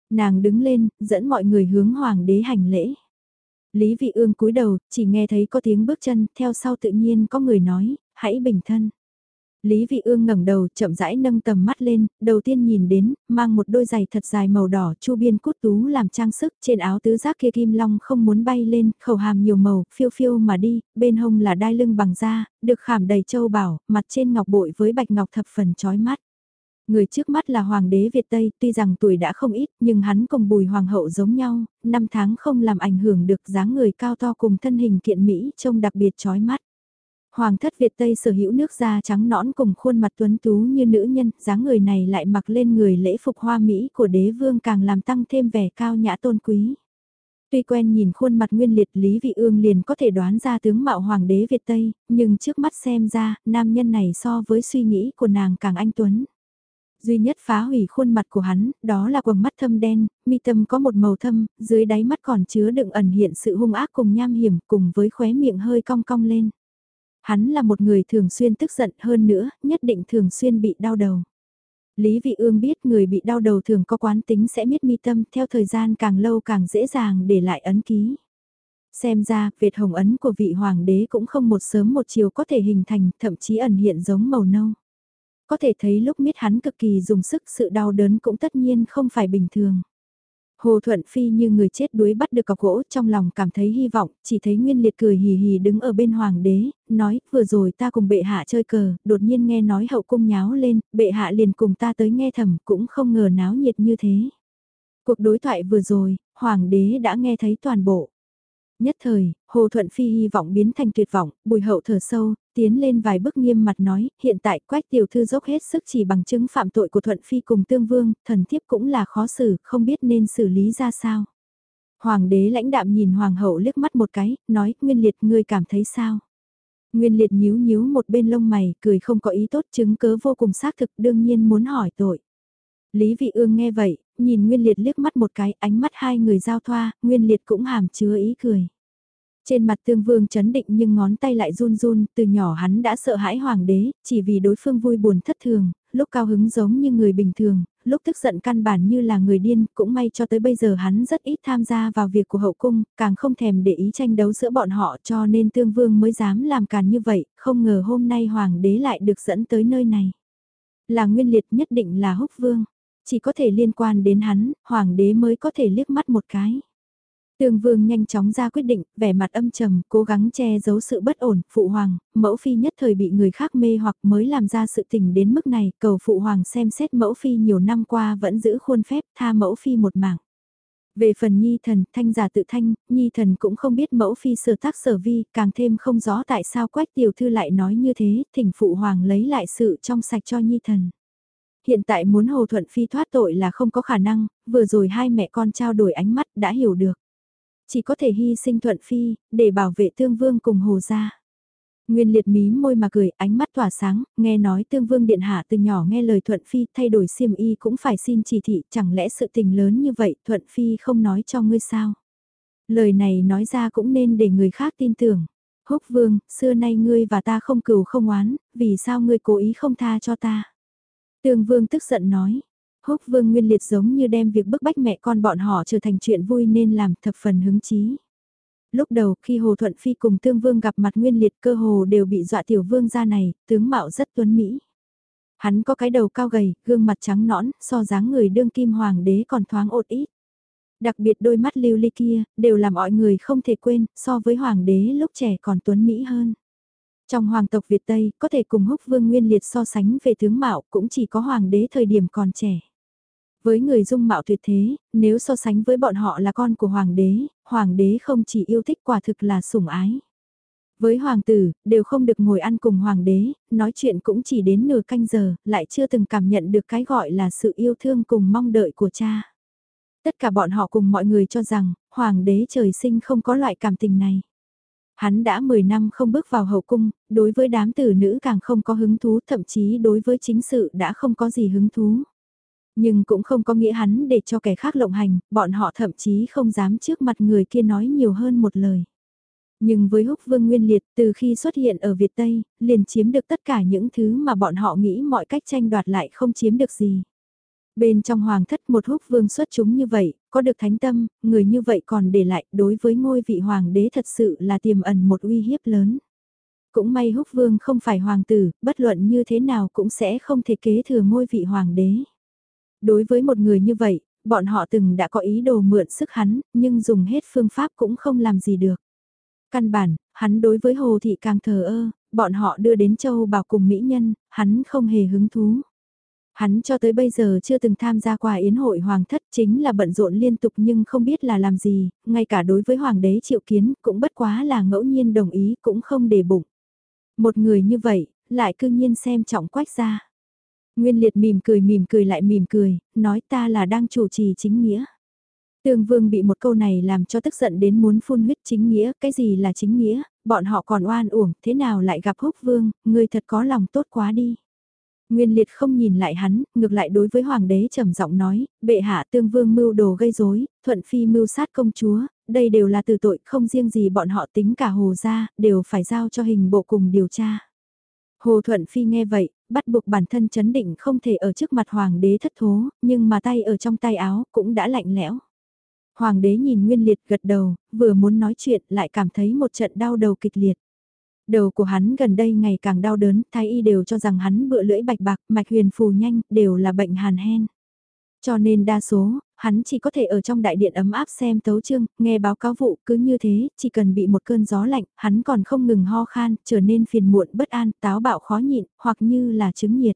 Speaker 1: Nàng đứng lên, dẫn mọi người hướng hoàng đế hành lễ. Lý vị ương cúi đầu, chỉ nghe thấy có tiếng bước chân, theo sau tự nhiên có người nói, hãy bình thân. Lý Vị Ương ngẩng đầu, chậm rãi nâng tầm mắt lên, đầu tiên nhìn đến, mang một đôi giày thật dài màu đỏ, chu biên cút tú làm trang sức, trên áo tứ giác kia kim long không muốn bay lên, khẩu hàm nhiều màu, phiêu phiêu mà đi, bên hông là đai lưng bằng da, được khảm đầy châu bảo, mặt trên ngọc bội với bạch ngọc thập phần chói mắt. Người trước mắt là Hoàng đế Việt Tây, tuy rằng tuổi đã không ít, nhưng hắn cùng bùi hoàng hậu giống nhau, năm tháng không làm ảnh hưởng được dáng người cao to cùng thân hình kiện Mỹ trông đặc biệt chói mắt. Hoàng thất Việt Tây sở hữu nước da trắng nõn cùng khuôn mặt tuấn tú như nữ nhân, dáng người này lại mặc lên người lễ phục hoa Mỹ của đế vương càng làm tăng thêm vẻ cao nhã tôn quý. Tuy quen nhìn khuôn mặt nguyên liệt Lý Vị Ương liền có thể đoán ra tướng mạo hoàng đế Việt Tây, nhưng trước mắt xem ra, nam nhân này so với suy nghĩ của nàng càng anh tuấn. Duy nhất phá hủy khuôn mặt của hắn, đó là quầng mắt thâm đen, mi tâm có một màu thâm, dưới đáy mắt còn chứa đựng ẩn hiện sự hung ác cùng nham hiểm cùng với khóe miệng hơi cong cong lên. Hắn là một người thường xuyên tức giận hơn nữa, nhất định thường xuyên bị đau đầu. Lý Vị Ương biết người bị đau đầu thường có quán tính sẽ miết mi tâm theo thời gian càng lâu càng dễ dàng để lại ấn ký. Xem ra, Việt hồng ấn của vị hoàng đế cũng không một sớm một chiều có thể hình thành, thậm chí ẩn hiện giống màu nâu. Có thể thấy lúc miết hắn cực kỳ dùng sức sự đau đớn cũng tất nhiên không phải bình thường. Hồ Thuận Phi như người chết đuối bắt được cọc gỗ trong lòng cảm thấy hy vọng, chỉ thấy Nguyên Liệt cười hì hì đứng ở bên hoàng đế, nói, vừa rồi ta cùng bệ hạ chơi cờ, đột nhiên nghe nói hậu cung nháo lên, bệ hạ liền cùng ta tới nghe thầm, cũng không ngờ náo nhiệt như thế. Cuộc đối thoại vừa rồi, hoàng đế đã nghe thấy toàn bộ. Nhất thời, Hồ Thuận Phi hy vọng biến thành tuyệt vọng, bùi hậu thở sâu, tiến lên vài bước nghiêm mặt nói, hiện tại quách tiểu thư dốc hết sức chỉ bằng chứng phạm tội của Thuận Phi cùng tương vương, thần thiếp cũng là khó xử, không biết nên xử lý ra sao. Hoàng đế lãnh đạm nhìn hoàng hậu liếc mắt một cái, nói, Nguyên Liệt ngươi cảm thấy sao? Nguyên Liệt nhíu nhíu một bên lông mày, cười không có ý tốt chứng cớ vô cùng xác thực đương nhiên muốn hỏi tội. Lý Vị Ương nghe vậy, nhìn Nguyên Liệt liếc mắt một cái, ánh mắt hai người giao thoa, Nguyên Liệt cũng hàm chứa ý cười. Trên mặt tương vương chấn định nhưng ngón tay lại run run, từ nhỏ hắn đã sợ hãi hoàng đế, chỉ vì đối phương vui buồn thất thường, lúc cao hứng giống như người bình thường, lúc tức giận căn bản như là người điên, cũng may cho tới bây giờ hắn rất ít tham gia vào việc của hậu cung, càng không thèm để ý tranh đấu giữa bọn họ cho nên tương vương mới dám làm càn như vậy, không ngờ hôm nay hoàng đế lại được dẫn tới nơi này. Là nguyên liệt nhất định là húc vương, chỉ có thể liên quan đến hắn, hoàng đế mới có thể liếc mắt một cái. Tương Vương nhanh chóng ra quyết định, vẻ mặt âm trầm, cố gắng che giấu sự bất ổn, phụ hoàng, mẫu phi nhất thời bị người khác mê hoặc mới làm ra sự tình đến mức này, cầu phụ hoàng xem xét mẫu phi nhiều năm qua vẫn giữ khuôn phép, tha mẫu phi một mạng. Về phần nhi thần, thanh giả tự thanh, nhi thần cũng không biết mẫu phi sở tác sở vi, càng thêm không rõ tại sao quách tiểu thư lại nói như thế, thỉnh phụ hoàng lấy lại sự trong sạch cho nhi thần. Hiện tại muốn Hồ Thuận Phi thoát tội là không có khả năng, vừa rồi hai mẹ con trao đổi ánh mắt đã hiểu được. Chỉ có thể hy sinh Thuận Phi, để bảo vệ Tương Vương cùng Hồ gia. Nguyên liệt mí môi mà cười, ánh mắt tỏa sáng, nghe nói Tương Vương Điện Hạ từ nhỏ nghe lời Thuận Phi thay đổi xiêm y cũng phải xin chỉ thị, chẳng lẽ sự tình lớn như vậy Thuận Phi không nói cho ngươi sao? Lời này nói ra cũng nên để người khác tin tưởng. Húc Vương, xưa nay ngươi và ta không cừu không oán, vì sao ngươi cố ý không tha cho ta? Tương Vương tức giận nói, Húc Vương Nguyên Liệt giống như đem việc bức bách mẹ con bọn họ trở thành chuyện vui nên làm thập phần hứng chí. Lúc đầu khi Hồ Thuận Phi cùng Tương Vương gặp mặt Nguyên Liệt cơ hồ đều bị dọa tiểu vương ra này, tướng mạo rất tuấn mỹ. Hắn có cái đầu cao gầy, gương mặt trắng nõn, so dáng người đương kim hoàng đế còn thoáng ột ít. Đặc biệt đôi mắt lưu ly kia, đều làm mọi người không thể quên, so với hoàng đế lúc trẻ còn tuấn mỹ hơn. Trong hoàng tộc Việt Tây, có thể cùng húc vương nguyên liệt so sánh về tướng mạo cũng chỉ có hoàng đế thời điểm còn trẻ. Với người dung mạo tuyệt thế, nếu so sánh với bọn họ là con của hoàng đế, hoàng đế không chỉ yêu thích quả thực là sủng ái. Với hoàng tử, đều không được ngồi ăn cùng hoàng đế, nói chuyện cũng chỉ đến nửa canh giờ, lại chưa từng cảm nhận được cái gọi là sự yêu thương cùng mong đợi của cha. Tất cả bọn họ cùng mọi người cho rằng, hoàng đế trời sinh không có loại cảm tình này. Hắn đã 10 năm không bước vào hậu cung, đối với đám tử nữ càng không có hứng thú, thậm chí đối với chính sự đã không có gì hứng thú. Nhưng cũng không có nghĩa hắn để cho kẻ khác lộng hành, bọn họ thậm chí không dám trước mặt người kia nói nhiều hơn một lời. Nhưng với húc vương nguyên liệt từ khi xuất hiện ở Việt Tây, liền chiếm được tất cả những thứ mà bọn họ nghĩ mọi cách tranh đoạt lại không chiếm được gì. Bên trong hoàng thất một húc vương xuất chúng như vậy, có được thánh tâm, người như vậy còn để lại đối với ngôi vị hoàng đế thật sự là tiềm ẩn một uy hiếp lớn. Cũng may húc vương không phải hoàng tử, bất luận như thế nào cũng sẽ không thể kế thừa ngôi vị hoàng đế. Đối với một người như vậy, bọn họ từng đã có ý đồ mượn sức hắn, nhưng dùng hết phương pháp cũng không làm gì được. Căn bản, hắn đối với hồ thị càng thờ ơ, bọn họ đưa đến châu bảo cùng mỹ nhân, hắn không hề hứng thú. Hắn cho tới bây giờ chưa từng tham gia qua yến hội hoàng thất chính là bận rộn liên tục nhưng không biết là làm gì, ngay cả đối với hoàng đế triệu kiến cũng bất quá là ngẫu nhiên đồng ý cũng không để bụng. Một người như vậy, lại cư nhiên xem trọng quách ra. Nguyên liệt mỉm cười mỉm cười lại mỉm cười, nói ta là đang chủ trì chính nghĩa. Tương Vương bị một câu này làm cho tức giận đến muốn phun huyết chính nghĩa, cái gì là chính nghĩa, bọn họ còn oan uổng, thế nào lại gặp húc vương, người thật có lòng tốt quá đi. Nguyên liệt không nhìn lại hắn, ngược lại đối với hoàng đế trầm giọng nói, bệ hạ tương vương mưu đồ gây rối, thuận phi mưu sát công chúa, đây đều là từ tội, không riêng gì bọn họ tính cả hồ gia, đều phải giao cho hình bộ cùng điều tra. Hồ Thuận Phi nghe vậy, bắt buộc bản thân chấn định không thể ở trước mặt hoàng đế thất thố, nhưng mà tay ở trong tay áo cũng đã lạnh lẽo. Hoàng đế nhìn Nguyên Liệt gật đầu, vừa muốn nói chuyện lại cảm thấy một trận đau đầu kịch liệt. Đầu của hắn gần đây ngày càng đau đớn, thái y đều cho rằng hắn bựa lưỡi bạch bạc, mạch huyền phù nhanh, đều là bệnh hàn hen. Cho nên đa số, hắn chỉ có thể ở trong đại điện ấm áp xem tấu chương, nghe báo cáo vụ, cứ như thế, chỉ cần bị một cơn gió lạnh, hắn còn không ngừng ho khan, trở nên phiền muộn bất an, táo bạo khó nhịn, hoặc như là chứng nhiệt.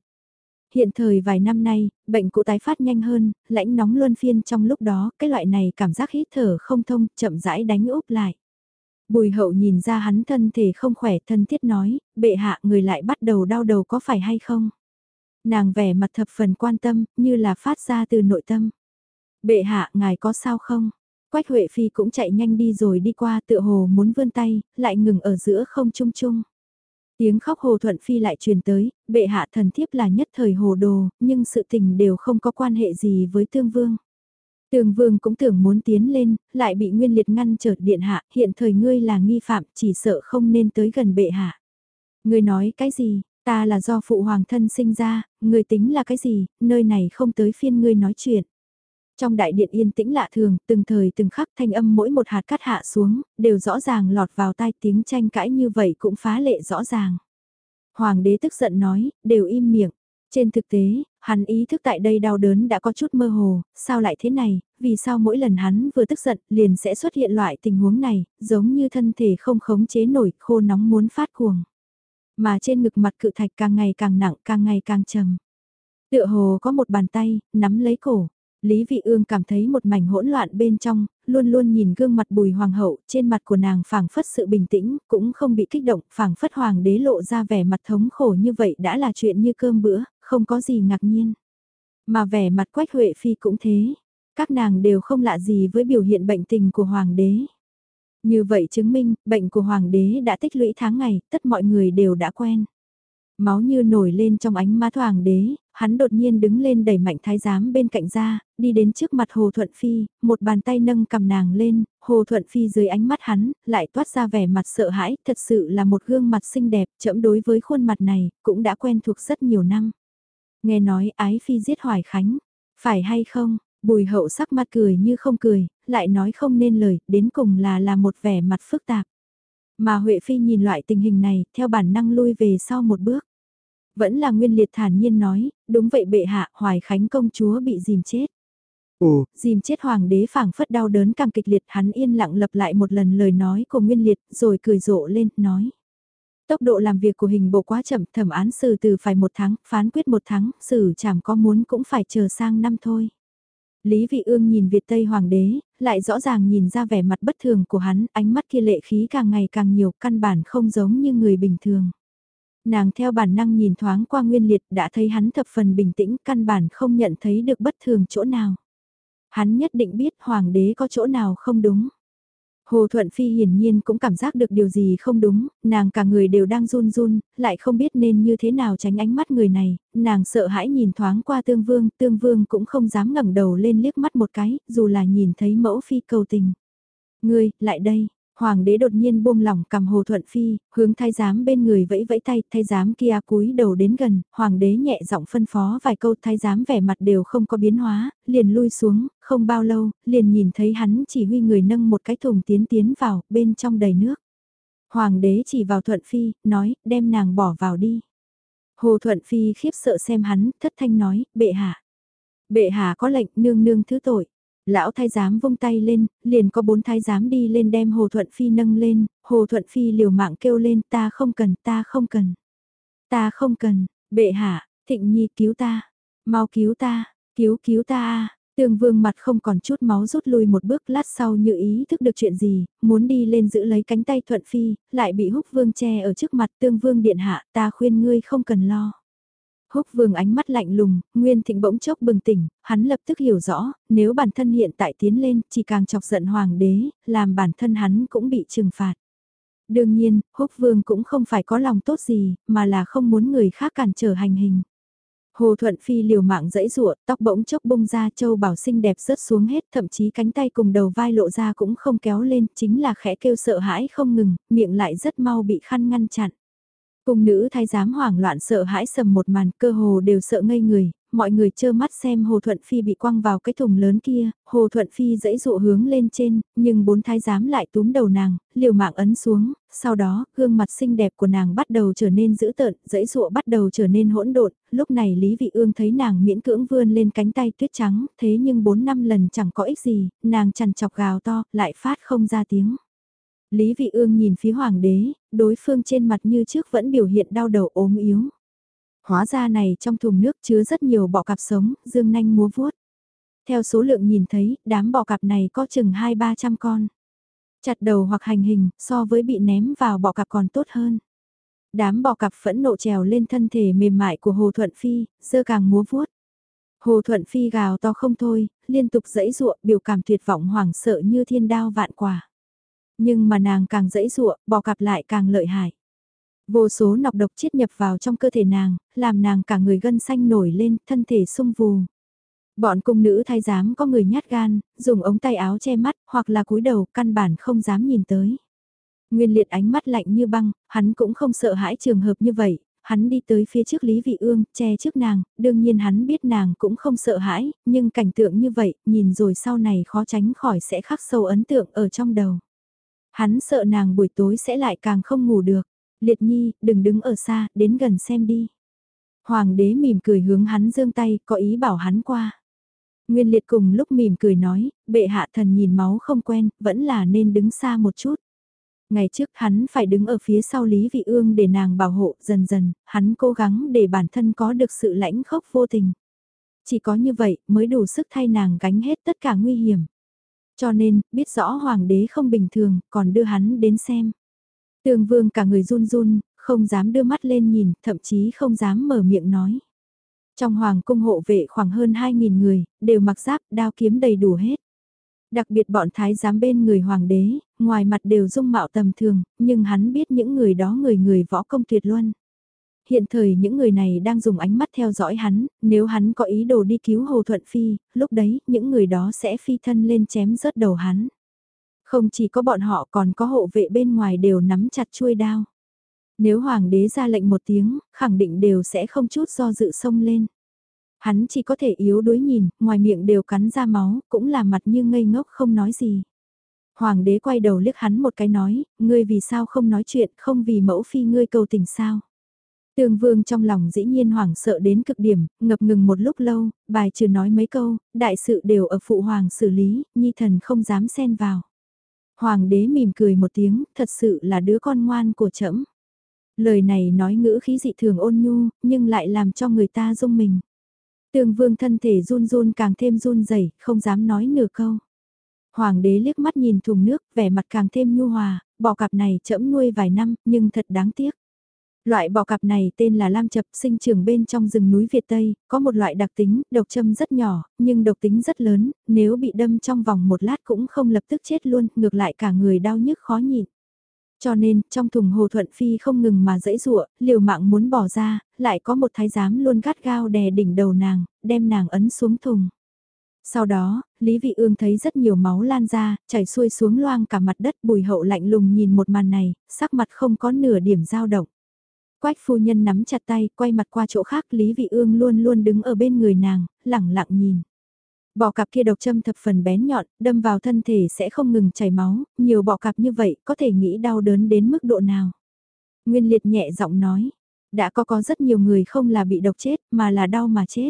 Speaker 1: Hiện thời vài năm nay, bệnh cũ tái phát nhanh hơn, lãnh nóng luân phiên trong lúc đó, cái loại này cảm giác hít thở không thông, chậm rãi đánh úp lại. Bùi hậu nhìn ra hắn thân thể không khỏe thân thiết nói, bệ hạ người lại bắt đầu đau đầu có phải hay không? Nàng vẻ mặt thập phần quan tâm, như là phát ra từ nội tâm. Bệ hạ, ngài có sao không? Quách Huệ Phi cũng chạy nhanh đi rồi đi qua tựa hồ muốn vươn tay, lại ngừng ở giữa không chung chung. Tiếng khóc Hồ Thuận Phi lại truyền tới, bệ hạ thần thiếp là nhất thời hồ đồ, nhưng sự tình đều không có quan hệ gì với tương vương. Tường vương cũng tưởng muốn tiến lên, lại bị nguyên liệt ngăn trở điện hạ, hiện thời ngươi là nghi phạm, chỉ sợ không nên tới gần bệ hạ. Ngươi nói cái gì, ta là do phụ hoàng thân sinh ra, ngươi tính là cái gì, nơi này không tới phiên ngươi nói chuyện. Trong đại điện yên tĩnh lạ thường, từng thời từng khắc thanh âm mỗi một hạt cắt hạ xuống, đều rõ ràng lọt vào tai tiếng tranh cãi như vậy cũng phá lệ rõ ràng. Hoàng đế tức giận nói, đều im miệng. Trên thực tế, hắn ý thức tại đây đau đớn đã có chút mơ hồ, sao lại thế này, vì sao mỗi lần hắn vừa tức giận liền sẽ xuất hiện loại tình huống này, giống như thân thể không khống chế nổi, khô nóng muốn phát cuồng. Mà trên ngực mặt cự thạch càng ngày càng nặng, càng ngày càng trầm. Tựa hồ có một bàn tay, nắm lấy cổ, Lý Vị Ương cảm thấy một mảnh hỗn loạn bên trong, luôn luôn nhìn gương mặt bùi hoàng hậu, trên mặt của nàng phảng phất sự bình tĩnh, cũng không bị kích động, phảng phất hoàng đế lộ ra vẻ mặt thống khổ như vậy đã là chuyện như cơm bữa, không có gì ngạc nhiên. Mà vẻ mặt quách huệ phi cũng thế, các nàng đều không lạ gì với biểu hiện bệnh tình của hoàng đế. Như vậy chứng minh, bệnh của hoàng đế đã tích lũy tháng ngày, tất mọi người đều đã quen. Máu như nổi lên trong ánh mắt hoàng đế, hắn đột nhiên đứng lên đẩy mạnh thái giám bên cạnh ra, đi đến trước mặt Hồ Thuận Phi, một bàn tay nâng cầm nàng lên, Hồ Thuận Phi dưới ánh mắt hắn, lại toát ra vẻ mặt sợ hãi, thật sự là một gương mặt xinh đẹp, chậm đối với khuôn mặt này, cũng đã quen thuộc rất nhiều năm. Nghe nói ái Phi giết Hoài Khánh, phải hay không? Bùi hậu sắc mặt cười như không cười, lại nói không nên lời, đến cùng là là một vẻ mặt phức tạp. Mà Huệ Phi nhìn loại tình hình này, theo bản năng lui về sau một bước. Vẫn là nguyên liệt thản nhiên nói, đúng vậy bệ hạ, hoài khánh công chúa bị dìm chết. Ồ, dìm chết hoàng đế phảng phất đau đớn càng kịch liệt hắn yên lặng lập lại một lần lời nói của nguyên liệt rồi cười rộ lên, nói. Tốc độ làm việc của hình bộ quá chậm, thẩm án xử từ phải một tháng, phán quyết một tháng, xử chẳng có muốn cũng phải chờ sang năm thôi. Lý Vị Ương nhìn Việt Tây Hoàng đế, lại rõ ràng nhìn ra vẻ mặt bất thường của hắn, ánh mắt kia lệ khí càng ngày càng nhiều, căn bản không giống như người bình thường. Nàng theo bản năng nhìn thoáng qua nguyên liệt đã thấy hắn thập phần bình tĩnh căn bản không nhận thấy được bất thường chỗ nào. Hắn nhất định biết hoàng đế có chỗ nào không đúng. Hồ Thuận Phi hiển nhiên cũng cảm giác được điều gì không đúng, nàng cả người đều đang run run, lại không biết nên như thế nào tránh ánh mắt người này, nàng sợ hãi nhìn thoáng qua tương vương, tương vương cũng không dám ngẩng đầu lên liếc mắt một cái, dù là nhìn thấy mẫu phi cầu tình. Ngươi, lại đây, Hoàng đế đột nhiên buông lỏng cầm Hồ Thuận Phi, hướng thái giám bên người vẫy vẫy tay, thái giám kia cúi đầu đến gần, hoàng đế nhẹ giọng phân phó vài câu thái giám vẻ mặt đều không có biến hóa, liền lui xuống, không bao lâu, liền nhìn thấy hắn chỉ huy người nâng một cái thùng tiến tiến vào, bên trong đầy nước. Hoàng đế chỉ vào Thuận Phi, nói, đem nàng bỏ vào đi. Hồ Thuận Phi khiếp sợ xem hắn, thất thanh nói, bệ hạ. Bệ hạ có lệnh nương nương thứ tội. Lão thái giám vung tay lên, liền có bốn thái giám đi lên đem Hồ Thuận Phi nâng lên, Hồ Thuận Phi liều mạng kêu lên ta không cần, ta không cần. Ta không cần, bệ hạ, thịnh nhi cứu ta, mau cứu ta, cứu cứu ta a Tương vương mặt không còn chút máu rút lui một bước lát sau như ý thức được chuyện gì, muốn đi lên giữ lấy cánh tay thuận phi, lại bị húc vương che ở trước mặt tương vương điện hạ, ta khuyên ngươi không cần lo. Húc vương ánh mắt lạnh lùng, Nguyên Thịnh bỗng chốc bừng tỉnh, hắn lập tức hiểu rõ, nếu bản thân hiện tại tiến lên, chỉ càng chọc giận hoàng đế, làm bản thân hắn cũng bị trừng phạt. Đương nhiên, Húc vương cũng không phải có lòng tốt gì, mà là không muốn người khác cản trở hành hình. Hồ Thuận Phi liều mạng dẫy rụa, tóc bỗng chốc bung ra châu bảo xinh đẹp rớt xuống hết, thậm chí cánh tay cùng đầu vai lộ ra cũng không kéo lên, chính là khẽ kêu sợ hãi không ngừng, miệng lại rất mau bị khăn ngăn chặn. Cung nữ thái giám hoảng loạn sợ hãi sầm một màn cơ hồ đều sợ ngây người, mọi người trơ mắt xem Hồ Thuận Phi bị quăng vào cái thùng lớn kia, Hồ Thuận Phi dãy dụ hướng lên trên, nhưng bốn thái giám lại túm đầu nàng, liều mạng ấn xuống, sau đó, gương mặt xinh đẹp của nàng bắt đầu trở nên dữ tợn, dãy dụ bắt đầu trở nên hỗn độn, lúc này Lý Vị Ương thấy nàng miễn cưỡng vươn lên cánh tay tuyết trắng, thế nhưng bốn năm lần chẳng có ích gì, nàng chằn chọc gào to, lại phát không ra tiếng. Lý Vị Ương nhìn phía hoàng đế, đối phương trên mặt như trước vẫn biểu hiện đau đầu ốm yếu. Hóa ra này trong thùng nước chứa rất nhiều bọ cạp sống, dương nanh múa vuốt. Theo số lượng nhìn thấy, đám bọ cạp này có chừng 2-300 con. Chặt đầu hoặc hành hình, so với bị ném vào bọ cạp còn tốt hơn. Đám bọ cạp phẫn nộ trèo lên thân thể mềm mại của Hồ Thuận Phi, dơ càng múa vuốt. Hồ Thuận Phi gào to không thôi, liên tục dẫy ruộng biểu cảm tuyệt vọng hoảng sợ như thiên đao vạn quả. Nhưng mà nàng càng dẫy dụa, bò cặp lại càng lợi hại. Vô số nọc độc chiết nhập vào trong cơ thể nàng, làm nàng cả người gân xanh nổi lên, thân thể sung vù. Bọn cung nữ thay dám có người nhát gan, dùng ống tay áo che mắt, hoặc là cúi đầu, căn bản không dám nhìn tới. Nguyên liệt ánh mắt lạnh như băng, hắn cũng không sợ hãi trường hợp như vậy, hắn đi tới phía trước Lý Vị Ương, che trước nàng, đương nhiên hắn biết nàng cũng không sợ hãi, nhưng cảnh tượng như vậy, nhìn rồi sau này khó tránh khỏi sẽ khắc sâu ấn tượng ở trong đầu. Hắn sợ nàng buổi tối sẽ lại càng không ngủ được. Liệt nhi, đừng đứng ở xa, đến gần xem đi. Hoàng đế mỉm cười hướng hắn giương tay, có ý bảo hắn qua. Nguyên liệt cùng lúc mỉm cười nói, bệ hạ thần nhìn máu không quen, vẫn là nên đứng xa một chút. Ngày trước hắn phải đứng ở phía sau Lý Vị Ương để nàng bảo hộ dần dần, hắn cố gắng để bản thân có được sự lãnh khốc vô tình. Chỉ có như vậy mới đủ sức thay nàng gánh hết tất cả nguy hiểm. Cho nên, biết rõ hoàng đế không bình thường, còn đưa hắn đến xem. Tường vương cả người run run, không dám đưa mắt lên nhìn, thậm chí không dám mở miệng nói. Trong hoàng cung hộ vệ khoảng hơn 2.000 người, đều mặc giáp, đao kiếm đầy đủ hết. Đặc biệt bọn thái giám bên người hoàng đế, ngoài mặt đều dung mạo tầm thường, nhưng hắn biết những người đó người người võ công tuyệt luân. Hiện thời những người này đang dùng ánh mắt theo dõi hắn, nếu hắn có ý đồ đi cứu Hồ Thuận Phi, lúc đấy những người đó sẽ phi thân lên chém rớt đầu hắn. Không chỉ có bọn họ còn có hộ vệ bên ngoài đều nắm chặt chuôi đao. Nếu hoàng đế ra lệnh một tiếng, khẳng định đều sẽ không chút do dự sông lên. Hắn chỉ có thể yếu đuối nhìn, ngoài miệng đều cắn ra máu, cũng là mặt như ngây ngốc không nói gì. Hoàng đế quay đầu liếc hắn một cái nói, ngươi vì sao không nói chuyện, không vì mẫu phi ngươi cầu tình sao. Tương vương trong lòng dĩ nhiên hoảng sợ đến cực điểm, ngập ngừng một lúc lâu, bài trừ nói mấy câu, đại sự đều ở phụ hoàng xử lý, nhi thần không dám xen vào. Hoàng đế mỉm cười một tiếng, thật sự là đứa con ngoan của trẫm. Lời này nói ngữ khí dị thường ôn nhu, nhưng lại làm cho người ta rung mình. Tương vương thân thể run run càng thêm run rẩy, không dám nói nửa câu. Hoàng đế liếc mắt nhìn thùng nước, vẻ mặt càng thêm nhu hòa, bỏ cặp này trẫm nuôi vài năm, nhưng thật đáng tiếc. Loại bọ cạp này tên là lam chập sinh trưởng bên trong rừng núi Việt Tây, có một loại đặc tính, độc châm rất nhỏ, nhưng độc tính rất lớn, nếu bị đâm trong vòng một lát cũng không lập tức chết luôn, ngược lại cả người đau nhức khó nhịn. Cho nên, trong thùng Hồ Thuận Phi không ngừng mà dẫy dụa, liều mạng muốn bỏ ra, lại có một thái giám luôn gắt gao đè đỉnh đầu nàng, đem nàng ấn xuống thùng. Sau đó, Lý Vị Ương thấy rất nhiều máu lan ra, chảy xuôi xuống loang cả mặt đất bùi hậu lạnh lùng nhìn một màn này, sắc mặt không có nửa điểm dao động. Quách phu nhân nắm chặt tay, quay mặt qua chỗ khác, Lý Vị Ương luôn luôn đứng ở bên người nàng, lẳng lặng nhìn. Bọ cạp kia độc châm thập phần bén nhọn, đâm vào thân thể sẽ không ngừng chảy máu, nhiều bọ cạp như vậy có thể nghĩ đau đớn đến mức độ nào. Nguyên liệt nhẹ giọng nói, đã có có rất nhiều người không là bị độc chết mà là đau mà chết.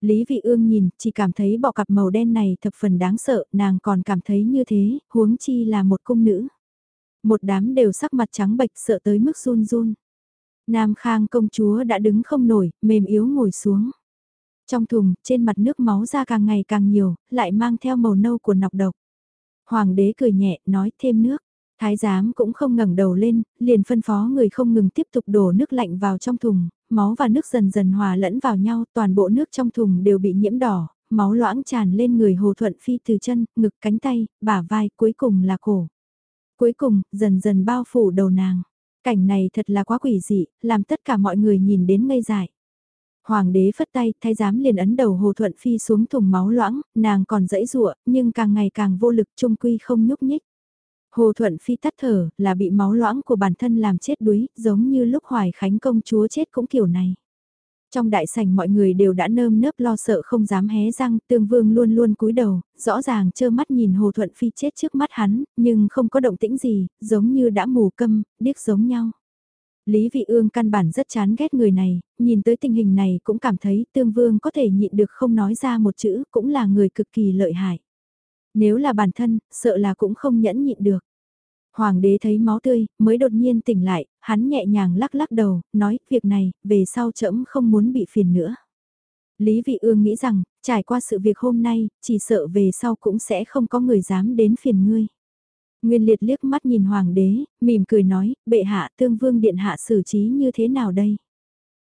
Speaker 1: Lý Vị Ương nhìn, chỉ cảm thấy bọ cạp màu đen này thập phần đáng sợ, nàng còn cảm thấy như thế, huống chi là một cung nữ. Một đám đều sắc mặt trắng bệch sợ tới mức run run. Nam Khang công chúa đã đứng không nổi, mềm yếu ngồi xuống. Trong thùng, trên mặt nước máu ra càng ngày càng nhiều, lại mang theo màu nâu của nọc độc. Hoàng đế cười nhẹ, nói thêm nước. Thái giám cũng không ngẩng đầu lên, liền phân phó người không ngừng tiếp tục đổ nước lạnh vào trong thùng, máu và nước dần dần hòa lẫn vào nhau, toàn bộ nước trong thùng đều bị nhiễm đỏ, máu loãng tràn lên người Hồ Thuận Phi từ chân, ngực, cánh tay, bả vai, cuối cùng là cổ. Cuối cùng, dần dần bao phủ đầu nàng. Cảnh này thật là quá quỷ dị, làm tất cả mọi người nhìn đến ngây dại. Hoàng đế phất tay, thái giám liền ấn đầu Hồ Thuận Phi xuống thùng máu loãng, nàng còn dẫy dụa, nhưng càng ngày càng vô lực trung quy không nhúc nhích. Hồ Thuận Phi tắt thở, là bị máu loãng của bản thân làm chết đuối, giống như lúc Hoài Khánh công chúa chết cũng kiểu này. Trong đại sảnh mọi người đều đã nơm nớp lo sợ không dám hé răng, tương vương luôn luôn cúi đầu, rõ ràng trơ mắt nhìn Hồ Thuận Phi chết trước mắt hắn, nhưng không có động tĩnh gì, giống như đã mù câm, điếc giống nhau. Lý Vị Ương căn bản rất chán ghét người này, nhìn tới tình hình này cũng cảm thấy tương vương có thể nhịn được không nói ra một chữ, cũng là người cực kỳ lợi hại. Nếu là bản thân, sợ là cũng không nhẫn nhịn được. Hoàng đế thấy máu tươi, mới đột nhiên tỉnh lại, hắn nhẹ nhàng lắc lắc đầu, nói, việc này, về sau trẫm không muốn bị phiền nữa. Lý Vị Ương nghĩ rằng, trải qua sự việc hôm nay, chỉ sợ về sau cũng sẽ không có người dám đến phiền ngươi. Nguyên liệt liếc mắt nhìn hoàng đế, mỉm cười nói, bệ hạ tương vương điện hạ xử trí như thế nào đây?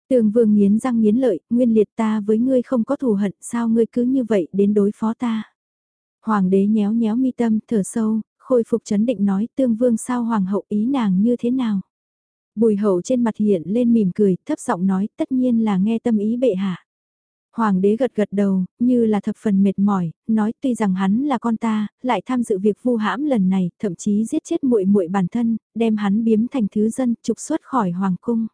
Speaker 1: Tương vương nghiến răng nghiến lợi, nguyên liệt ta với ngươi không có thù hận, sao ngươi cứ như vậy đến đối phó ta? Hoàng đế nhéo nhéo mi tâm, thở sâu, khôi phục chấn định nói tương vương sao hoàng hậu ý nàng như thế nào? Bùi hậu trên mặt hiện lên mỉm cười, thấp giọng nói tất nhiên là nghe tâm ý bệ hạ. Hoàng đế gật gật đầu, như là thập phần mệt mỏi, nói tuy rằng hắn là con ta, lại tham dự việc vu hãm lần này, thậm chí giết chết muội muội bản thân, đem hắn biếm thành thứ dân, trục xuất khỏi hoàng cung.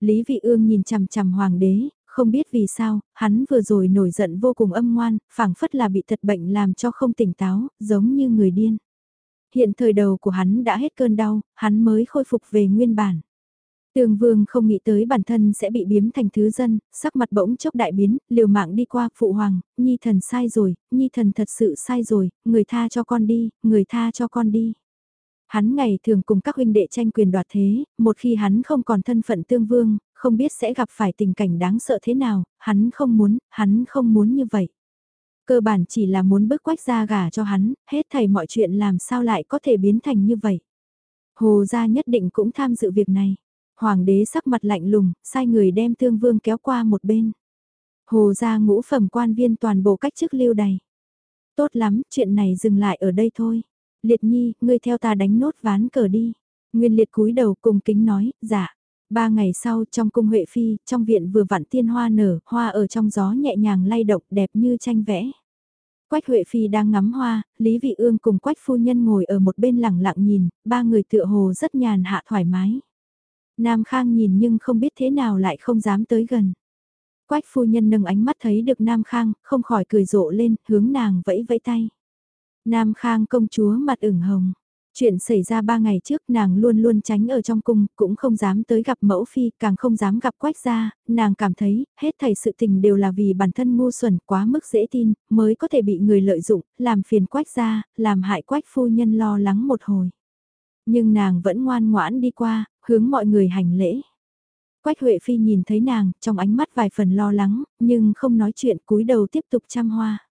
Speaker 1: Lý Vị Ương nhìn chằm chằm hoàng đế, không biết vì sao, hắn vừa rồi nổi giận vô cùng âm ngoan, phảng phất là bị thật bệnh làm cho không tỉnh táo, giống như người điên. Hiện thời đầu của hắn đã hết cơn đau, hắn mới khôi phục về nguyên bản. Tường vương không nghĩ tới bản thân sẽ bị biếm thành thứ dân, sắc mặt bỗng chốc đại biến, liều mạng đi qua, phụ hoàng, nhi thần sai rồi, nhi thần thật sự sai rồi, người tha cho con đi, người tha cho con đi. Hắn ngày thường cùng các huynh đệ tranh quyền đoạt thế, một khi hắn không còn thân phận tương vương, không biết sẽ gặp phải tình cảnh đáng sợ thế nào, hắn không muốn, hắn không muốn như vậy. Cơ bản chỉ là muốn bước quách ra gà cho hắn, hết thầy mọi chuyện làm sao lại có thể biến thành như vậy. Hồ gia nhất định cũng tham dự việc này. Hoàng đế sắc mặt lạnh lùng, sai người đem thương vương kéo qua một bên. Hồ gia ngũ phẩm quan viên toàn bộ cách chức lưu đày. Tốt lắm, chuyện này dừng lại ở đây thôi. Liệt nhi, ngươi theo ta đánh nốt ván cờ đi. Nguyên liệt cúi đầu cùng kính nói, dạ. Ba ngày sau trong cung Huệ Phi, trong viện vừa vặn tiên hoa nở, hoa ở trong gió nhẹ nhàng lay động đẹp như tranh vẽ. Quách Huệ Phi đang ngắm hoa, Lý Vị Ương cùng Quách Phu Nhân ngồi ở một bên lặng lặng nhìn, ba người tựa hồ rất nhàn hạ thoải mái. Nam Khang nhìn nhưng không biết thế nào lại không dám tới gần. Quách Phu Nhân nâng ánh mắt thấy được Nam Khang, không khỏi cười rộ lên, hướng nàng vẫy vẫy tay. Nam Khang công chúa mặt ửng hồng. Chuyện xảy ra ba ngày trước nàng luôn luôn tránh ở trong cung, cũng không dám tới gặp mẫu phi, càng không dám gặp quách gia, nàng cảm thấy, hết thảy sự tình đều là vì bản thân ngu xuẩn quá mức dễ tin, mới có thể bị người lợi dụng, làm phiền quách gia, làm hại quách phu nhân lo lắng một hồi. Nhưng nàng vẫn ngoan ngoãn đi qua, hướng mọi người hành lễ. Quách Huệ Phi nhìn thấy nàng, trong ánh mắt vài phần lo lắng, nhưng không nói chuyện cúi đầu tiếp tục chăm hoa.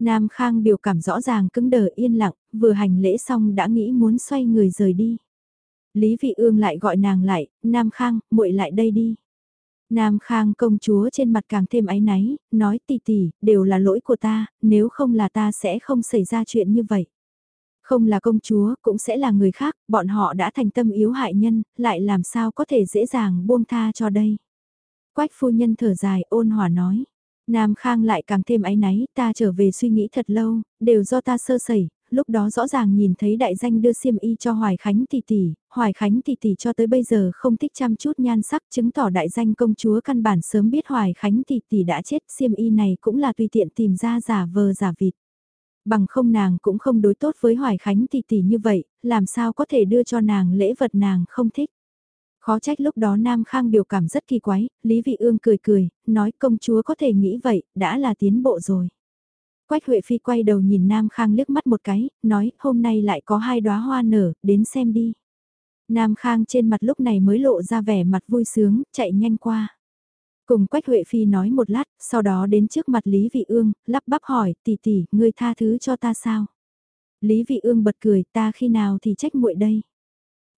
Speaker 1: Nam Khang biểu cảm rõ ràng cứng đờ yên lặng, vừa hành lễ xong đã nghĩ muốn xoay người rời đi. Lý Vị Ương lại gọi nàng lại, Nam Khang, muội lại đây đi. Nam Khang công chúa trên mặt càng thêm áy náy, nói tỷ tỷ, đều là lỗi của ta, nếu không là ta sẽ không xảy ra chuyện như vậy. Không là công chúa, cũng sẽ là người khác, bọn họ đã thành tâm yếu hại nhân, lại làm sao có thể dễ dàng buông tha cho đây. Quách phu nhân thở dài ôn hòa nói. Nam Khang lại càng thêm áy náy, ta trở về suy nghĩ thật lâu, đều do ta sơ sẩy, lúc đó rõ ràng nhìn thấy đại danh đưa xiêm y cho Hoài Khánh tỷ tỷ, Hoài Khánh tỷ tỷ cho tới bây giờ không thích chăm chút nhan sắc chứng tỏ đại danh công chúa căn bản sớm biết Hoài Khánh tỷ tỷ đã chết xiêm y này cũng là tùy tiện tìm ra giả vờ giả vịt. Bằng không nàng cũng không đối tốt với Hoài Khánh tỷ tỷ như vậy, làm sao có thể đưa cho nàng lễ vật nàng không thích. Khó trách lúc đó Nam Khang biểu cảm rất kỳ quái, Lý Vị Ương cười cười, nói công chúa có thể nghĩ vậy, đã là tiến bộ rồi. Quách Huệ Phi quay đầu nhìn Nam Khang liếc mắt một cái, nói hôm nay lại có hai đóa hoa nở, đến xem đi. Nam Khang trên mặt lúc này mới lộ ra vẻ mặt vui sướng, chạy nhanh qua. Cùng Quách Huệ Phi nói một lát, sau đó đến trước mặt Lý Vị Ương, lắp bắp hỏi, tỷ tỷ, ngươi tha thứ cho ta sao? Lý Vị Ương bật cười, ta khi nào thì trách muội đây?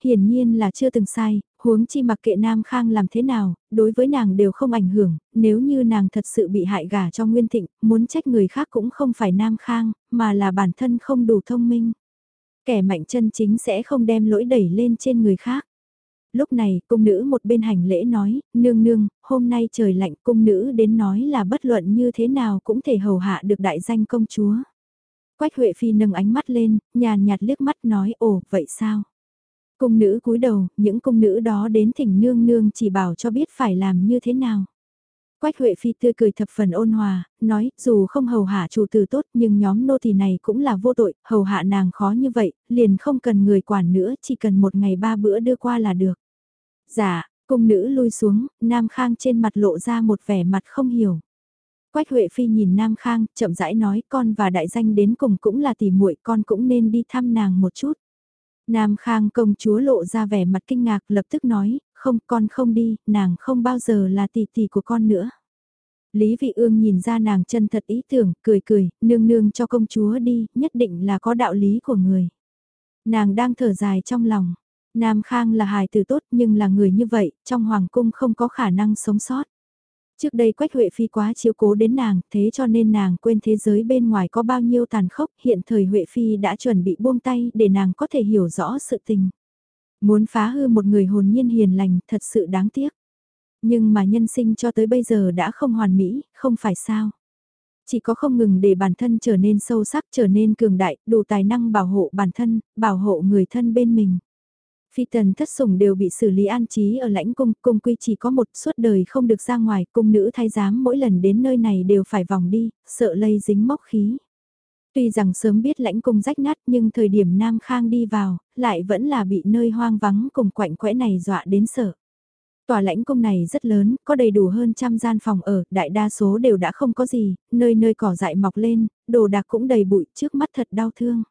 Speaker 1: Hiển nhiên là chưa từng sai, huống chi mặc kệ Nam Khang làm thế nào, đối với nàng đều không ảnh hưởng, nếu như nàng thật sự bị hại gả cho Nguyên Thịnh, muốn trách người khác cũng không phải Nam Khang, mà là bản thân không đủ thông minh. Kẻ mạnh chân chính sẽ không đem lỗi đẩy lên trên người khác. Lúc này, cung nữ một bên hành lễ nói, nương nương, hôm nay trời lạnh cung nữ đến nói là bất luận như thế nào cũng thể hầu hạ được đại danh công chúa. Quách Huệ Phi nâng ánh mắt lên, nhàn nhạt liếc mắt nói, ồ, vậy sao? Cung nữ cúi đầu, những cung nữ đó đến thỉnh nương nương chỉ bảo cho biết phải làm như thế nào. Quách Huệ Phi tươi cười thập phần ôn hòa, nói, dù không hầu hạ chủ tử tốt nhưng nhóm nô tỳ này cũng là vô tội, hầu hạ nàng khó như vậy, liền không cần người quản nữa, chỉ cần một ngày ba bữa đưa qua là được. Dạ, cung nữ lui xuống, Nam Khang trên mặt lộ ra một vẻ mặt không hiểu. Quách Huệ Phi nhìn Nam Khang, chậm rãi nói con và đại danh đến cùng cũng là tỷ muội con cũng nên đi thăm nàng một chút. Nam Khang công chúa lộ ra vẻ mặt kinh ngạc lập tức nói, không con không đi, nàng không bao giờ là tỷ tỷ của con nữa. Lý Vị Ương nhìn ra nàng chân thật ý tưởng, cười cười, nương nương cho công chúa đi, nhất định là có đạo lý của người. Nàng đang thở dài trong lòng, Nam Khang là hài tử tốt nhưng là người như vậy, trong hoàng cung không có khả năng sống sót. Trước đây Quách Huệ Phi quá chiếu cố đến nàng, thế cho nên nàng quên thế giới bên ngoài có bao nhiêu tàn khốc, hiện thời Huệ Phi đã chuẩn bị buông tay để nàng có thể hiểu rõ sự tình. Muốn phá hư một người hồn nhiên hiền lành thật sự đáng tiếc. Nhưng mà nhân sinh cho tới bây giờ đã không hoàn mỹ, không phải sao. Chỉ có không ngừng để bản thân trở nên sâu sắc, trở nên cường đại, đủ tài năng bảo hộ bản thân, bảo hộ người thân bên mình. Phi tần thất sủng đều bị xử lý an trí ở lãnh cung, cung quy chỉ có một suốt đời không được ra ngoài, cung nữ thái giám mỗi lần đến nơi này đều phải vòng đi, sợ lây dính mốc khí. Tuy rằng sớm biết lãnh cung rách nát nhưng thời điểm Nam Khang đi vào, lại vẫn là bị nơi hoang vắng cùng quạnh quẽ này dọa đến sợ. Tòa lãnh cung này rất lớn, có đầy đủ hơn trăm gian phòng ở, đại đa số đều đã không có gì, nơi nơi cỏ dại mọc lên, đồ đạc cũng đầy bụi trước mắt thật đau thương.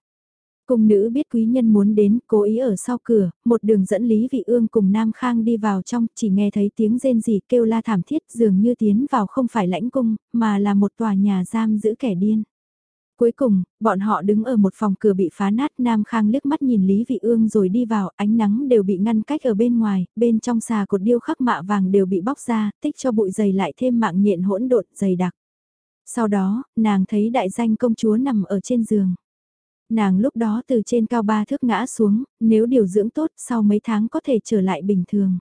Speaker 1: Cung nữ biết quý nhân muốn đến, cố ý ở sau cửa, một đường dẫn Lý Vị Ương cùng Nam Khang đi vào trong, chỉ nghe thấy tiếng rên rỉ kêu la thảm thiết dường như tiến vào không phải lãnh cung, mà là một tòa nhà giam giữ kẻ điên. Cuối cùng, bọn họ đứng ở một phòng cửa bị phá nát Nam Khang liếc mắt nhìn Lý Vị Ương rồi đi vào, ánh nắng đều bị ngăn cách ở bên ngoài, bên trong xà cột điêu khắc mạ vàng đều bị bóc ra, tích cho bụi dày lại thêm mạng nhện hỗn độn dày đặc. Sau đó, nàng thấy đại danh công chúa nằm ở trên giường. Nàng lúc đó từ trên cao ba thước ngã xuống, nếu điều dưỡng tốt sau mấy tháng có thể trở lại bình thường.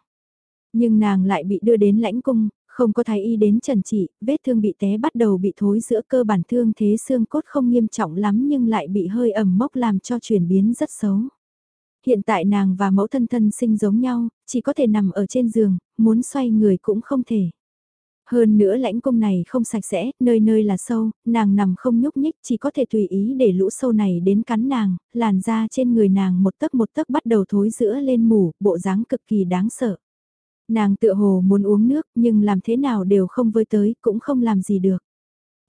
Speaker 1: Nhưng nàng lại bị đưa đến lãnh cung, không có thái y đến trần trị, vết thương bị té bắt đầu bị thối giữa cơ bản thương thế xương cốt không nghiêm trọng lắm nhưng lại bị hơi ẩm mốc làm cho chuyển biến rất xấu. Hiện tại nàng và mẫu thân thân sinh giống nhau, chỉ có thể nằm ở trên giường, muốn xoay người cũng không thể. Hơn nữa lãnh cung này không sạch sẽ, nơi nơi là sâu, nàng nằm không nhúc nhích chỉ có thể tùy ý để lũ sâu này đến cắn nàng, làn da trên người nàng một tấc một tấc bắt đầu thối giữa lên mủ, bộ dáng cực kỳ đáng sợ. Nàng tựa hồ muốn uống nước nhưng làm thế nào đều không với tới, cũng không làm gì được.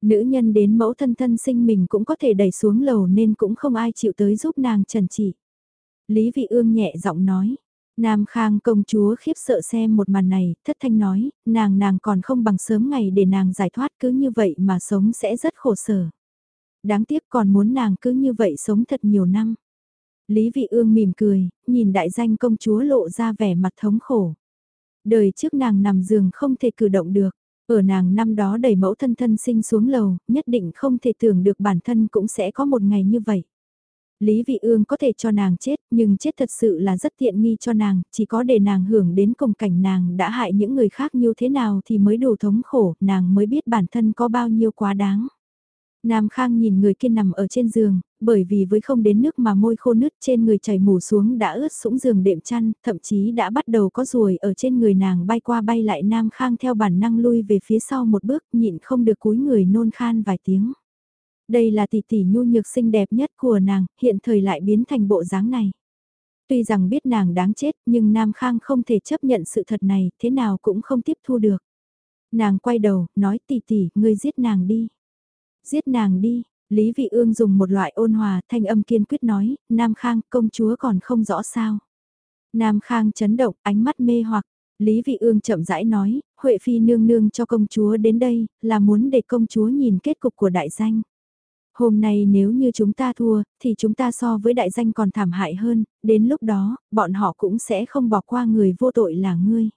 Speaker 1: Nữ nhân đến mẫu thân thân sinh mình cũng có thể đẩy xuống lầu nên cũng không ai chịu tới giúp nàng trần trị. Lý Vị Ương nhẹ giọng nói, Nam Khang công chúa khiếp sợ xem một màn này, thất thanh nói, nàng nàng còn không bằng sớm ngày để nàng giải thoát cứ như vậy mà sống sẽ rất khổ sở. Đáng tiếc còn muốn nàng cứ như vậy sống thật nhiều năm. Lý Vị Ương mỉm cười, nhìn đại danh công chúa lộ ra vẻ mặt thống khổ. Đời trước nàng nằm giường không thể cử động được. Ở nàng năm đó đẩy mẫu thân thân sinh xuống lầu, nhất định không thể tưởng được bản thân cũng sẽ có một ngày như vậy. Lý Vị Ương có thể cho nàng chết, nhưng chết thật sự là rất tiện nghi cho nàng, chỉ có để nàng hưởng đến cùng cảnh nàng đã hại những người khác như thế nào thì mới đủ thống khổ, nàng mới biết bản thân có bao nhiêu quá đáng. Nam Khang nhìn người kia nằm ở trên giường, bởi vì với không đến nước mà môi khô nứt trên người chảy mù xuống đã ướt sũng giường đệm chăn, thậm chí đã bắt đầu có ruồi ở trên người nàng bay qua bay lại Nam Khang theo bản năng lui về phía sau một bước nhịn không được cúi người nôn khan vài tiếng. Đây là tỷ tỷ nhu nhược xinh đẹp nhất của nàng, hiện thời lại biến thành bộ dáng này. Tuy rằng biết nàng đáng chết nhưng Nam Khang không thể chấp nhận sự thật này, thế nào cũng không tiếp thu được. Nàng quay đầu, nói tỷ tỷ, ngươi giết nàng đi. Giết nàng đi, Lý Vị Ương dùng một loại ôn hòa thanh âm kiên quyết nói, Nam Khang công chúa còn không rõ sao. Nam Khang chấn động, ánh mắt mê hoặc, Lý Vị Ương chậm rãi nói, Huệ Phi nương nương cho công chúa đến đây, là muốn để công chúa nhìn kết cục của đại danh. Hôm nay nếu như chúng ta thua, thì chúng ta so với đại danh còn thảm hại hơn, đến lúc đó, bọn họ cũng sẽ không bỏ qua người vô tội là ngươi.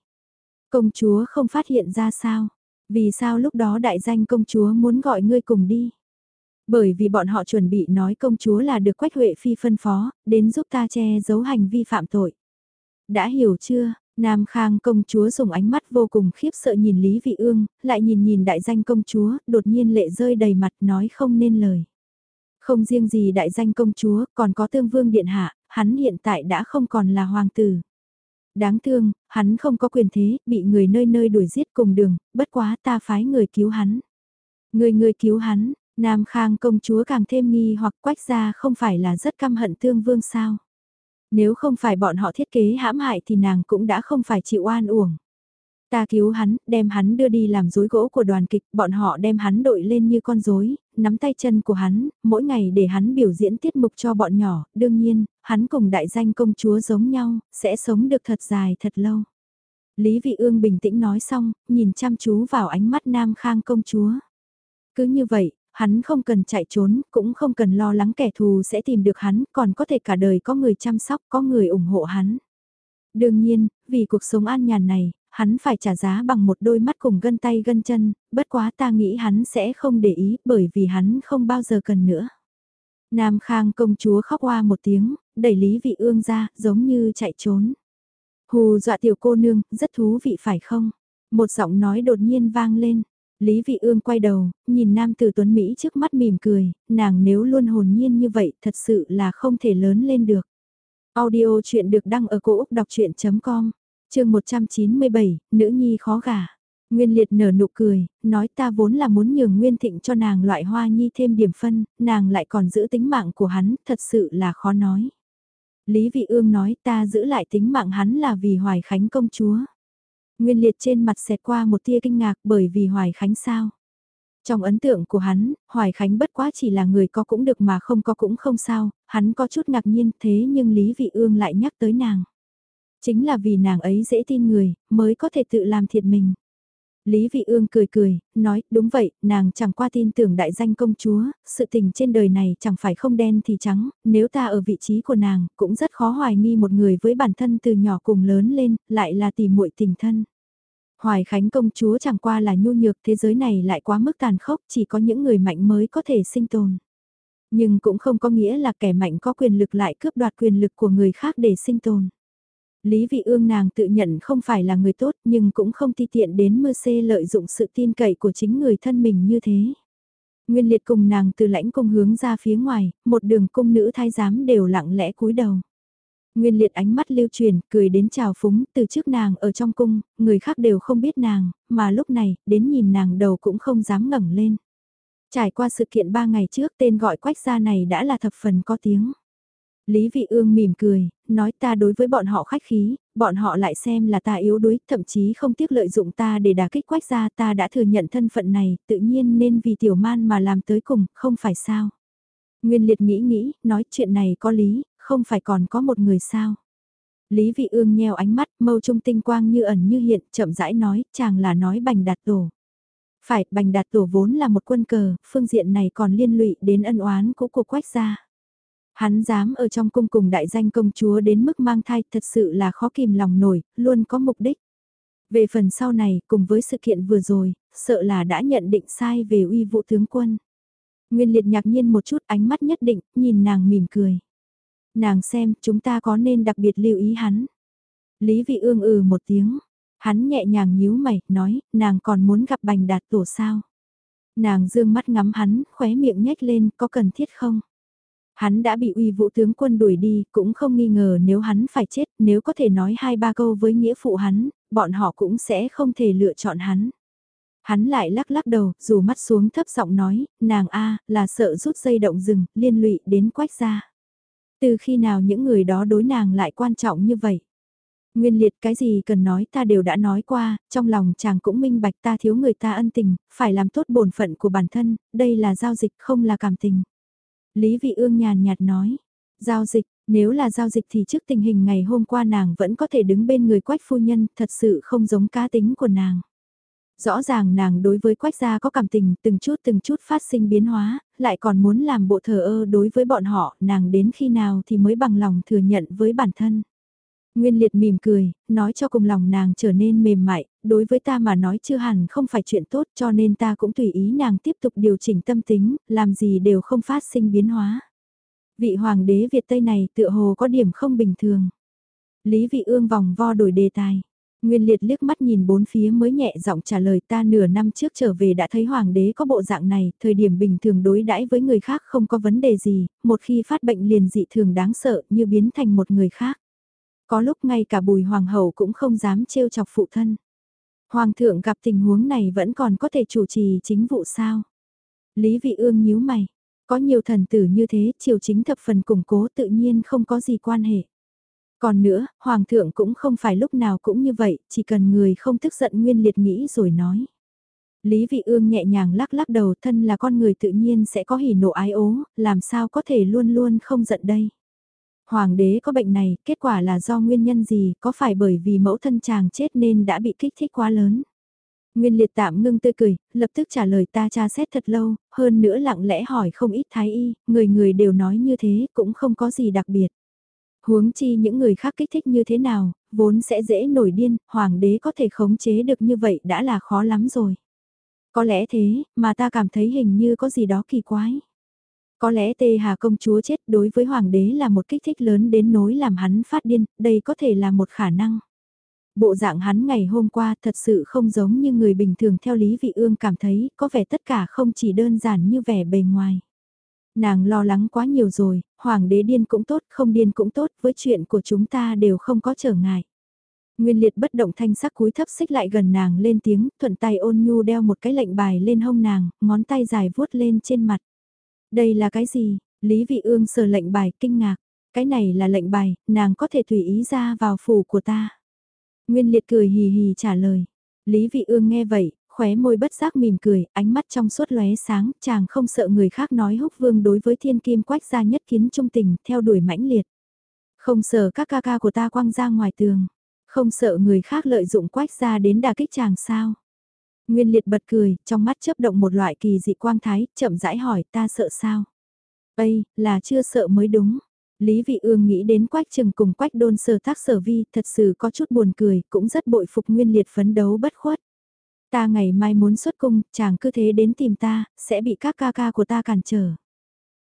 Speaker 1: Công chúa không phát hiện ra sao? Vì sao lúc đó đại danh công chúa muốn gọi ngươi cùng đi? Bởi vì bọn họ chuẩn bị nói công chúa là được Quách Huệ Phi phân phó, đến giúp ta che giấu hành vi phạm tội. Đã hiểu chưa, Nam Khang công chúa dùng ánh mắt vô cùng khiếp sợ nhìn Lý Vị Ương, lại nhìn nhìn đại danh công chúa, đột nhiên lệ rơi đầy mặt nói không nên lời. Không riêng gì đại danh công chúa, còn có tương vương điện hạ, hắn hiện tại đã không còn là hoàng tử. Đáng thương, hắn không có quyền thế, bị người nơi nơi đuổi giết cùng đường, bất quá ta phái người cứu hắn. Người người cứu hắn, Nam Khang công chúa càng thêm nghi hoặc quách ra không phải là rất căm hận tương vương sao. Nếu không phải bọn họ thiết kế hãm hại thì nàng cũng đã không phải chịu oan uổng. Ta cứu hắn, đem hắn đưa đi làm rối gỗ của đoàn kịch, bọn họ đem hắn đội lên như con rối, nắm tay chân của hắn, mỗi ngày để hắn biểu diễn tiết mục cho bọn nhỏ, đương nhiên, hắn cùng đại danh công chúa giống nhau, sẽ sống được thật dài thật lâu. Lý Vị Ương bình tĩnh nói xong, nhìn chăm chú vào ánh mắt Nam Khang công chúa. Cứ như vậy, hắn không cần chạy trốn, cũng không cần lo lắng kẻ thù sẽ tìm được hắn, còn có thể cả đời có người chăm sóc, có người ủng hộ hắn. Đương nhiên, vì cuộc sống an nhàn này, hắn phải trả giá bằng một đôi mắt cùng gân tay gân chân, bất quá ta nghĩ hắn sẽ không để ý bởi vì hắn không bao giờ cần nữa. Nam Khang công chúa khóc hoa một tiếng, đẩy Lý Vị Ương ra, giống như chạy trốn. Hù dọa tiểu cô nương, rất thú vị phải không? Một giọng nói đột nhiên vang lên. Lý Vị Ương quay đầu, nhìn nam tử tuấn Mỹ trước mắt mỉm cười, nàng nếu luôn hồn nhiên như vậy thật sự là không thể lớn lên được. Audio chuyện được đăng ở cổ Úc đọc chuyện.com, chương 197, nữ nhi khó gả. Nguyên liệt nở nụ cười, nói ta vốn là muốn nhường Nguyên Thịnh cho nàng loại hoa nhi thêm điểm phân, nàng lại còn giữ tính mạng của hắn, thật sự là khó nói. Lý Vị Ương nói ta giữ lại tính mạng hắn là vì Hoài Khánh công chúa. Nguyên liệt trên mặt xẹt qua một tia kinh ngạc bởi vì Hoài Khánh sao. Trong ấn tượng của hắn, Hoài Khánh bất quá chỉ là người có cũng được mà không có cũng không sao, hắn có chút ngạc nhiên thế nhưng Lý Vị Ương lại nhắc tới nàng. Chính là vì nàng ấy dễ tin người, mới có thể tự làm thiệt mình. Lý Vị Ương cười cười, nói, đúng vậy, nàng chẳng qua tin tưởng đại danh công chúa, sự tình trên đời này chẳng phải không đen thì trắng, nếu ta ở vị trí của nàng, cũng rất khó hoài nghi một người với bản thân từ nhỏ cùng lớn lên, lại là tỷ muội tình thân. Hoài Khánh công chúa chẳng qua là nhu nhược thế giới này lại quá mức tàn khốc, chỉ có những người mạnh mới có thể sinh tồn. Nhưng cũng không có nghĩa là kẻ mạnh có quyền lực lại cướp đoạt quyền lực của người khác để sinh tồn. Lý vị ương nàng tự nhận không phải là người tốt nhưng cũng không ti tiện đến mơ xê lợi dụng sự tin cậy của chính người thân mình như thế. Nguyên liệt cùng nàng từ lãnh cung hướng ra phía ngoài, một đường cung nữ thái giám đều lặng lẽ cúi đầu. Nguyên liệt ánh mắt lưu truyền, cười đến chào phúng, từ trước nàng ở trong cung, người khác đều không biết nàng, mà lúc này, đến nhìn nàng đầu cũng không dám ngẩng lên. Trải qua sự kiện ba ngày trước tên gọi quách gia này đã là thập phần có tiếng. Lý Vị Ương mỉm cười, nói ta đối với bọn họ khách khí, bọn họ lại xem là ta yếu đuối, thậm chí không tiếc lợi dụng ta để đả kích quách gia ta đã thừa nhận thân phận này, tự nhiên nên vì tiểu man mà làm tới cùng, không phải sao. Nguyên liệt nghĩ nghĩ, nói chuyện này có lý, không phải còn có một người sao. Lý Vị Ương nheo ánh mắt, mâu trung tinh quang như ẩn như hiện, chậm rãi nói, chàng là nói bành đạt tổ. Phải, bành đạt tổ vốn là một quân cờ, phương diện này còn liên lụy đến ân oán cũ của quách gia. Hắn dám ở trong cung cùng đại danh công chúa đến mức mang thai thật sự là khó kìm lòng nổi, luôn có mục đích. Về phần sau này, cùng với sự kiện vừa rồi, sợ là đã nhận định sai về uy vụ tướng quân. Nguyên liệt nhạc nhiên một chút ánh mắt nhất định, nhìn nàng mỉm cười. Nàng xem, chúng ta có nên đặc biệt lưu ý hắn. Lý vị ương ừ một tiếng. Hắn nhẹ nhàng nhíu mày, nói, nàng còn muốn gặp bành đạt tổ sao. Nàng dương mắt ngắm hắn, khóe miệng nhếch lên, có cần thiết không? Hắn đã bị uy vũ tướng quân đuổi đi, cũng không nghi ngờ nếu hắn phải chết, nếu có thể nói hai ba câu với nghĩa phụ hắn, bọn họ cũng sẽ không thể lựa chọn hắn. Hắn lại lắc lắc đầu, dù mắt xuống thấp giọng nói, nàng A, là sợ rút dây động rừng, liên lụy đến quách gia. Từ khi nào những người đó đối nàng lại quan trọng như vậy? Nguyên liệt cái gì cần nói ta đều đã nói qua, trong lòng chàng cũng minh bạch ta thiếu người ta ân tình, phải làm tốt bổn phận của bản thân, đây là giao dịch không là cảm tình. Lý Vị Ương nhàn nhạt nói, giao dịch, nếu là giao dịch thì trước tình hình ngày hôm qua nàng vẫn có thể đứng bên người quách phu nhân, thật sự không giống cá tính của nàng. Rõ ràng nàng đối với quách gia có cảm tình, từng chút từng chút phát sinh biến hóa, lại còn muốn làm bộ thờ ơ đối với bọn họ, nàng đến khi nào thì mới bằng lòng thừa nhận với bản thân. Nguyên liệt mỉm cười, nói cho cùng lòng nàng trở nên mềm mại, đối với ta mà nói chưa hẳn không phải chuyện tốt cho nên ta cũng tùy ý nàng tiếp tục điều chỉnh tâm tính, làm gì đều không phát sinh biến hóa. Vị hoàng đế Việt Tây này tựa hồ có điểm không bình thường. Lý vị ương vòng vo đổi đề tài. Nguyên liệt liếc mắt nhìn bốn phía mới nhẹ giọng trả lời ta nửa năm trước trở về đã thấy hoàng đế có bộ dạng này, thời điểm bình thường đối đãi với người khác không có vấn đề gì, một khi phát bệnh liền dị thường đáng sợ như biến thành một người khác. Có lúc ngay cả bùi hoàng hậu cũng không dám trêu chọc phụ thân. Hoàng thượng gặp tình huống này vẫn còn có thể chủ trì chính vụ sao? Lý vị ương nhíu mày. Có nhiều thần tử như thế, triều chính thập phần củng cố tự nhiên không có gì quan hệ. Còn nữa, Hoàng thượng cũng không phải lúc nào cũng như vậy, chỉ cần người không tức giận nguyên liệt nghĩ rồi nói. Lý vị ương nhẹ nhàng lắc lắc đầu thân là con người tự nhiên sẽ có hỉ nộ ái ố, làm sao có thể luôn luôn không giận đây. Hoàng đế có bệnh này, kết quả là do nguyên nhân gì, có phải bởi vì mẫu thân chàng chết nên đã bị kích thích quá lớn. Nguyên liệt tạm ngưng tươi cười, lập tức trả lời ta tra xét thật lâu, hơn nữa lặng lẽ hỏi không ít thái y, người người đều nói như thế, cũng không có gì đặc biệt. Huống chi những người khác kích thích như thế nào, vốn sẽ dễ nổi điên, hoàng đế có thể khống chế được như vậy đã là khó lắm rồi. Có lẽ thế, mà ta cảm thấy hình như có gì đó kỳ quái. Có lẽ tê hà công chúa chết đối với hoàng đế là một kích thích lớn đến nỗi làm hắn phát điên, đây có thể là một khả năng. Bộ dạng hắn ngày hôm qua thật sự không giống như người bình thường theo Lý Vị Ương cảm thấy, có vẻ tất cả không chỉ đơn giản như vẻ bề ngoài. Nàng lo lắng quá nhiều rồi, hoàng đế điên cũng tốt, không điên cũng tốt, với chuyện của chúng ta đều không có trở ngại. Nguyên liệt bất động thanh sắc cúi thấp xích lại gần nàng lên tiếng, thuận tay ôn nhu đeo một cái lệnh bài lên hông nàng, ngón tay dài vuốt lên trên mặt. Đây là cái gì? Lý Vị Ương sờ lệnh bài kinh ngạc. Cái này là lệnh bài, nàng có thể tùy ý ra vào phủ của ta. Nguyên liệt cười hì hì trả lời. Lý Vị Ương nghe vậy, khóe môi bất giác mỉm cười, ánh mắt trong suốt lóe sáng, chàng không sợ người khác nói húc vương đối với thiên kim quách gia nhất kiến trung tình, theo đuổi mãnh liệt. Không sợ các ca ca của ta quăng ra ngoài tường, không sợ người khác lợi dụng quách gia đến đả kích chàng sao. Nguyên liệt bật cười, trong mắt chớp động một loại kỳ dị quang thái, chậm rãi hỏi ta sợ sao? Ây, là chưa sợ mới đúng. Lý Vị Ương nghĩ đến Quách Trừng cùng Quách Đôn sở tác sở vi, thật sự có chút buồn cười, cũng rất bội phục Nguyên Liệt phấn đấu bất khuất. Ta ngày mai muốn xuất cung, chàng cứ thế đến tìm ta, sẽ bị các ca ca của ta cản trở.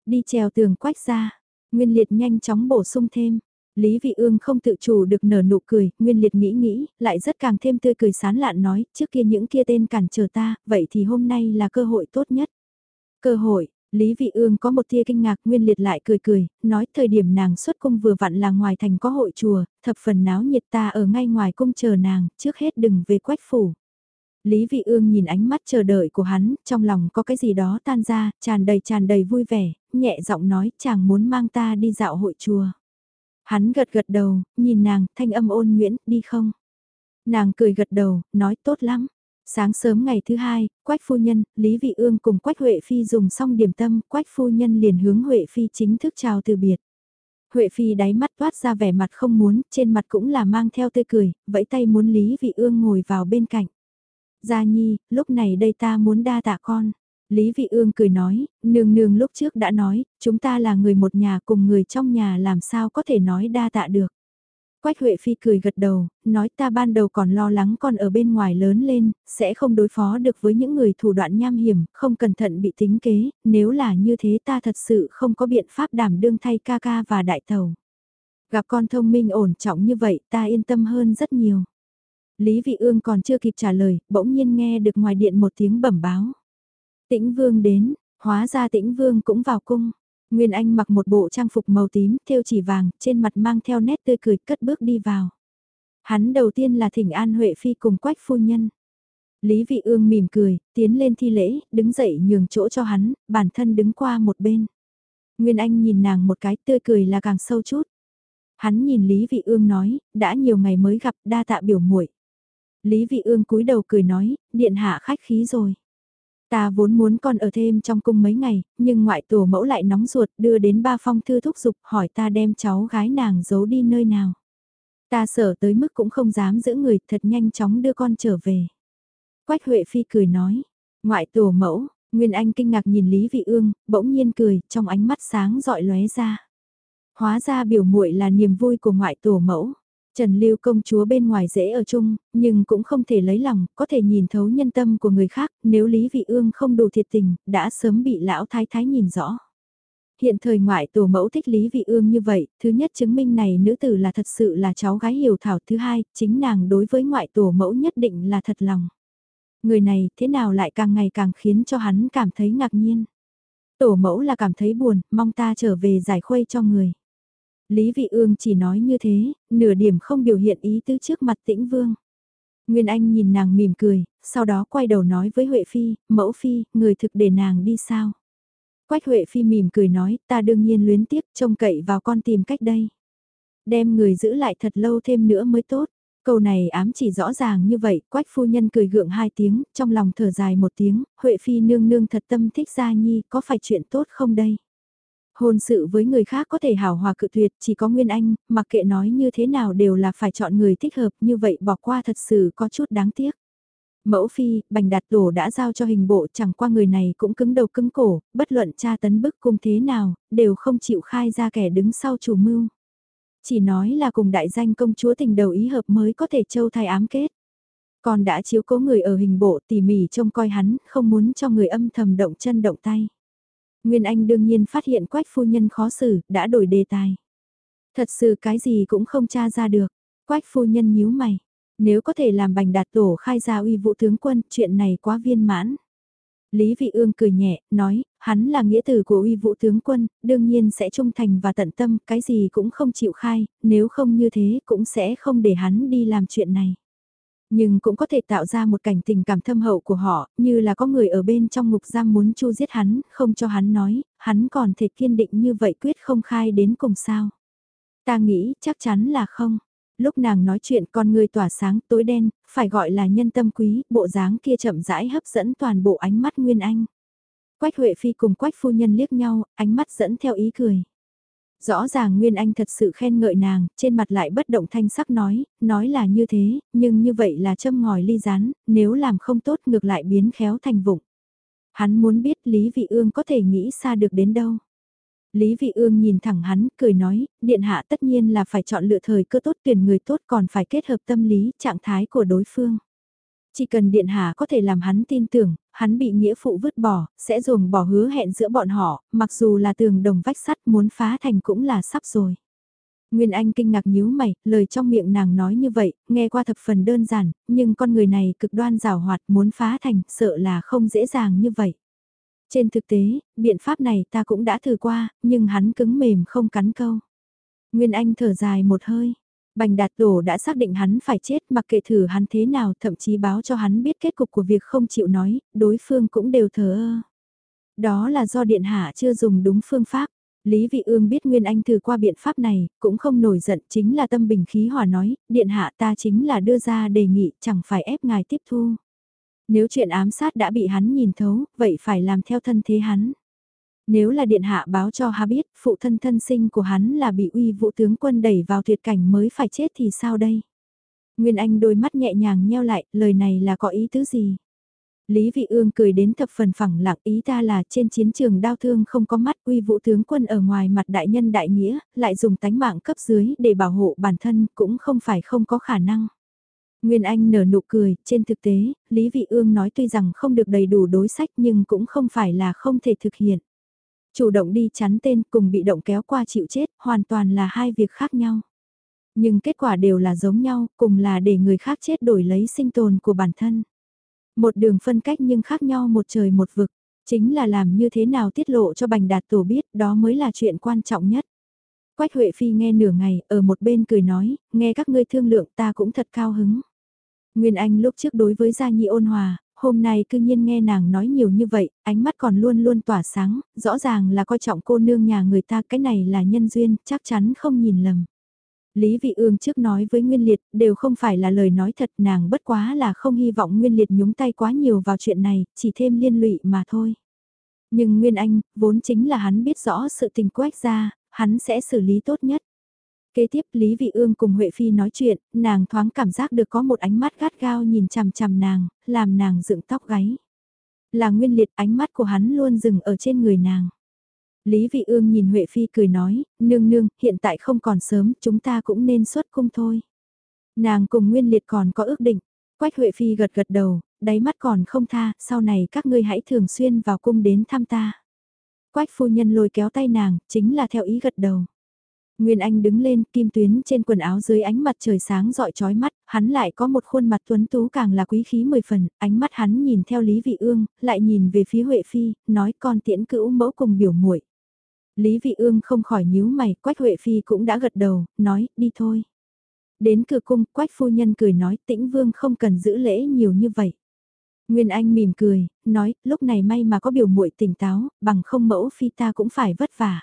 Speaker 1: Đi trèo tường Quách ra, Nguyên Liệt nhanh chóng bổ sung thêm, Lý Vị Ương không tự chủ được nở nụ cười, Nguyên Liệt nghĩ nghĩ, lại rất càng thêm tươi cười sán lạn nói, trước kia những kia tên cản trở ta, vậy thì hôm nay là cơ hội tốt nhất. Cơ hội, Lý Vị Ương có một tia kinh ngạc, Nguyên Liệt lại cười cười, nói thời điểm nàng xuất cung vừa vặn là ngoài thành có hội chùa, thập phần náo nhiệt ta ở ngay ngoài cung chờ nàng, trước hết đừng về quách phủ. Lý Vị Ương nhìn ánh mắt chờ đợi của hắn, trong lòng có cái gì đó tan ra, tràn đầy tràn đầy vui vẻ, nhẹ giọng nói chàng muốn mang ta đi dạo hội chùa. Hắn gật gật đầu, nhìn nàng, thanh âm ôn nguyễn, đi không? Nàng cười gật đầu, nói tốt lắm. Sáng sớm ngày thứ hai, Quách Phu Nhân, Lý Vị Ương cùng Quách Huệ Phi dùng xong điểm tâm, Quách Phu Nhân liền hướng Huệ Phi chính thức chào từ biệt. Huệ Phi đáy mắt toát ra vẻ mặt không muốn, trên mặt cũng là mang theo tươi cười, vẫy tay muốn Lý Vị Ương ngồi vào bên cạnh. Gia Nhi, lúc này đây ta muốn đa tạ con. Lý Vị Ương cười nói, nương nương lúc trước đã nói, chúng ta là người một nhà cùng người trong nhà làm sao có thể nói đa tạ được. Quách Huệ Phi cười gật đầu, nói ta ban đầu còn lo lắng con ở bên ngoài lớn lên, sẽ không đối phó được với những người thủ đoạn nham hiểm, không cẩn thận bị tính kế, nếu là như thế ta thật sự không có biện pháp đảm đương thay ca ca và đại tàu. Gặp con thông minh ổn trọng như vậy ta yên tâm hơn rất nhiều. Lý Vị Ương còn chưa kịp trả lời, bỗng nhiên nghe được ngoài điện một tiếng bẩm báo. Tĩnh Vương đến, hóa ra Tĩnh Vương cũng vào cung. Nguyên Anh mặc một bộ trang phục màu tím, thêu chỉ vàng, trên mặt mang theo nét tươi cười cất bước đi vào. Hắn đầu tiên là thỉnh An Huệ Phi cùng quách phu nhân. Lý Vị Ương mỉm cười, tiến lên thi lễ, đứng dậy nhường chỗ cho hắn, bản thân đứng qua một bên. Nguyên Anh nhìn nàng một cái tươi cười là càng sâu chút. Hắn nhìn Lý Vị Ương nói, đã nhiều ngày mới gặp đa tạ biểu muội. Lý Vị Ương cúi đầu cười nói, điện hạ khách khí rồi. Ta vốn muốn con ở thêm trong cung mấy ngày, nhưng ngoại tổ mẫu lại nóng ruột đưa đến ba phong thư thúc giục hỏi ta đem cháu gái nàng giấu đi nơi nào. Ta sợ tới mức cũng không dám giữ người thật nhanh chóng đưa con trở về. Quách Huệ Phi cười nói, ngoại tổ mẫu, Nguyên Anh kinh ngạc nhìn Lý Vị Ương, bỗng nhiên cười, trong ánh mắt sáng rọi lóe ra. Hóa ra biểu muội là niềm vui của ngoại tổ mẫu. Trần Lưu công chúa bên ngoài dễ ở chung, nhưng cũng không thể lấy lòng, có thể nhìn thấu nhân tâm của người khác, nếu Lý Vị Ương không đủ thiệt tình, đã sớm bị lão thái thái nhìn rõ. Hiện thời ngoại tổ mẫu thích Lý Vị Ương như vậy, thứ nhất chứng minh này nữ tử là thật sự là cháu gái hiểu thảo, thứ hai, chính nàng đối với ngoại tổ mẫu nhất định là thật lòng. Người này thế nào lại càng ngày càng khiến cho hắn cảm thấy ngạc nhiên. Tổ mẫu là cảm thấy buồn, mong ta trở về giải khuây cho người. Lý Vị Ương chỉ nói như thế, nửa điểm không biểu hiện ý tứ trước mặt tĩnh vương. Nguyên Anh nhìn nàng mỉm cười, sau đó quay đầu nói với Huệ Phi, mẫu Phi, người thực để nàng đi sao? Quách Huệ Phi mỉm cười nói, ta đương nhiên luyến tiếc, trông cậy vào con tìm cách đây. Đem người giữ lại thật lâu thêm nữa mới tốt. Câu này ám chỉ rõ ràng như vậy, quách phu nhân cười gượng hai tiếng, trong lòng thở dài một tiếng, Huệ Phi nương nương thật tâm thích gia nhi, có phải chuyện tốt không đây? Hôn sự với người khác có thể hảo hòa cự tuyệt, chỉ có Nguyên Anh, mặc kệ nói như thế nào đều là phải chọn người thích hợp, như vậy bỏ qua thật sự có chút đáng tiếc. Mẫu phi, bành đạt tổ đã giao cho hình bộ chẳng qua người này cũng cứng đầu cứng cổ, bất luận cha tấn bức cung thế nào, đều không chịu khai ra kẻ đứng sau chủ mưu. Chỉ nói là cùng đại danh công chúa tình đầu ý hợp mới có thể châu thai ám kết. Còn đã chiếu cố người ở hình bộ tỉ mỉ trông coi hắn, không muốn cho người âm thầm động chân động tay. Nguyên Anh đương nhiên phát hiện quách phu nhân khó xử, đã đổi đề tài. Thật sự cái gì cũng không tra ra được. Quách phu nhân nhíu mày. Nếu có thể làm bành đạt tổ khai ra uy vũ tướng quân, chuyện này quá viên mãn. Lý Vị Ương cười nhẹ, nói, hắn là nghĩa tử của uy vũ tướng quân, đương nhiên sẽ trung thành và tận tâm, cái gì cũng không chịu khai, nếu không như thế cũng sẽ không để hắn đi làm chuyện này. Nhưng cũng có thể tạo ra một cảnh tình cảm thâm hậu của họ, như là có người ở bên trong ngục giam muốn chu giết hắn, không cho hắn nói, hắn còn thể kiên định như vậy quyết không khai đến cùng sao. Ta nghĩ chắc chắn là không. Lúc nàng nói chuyện con người tỏa sáng tối đen, phải gọi là nhân tâm quý, bộ dáng kia chậm rãi hấp dẫn toàn bộ ánh mắt Nguyên Anh. Quách Huệ Phi cùng Quách Phu Nhân liếc nhau, ánh mắt dẫn theo ý cười. Rõ ràng Nguyên Anh thật sự khen ngợi nàng, trên mặt lại bất động thanh sắc nói, nói là như thế, nhưng như vậy là châm ngòi ly rán, nếu làm không tốt ngược lại biến khéo thành vụng. Hắn muốn biết Lý Vị Ương có thể nghĩ xa được đến đâu. Lý Vị Ương nhìn thẳng hắn, cười nói, điện hạ tất nhiên là phải chọn lựa thời cơ tốt tuyển người tốt còn phải kết hợp tâm lý, trạng thái của đối phương. Chỉ cần điện hạ có thể làm hắn tin tưởng, hắn bị nghĩa phụ vứt bỏ, sẽ dùng bỏ hứa hẹn giữa bọn họ, mặc dù là tường đồng vách sắt muốn phá thành cũng là sắp rồi. Nguyên Anh kinh ngạc nhíu mày, lời trong miệng nàng nói như vậy, nghe qua thập phần đơn giản, nhưng con người này cực đoan rào hoạt muốn phá thành, sợ là không dễ dàng như vậy. Trên thực tế, biện pháp này ta cũng đã thử qua, nhưng hắn cứng mềm không cắn câu. Nguyên Anh thở dài một hơi, Bành đạt tổ đã xác định hắn phải chết mặc kệ thử hắn thế nào thậm chí báo cho hắn biết kết cục của việc không chịu nói, đối phương cũng đều thờ ơ. Đó là do Điện Hạ chưa dùng đúng phương pháp. Lý Vị Ương biết Nguyên Anh thử qua biện pháp này, cũng không nổi giận chính là tâm bình khí hòa nói, Điện Hạ ta chính là đưa ra đề nghị chẳng phải ép ngài tiếp thu. Nếu chuyện ám sát đã bị hắn nhìn thấu, vậy phải làm theo thân thế hắn. Nếu là điện hạ báo cho ha biết, phụ thân thân sinh của hắn là bị uy vũ tướng quân đẩy vào tuyệt cảnh mới phải chết thì sao đây? Nguyên Anh đôi mắt nhẹ nhàng nheo lại, lời này là có ý tứ gì? Lý Vị Ương cười đến thập phần phẳng lặng ý ta là trên chiến trường đau thương không có mắt uy vũ tướng quân ở ngoài mặt đại nhân đại nghĩa, lại dùng tánh mạng cấp dưới để bảo hộ bản thân cũng không phải không có khả năng. Nguyên Anh nở nụ cười, trên thực tế, Lý Vị Ương nói tuy rằng không được đầy đủ đối sách nhưng cũng không phải là không thể thực hiện. Chủ động đi chắn tên cùng bị động kéo qua chịu chết, hoàn toàn là hai việc khác nhau. Nhưng kết quả đều là giống nhau, cùng là để người khác chết đổi lấy sinh tồn của bản thân. Một đường phân cách nhưng khác nhau một trời một vực, chính là làm như thế nào tiết lộ cho Bành Đạt Tổ biết, đó mới là chuyện quan trọng nhất. Quách Huệ Phi nghe nửa ngày, ở một bên cười nói, nghe các ngươi thương lượng ta cũng thật cao hứng. Nguyên Anh lúc trước đối với Gia Nhi ôn hòa, hôm nay cư nhiên nghe nàng nói nhiều như vậy, ánh mắt còn luôn luôn tỏa sáng, rõ ràng là coi trọng cô nương nhà người ta cái này là nhân duyên, chắc chắn không nhìn lầm. Lý Vị Ương trước nói với Nguyên Liệt, đều không phải là lời nói thật nàng bất quá là không hy vọng Nguyên Liệt nhúng tay quá nhiều vào chuyện này, chỉ thêm liên lụy mà thôi. Nhưng Nguyên Anh, vốn chính là hắn biết rõ sự tình quách ra, hắn sẽ xử lý tốt nhất. Kế tiếp Lý Vị Ương cùng Huệ Phi nói chuyện, nàng thoáng cảm giác được có một ánh mắt gắt gao nhìn chằm chằm nàng, làm nàng dựng tóc gáy. Là nguyên liệt ánh mắt của hắn luôn dừng ở trên người nàng. Lý Vị Ương nhìn Huệ Phi cười nói, nương nương, hiện tại không còn sớm, chúng ta cũng nên xuất cung thôi. Nàng cùng Nguyên Liệt còn có ước định, Quách Huệ Phi gật gật đầu, đáy mắt còn không tha, sau này các ngươi hãy thường xuyên vào cung đến thăm ta. Quách phu nhân lôi kéo tay nàng, chính là theo ý gật đầu. Nguyên Anh đứng lên, kim tuyến trên quần áo dưới ánh mặt trời sáng rọi trói mắt, hắn lại có một khuôn mặt tuấn tú càng là quý khí mười phần, ánh mắt hắn nhìn theo Lý Vị Ương, lại nhìn về phía Huệ Phi, nói con tiễn cữu mẫu cùng biểu muội. Lý Vị Ương không khỏi nhíu mày, Quách Huệ Phi cũng đã gật đầu, nói, đi thôi. Đến cửa cung, Quách phu nhân cười nói, tĩnh vương không cần giữ lễ nhiều như vậy. Nguyên Anh mỉm cười, nói, lúc này may mà có biểu muội tỉnh táo, bằng không mẫu phi ta cũng phải vất vả.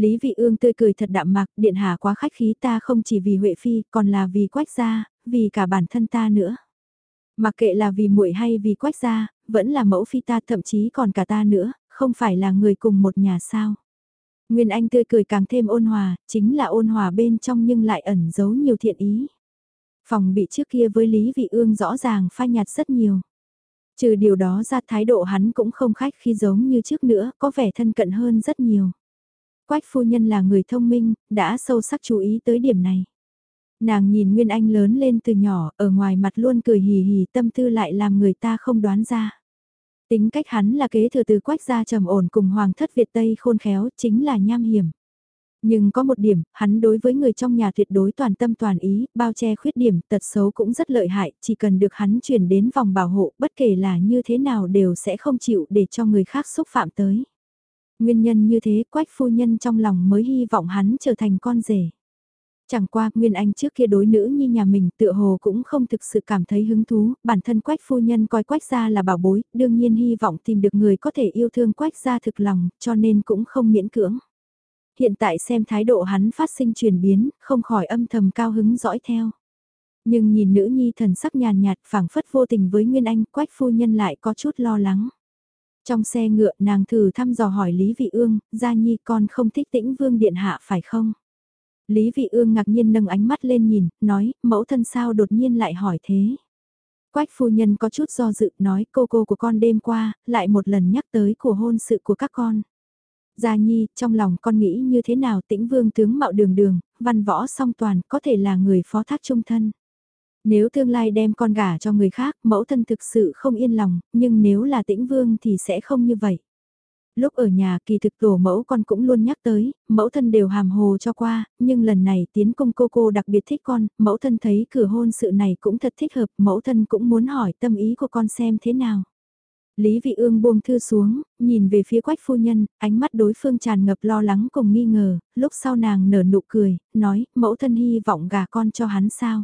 Speaker 1: Lý Vị Ương tươi cười thật đạm mạc, điện hạ quá khách khí ta không chỉ vì Huệ Phi, còn là vì quách gia, vì cả bản thân ta nữa. Mặc kệ là vì muội hay vì quách gia, vẫn là mẫu phi ta thậm chí còn cả ta nữa, không phải là người cùng một nhà sao. Nguyên Anh tươi cười càng thêm ôn hòa, chính là ôn hòa bên trong nhưng lại ẩn giấu nhiều thiện ý. Phòng bị trước kia với Lý Vị Ương rõ ràng phai nhạt rất nhiều. Trừ điều đó ra thái độ hắn cũng không khách khi giống như trước nữa, có vẻ thân cận hơn rất nhiều. Quách phu nhân là người thông minh, đã sâu sắc chú ý tới điểm này. Nàng nhìn Nguyên Anh lớn lên từ nhỏ, ở ngoài mặt luôn cười hì hì tâm tư lại làm người ta không đoán ra. Tính cách hắn là kế thừa từ quách gia trầm ổn cùng hoàng thất Việt Tây khôn khéo chính là nham hiểm. Nhưng có một điểm, hắn đối với người trong nhà tuyệt đối toàn tâm toàn ý, bao che khuyết điểm, tật xấu cũng rất lợi hại, chỉ cần được hắn chuyển đến vòng bảo hộ, bất kể là như thế nào đều sẽ không chịu để cho người khác xúc phạm tới. Nguyên nhân như thế quách phu nhân trong lòng mới hy vọng hắn trở thành con rể. Chẳng qua, Nguyên Anh trước kia đối nữ như nhà mình tựa hồ cũng không thực sự cảm thấy hứng thú, bản thân quách phu nhân coi quách gia là bảo bối, đương nhiên hy vọng tìm được người có thể yêu thương quách gia thực lòng, cho nên cũng không miễn cưỡng. Hiện tại xem thái độ hắn phát sinh chuyển biến, không khỏi âm thầm cao hứng dõi theo. Nhưng nhìn nữ nhi thần sắc nhàn nhạt phảng phất vô tình với Nguyên Anh, quách phu nhân lại có chút lo lắng. Trong xe ngựa nàng thử thăm dò hỏi Lý Vị Ương, Gia Nhi con không thích tĩnh vương điện hạ phải không? Lý Vị Ương ngạc nhiên nâng ánh mắt lên nhìn, nói, mẫu thân sao đột nhiên lại hỏi thế? Quách phu nhân có chút do dự nói cô cô của con đêm qua, lại một lần nhắc tới của hôn sự của các con. Gia Nhi, trong lòng con nghĩ như thế nào tĩnh vương tướng mạo đường đường, văn võ song toàn, có thể là người phó thác trung thân. Nếu tương lai đem con gả cho người khác, mẫu thân thực sự không yên lòng, nhưng nếu là tĩnh vương thì sẽ không như vậy. Lúc ở nhà kỳ thực tổ mẫu con cũng luôn nhắc tới, mẫu thân đều hàm hồ cho qua, nhưng lần này tiến công cô cô đặc biệt thích con, mẫu thân thấy cửa hôn sự này cũng thật thích hợp, mẫu thân cũng muốn hỏi tâm ý của con xem thế nào. Lý Vị Ương buông thư xuống, nhìn về phía quách phu nhân, ánh mắt đối phương tràn ngập lo lắng cùng nghi ngờ, lúc sau nàng nở nụ cười, nói, mẫu thân hy vọng gả con cho hắn sao.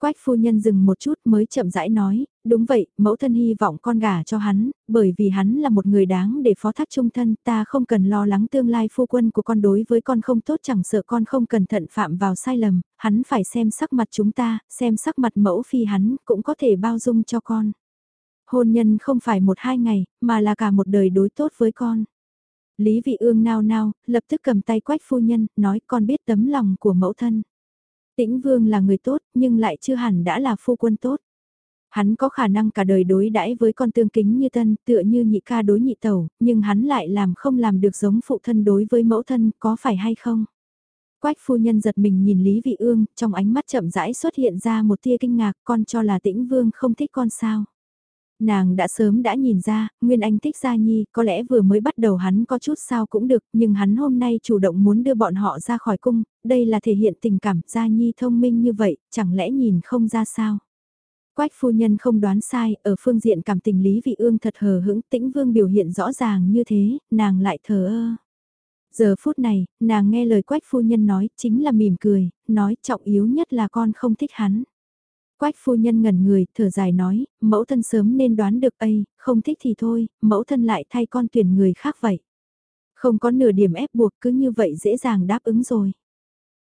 Speaker 1: Quách phu nhân dừng một chút mới chậm rãi nói, đúng vậy, mẫu thân hy vọng con gả cho hắn, bởi vì hắn là một người đáng để phó thác trung thân, ta không cần lo lắng tương lai phu quân của con đối với con không tốt chẳng sợ con không cẩn thận phạm vào sai lầm, hắn phải xem sắc mặt chúng ta, xem sắc mặt mẫu phi hắn, cũng có thể bao dung cho con. Hôn nhân không phải một hai ngày, mà là cả một đời đối tốt với con. Lý vị ương nao nao, lập tức cầm tay quách phu nhân, nói con biết tấm lòng của mẫu thân. Tĩnh Vương là người tốt, nhưng lại chưa hẳn đã là phu quân tốt. Hắn có khả năng cả đời đối đãi với con tương kính như thân, tựa như nhị ca đối nhị tẩu, nhưng hắn lại làm không làm được giống phụ thân đối với mẫu thân, có phải hay không? Quách phu nhân giật mình nhìn Lý Vị Ương, trong ánh mắt chậm rãi xuất hiện ra một tia kinh ngạc, con cho là tĩnh vương không thích con sao. Nàng đã sớm đã nhìn ra, Nguyên Anh thích Gia Nhi, có lẽ vừa mới bắt đầu hắn có chút sao cũng được, nhưng hắn hôm nay chủ động muốn đưa bọn họ ra khỏi cung, đây là thể hiện tình cảm Gia Nhi thông minh như vậy, chẳng lẽ nhìn không ra sao. Quách phu nhân không đoán sai, ở phương diện cảm tình Lý Vị Ương thật hờ hững, tĩnh vương biểu hiện rõ ràng như thế, nàng lại thờ ơ. Giờ phút này, nàng nghe lời quách phu nhân nói, chính là mỉm cười, nói trọng yếu nhất là con không thích hắn. Quách phu nhân ngẩn người, thở dài nói, mẫu thân sớm nên đoán được ây, không thích thì thôi, mẫu thân lại thay con tuyển người khác vậy. Không có nửa điểm ép buộc cứ như vậy dễ dàng đáp ứng rồi.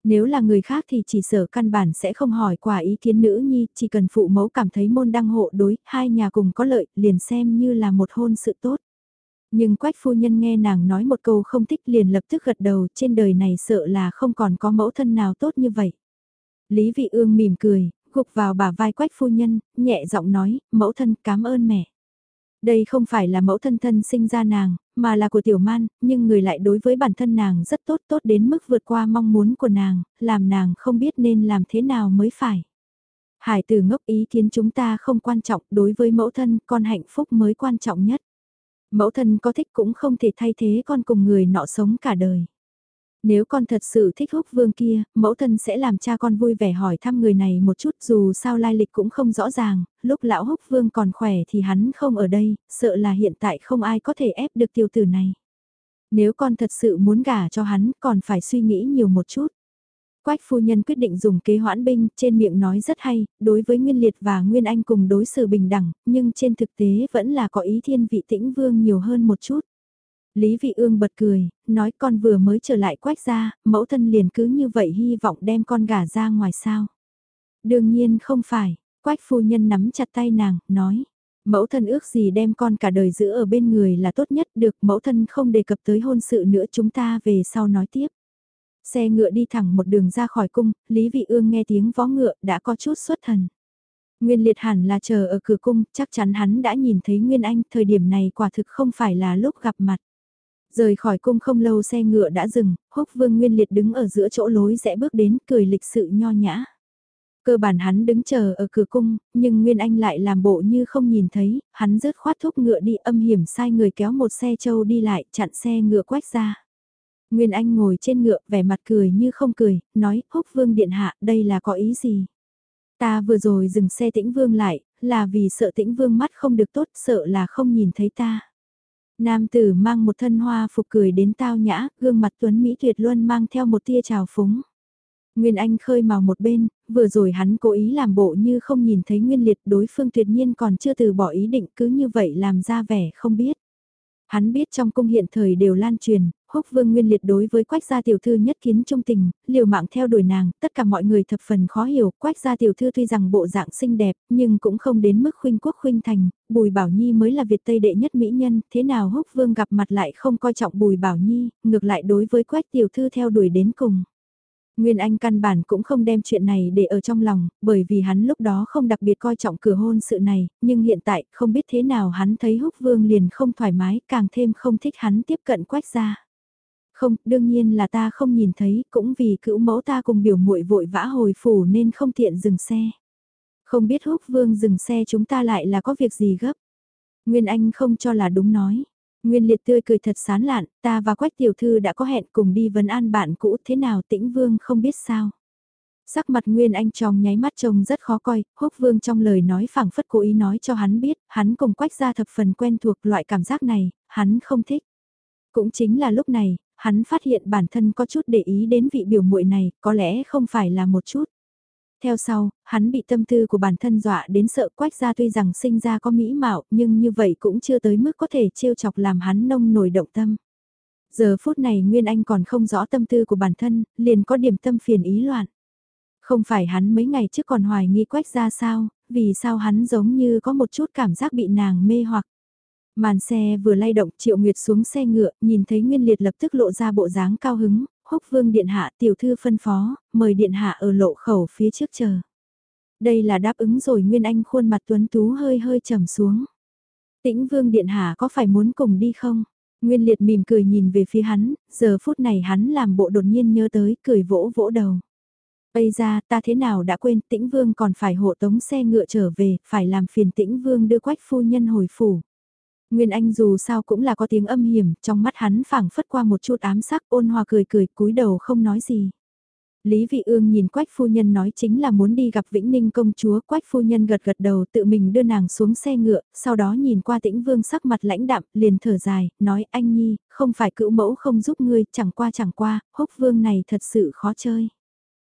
Speaker 1: Nếu là người khác thì chỉ sở căn bản sẽ không hỏi quả ý kiến nữ nhi, chỉ cần phụ mẫu cảm thấy môn đăng hộ đối, hai nhà cùng có lợi, liền xem như là một hôn sự tốt. Nhưng quách phu nhân nghe nàng nói một câu không thích liền lập tức gật đầu trên đời này sợ là không còn có mẫu thân nào tốt như vậy. Lý vị ương mỉm cười, gục vào bả vai quách phu nhân, nhẹ giọng nói, mẫu thân cảm ơn mẹ. Đây không phải là mẫu thân thân sinh ra nàng, mà là của tiểu man, nhưng người lại đối với bản thân nàng rất tốt tốt đến mức vượt qua mong muốn của nàng, làm nàng không biết nên làm thế nào mới phải. Hải tử ngốc ý kiến chúng ta không quan trọng, đối với mẫu thân con hạnh phúc mới quan trọng nhất. Mẫu thân có thích cũng không thể thay thế con cùng người nọ sống cả đời. Nếu con thật sự thích húc vương kia, mẫu thân sẽ làm cha con vui vẻ hỏi thăm người này một chút dù sao lai lịch cũng không rõ ràng, lúc lão húc vương còn khỏe thì hắn không ở đây, sợ là hiện tại không ai có thể ép được tiêu tử này. Nếu con thật sự muốn gả cho hắn còn phải suy nghĩ nhiều một chút. Quách phu nhân quyết định dùng kế hoãn binh, trên miệng nói rất hay, đối với Nguyên Liệt và Nguyên Anh cùng đối xử bình đẳng, nhưng trên thực tế vẫn là có ý thiên vị tĩnh vương nhiều hơn một chút. Lý Vị Ương bật cười, nói con vừa mới trở lại quách gia mẫu thân liền cứ như vậy hy vọng đem con gả ra ngoài sao. Đương nhiên không phải, quách phu nhân nắm chặt tay nàng, nói. Mẫu thân ước gì đem con cả đời giữ ở bên người là tốt nhất được mẫu thân không đề cập tới hôn sự nữa chúng ta về sau nói tiếp. Xe ngựa đi thẳng một đường ra khỏi cung, Lý Vị Ương nghe tiếng vó ngựa đã có chút xuất thần. Nguyên liệt hẳn là chờ ở cửa cung, chắc chắn hắn đã nhìn thấy Nguyên Anh, thời điểm này quả thực không phải là lúc gặp mặt. Rời khỏi cung không lâu xe ngựa đã dừng, húc vương nguyên liệt đứng ở giữa chỗ lối rẽ bước đến cười lịch sự nho nhã. Cơ bản hắn đứng chờ ở cửa cung, nhưng Nguyên Anh lại làm bộ như không nhìn thấy, hắn rớt khoát thúc ngựa đi âm hiểm sai người kéo một xe châu đi lại chặn xe ngựa quách ra. Nguyên Anh ngồi trên ngựa vẻ mặt cười như không cười, nói húc vương điện hạ đây là có ý gì. Ta vừa rồi dừng xe tĩnh vương lại, là vì sợ tĩnh vương mắt không được tốt sợ là không nhìn thấy ta. Nam tử mang một thân hoa phục cười đến tao nhã, gương mặt tuấn Mỹ tuyệt luôn mang theo một tia trào phúng. Nguyên Anh khơi màu một bên, vừa rồi hắn cố ý làm bộ như không nhìn thấy Nguyên Liệt đối phương tuyệt nhiên còn chưa từ bỏ ý định cứ như vậy làm ra vẻ không biết. Hắn biết trong cung hiện thời đều lan truyền, húc vương nguyên liệt đối với quách gia tiểu thư nhất kiến trung tình, liều mạng theo đuổi nàng, tất cả mọi người thập phần khó hiểu, quách gia tiểu thư tuy rằng bộ dạng xinh đẹp, nhưng cũng không đến mức khuynh quốc khuynh thành, bùi bảo nhi mới là Việt Tây đệ nhất mỹ nhân, thế nào húc vương gặp mặt lại không coi trọng bùi bảo nhi, ngược lại đối với quách tiểu thư theo đuổi đến cùng. Nguyên Anh căn bản cũng không đem chuyện này để ở trong lòng, bởi vì hắn lúc đó không đặc biệt coi trọng cửa hôn sự này, nhưng hiện tại không biết thế nào hắn thấy húc vương liền không thoải mái, càng thêm không thích hắn tiếp cận quách ra. Không, đương nhiên là ta không nhìn thấy, cũng vì cữu mẫu ta cùng biểu muội vội vã hồi phủ nên không tiện dừng xe. Không biết húc vương dừng xe chúng ta lại là có việc gì gấp. Nguyên Anh không cho là đúng nói. Nguyên liệt tươi cười thật sán lạn, ta và quách tiểu thư đã có hẹn cùng đi vấn an bạn cũ thế nào tĩnh vương không biết sao. Sắc mặt Nguyên Anh trong nháy mắt trông rất khó coi, húc vương trong lời nói phảng phất cố ý nói cho hắn biết, hắn cùng quách ra thập phần quen thuộc loại cảm giác này, hắn không thích. Cũng chính là lúc này, hắn phát hiện bản thân có chút để ý đến vị biểu muội này, có lẽ không phải là một chút. Theo sau, hắn bị tâm tư của bản thân dọa đến sợ quách gia tuy rằng sinh ra có mỹ mạo nhưng như vậy cũng chưa tới mức có thể trêu chọc làm hắn nông nổi động tâm. Giờ phút này Nguyên Anh còn không rõ tâm tư của bản thân, liền có điểm tâm phiền ý loạn. Không phải hắn mấy ngày trước còn hoài nghi quách ra sao, vì sao hắn giống như có một chút cảm giác bị nàng mê hoặc. Màn xe vừa lay động Triệu Nguyệt xuống xe ngựa, nhìn thấy Nguyên Liệt lập tức lộ ra bộ dáng cao hứng, húc vương điện hạ tiểu thư phân phó, mời điện hạ ở lộ khẩu phía trước chờ. Đây là đáp ứng rồi Nguyên Anh khuôn mặt tuấn tú hơi hơi trầm xuống. Tĩnh Vương Điện Hạ có phải muốn cùng đi không? Nguyên Liệt mỉm cười nhìn về phía hắn, giờ phút này hắn làm bộ đột nhiên nhớ tới, cười vỗ vỗ đầu. Bây ra ta thế nào đã quên tĩnh vương còn phải hộ tống xe ngựa trở về, phải làm phiền tĩnh vương đưa quách phu nhân hồi phủ. Nguyên Anh dù sao cũng là có tiếng âm hiểm, trong mắt hắn phảng phất qua một chút ám sắc ôn hòa cười cười cúi đầu không nói gì. Lý Vị Ương nhìn Quách phu nhân nói chính là muốn đi gặp Vĩnh Ninh công chúa, Quách phu nhân gật gật đầu tự mình đưa nàng xuống xe ngựa, sau đó nhìn qua Tĩnh Vương sắc mặt lãnh đạm, liền thở dài, nói anh nhi, không phải cữu mẫu không giúp ngươi, chẳng qua chẳng qua, húc vương này thật sự khó chơi.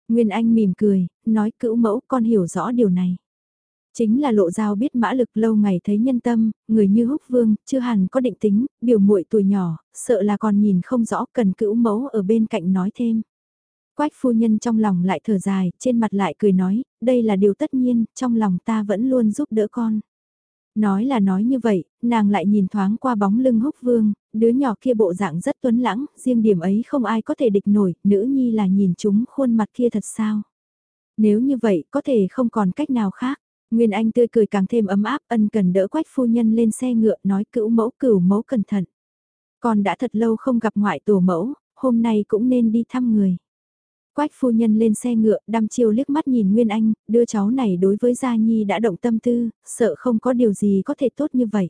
Speaker 1: Nguyên Anh mỉm cười, nói cữu mẫu con hiểu rõ điều này. Chính là lộ giao biết mã lực lâu ngày thấy nhân tâm, người như húc vương, chưa hẳn có định tính, biểu muội tuổi nhỏ, sợ là còn nhìn không rõ cần cữu mẫu ở bên cạnh nói thêm. Quách phu nhân trong lòng lại thở dài, trên mặt lại cười nói, đây là điều tất nhiên, trong lòng ta vẫn luôn giúp đỡ con. Nói là nói như vậy, nàng lại nhìn thoáng qua bóng lưng húc vương, đứa nhỏ kia bộ dạng rất tuấn lãng, riêng điểm ấy không ai có thể địch nổi, nữ nhi là nhìn chúng khuôn mặt kia thật sao. Nếu như vậy, có thể không còn cách nào khác. Nguyên Anh tươi cười càng thêm ấm áp, ân cần đỡ quách phu nhân lên xe ngựa, nói cữu mẫu cửu mẫu cẩn thận. Con đã thật lâu không gặp ngoại tổ mẫu, hôm nay cũng nên đi thăm người. Quách phu nhân lên xe ngựa, đăm chiêu liếc mắt nhìn Nguyên Anh, đưa cháu này đối với Gia Nhi đã động tâm tư, sợ không có điều gì có thể tốt như vậy.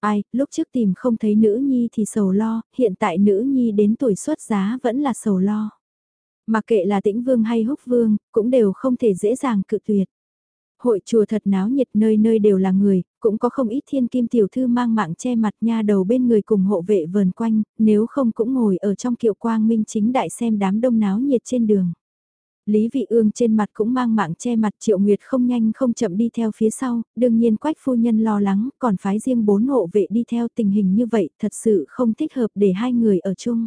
Speaker 1: Ai, lúc trước tìm không thấy nữ nhi thì sầu lo, hiện tại nữ nhi đến tuổi xuất giá vẫn là sầu lo. Mà kệ là tĩnh vương hay húc vương, cũng đều không thể dễ dàng cự tuyệt. Hội chùa thật náo nhiệt nơi nơi đều là người, cũng có không ít thiên kim tiểu thư mang mạng che mặt nha đầu bên người cùng hộ vệ vờn quanh, nếu không cũng ngồi ở trong kiệu quang minh chính đại xem đám đông náo nhiệt trên đường. Lý Vị Ương trên mặt cũng mang mạng che mặt Triệu Nguyệt không nhanh không chậm đi theo phía sau, đương nhiên quách phu nhân lo lắng, còn phái riêng bốn hộ vệ đi theo tình hình như vậy thật sự không thích hợp để hai người ở chung.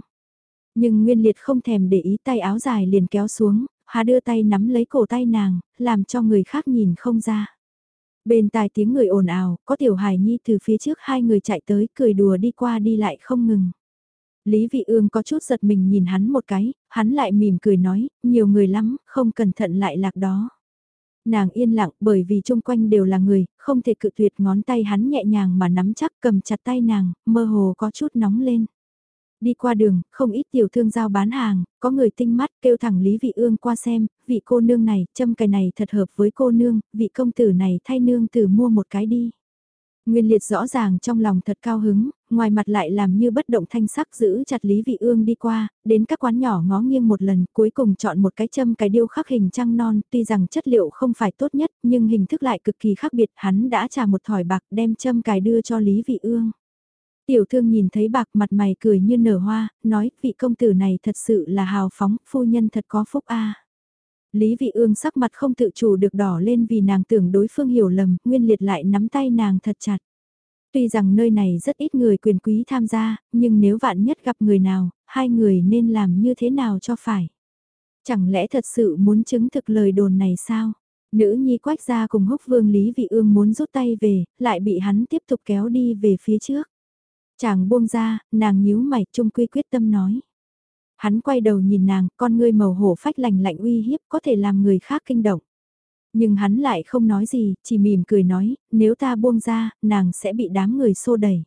Speaker 1: Nhưng Nguyên Liệt không thèm để ý tay áo dài liền kéo xuống, hà đưa tay nắm lấy cổ tay nàng, làm cho người khác nhìn không ra. Bên tai tiếng người ồn ào, có tiểu hài nhi từ phía trước hai người chạy tới cười đùa đi qua đi lại không ngừng. Lý Vị Ương có chút giật mình nhìn hắn một cái, hắn lại mỉm cười nói, nhiều người lắm, không cẩn thận lại lạc đó. Nàng yên lặng bởi vì chung quanh đều là người, không thể cự tuyệt ngón tay hắn nhẹ nhàng mà nắm chắc cầm chặt tay nàng, mơ hồ có chút nóng lên. Đi qua đường, không ít tiểu thương giao bán hàng, có người tinh mắt kêu thẳng Lý Vị Ương qua xem, vị cô nương này, châm cái này thật hợp với cô nương, vị công tử này thay nương tử mua một cái đi. Nguyên liệt rõ ràng trong lòng thật cao hứng, ngoài mặt lại làm như bất động thanh sắc giữ chặt Lý Vị Ương đi qua, đến các quán nhỏ ngó nghiêng một lần, cuối cùng chọn một cái châm cái điêu khắc hình trăng non, tuy rằng chất liệu không phải tốt nhất, nhưng hình thức lại cực kỳ khác biệt, hắn đã trả một thỏi bạc đem châm cài đưa cho Lý Vị Ương. Tiểu thương nhìn thấy bạc mặt mày cười như nở hoa, nói vị công tử này thật sự là hào phóng, phu nhân thật có phúc a. Lý vị ương sắc mặt không tự chủ được đỏ lên vì nàng tưởng đối phương hiểu lầm, nguyên liệt lại nắm tay nàng thật chặt. Tuy rằng nơi này rất ít người quyền quý tham gia, nhưng nếu vạn nhất gặp người nào, hai người nên làm như thế nào cho phải. Chẳng lẽ thật sự muốn chứng thực lời đồn này sao? Nữ nhi quách ra cùng húc vương Lý Vị Ương muốn rút tay về, lại bị hắn tiếp tục kéo đi về phía trước. Chàng buông ra, nàng nhíu mày trung quy quyết tâm nói. Hắn quay đầu nhìn nàng, con ngươi màu hổ phách lành lạnh uy hiếp có thể làm người khác kinh động. Nhưng hắn lại không nói gì, chỉ mỉm cười nói, nếu ta buông ra, nàng sẽ bị đám người xô đẩy.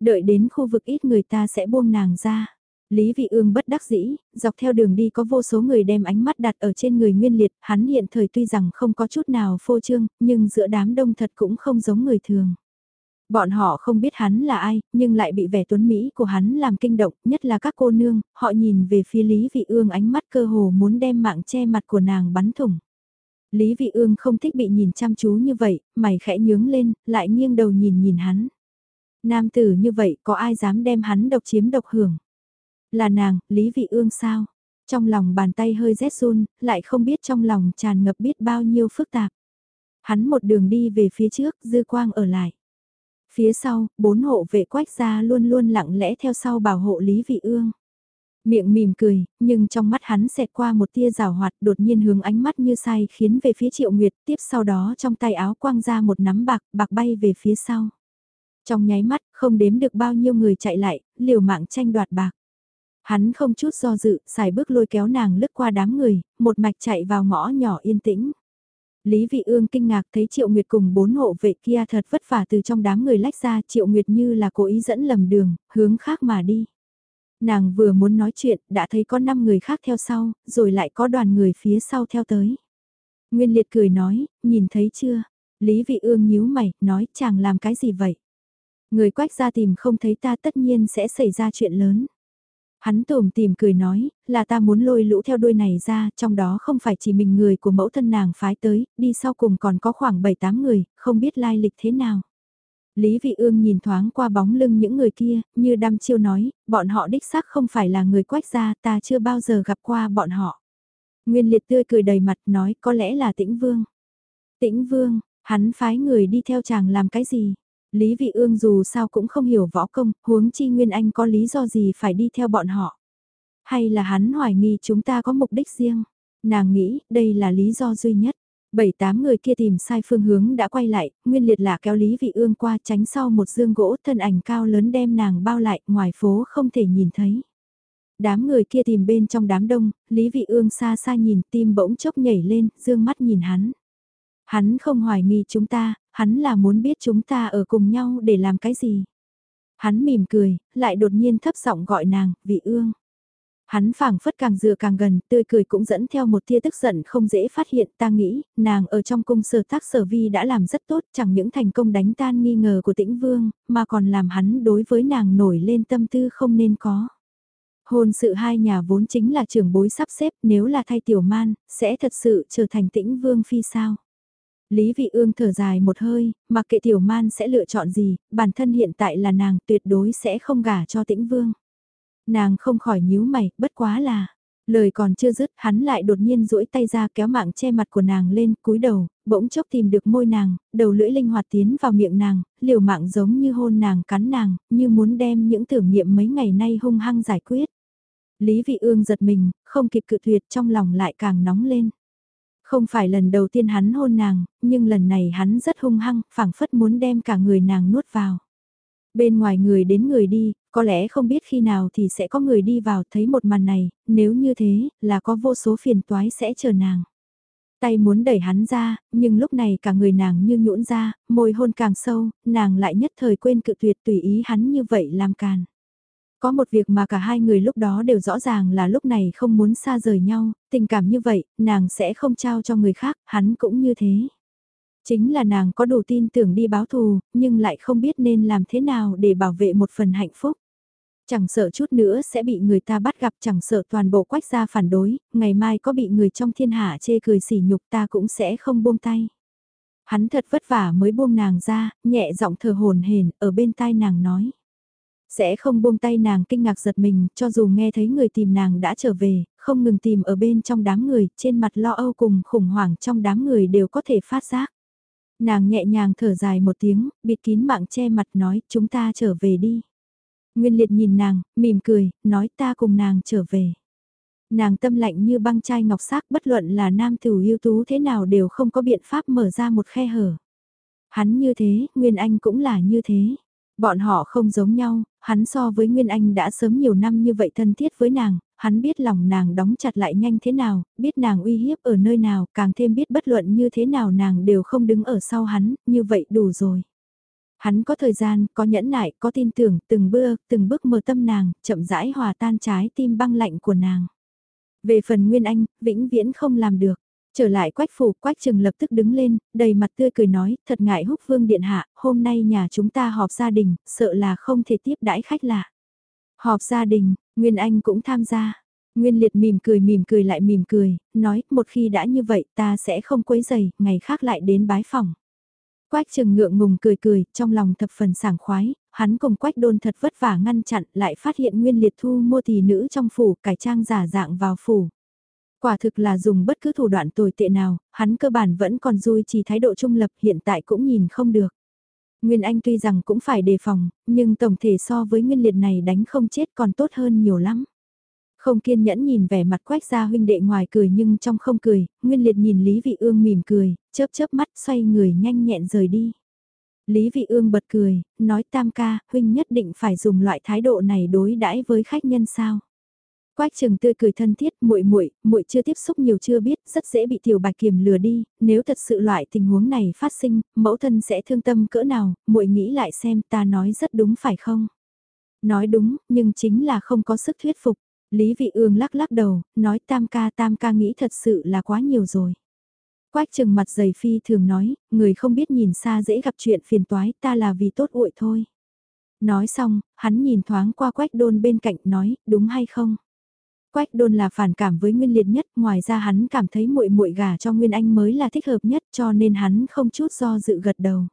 Speaker 1: Đợi đến khu vực ít người ta sẽ buông nàng ra. Lý Vị Ương bất đắc dĩ, dọc theo đường đi có vô số người đem ánh mắt đặt ở trên người nguyên liệt, hắn hiện thời tuy rằng không có chút nào phô trương, nhưng giữa đám đông thật cũng không giống người thường. Bọn họ không biết hắn là ai, nhưng lại bị vẻ tuấn Mỹ của hắn làm kinh động, nhất là các cô nương, họ nhìn về phía Lý Vị Ương ánh mắt cơ hồ muốn đem mạng che mặt của nàng bắn thủng. Lý Vị Ương không thích bị nhìn chăm chú như vậy, mày khẽ nhướng lên, lại nghiêng đầu nhìn nhìn hắn. Nam tử như vậy có ai dám đem hắn độc chiếm độc hưởng? Là nàng, Lý Vị Ương sao? Trong lòng bàn tay hơi rét run, lại không biết trong lòng tràn ngập biết bao nhiêu phức tạp. Hắn một đường đi về phía trước, dư quang ở lại. Phía sau, bốn hộ vệ quách gia luôn luôn lặng lẽ theo sau bảo hộ Lý Vị Ương. Miệng mỉm cười, nhưng trong mắt hắn xẹt qua một tia rào hoạt đột nhiên hướng ánh mắt như sai khiến về phía Triệu Nguyệt tiếp sau đó trong tay áo quang ra một nắm bạc, bạc bay về phía sau. Trong nháy mắt, không đếm được bao nhiêu người chạy lại, liều mạng tranh đoạt bạc. Hắn không chút do dự, xài bước lôi kéo nàng lướt qua đám người, một mạch chạy vào ngõ nhỏ yên tĩnh. Lý Vị Ương kinh ngạc thấy Triệu Nguyệt cùng bốn hộ vệ kia thật vất vả từ trong đám người lách ra Triệu Nguyệt như là cố ý dẫn lầm đường, hướng khác mà đi. Nàng vừa muốn nói chuyện, đã thấy có 5 người khác theo sau, rồi lại có đoàn người phía sau theo tới. Nguyên Liệt cười nói, nhìn thấy chưa? Lý Vị Ương nhíu mày, nói chàng làm cái gì vậy? Người quách ra tìm không thấy ta tất nhiên sẽ xảy ra chuyện lớn. Hắn tủm tìm cười nói, là ta muốn lôi lũ theo đuôi này ra, trong đó không phải chỉ mình người của mẫu thân nàng phái tới, đi sau cùng còn có khoảng 7-8 người, không biết lai lịch thế nào. Lý Vị Ương nhìn thoáng qua bóng lưng những người kia, như đăm chiêu nói, bọn họ đích xác không phải là người quách gia, ta chưa bao giờ gặp qua bọn họ. Nguyên liệt tươi cười đầy mặt nói có lẽ là tĩnh vương. Tĩnh vương, hắn phái người đi theo chàng làm cái gì? Lý Vị Ương dù sao cũng không hiểu võ công, huống chi Nguyên Anh có lý do gì phải đi theo bọn họ. Hay là hắn hoài nghi chúng ta có mục đích riêng? Nàng nghĩ đây là lý do duy nhất. Bảy tám người kia tìm sai phương hướng đã quay lại, Nguyên Liệt là kéo Lý Vị Ương qua tránh sau một dương gỗ thân ảnh cao lớn đem nàng bao lại ngoài phố không thể nhìn thấy. Đám người kia tìm bên trong đám đông, Lý Vị Ương xa xa nhìn tim bỗng chốc nhảy lên, dương mắt nhìn hắn. Hắn không hoài nghi chúng ta, hắn là muốn biết chúng ta ở cùng nhau để làm cái gì. Hắn mỉm cười, lại đột nhiên thấp giọng gọi nàng, vị ương. Hắn phảng phất càng dựa càng gần, tươi cười cũng dẫn theo một tia tức giận không dễ phát hiện ta nghĩ, nàng ở trong cung sở tác sở vi đã làm rất tốt, chẳng những thành công đánh tan nghi ngờ của tĩnh vương, mà còn làm hắn đối với nàng nổi lên tâm tư không nên có. Hôn sự hai nhà vốn chính là trưởng bối sắp xếp nếu là thay tiểu man, sẽ thật sự trở thành tĩnh vương phi sao. Lý Vị Ương thở dài một hơi, mặc kệ tiểu man sẽ lựa chọn gì, bản thân hiện tại là nàng tuyệt đối sẽ không gả cho tĩnh vương. Nàng không khỏi nhíu mày, bất quá là, lời còn chưa dứt hắn lại đột nhiên duỗi tay ra kéo mạng che mặt của nàng lên, cúi đầu, bỗng chốc tìm được môi nàng, đầu lưỡi linh hoạt tiến vào miệng nàng, liều mạng giống như hôn nàng cắn nàng, như muốn đem những tưởng niệm mấy ngày nay hung hăng giải quyết. Lý Vị Ương giật mình, không kịp cự tuyệt trong lòng lại càng nóng lên. Không phải lần đầu tiên hắn hôn nàng, nhưng lần này hắn rất hung hăng, phảng phất muốn đem cả người nàng nuốt vào. Bên ngoài người đến người đi, có lẽ không biết khi nào thì sẽ có người đi vào thấy một màn này, nếu như thế, là có vô số phiền toái sẽ chờ nàng. Tay muốn đẩy hắn ra, nhưng lúc này cả người nàng như nhũn ra, môi hôn càng sâu, nàng lại nhất thời quên cự tuyệt tùy ý hắn như vậy làm càn. Có một việc mà cả hai người lúc đó đều rõ ràng là lúc này không muốn xa rời nhau, tình cảm như vậy, nàng sẽ không trao cho người khác, hắn cũng như thế. Chính là nàng có đủ tin tưởng đi báo thù, nhưng lại không biết nên làm thế nào để bảo vệ một phần hạnh phúc. Chẳng sợ chút nữa sẽ bị người ta bắt gặp chẳng sợ toàn bộ quách gia phản đối, ngày mai có bị người trong thiên hạ chê cười sỉ nhục ta cũng sẽ không buông tay. Hắn thật vất vả mới buông nàng ra, nhẹ giọng thở hồn hển ở bên tai nàng nói. Sẽ không buông tay nàng kinh ngạc giật mình, cho dù nghe thấy người tìm nàng đã trở về, không ngừng tìm ở bên trong đám người, trên mặt lo âu cùng khủng hoảng trong đám người đều có thể phát giác. Nàng nhẹ nhàng thở dài một tiếng, bịt kín mạng che mặt nói, chúng ta trở về đi. Nguyên liệt nhìn nàng, mỉm cười, nói ta cùng nàng trở về. Nàng tâm lạnh như băng chai ngọc sắc bất luận là nam tử yêu tú thế nào đều không có biện pháp mở ra một khe hở. Hắn như thế, Nguyên Anh cũng là như thế. Bọn họ không giống nhau, hắn so với Nguyên Anh đã sớm nhiều năm như vậy thân thiết với nàng, hắn biết lòng nàng đóng chặt lại nhanh thế nào, biết nàng uy hiếp ở nơi nào, càng thêm biết bất luận như thế nào nàng đều không đứng ở sau hắn, như vậy đủ rồi. Hắn có thời gian, có nhẫn nại, có tin tưởng, từng bước, từng bước mơ tâm nàng, chậm rãi hòa tan trái tim băng lạnh của nàng. Về phần Nguyên Anh, vĩnh viễn không làm được. Trở lại quách phủ, quách trừng lập tức đứng lên, đầy mặt tươi cười nói, thật ngại húc vương điện hạ, hôm nay nhà chúng ta họp gia đình, sợ là không thể tiếp đãi khách lạ. Họp gia đình, Nguyên Anh cũng tham gia. Nguyên liệt mỉm cười mỉm cười lại mỉm cười, nói, một khi đã như vậy ta sẽ không quấy giày, ngày khác lại đến bái phòng. Quách trừng ngượng ngùng cười cười, trong lòng thập phần sảng khoái, hắn cùng quách đôn thật vất vả ngăn chặn, lại phát hiện nguyên liệt thu mua tỷ nữ trong phủ, cải trang giả dạng vào phủ. Quả thực là dùng bất cứ thủ đoạn tồi tệ nào, hắn cơ bản vẫn còn duy trì thái độ trung lập hiện tại cũng nhìn không được. Nguyên Anh tuy rằng cũng phải đề phòng, nhưng tổng thể so với nguyên liệt này đánh không chết còn tốt hơn nhiều lắm. Không kiên nhẫn nhìn vẻ mặt quách gia huynh đệ ngoài cười nhưng trong không cười, nguyên liệt nhìn Lý Vị Ương mỉm cười, chớp chớp mắt xoay người nhanh nhẹn rời đi. Lý Vị Ương bật cười, nói tam ca, huynh nhất định phải dùng loại thái độ này đối đãi với khách nhân sao. Quách Trường tươi cười thân thiết, muội muội, muội chưa tiếp xúc nhiều chưa biết, rất dễ bị tiểu Bạch Kiềm lừa đi, nếu thật sự loại tình huống này phát sinh, mẫu thân sẽ thương tâm cỡ nào, muội nghĩ lại xem, ta nói rất đúng phải không? Nói đúng, nhưng chính là không có sức thuyết phục. Lý Vị Ương lắc lắc đầu, nói tam ca tam ca nghĩ thật sự là quá nhiều rồi. Quách Trừng mặt dày phi thường nói, người không biết nhìn xa dễ gặp chuyện phiền toái, ta là vì tốt uội thôi. Nói xong, hắn nhìn thoáng qua Quách Đôn bên cạnh nói, đúng hay không? Quách đôn là phản cảm với Nguyên Liệt nhất, ngoài ra hắn cảm thấy muội muội gả cho Nguyên Anh mới là thích hợp nhất cho nên hắn không chút do dự gật đầu.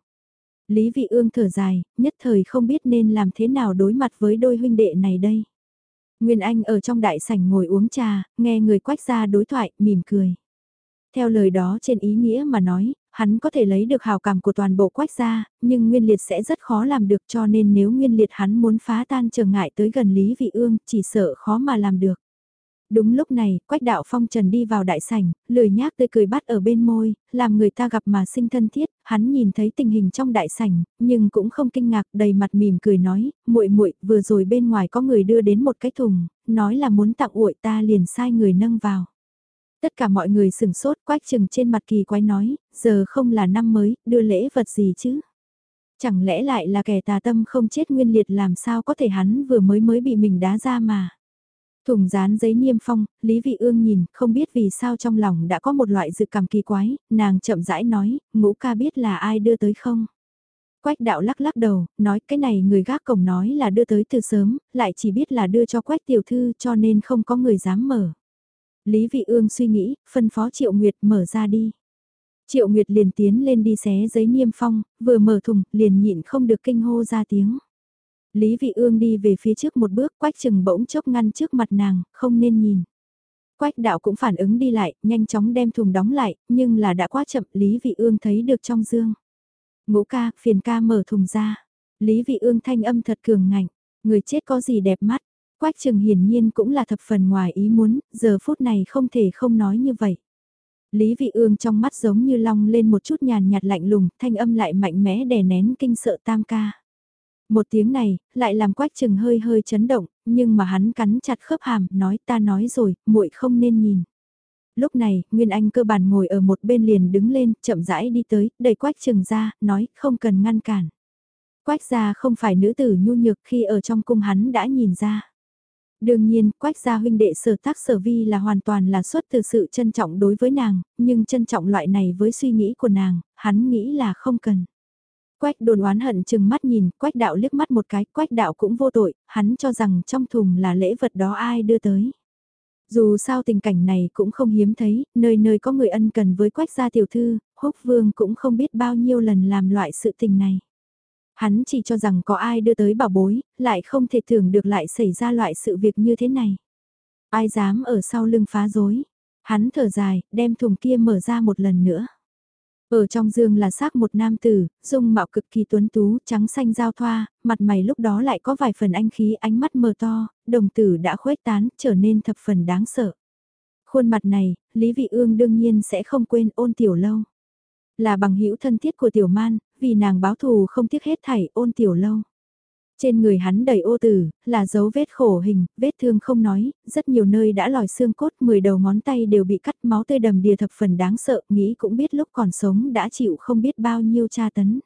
Speaker 1: Lý Vị Ương thở dài, nhất thời không biết nên làm thế nào đối mặt với đôi huynh đệ này đây. Nguyên Anh ở trong đại sảnh ngồi uống trà, nghe người quách ra đối thoại, mỉm cười. Theo lời đó trên ý nghĩa mà nói, hắn có thể lấy được hào cảm của toàn bộ quách gia, nhưng Nguyên Liệt sẽ rất khó làm được cho nên nếu Nguyên Liệt hắn muốn phá tan trở ngại tới gần Lý Vị Ương, chỉ sợ khó mà làm được. Đúng lúc này, Quách Đạo Phong Trần đi vào đại sảnh, lười nhác tươi cười bắt ở bên môi, làm người ta gặp mà sinh thân thiết, hắn nhìn thấy tình hình trong đại sảnh, nhưng cũng không kinh ngạc, đầy mặt mỉm cười nói, muội muội, vừa rồi bên ngoài có người đưa đến một cái thùng, nói là muốn tặng uội ta liền sai người nâng vào. Tất cả mọi người sừng sốt, Quách Trừng trên mặt kỳ quái nói, giờ không là năm mới, đưa lễ vật gì chứ? Chẳng lẽ lại là kẻ tà tâm không chết nguyên liệt làm sao có thể hắn vừa mới mới bị mình đá ra mà. Thùng dán giấy niêm phong, Lý Vị Ương nhìn, không biết vì sao trong lòng đã có một loại dự cảm kỳ quái, nàng chậm rãi nói, ngũ ca biết là ai đưa tới không? Quách đạo lắc lắc đầu, nói cái này người gác cổng nói là đưa tới từ sớm, lại chỉ biết là đưa cho quách tiểu thư cho nên không có người dám mở. Lý Vị Ương suy nghĩ, phân phó Triệu Nguyệt mở ra đi. Triệu Nguyệt liền tiến lên đi xé giấy niêm phong, vừa mở thùng, liền nhịn không được kinh hô ra tiếng. Lý Vị Ương đi về phía trước một bước, Quách Trừng bỗng chốc ngăn trước mặt nàng, không nên nhìn. Quách đạo cũng phản ứng đi lại, nhanh chóng đem thùng đóng lại, nhưng là đã quá chậm, Lý Vị Ương thấy được trong dương. Ngũ ca, phiền ca mở thùng ra. Lý Vị Ương thanh âm thật cường ngạnh, người chết có gì đẹp mắt. Quách Trừng hiển nhiên cũng là thập phần ngoài ý muốn, giờ phút này không thể không nói như vậy. Lý Vị Ương trong mắt giống như long lên một chút nhàn nhạt lạnh lùng, thanh âm lại mạnh mẽ đè nén kinh sợ tam ca. Một tiếng này, lại làm quách trừng hơi hơi chấn động, nhưng mà hắn cắn chặt khớp hàm, nói ta nói rồi, muội không nên nhìn. Lúc này, Nguyên Anh cơ bản ngồi ở một bên liền đứng lên, chậm rãi đi tới, đẩy quách trừng ra, nói, không cần ngăn cản. Quách gia không phải nữ tử nhu nhược khi ở trong cung hắn đã nhìn ra. Đương nhiên, quách gia huynh đệ sở tác sở vi là hoàn toàn là xuất từ sự trân trọng đối với nàng, nhưng trân trọng loại này với suy nghĩ của nàng, hắn nghĩ là không cần. Quách đồn oán hận chừng mắt nhìn, quách đạo liếc mắt một cái, quách đạo cũng vô tội, hắn cho rằng trong thùng là lễ vật đó ai đưa tới. Dù sao tình cảnh này cũng không hiếm thấy, nơi nơi có người ân cần với quách gia tiểu thư, húc vương cũng không biết bao nhiêu lần làm loại sự tình này. Hắn chỉ cho rằng có ai đưa tới bảo bối, lại không thể tưởng được lại xảy ra loại sự việc như thế này. Ai dám ở sau lưng phá rối. Hắn thở dài, đem thùng kia mở ra một lần nữa. Ở trong dương là xác một nam tử, dung mạo cực kỳ tuấn tú, trắng xanh giao thoa, mặt mày lúc đó lại có vài phần anh khí ánh mắt mờ to, đồng tử đã khuếch tán, trở nên thập phần đáng sợ. Khuôn mặt này, Lý Vị Ương đương nhiên sẽ không quên ôn tiểu lâu. Là bằng hữu thân thiết của tiểu man, vì nàng báo thù không tiếc hết thảy ôn tiểu lâu. Trên người hắn đầy ô tử, là dấu vết khổ hình, vết thương không nói, rất nhiều nơi đã lòi xương cốt, 10 đầu ngón tay đều bị cắt máu tươi đầm đìa thập phần đáng sợ, nghĩ cũng biết lúc còn sống đã chịu không biết bao nhiêu tra tấn.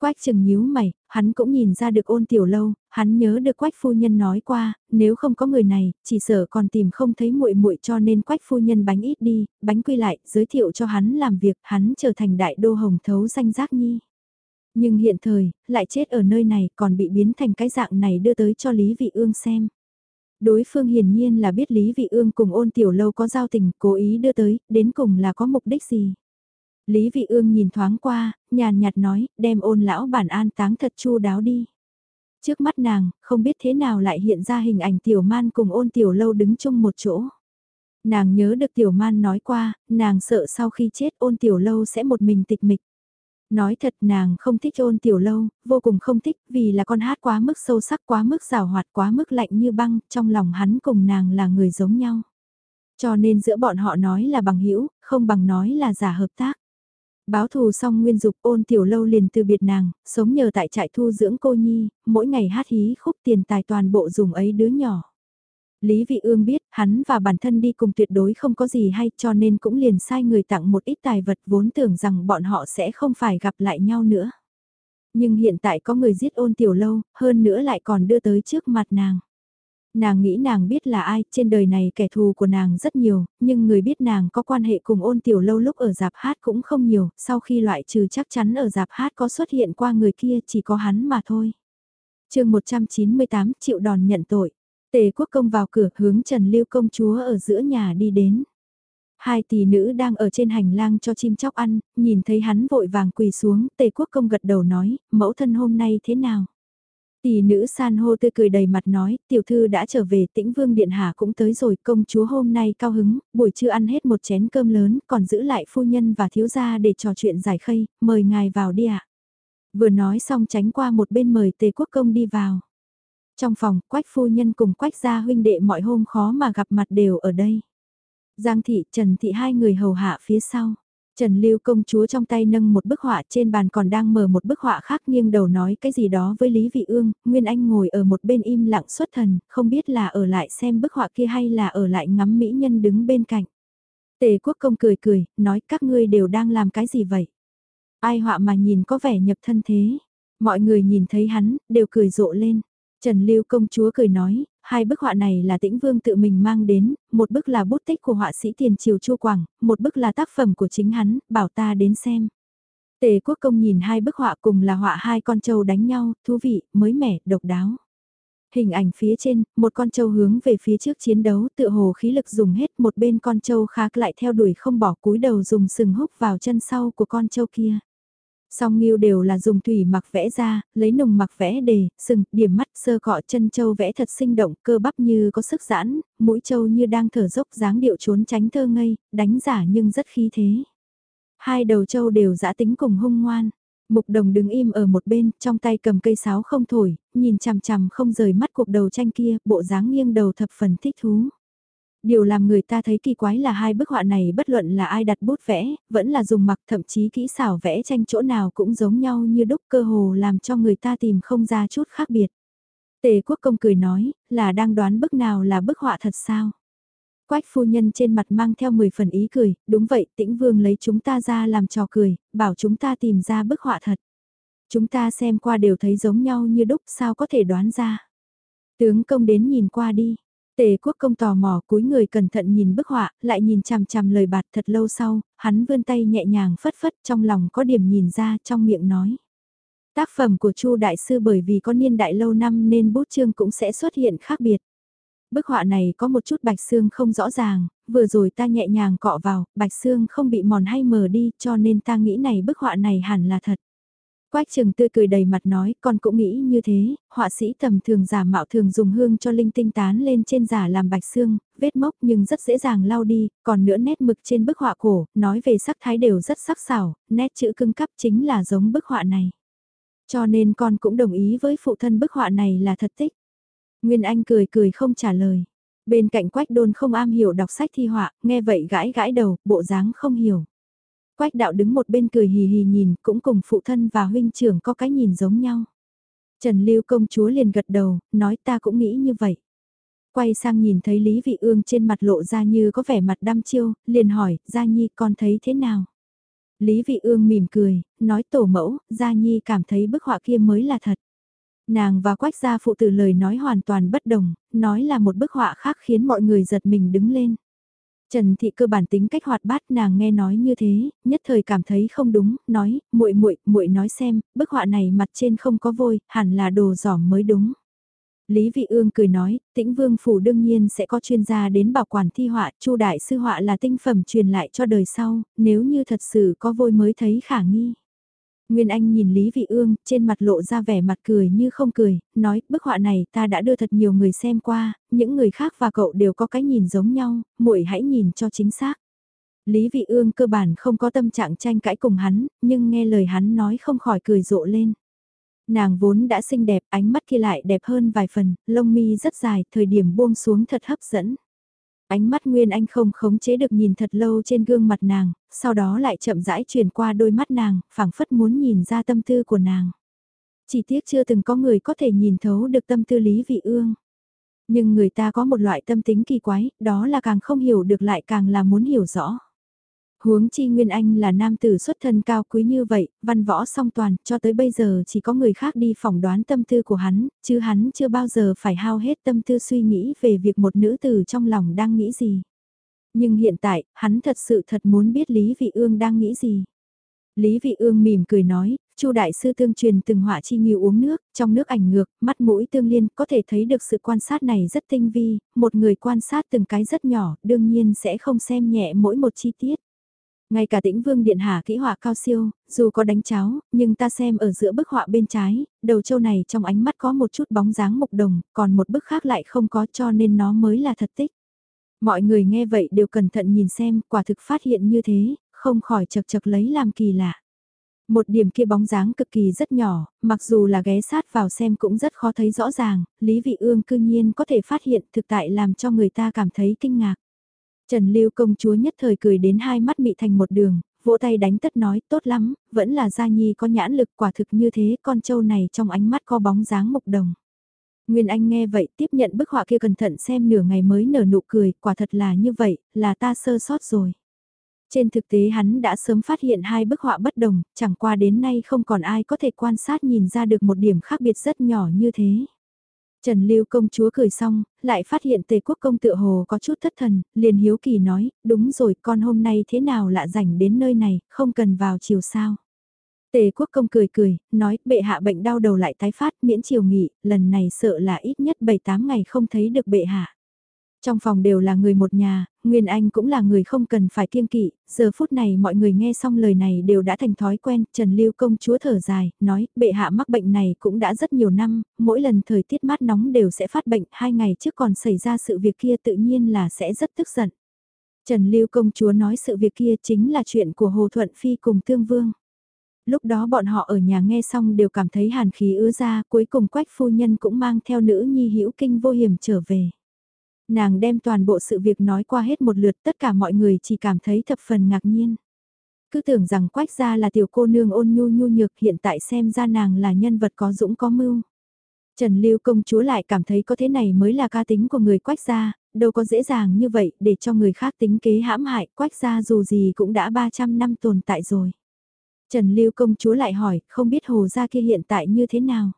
Speaker 1: Quách chừng nhíu mày, hắn cũng nhìn ra được ôn tiểu lâu, hắn nhớ được quách phu nhân nói qua, nếu không có người này, chỉ sợ còn tìm không thấy muội muội cho nên quách phu nhân bánh ít đi, bánh quy lại, giới thiệu cho hắn làm việc, hắn trở thành đại đô hồng thấu danh giác nhi. Nhưng hiện thời, lại chết ở nơi này còn bị biến thành cái dạng này đưa tới cho Lý Vị Ương xem. Đối phương hiển nhiên là biết Lý Vị Ương cùng ôn tiểu lâu có giao tình, cố ý đưa tới, đến cùng là có mục đích gì. Lý Vị Ương nhìn thoáng qua, nhàn nhạt nói, đem ôn lão bản an táng thật chu đáo đi. Trước mắt nàng, không biết thế nào lại hiện ra hình ảnh tiểu man cùng ôn tiểu lâu đứng chung một chỗ. Nàng nhớ được tiểu man nói qua, nàng sợ sau khi chết ôn tiểu lâu sẽ một mình tịch mịch. Nói thật nàng không thích ôn tiểu lâu, vô cùng không thích vì là con hát quá mức sâu sắc quá mức rào hoạt quá mức lạnh như băng, trong lòng hắn cùng nàng là người giống nhau. Cho nên giữa bọn họ nói là bằng hữu không bằng nói là giả hợp tác. Báo thù xong nguyên dục ôn tiểu lâu liền từ biệt nàng, sống nhờ tại trại thu dưỡng cô nhi, mỗi ngày hát hí khúc tiền tài toàn bộ dùng ấy đứa nhỏ. Lý Vị Ương biết hắn và bản thân đi cùng tuyệt đối không có gì hay cho nên cũng liền sai người tặng một ít tài vật vốn tưởng rằng bọn họ sẽ không phải gặp lại nhau nữa. Nhưng hiện tại có người giết ôn tiểu lâu, hơn nữa lại còn đưa tới trước mặt nàng. Nàng nghĩ nàng biết là ai, trên đời này kẻ thù của nàng rất nhiều, nhưng người biết nàng có quan hệ cùng ôn tiểu lâu lúc ở giạp hát cũng không nhiều, sau khi loại trừ chắc chắn ở giạp hát có xuất hiện qua người kia chỉ có hắn mà thôi. chương 198 triệu đòn nhận tội, tề quốc công vào cửa hướng Trần Lưu công chúa ở giữa nhà đi đến. Hai tỷ nữ đang ở trên hành lang cho chim chóc ăn, nhìn thấy hắn vội vàng quỳ xuống, tề quốc công gật đầu nói, mẫu thân hôm nay thế nào? Tỷ nữ san hô tươi cười đầy mặt nói, tiểu thư đã trở về tĩnh vương điện hạ cũng tới rồi, công chúa hôm nay cao hứng, buổi trưa ăn hết một chén cơm lớn, còn giữ lại phu nhân và thiếu gia để trò chuyện giải khây, mời ngài vào đi ạ. Vừa nói xong tránh qua một bên mời tề quốc công đi vào. Trong phòng, quách phu nhân cùng quách gia huynh đệ mọi hôm khó mà gặp mặt đều ở đây. Giang thị, Trần thị hai người hầu hạ phía sau. Trần Lưu công chúa trong tay nâng một bức họa trên bàn còn đang mở một bức họa khác nghiêng đầu nói cái gì đó với Lý Vị Ương, Nguyên Anh ngồi ở một bên im lặng xuất thần, không biết là ở lại xem bức họa kia hay là ở lại ngắm mỹ nhân đứng bên cạnh. Tề quốc công cười cười, nói các ngươi đều đang làm cái gì vậy? Ai họa mà nhìn có vẻ nhập thân thế? Mọi người nhìn thấy hắn, đều cười rộ lên. Trần Lưu công chúa cười nói, hai bức họa này là tĩnh vương tự mình mang đến, một bức là bút tích của họa sĩ tiền triều Chu Quảng, một bức là tác phẩm của chính hắn, bảo ta đến xem. Tề quốc công nhìn hai bức họa cùng là họa hai con trâu đánh nhau, thú vị, mới mẻ, độc đáo. Hình ảnh phía trên, một con trâu hướng về phía trước chiến đấu tựa hồ khí lực dùng hết một bên con trâu khác lại theo đuổi không bỏ cúi đầu dùng sừng húc vào chân sau của con trâu kia. Song nghiêu đều là dùng thủy mặc vẽ ra, lấy nùng mặc vẽ đề, sừng, điểm mắt sơ cọ chân châu vẽ thật sinh động, cơ bắp như có sức giãn, mũi châu như đang thở dốc dáng điệu trốn tránh thơ ngây, đánh giả nhưng rất khí thế. Hai đầu châu đều giã tính cùng hung ngoan. Mục đồng đứng im ở một bên, trong tay cầm cây sáo không thổi, nhìn chằm chằm không rời mắt cuộc đầu tranh kia, bộ dáng nghiêng đầu thập phần thích thú. Điều làm người ta thấy kỳ quái là hai bức họa này bất luận là ai đặt bút vẽ, vẫn là dùng mặc thậm chí kỹ xảo vẽ tranh chỗ nào cũng giống nhau như đúc cơ hồ làm cho người ta tìm không ra chút khác biệt. Tề quốc công cười nói, là đang đoán bức nào là bức họa thật sao? Quách phu nhân trên mặt mang theo 10 phần ý cười, đúng vậy tĩnh vương lấy chúng ta ra làm trò cười, bảo chúng ta tìm ra bức họa thật. Chúng ta xem qua đều thấy giống nhau như đúc sao có thể đoán ra. Tướng công đến nhìn qua đi, Tề quốc công tò mò cúi người cẩn thận nhìn bức họa, lại nhìn chằm chằm lời bạt thật lâu sau, hắn vươn tay nhẹ nhàng phất phất trong lòng có điểm nhìn ra trong miệng nói. Tác phẩm của Chu Đại Sư bởi vì có niên đại lâu năm nên bút chương cũng sẽ xuất hiện khác biệt. Bức họa này có một chút bạch xương không rõ ràng, vừa rồi ta nhẹ nhàng cọ vào, bạch xương không bị mòn hay mờ đi cho nên ta nghĩ này bức họa này hẳn là thật. Quách Trường tươi cười đầy mặt nói, con cũng nghĩ như thế, họa sĩ tầm thường giả mạo thường dùng hương cho linh tinh tán lên trên giả làm bạch xương, vết mốc nhưng rất dễ dàng lau đi, còn nữa nét mực trên bức họa cổ, nói về sắc thái đều rất sắc sảo, nét chữ cưng cắp chính là giống bức họa này. Cho nên con cũng đồng ý với phụ thân bức họa này là thật tích. Nguyên Anh cười cười không trả lời. Bên cạnh quách đôn không am hiểu đọc sách thi họa, nghe vậy gãi gãi đầu, bộ dáng không hiểu. Quách đạo đứng một bên cười hì hì nhìn, cũng cùng phụ thân và huynh trưởng có cái nhìn giống nhau. Trần Lưu công chúa liền gật đầu, nói ta cũng nghĩ như vậy. Quay sang nhìn thấy Lý Vị Ương trên mặt lộ ra như có vẻ mặt đăm chiêu, liền hỏi, Gia Nhi con thấy thế nào? Lý Vị Ương mỉm cười, nói tổ mẫu, Gia Nhi cảm thấy bức họa kia mới là thật. Nàng và quách gia phụ tử lời nói hoàn toàn bất đồng, nói là một bức họa khác khiến mọi người giật mình đứng lên. Trần Thị cơ bản tính cách hoạt bát nàng nghe nói như thế, nhất thời cảm thấy không đúng, nói, muội muội, muội nói xem, bức họa này mặt trên không có vôi, hẳn là đồ giỏm mới đúng. Lý Vị Ương cười nói, Tĩnh Vương phủ đương nhiên sẽ có chuyên gia đến bảo quản thi họa, Chu đại sư họa là tinh phẩm truyền lại cho đời sau, nếu như thật sự có vôi mới thấy khả nghi. Nguyên Anh nhìn Lý Vị Ương, trên mặt lộ ra vẻ mặt cười như không cười, nói, bức họa này ta đã đưa thật nhiều người xem qua, những người khác và cậu đều có cái nhìn giống nhau, muội hãy nhìn cho chính xác. Lý Vị Ương cơ bản không có tâm trạng tranh cãi cùng hắn, nhưng nghe lời hắn nói không khỏi cười rộ lên. Nàng vốn đã xinh đẹp, ánh mắt kia lại đẹp hơn vài phần, lông mi rất dài, thời điểm buông xuống thật hấp dẫn. Ánh mắt Nguyên Anh không khống chế được nhìn thật lâu trên gương mặt nàng, sau đó lại chậm rãi chuyển qua đôi mắt nàng, phảng phất muốn nhìn ra tâm tư của nàng. Chỉ tiếc chưa từng có người có thể nhìn thấu được tâm tư Lý Vị Ương. Nhưng người ta có một loại tâm tính kỳ quái, đó là càng không hiểu được lại càng là muốn hiểu rõ. Huống chi Nguyên Anh là nam tử xuất thân cao quý như vậy, văn võ song toàn, cho tới bây giờ chỉ có người khác đi phỏng đoán tâm tư của hắn, chứ hắn chưa bao giờ phải hao hết tâm tư suy nghĩ về việc một nữ tử trong lòng đang nghĩ gì. Nhưng hiện tại, hắn thật sự thật muốn biết Lý Vị Ương đang nghĩ gì. Lý Vị Ương mỉm cười nói, Chu đại sư tương truyền từng họa chi nhiều uống nước, trong nước ảnh ngược, mắt mũi tương liên, có thể thấy được sự quan sát này rất tinh vi, một người quan sát từng cái rất nhỏ, đương nhiên sẽ không xem nhẹ mỗi một chi tiết. Ngay cả tĩnh vương điện hạ kỹ họa cao siêu, dù có đánh cháo, nhưng ta xem ở giữa bức họa bên trái, đầu châu này trong ánh mắt có một chút bóng dáng mục đồng, còn một bức khác lại không có cho nên nó mới là thật tích. Mọi người nghe vậy đều cẩn thận nhìn xem, quả thực phát hiện như thế, không khỏi chật chật lấy làm kỳ lạ. Một điểm kia bóng dáng cực kỳ rất nhỏ, mặc dù là ghé sát vào xem cũng rất khó thấy rõ ràng, Lý Vị Ương cư nhiên có thể phát hiện thực tại làm cho người ta cảm thấy kinh ngạc. Trần Lưu công chúa nhất thời cười đến hai mắt mị thành một đường, vỗ tay đánh tất nói tốt lắm, vẫn là Gia Nhi có nhãn lực quả thực như thế con trâu này trong ánh mắt có bóng dáng mục đồng. Nguyên Anh nghe vậy tiếp nhận bức họa kia cẩn thận xem nửa ngày mới nở nụ cười, quả thật là như vậy, là ta sơ sót rồi. Trên thực tế hắn đã sớm phát hiện hai bức họa bất đồng, chẳng qua đến nay không còn ai có thể quan sát nhìn ra được một điểm khác biệt rất nhỏ như thế. Trần Lưu công chúa cười xong, lại phát hiện tề quốc công tựa hồ có chút thất thần, liền hiếu kỳ nói, đúng rồi con hôm nay thế nào lạ rảnh đến nơi này, không cần vào chiều sao. Tề quốc công cười cười, nói bệ hạ bệnh đau đầu lại tái phát miễn chiều nghỉ, lần này sợ là ít nhất 7-8 ngày không thấy được bệ hạ. Trong phòng đều là người một nhà, Nguyên Anh cũng là người không cần phải kiêng kỵ, giờ phút này mọi người nghe xong lời này đều đã thành thói quen, Trần Lưu công chúa thở dài, nói, bệ hạ mắc bệnh này cũng đã rất nhiều năm, mỗi lần thời tiết mát nóng đều sẽ phát bệnh, hai ngày trước còn xảy ra sự việc kia tự nhiên là sẽ rất tức giận. Trần Lưu công chúa nói sự việc kia chính là chuyện của Hồ Thuận Phi cùng Tương Vương. Lúc đó bọn họ ở nhà nghe xong đều cảm thấy hàn khí ứa ra, cuối cùng quách phu nhân cũng mang theo nữ nhi hữu kinh vô hiểm trở về. Nàng đem toàn bộ sự việc nói qua hết một lượt tất cả mọi người chỉ cảm thấy thập phần ngạc nhiên. Cứ tưởng rằng quách gia là tiểu cô nương ôn nhu nhu nhược hiện tại xem ra nàng là nhân vật có dũng có mưu. Trần Lưu công chúa lại cảm thấy có thế này mới là ca tính của người quách gia, đâu có dễ dàng như vậy để cho người khác tính kế hãm hại quách gia dù gì cũng đã 300 năm tồn tại rồi. Trần Lưu công chúa lại hỏi, không biết hồ gia kia hiện tại như thế nào?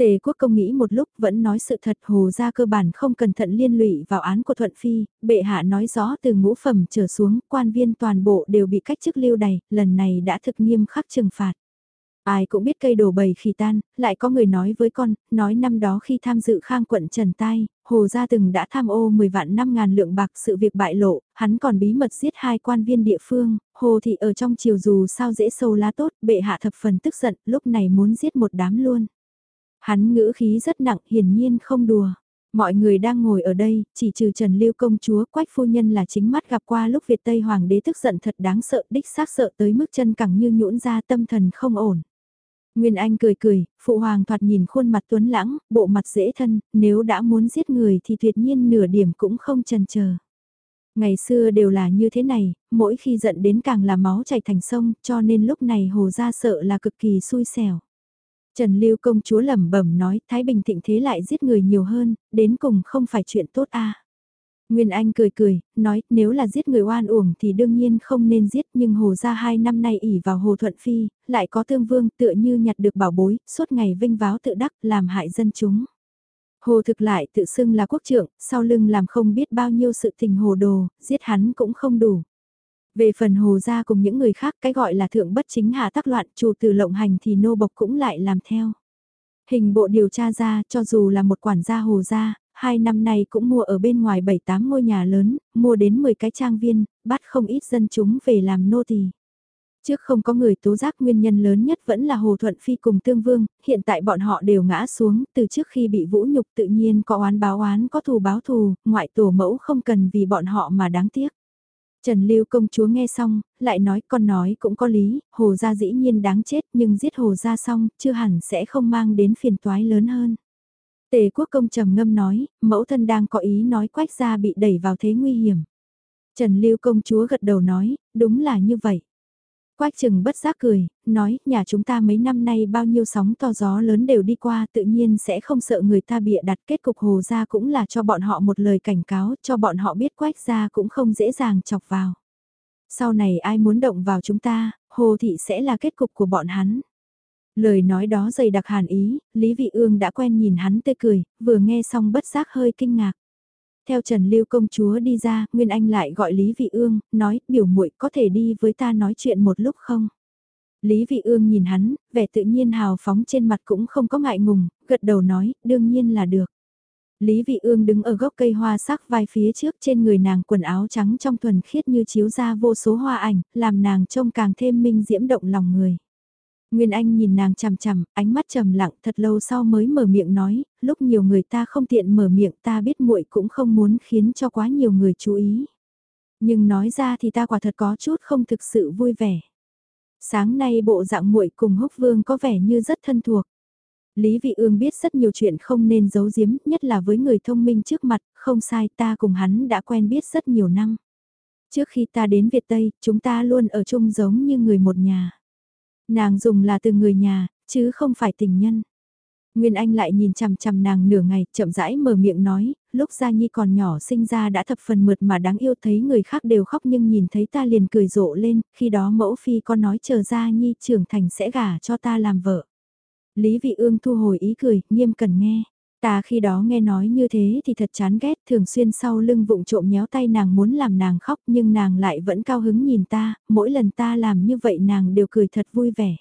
Speaker 1: Tề quốc công nghĩ một lúc vẫn nói sự thật hồ gia cơ bản không cẩn thận liên lụy vào án của Thuận Phi, bệ hạ nói rõ từ ngũ phẩm trở xuống, quan viên toàn bộ đều bị cách chức lưu đày, lần này đã thực nghiêm khắc trừng phạt. Ai cũng biết cây đổ bầy khi tan, lại có người nói với con, nói năm đó khi tham dự khang quận Trần Tai, Hồ Gia từng đã tham ô 10 vạn 5 ngàn lượng bạc sự việc bại lộ, hắn còn bí mật giết hai quan viên địa phương, Hồ Thị ở trong chiều dù sao dễ sâu lá tốt, bệ hạ thập phần tức giận, lúc này muốn giết một đám luôn. Hắn ngữ khí rất nặng, hiển nhiên không đùa. Mọi người đang ngồi ở đây, chỉ trừ Trần Lưu công chúa quách phu nhân là chính mắt gặp qua lúc Việt Tây Hoàng đế tức giận thật đáng sợ, đích xác sợ tới mức chân cẳng như nhũn ra tâm thần không ổn. Nguyên Anh cười cười, phụ hoàng thoạt nhìn khuôn mặt tuấn lãng, bộ mặt dễ thân, nếu đã muốn giết người thì tuyệt nhiên nửa điểm cũng không chần chờ. Ngày xưa đều là như thế này, mỗi khi giận đến càng là máu chảy thành sông, cho nên lúc này hồ ra sợ là cực kỳ xui xẻo. Trần Lưu công chúa lẩm bẩm nói, Thái Bình thịnh thế lại giết người nhiều hơn, đến cùng không phải chuyện tốt a. Nguyên Anh cười cười, nói nếu là giết người oan uổng thì đương nhiên không nên giết nhưng Hồ gia hai năm nay ỉ vào Hồ Thuận Phi, lại có tương vương tựa như nhặt được bảo bối, suốt ngày vinh váo tự đắc làm hại dân chúng. Hồ thực lại tự xưng là quốc trưởng, sau lưng làm không biết bao nhiêu sự tình hồ đồ, giết hắn cũng không đủ. Về phần hồ gia cùng những người khác cái gọi là thượng bất chính hạ tác loạn chủ từ lộng hành thì nô bộc cũng lại làm theo. Hình bộ điều tra ra cho dù là một quản gia hồ gia, hai năm nay cũng mua ở bên ngoài 7-8 ngôi nhà lớn, mua đến 10 cái trang viên, bắt không ít dân chúng về làm nô tỳ. Trước không có người tố giác nguyên nhân lớn nhất vẫn là Hồ Thuận Phi cùng Tương Vương, hiện tại bọn họ đều ngã xuống, từ trước khi bị vũ nhục tự nhiên có oán báo oán có thù báo thù, ngoại tổ mẫu không cần vì bọn họ mà đáng tiếc. Trần Lưu công chúa nghe xong, lại nói con nói cũng có lý, hồ gia dĩ nhiên đáng chết nhưng giết hồ gia xong, chưa hẳn sẽ không mang đến phiền toái lớn hơn. Tề quốc công trầm ngâm nói, mẫu thân đang có ý nói quách gia bị đẩy vào thế nguy hiểm. Trần Lưu công chúa gật đầu nói, đúng là như vậy. Quách trừng bất giác cười, nói, nhà chúng ta mấy năm nay bao nhiêu sóng to gió lớn đều đi qua tự nhiên sẽ không sợ người ta bịa đặt kết cục hồ ra cũng là cho bọn họ một lời cảnh cáo, cho bọn họ biết quách ra cũng không dễ dàng chọc vào. Sau này ai muốn động vào chúng ta, hồ thị sẽ là kết cục của bọn hắn. Lời nói đó dày đặc hàn ý, Lý Vị Ương đã quen nhìn hắn tươi cười, vừa nghe xong bất giác hơi kinh ngạc. Theo Trần Lưu công chúa đi ra, Nguyên Anh lại gọi Lý Vị Ương, nói, biểu muội có thể đi với ta nói chuyện một lúc không? Lý Vị Ương nhìn hắn, vẻ tự nhiên hào phóng trên mặt cũng không có ngại ngùng, gật đầu nói, đương nhiên là được. Lý Vị Ương đứng ở gốc cây hoa sắc vai phía trước trên người nàng quần áo trắng trong thuần khiết như chiếu ra vô số hoa ảnh, làm nàng trông càng thêm minh diễm động lòng người. Nguyên Anh nhìn nàng chằm chằm, ánh mắt trầm lặng thật lâu sau mới mở miệng nói, lúc nhiều người ta không tiện mở miệng ta biết muội cũng không muốn khiến cho quá nhiều người chú ý. Nhưng nói ra thì ta quả thật có chút không thực sự vui vẻ. Sáng nay bộ dạng muội cùng húc vương có vẻ như rất thân thuộc. Lý Vị Ương biết rất nhiều chuyện không nên giấu giếm, nhất là với người thông minh trước mặt, không sai ta cùng hắn đã quen biết rất nhiều năm. Trước khi ta đến Việt Tây, chúng ta luôn ở chung giống như người một nhà. Nàng dùng là từ người nhà, chứ không phải tình nhân. Nguyên Anh lại nhìn chằm chằm nàng nửa ngày, chậm rãi mở miệng nói, lúc Gia Nhi còn nhỏ sinh ra đã thập phần mượt mà đáng yêu thấy người khác đều khóc nhưng nhìn thấy ta liền cười rộ lên, khi đó mẫu phi con nói chờ Gia Nhi trưởng thành sẽ gả cho ta làm vợ. Lý Vị Ương thu hồi ý cười, nghiêm cần nghe. Ta khi đó nghe nói như thế thì thật chán ghét, thường xuyên sau lưng vụng trộm nhéo tay nàng muốn làm nàng khóc nhưng nàng lại vẫn cao hứng nhìn ta, mỗi lần ta làm như vậy nàng đều cười thật vui vẻ.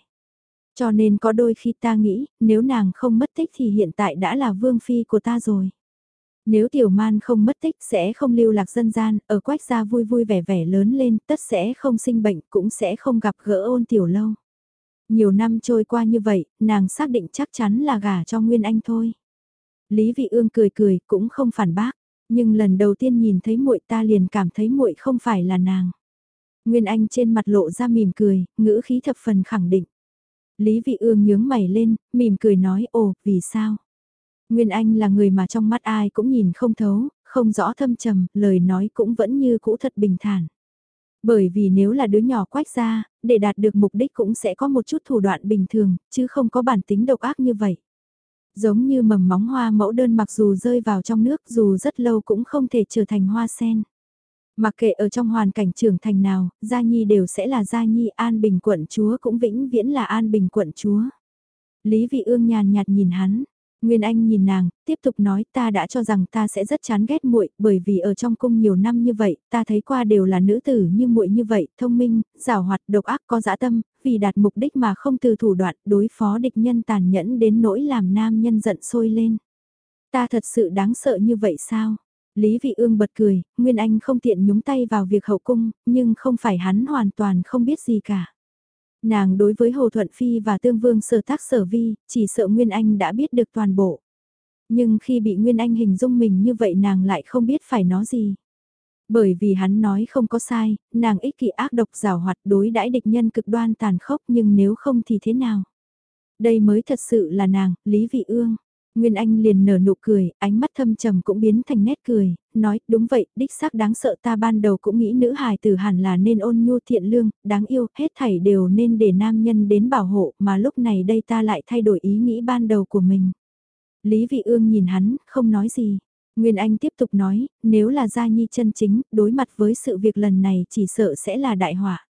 Speaker 1: Cho nên có đôi khi ta nghĩ, nếu nàng không mất tích thì hiện tại đã là vương phi của ta rồi. Nếu tiểu man không mất tích sẽ không lưu lạc dân gian, ở quách gia vui vui vẻ vẻ lớn lên, tất sẽ không sinh bệnh, cũng sẽ không gặp gỡ ôn tiểu lâu. Nhiều năm trôi qua như vậy, nàng xác định chắc chắn là gả cho Nguyên Anh thôi. Lý Vị Ương cười cười, cũng không phản bác, nhưng lần đầu tiên nhìn thấy muội ta liền cảm thấy muội không phải là nàng. Nguyên Anh trên mặt lộ ra mỉm cười, ngữ khí thập phần khẳng định. Lý Vị Ương nhướng mày lên, mỉm cười nói, ồ, vì sao? Nguyên Anh là người mà trong mắt ai cũng nhìn không thấu, không rõ thâm trầm, lời nói cũng vẫn như cũ thật bình thản. Bởi vì nếu là đứa nhỏ quách ra, để đạt được mục đích cũng sẽ có một chút thủ đoạn bình thường, chứ không có bản tính độc ác như vậy. Giống như mầm móng hoa mẫu đơn mặc dù rơi vào trong nước dù rất lâu cũng không thể trở thành hoa sen. Mặc kệ ở trong hoàn cảnh trưởng thành nào, Gia Nhi đều sẽ là Gia Nhi An Bình quận chúa cũng vĩnh viễn là An Bình quận chúa. Lý Vị Ương nhàn nhạt nhìn hắn, Nguyên Anh nhìn nàng, tiếp tục nói ta đã cho rằng ta sẽ rất chán ghét muội, bởi vì ở trong cung nhiều năm như vậy, ta thấy qua đều là nữ tử như muội như vậy, thông minh, giàu hoạt, độc ác có dã tâm, vì đạt mục đích mà không từ thủ đoạn, đối phó địch nhân tàn nhẫn đến nỗi làm nam nhân giận sôi lên. Ta thật sự đáng sợ như vậy sao? Lý Vị Ương bật cười, Nguyên Anh không tiện nhúng tay vào việc hậu cung, nhưng không phải hắn hoàn toàn không biết gì cả. Nàng đối với Hồ Thuận Phi và Tương Vương sở tác sở vi, chỉ sợ Nguyên Anh đã biết được toàn bộ. Nhưng khi bị Nguyên Anh hình dung mình như vậy nàng lại không biết phải nói gì. Bởi vì hắn nói không có sai, nàng ích kỷ ác độc rào hoạt đối đãi địch nhân cực đoan tàn khốc nhưng nếu không thì thế nào? Đây mới thật sự là nàng, Lý Vị Ương. Nguyên Anh liền nở nụ cười, ánh mắt thâm trầm cũng biến thành nét cười, nói, đúng vậy, đích xác đáng sợ ta ban đầu cũng nghĩ nữ hài tử hẳn là nên ôn nhu thiện lương, đáng yêu, hết thảy đều nên để nam nhân đến bảo hộ, mà lúc này đây ta lại thay đổi ý nghĩ ban đầu của mình. Lý Vị Ương nhìn hắn, không nói gì. Nguyên Anh tiếp tục nói, nếu là gia nhi chân chính, đối mặt với sự việc lần này chỉ sợ sẽ là đại họa.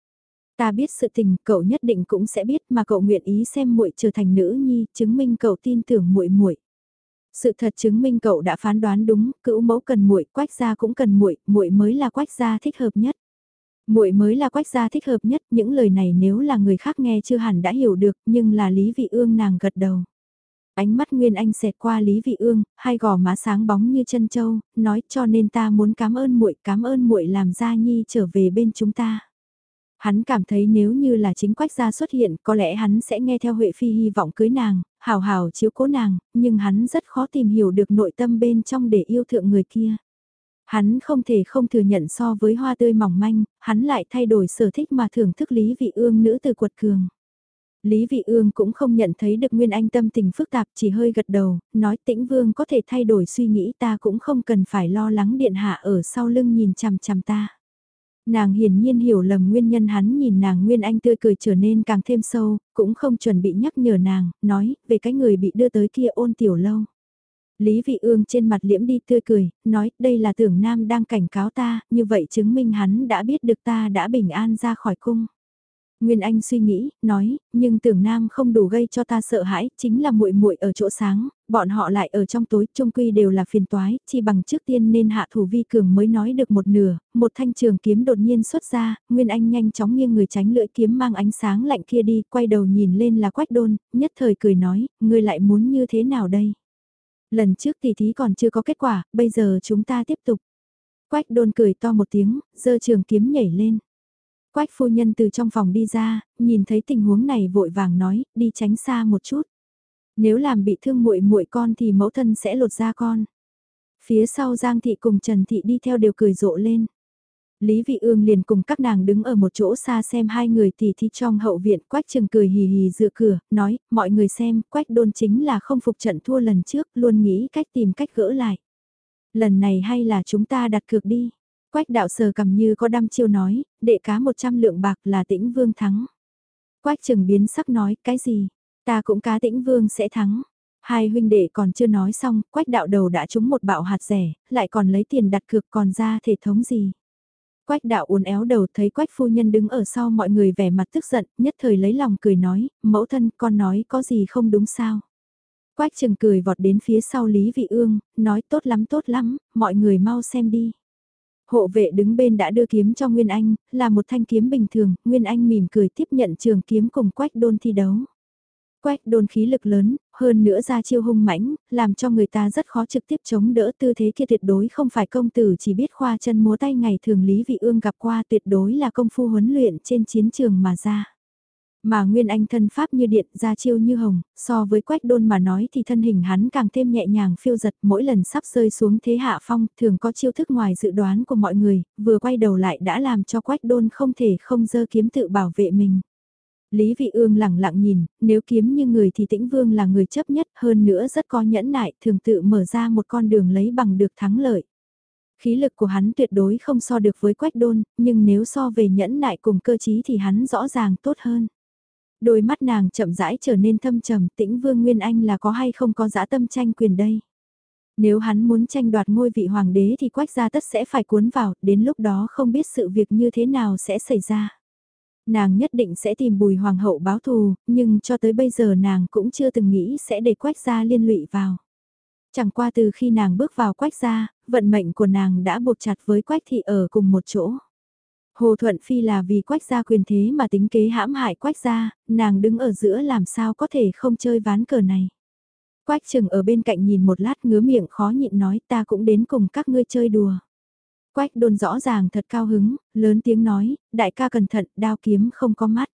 Speaker 1: Ta biết sự tình, cậu nhất định cũng sẽ biết mà cậu nguyện ý xem muội trở thành nữ nhi, chứng minh cậu tin tưởng muội muội. Sự thật chứng minh cậu đã phán đoán đúng, cữu mẫu cần muội, quách gia cũng cần muội, muội mới là quách gia thích hợp nhất. Muội mới là quách gia thích hợp nhất, những lời này nếu là người khác nghe chưa hẳn đã hiểu được, nhưng là Lý Vị Ương nàng gật đầu. Ánh mắt Nguyên Anh xẹt qua Lý Vị Ương, hai gò má sáng bóng như chân châu, nói cho nên ta muốn cảm ơn muội, cảm ơn muội làm gia nhi trở về bên chúng ta. Hắn cảm thấy nếu như là chính quách gia xuất hiện có lẽ hắn sẽ nghe theo Huệ Phi hy vọng cưới nàng, hào hào chiếu cố nàng, nhưng hắn rất khó tìm hiểu được nội tâm bên trong để yêu thượng người kia. Hắn không thể không thừa nhận so với hoa tươi mỏng manh, hắn lại thay đổi sở thích mà thưởng thức Lý Vị Ương nữ từ quật cường. Lý Vị Ương cũng không nhận thấy được Nguyên Anh tâm tình phức tạp chỉ hơi gật đầu, nói tĩnh vương có thể thay đổi suy nghĩ ta cũng không cần phải lo lắng điện hạ ở sau lưng nhìn chằm chằm ta. Nàng hiển nhiên hiểu lầm nguyên nhân hắn nhìn nàng Nguyên Anh tươi cười trở nên càng thêm sâu, cũng không chuẩn bị nhắc nhở nàng, nói, về cái người bị đưa tới kia ôn tiểu lâu. Lý Vị Ương trên mặt liễm đi tươi cười, nói, đây là tưởng nam đang cảnh cáo ta, như vậy chứng minh hắn đã biết được ta đã bình an ra khỏi cung. Nguyên Anh suy nghĩ, nói, nhưng tưởng nam không đủ gây cho ta sợ hãi, chính là muội muội ở chỗ sáng, bọn họ lại ở trong tối, trung quy đều là phiền toái, chi bằng trước tiên nên hạ thủ vi cường mới nói được một nửa, một thanh trường kiếm đột nhiên xuất ra, Nguyên Anh nhanh chóng nghiêng người tránh lưỡi kiếm mang ánh sáng lạnh kia đi, quay đầu nhìn lên là quách đôn, nhất thời cười nói, ngươi lại muốn như thế nào đây? Lần trước tỷ thí còn chưa có kết quả, bây giờ chúng ta tiếp tục. Quách đôn cười to một tiếng, giơ trường kiếm nhảy lên. Quách phu nhân từ trong phòng đi ra, nhìn thấy tình huống này vội vàng nói, đi tránh xa một chút. Nếu làm bị thương muội muội con thì mẫu thân sẽ lột ra con. Phía sau Giang thị cùng Trần thị đi theo đều cười rộ lên. Lý Vị Ương liền cùng các nàng đứng ở một chỗ xa xem hai người tỷ thí trong hậu viện, Quách Trường cười hì hì dựa cửa, nói, mọi người xem, Quách Đôn chính là không phục trận thua lần trước, luôn nghĩ cách tìm cách gỡ lại. Lần này hay là chúng ta đặt cược đi. Quách đạo sờ cầm như có đăm chiêu nói, đệ cá 100 lượng bạc là tĩnh vương thắng. Quách Trường biến sắc nói, cái gì? Ta cũng cá tĩnh vương sẽ thắng. Hai huynh đệ còn chưa nói xong, quách đạo đầu đã trúng một bạo hạt rẻ, lại còn lấy tiền đặt cược còn ra thể thống gì. Quách đạo uốn éo đầu thấy quách phu nhân đứng ở sau mọi người vẻ mặt tức giận, nhất thời lấy lòng cười nói, mẫu thân con nói có gì không đúng sao. Quách trừng cười vọt đến phía sau Lý Vị Ương, nói tốt lắm tốt lắm, mọi người mau xem đi. Hộ vệ đứng bên đã đưa kiếm cho Nguyên Anh, là một thanh kiếm bình thường, Nguyên Anh mỉm cười tiếp nhận trường kiếm cùng quách đôn thi đấu. Quách đôn khí lực lớn, hơn nữa ra chiêu hung mãnh, làm cho người ta rất khó trực tiếp chống đỡ tư thế kia tuyệt đối không phải công tử chỉ biết khoa chân múa tay ngày thường Lý Vị Ương gặp qua tuyệt đối là công phu huấn luyện trên chiến trường mà ra. Mà Nguyên Anh thân pháp như điện ra chiêu như hồng, so với quách đôn mà nói thì thân hình hắn càng thêm nhẹ nhàng phiêu giật mỗi lần sắp rơi xuống thế hạ phong thường có chiêu thức ngoài dự đoán của mọi người, vừa quay đầu lại đã làm cho quách đôn không thể không dơ kiếm tự bảo vệ mình. Lý Vị Ương lặng lặng nhìn, nếu kiếm như người thì tĩnh vương là người chấp nhất hơn nữa rất có nhẫn nại thường tự mở ra một con đường lấy bằng được thắng lợi. Khí lực của hắn tuyệt đối không so được với quách đôn, nhưng nếu so về nhẫn nại cùng cơ trí thì hắn rõ ràng tốt hơn. Đôi mắt nàng chậm rãi trở nên thâm trầm tĩnh vương Nguyên Anh là có hay không có dã tâm tranh quyền đây. Nếu hắn muốn tranh đoạt ngôi vị hoàng đế thì quách gia tất sẽ phải cuốn vào, đến lúc đó không biết sự việc như thế nào sẽ xảy ra. Nàng nhất định sẽ tìm bùi hoàng hậu báo thù, nhưng cho tới bây giờ nàng cũng chưa từng nghĩ sẽ để quách gia liên lụy vào. Chẳng qua từ khi nàng bước vào quách gia, vận mệnh của nàng đã buộc chặt với quách thị ở cùng một chỗ. Hồ Thuận Phi là vì quách gia quyền thế mà tính kế hãm hại quách gia, nàng đứng ở giữa làm sao có thể không chơi ván cờ này. Quách trừng ở bên cạnh nhìn một lát ngứa miệng khó nhịn nói ta cũng đến cùng các ngươi chơi đùa. Quách đôn rõ ràng thật cao hứng, lớn tiếng nói, đại ca cẩn thận, đao kiếm không có mắt.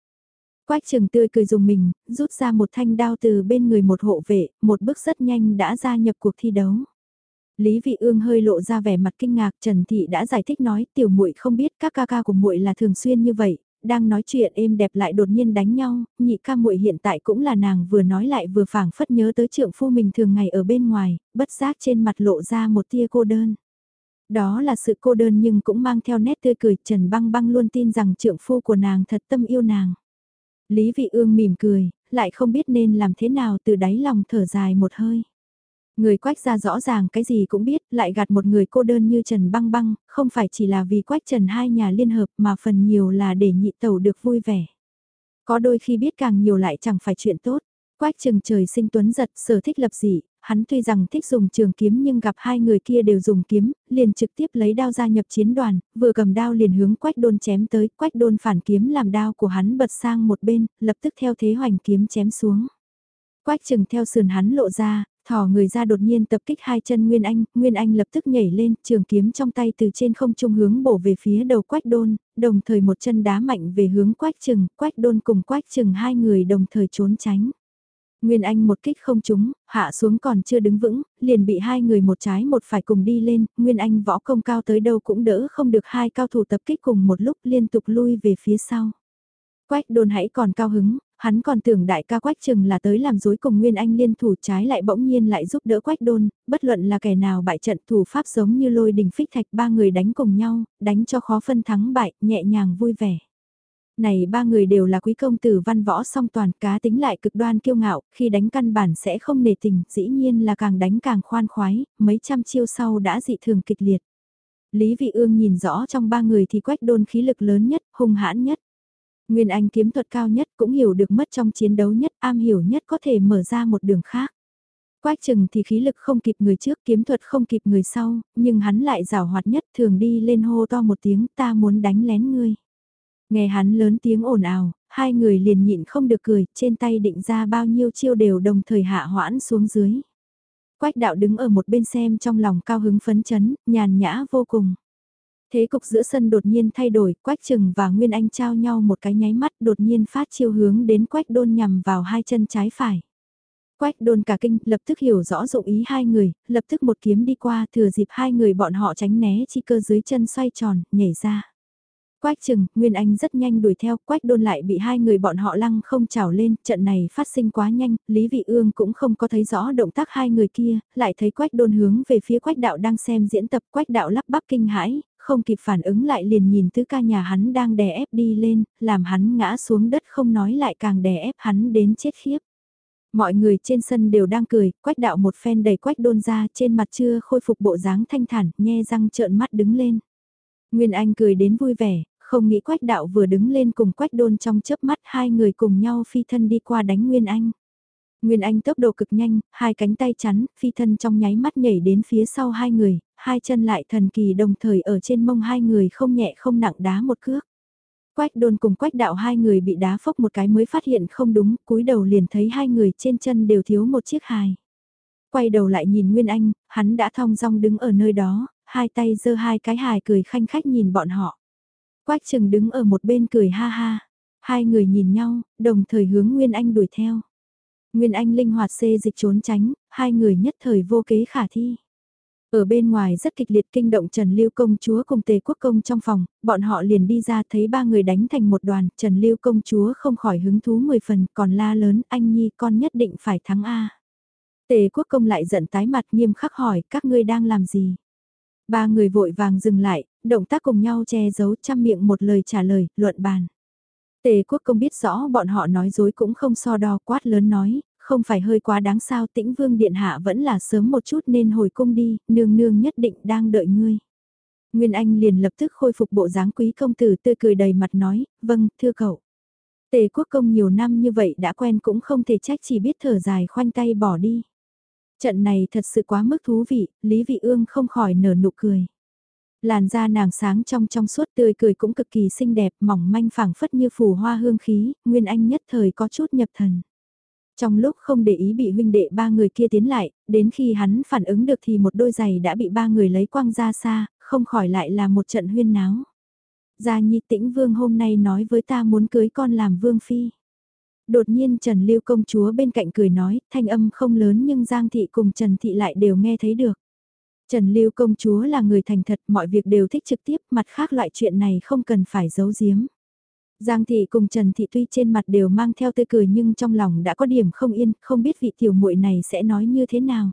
Speaker 1: Quách trừng tươi cười dùng mình, rút ra một thanh đao từ bên người một hộ vệ, một bước rất nhanh đã gia nhập cuộc thi đấu. Lý Vị Ương hơi lộ ra vẻ mặt kinh ngạc, Trần Thị đã giải thích nói, tiểu muội không biết các ca ca của muội là thường xuyên như vậy, đang nói chuyện êm đẹp lại đột nhiên đánh nhau, nhị ca muội hiện tại cũng là nàng vừa nói lại vừa phảng phất nhớ tới trượng phu mình thường ngày ở bên ngoài, bất giác trên mặt lộ ra một tia cô đơn. Đó là sự cô đơn nhưng cũng mang theo nét tươi cười, Trần Băng Băng luôn tin rằng trượng phu của nàng thật tâm yêu nàng. Lý Vị Ương mỉm cười, lại không biết nên làm thế nào từ đáy lòng thở dài một hơi. Người quách ra rõ ràng cái gì cũng biết, lại gạt một người cô đơn như Trần Băng Băng, không phải chỉ là vì quách Trần hai nhà liên hợp mà phần nhiều là để nhị tẩu được vui vẻ. Có đôi khi biết càng nhiều lại chẳng phải chuyện tốt. Quách trừng trời sinh tuấn giật, sở thích lập dị, hắn tuy rằng thích dùng trường kiếm nhưng gặp hai người kia đều dùng kiếm, liền trực tiếp lấy đao ra nhập chiến đoàn, vừa cầm đao liền hướng quách đôn chém tới, quách đôn phản kiếm làm đao của hắn bật sang một bên, lập tức theo thế hoành kiếm chém xuống. Quách trừng theo sườn hắn lộ ra, thò người ra đột nhiên tập kích hai chân Nguyên Anh, Nguyên Anh lập tức nhảy lên, trường kiếm trong tay từ trên không trung hướng bổ về phía đầu quách đôn, đồng thời một chân đá mạnh về hướng quách trừng, quách đôn cùng quách trừng hai người đồng thời trốn tránh. Nguyên Anh một kích không trúng, hạ xuống còn chưa đứng vững, liền bị hai người một trái một phải cùng đi lên, Nguyên Anh võ công cao tới đâu cũng đỡ không được hai cao thủ tập kích cùng một lúc liên tục lui về phía sau. Quách đôn hãy còn cao hứng, Hắn còn tưởng đại ca Quách Trừng là tới làm dối cùng Nguyên Anh liên thủ trái lại bỗng nhiên lại giúp đỡ Quách Đôn, bất luận là kẻ nào bại trận thủ pháp giống như lôi đình phích thạch ba người đánh cùng nhau, đánh cho khó phân thắng bại, nhẹ nhàng vui vẻ. Này ba người đều là quý công tử văn võ song toàn cá tính lại cực đoan kiêu ngạo, khi đánh căn bản sẽ không nề tình, dĩ nhiên là càng đánh càng khoan khoái, mấy trăm chiêu sau đã dị thường kịch liệt. Lý Vị Ương nhìn rõ trong ba người thì Quách Đôn khí lực lớn nhất, hung hãn nhất. Nguyên Anh kiếm thuật cao nhất cũng hiểu được mất trong chiến đấu nhất, am hiểu nhất có thể mở ra một đường khác. Quách chừng thì khí lực không kịp người trước, kiếm thuật không kịp người sau, nhưng hắn lại rào hoạt nhất thường đi lên hô to một tiếng ta muốn đánh lén ngươi. Nghe hắn lớn tiếng ồn ào, hai người liền nhịn không được cười, trên tay định ra bao nhiêu chiêu đều đồng thời hạ hoãn xuống dưới. Quách đạo đứng ở một bên xem trong lòng cao hứng phấn chấn, nhàn nhã vô cùng. Thế cục giữa sân đột nhiên thay đổi, Quách Trừng và Nguyên Anh trao nhau một cái nháy mắt đột nhiên phát chiêu hướng đến Quách Đôn nhằm vào hai chân trái phải. Quách Đôn cả kinh, lập tức hiểu rõ dụng ý hai người, lập tức một kiếm đi qua thừa dịp hai người bọn họ tránh né chi cơ dưới chân xoay tròn, nhảy ra. Quách Trừng, Nguyên Anh rất nhanh đuổi theo, Quách Đôn lại bị hai người bọn họ lăng không trào lên, trận này phát sinh quá nhanh, Lý Vị Ương cũng không có thấy rõ động tác hai người kia, lại thấy Quách Đôn hướng về phía Quách Đạo đang xem diễn tập, Quách Đạo lắp bắp kinh hãi, không kịp phản ứng lại liền nhìn tứ ca nhà hắn đang đè ép đi lên, làm hắn ngã xuống đất không nói lại càng đè ép hắn đến chết khiếp. Mọi người trên sân đều đang cười, quách đạo một phen đầy quách đôn ra trên mặt chưa khôi phục bộ dáng thanh thản, nhe răng trợn mắt đứng lên. Nguyên Anh cười đến vui vẻ, không nghĩ quách đạo vừa đứng lên cùng quách đôn trong chớp mắt hai người cùng nhau phi thân đi qua đánh Nguyên Anh. Nguyên Anh tốc độ cực nhanh, hai cánh tay chắn, phi thân trong nháy mắt nhảy đến phía sau hai người, hai chân lại thần kỳ đồng thời ở trên mông hai người không nhẹ không nặng đá một cước. Quách đôn cùng quách đạo hai người bị đá phốc một cái mới phát hiện không đúng, cúi đầu liền thấy hai người trên chân đều thiếu một chiếc hài. Quay đầu lại nhìn Nguyên Anh, hắn đã thong dong đứng ở nơi đó, hai tay giơ hai cái hài cười khanh khách nhìn bọn họ. Quách chừng đứng ở một bên cười ha ha. Hai người nhìn nhau, đồng thời hướng Nguyên Anh đuổi theo. Nguyên Anh linh hoạt xê dịch trốn tránh, hai người nhất thời vô kế khả thi. Ở bên ngoài rất kịch liệt kinh động Trần Lưu Công Chúa cùng Tề Quốc Công trong phòng, bọn họ liền đi ra thấy ba người đánh thành một đoàn, Trần Lưu Công Chúa không khỏi hứng thú 10 phần, còn la lớn, anh Nhi con nhất định phải thắng A. Tề Quốc Công lại giận tái mặt nghiêm khắc hỏi, các ngươi đang làm gì? Ba người vội vàng dừng lại, động tác cùng nhau che giấu chăm miệng một lời trả lời, luận bàn. Tề quốc công biết rõ bọn họ nói dối cũng không so đo quát lớn nói, không phải hơi quá đáng sao tĩnh vương điện hạ vẫn là sớm một chút nên hồi cung đi, nương nương nhất định đang đợi ngươi. Nguyên Anh liền lập tức khôi phục bộ dáng quý công tử tươi cười đầy mặt nói, vâng, thưa cậu. Tề quốc công nhiều năm như vậy đã quen cũng không thể trách chỉ biết thở dài khoanh tay bỏ đi. Trận này thật sự quá mức thú vị, Lý Vị Ương không khỏi nở nụ cười. Làn da nàng sáng trong trong suốt tươi cười cũng cực kỳ xinh đẹp, mỏng manh phảng phất như phủ hoa hương khí, Nguyên Anh nhất thời có chút nhập thần. Trong lúc không để ý bị huynh đệ ba người kia tiến lại, đến khi hắn phản ứng được thì một đôi giày đã bị ba người lấy quăng ra xa, không khỏi lại là một trận huyên náo. Gia Nhi Tĩnh Vương hôm nay nói với ta muốn cưới con làm Vương Phi. Đột nhiên Trần Lưu công chúa bên cạnh cười nói, thanh âm không lớn nhưng Giang Thị cùng Trần Thị lại đều nghe thấy được. Trần Lưu công chúa là người thành thật, mọi việc đều thích trực tiếp, mặt khác loại chuyện này không cần phải giấu giếm. Giang Thị cùng Trần Thị tuy trên mặt đều mang theo tươi cười nhưng trong lòng đã có điểm không yên, không biết vị tiểu muội này sẽ nói như thế nào.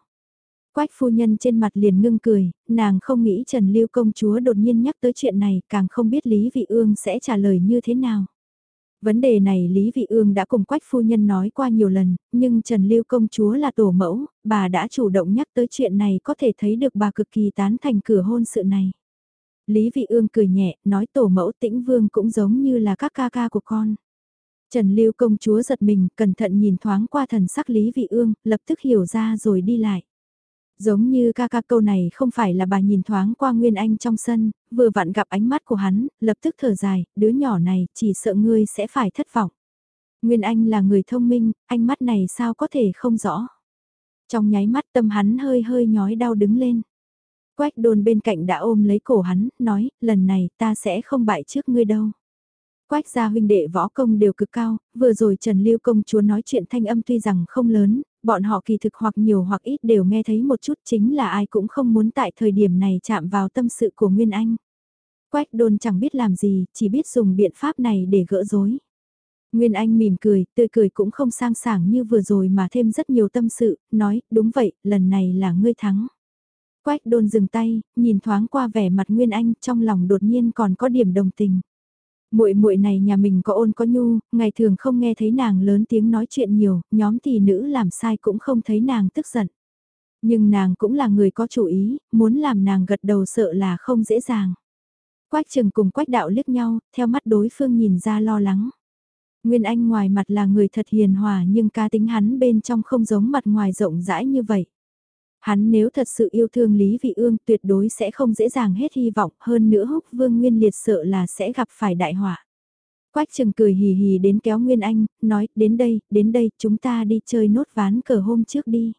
Speaker 1: Quách phu nhân trên mặt liền ngưng cười, nàng không nghĩ Trần Lưu công chúa đột nhiên nhắc tới chuyện này, càng không biết Lý Vị Ương sẽ trả lời như thế nào. Vấn đề này Lý Vị Ương đã cùng Quách phu nhân nói qua nhiều lần, nhưng Trần Lưu công chúa là tổ mẫu, bà đã chủ động nhắc tới chuyện này có thể thấy được bà cực kỳ tán thành cửa hôn sự này. Lý Vị Ương cười nhẹ, nói tổ mẫu tĩnh vương cũng giống như là các ca ca của con. Trần Lưu công chúa giật mình, cẩn thận nhìn thoáng qua thần sắc Lý Vị Ương, lập tức hiểu ra rồi đi lại. Giống như ca ca câu này không phải là bà nhìn thoáng qua Nguyên Anh trong sân, vừa vặn gặp ánh mắt của hắn, lập tức thở dài, đứa nhỏ này chỉ sợ ngươi sẽ phải thất vọng. Nguyên Anh là người thông minh, ánh mắt này sao có thể không rõ. Trong nháy mắt tâm hắn hơi hơi nhói đau đứng lên. Quách Đôn bên cạnh đã ôm lấy cổ hắn, nói, lần này ta sẽ không bại trước ngươi đâu. Quách gia huynh đệ võ công đều cực cao, vừa rồi Trần Lưu công chúa nói chuyện thanh âm tuy rằng không lớn, bọn họ kỳ thực hoặc nhiều hoặc ít đều nghe thấy một chút chính là ai cũng không muốn tại thời điểm này chạm vào tâm sự của Nguyên Anh. Quách đôn chẳng biết làm gì, chỉ biết dùng biện pháp này để gỡ rối. Nguyên Anh mỉm cười, tươi cười cũng không sang sảng như vừa rồi mà thêm rất nhiều tâm sự, nói, đúng vậy, lần này là ngươi thắng. Quách đôn dừng tay, nhìn thoáng qua vẻ mặt Nguyên Anh, trong lòng đột nhiên còn có điểm đồng tình. Muội muội này nhà mình có ôn có nhu, ngày thường không nghe thấy nàng lớn tiếng nói chuyện nhiều, nhóm tỷ nữ làm sai cũng không thấy nàng tức giận. Nhưng nàng cũng là người có chủ ý, muốn làm nàng gật đầu sợ là không dễ dàng. Quách trừng cùng quách đạo liếc nhau, theo mắt đối phương nhìn ra lo lắng. Nguyên Anh ngoài mặt là người thật hiền hòa nhưng cá tính hắn bên trong không giống mặt ngoài rộng rãi như vậy. Hắn nếu thật sự yêu thương Lý Vị Ương tuyệt đối sẽ không dễ dàng hết hy vọng hơn nữa húc vương nguyên liệt sợ là sẽ gặp phải đại họa. Quách trừng cười hì hì đến kéo Nguyên Anh, nói đến đây, đến đây chúng ta đi chơi nốt ván cờ hôm trước đi.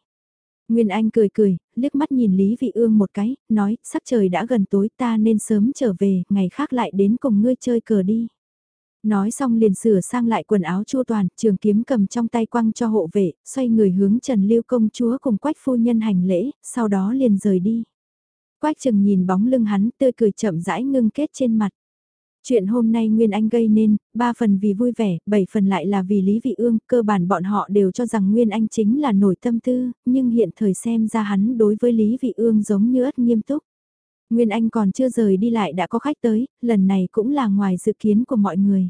Speaker 1: Nguyên Anh cười cười, liếc mắt nhìn Lý Vị Ương một cái, nói, sắc trời đã gần tối ta nên sớm trở về, ngày khác lại đến cùng ngươi chơi cờ đi. Nói xong liền sửa sang lại quần áo chua toàn, trường kiếm cầm trong tay quăng cho hộ vệ, xoay người hướng Trần Lưu công chúa cùng quách phu nhân hành lễ, sau đó liền rời đi. Quách trừng nhìn bóng lưng hắn tươi cười chậm rãi ngưng kết trên mặt. Chuyện hôm nay Nguyên Anh gây nên, ba phần vì vui vẻ, bảy phần lại là vì Lý Vị Ương, cơ bản bọn họ đều cho rằng Nguyên Anh chính là nổi tâm tư, nhưng hiện thời xem ra hắn đối với Lý Vị Ương giống như ất nghiêm túc. Nguyên Anh còn chưa rời đi lại đã có khách tới, lần này cũng là ngoài dự kiến của mọi người.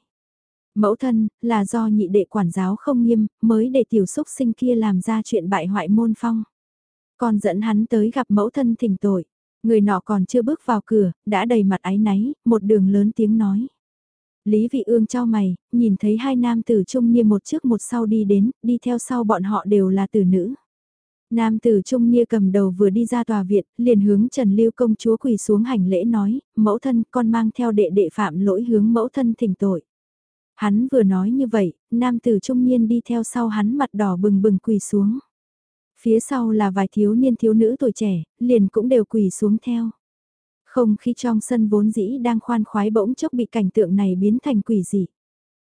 Speaker 1: Mẫu thân, là do nhị đệ quản giáo không nghiêm, mới để tiểu xúc sinh kia làm ra chuyện bại hoại môn phong. Còn dẫn hắn tới gặp mẫu thân thỉnh tội. Người nọ còn chưa bước vào cửa, đã đầy mặt áy náy, một đường lớn tiếng nói. Lý vị ương cho mày, nhìn thấy hai nam tử trung niên một trước một sau đi đến, đi theo sau bọn họ đều là tử nữ. Nam tử trung niên cầm đầu vừa đi ra tòa viện, liền hướng Trần Lưu công chúa quỳ xuống hành lễ nói, mẫu thân con mang theo đệ đệ phạm lỗi hướng mẫu thân thỉnh tội. Hắn vừa nói như vậy, nam tử trung niên đi theo sau hắn mặt đỏ bừng bừng quỳ xuống. Phía sau là vài thiếu niên thiếu nữ tuổi trẻ, liền cũng đều quỳ xuống theo. Không khí trong sân vốn dĩ đang khoan khoái bỗng chốc bị cảnh tượng này biến thành quỷ dị.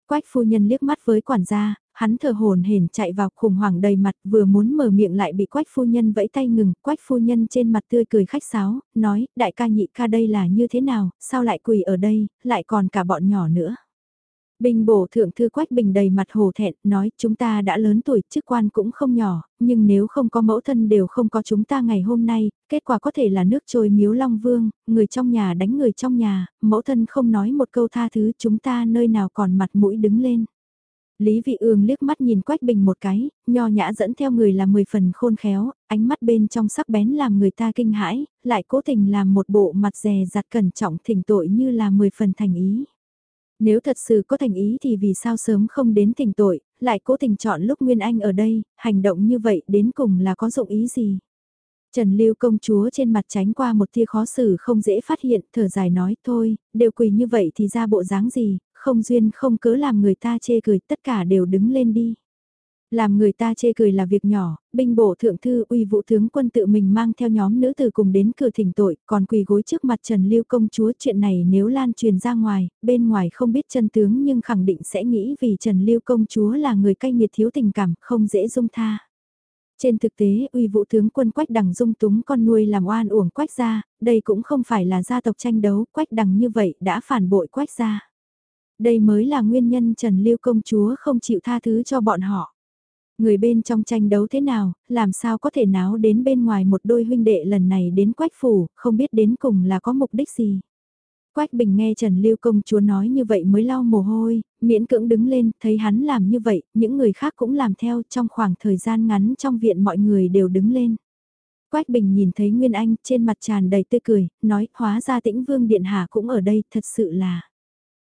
Speaker 1: Quách phu nhân liếc mắt với quản gia, hắn thở hồn hển chạy vào khủng hoảng đầy mặt vừa muốn mở miệng lại bị quách phu nhân vẫy tay ngừng, quách phu nhân trên mặt tươi cười khách sáo, nói, đại ca nhị ca đây là như thế nào, sao lại quỳ ở đây, lại còn cả bọn nhỏ nữa. Bình bổ thượng thư Quách Bình đầy mặt hồ thẹn, nói chúng ta đã lớn tuổi, chức quan cũng không nhỏ, nhưng nếu không có mẫu thân đều không có chúng ta ngày hôm nay, kết quả có thể là nước trôi miếu long vương, người trong nhà đánh người trong nhà, mẫu thân không nói một câu tha thứ chúng ta nơi nào còn mặt mũi đứng lên. Lý Vị Ương liếc mắt nhìn Quách Bình một cái, nho nhã dẫn theo người là mười phần khôn khéo, ánh mắt bên trong sắc bén làm người ta kinh hãi, lại cố tình làm một bộ mặt dè dặt cẩn trọng thỉnh tội như là mười phần thành ý. Nếu thật sự có thành ý thì vì sao sớm không đến thỉnh tội, lại cố tình chọn lúc Nguyên Anh ở đây, hành động như vậy đến cùng là có dụng ý gì? Trần Lưu công chúa trên mặt tránh qua một tia khó xử không dễ phát hiện, thở dài nói thôi, đều quỳ như vậy thì ra bộ dáng gì, không duyên không cớ làm người ta chê cười, tất cả đều đứng lên đi. Làm người ta chê cười là việc nhỏ, binh bộ thượng thư uy vũ tướng quân tự mình mang theo nhóm nữ tử cùng đến cửa thỉnh tội, còn quỳ gối trước mặt Trần Lưu công chúa chuyện này nếu lan truyền ra ngoài, bên ngoài không biết chân tướng nhưng khẳng định sẽ nghĩ vì Trần Lưu công chúa là người cay nghiệt thiếu tình cảm, không dễ dung tha. Trên thực tế, uy vũ tướng quân Quách Đằng dung túng con nuôi làm oan uổng Quách gia, đây cũng không phải là gia tộc tranh đấu, Quách Đằng như vậy đã phản bội Quách gia. Đây mới là nguyên nhân Trần Lưu công chúa không chịu tha thứ cho bọn họ. Người bên trong tranh đấu thế nào, làm sao có thể náo đến bên ngoài một đôi huynh đệ lần này đến quách phủ, không biết đến cùng là có mục đích gì. Quách Bình nghe Trần Lưu công chúa nói như vậy mới lau mồ hôi, miễn cưỡng đứng lên, thấy hắn làm như vậy, những người khác cũng làm theo trong khoảng thời gian ngắn trong viện mọi người đều đứng lên. Quách Bình nhìn thấy Nguyên Anh trên mặt tràn đầy tươi cười, nói hóa ra tĩnh vương điện hạ cũng ở đây, thật sự là.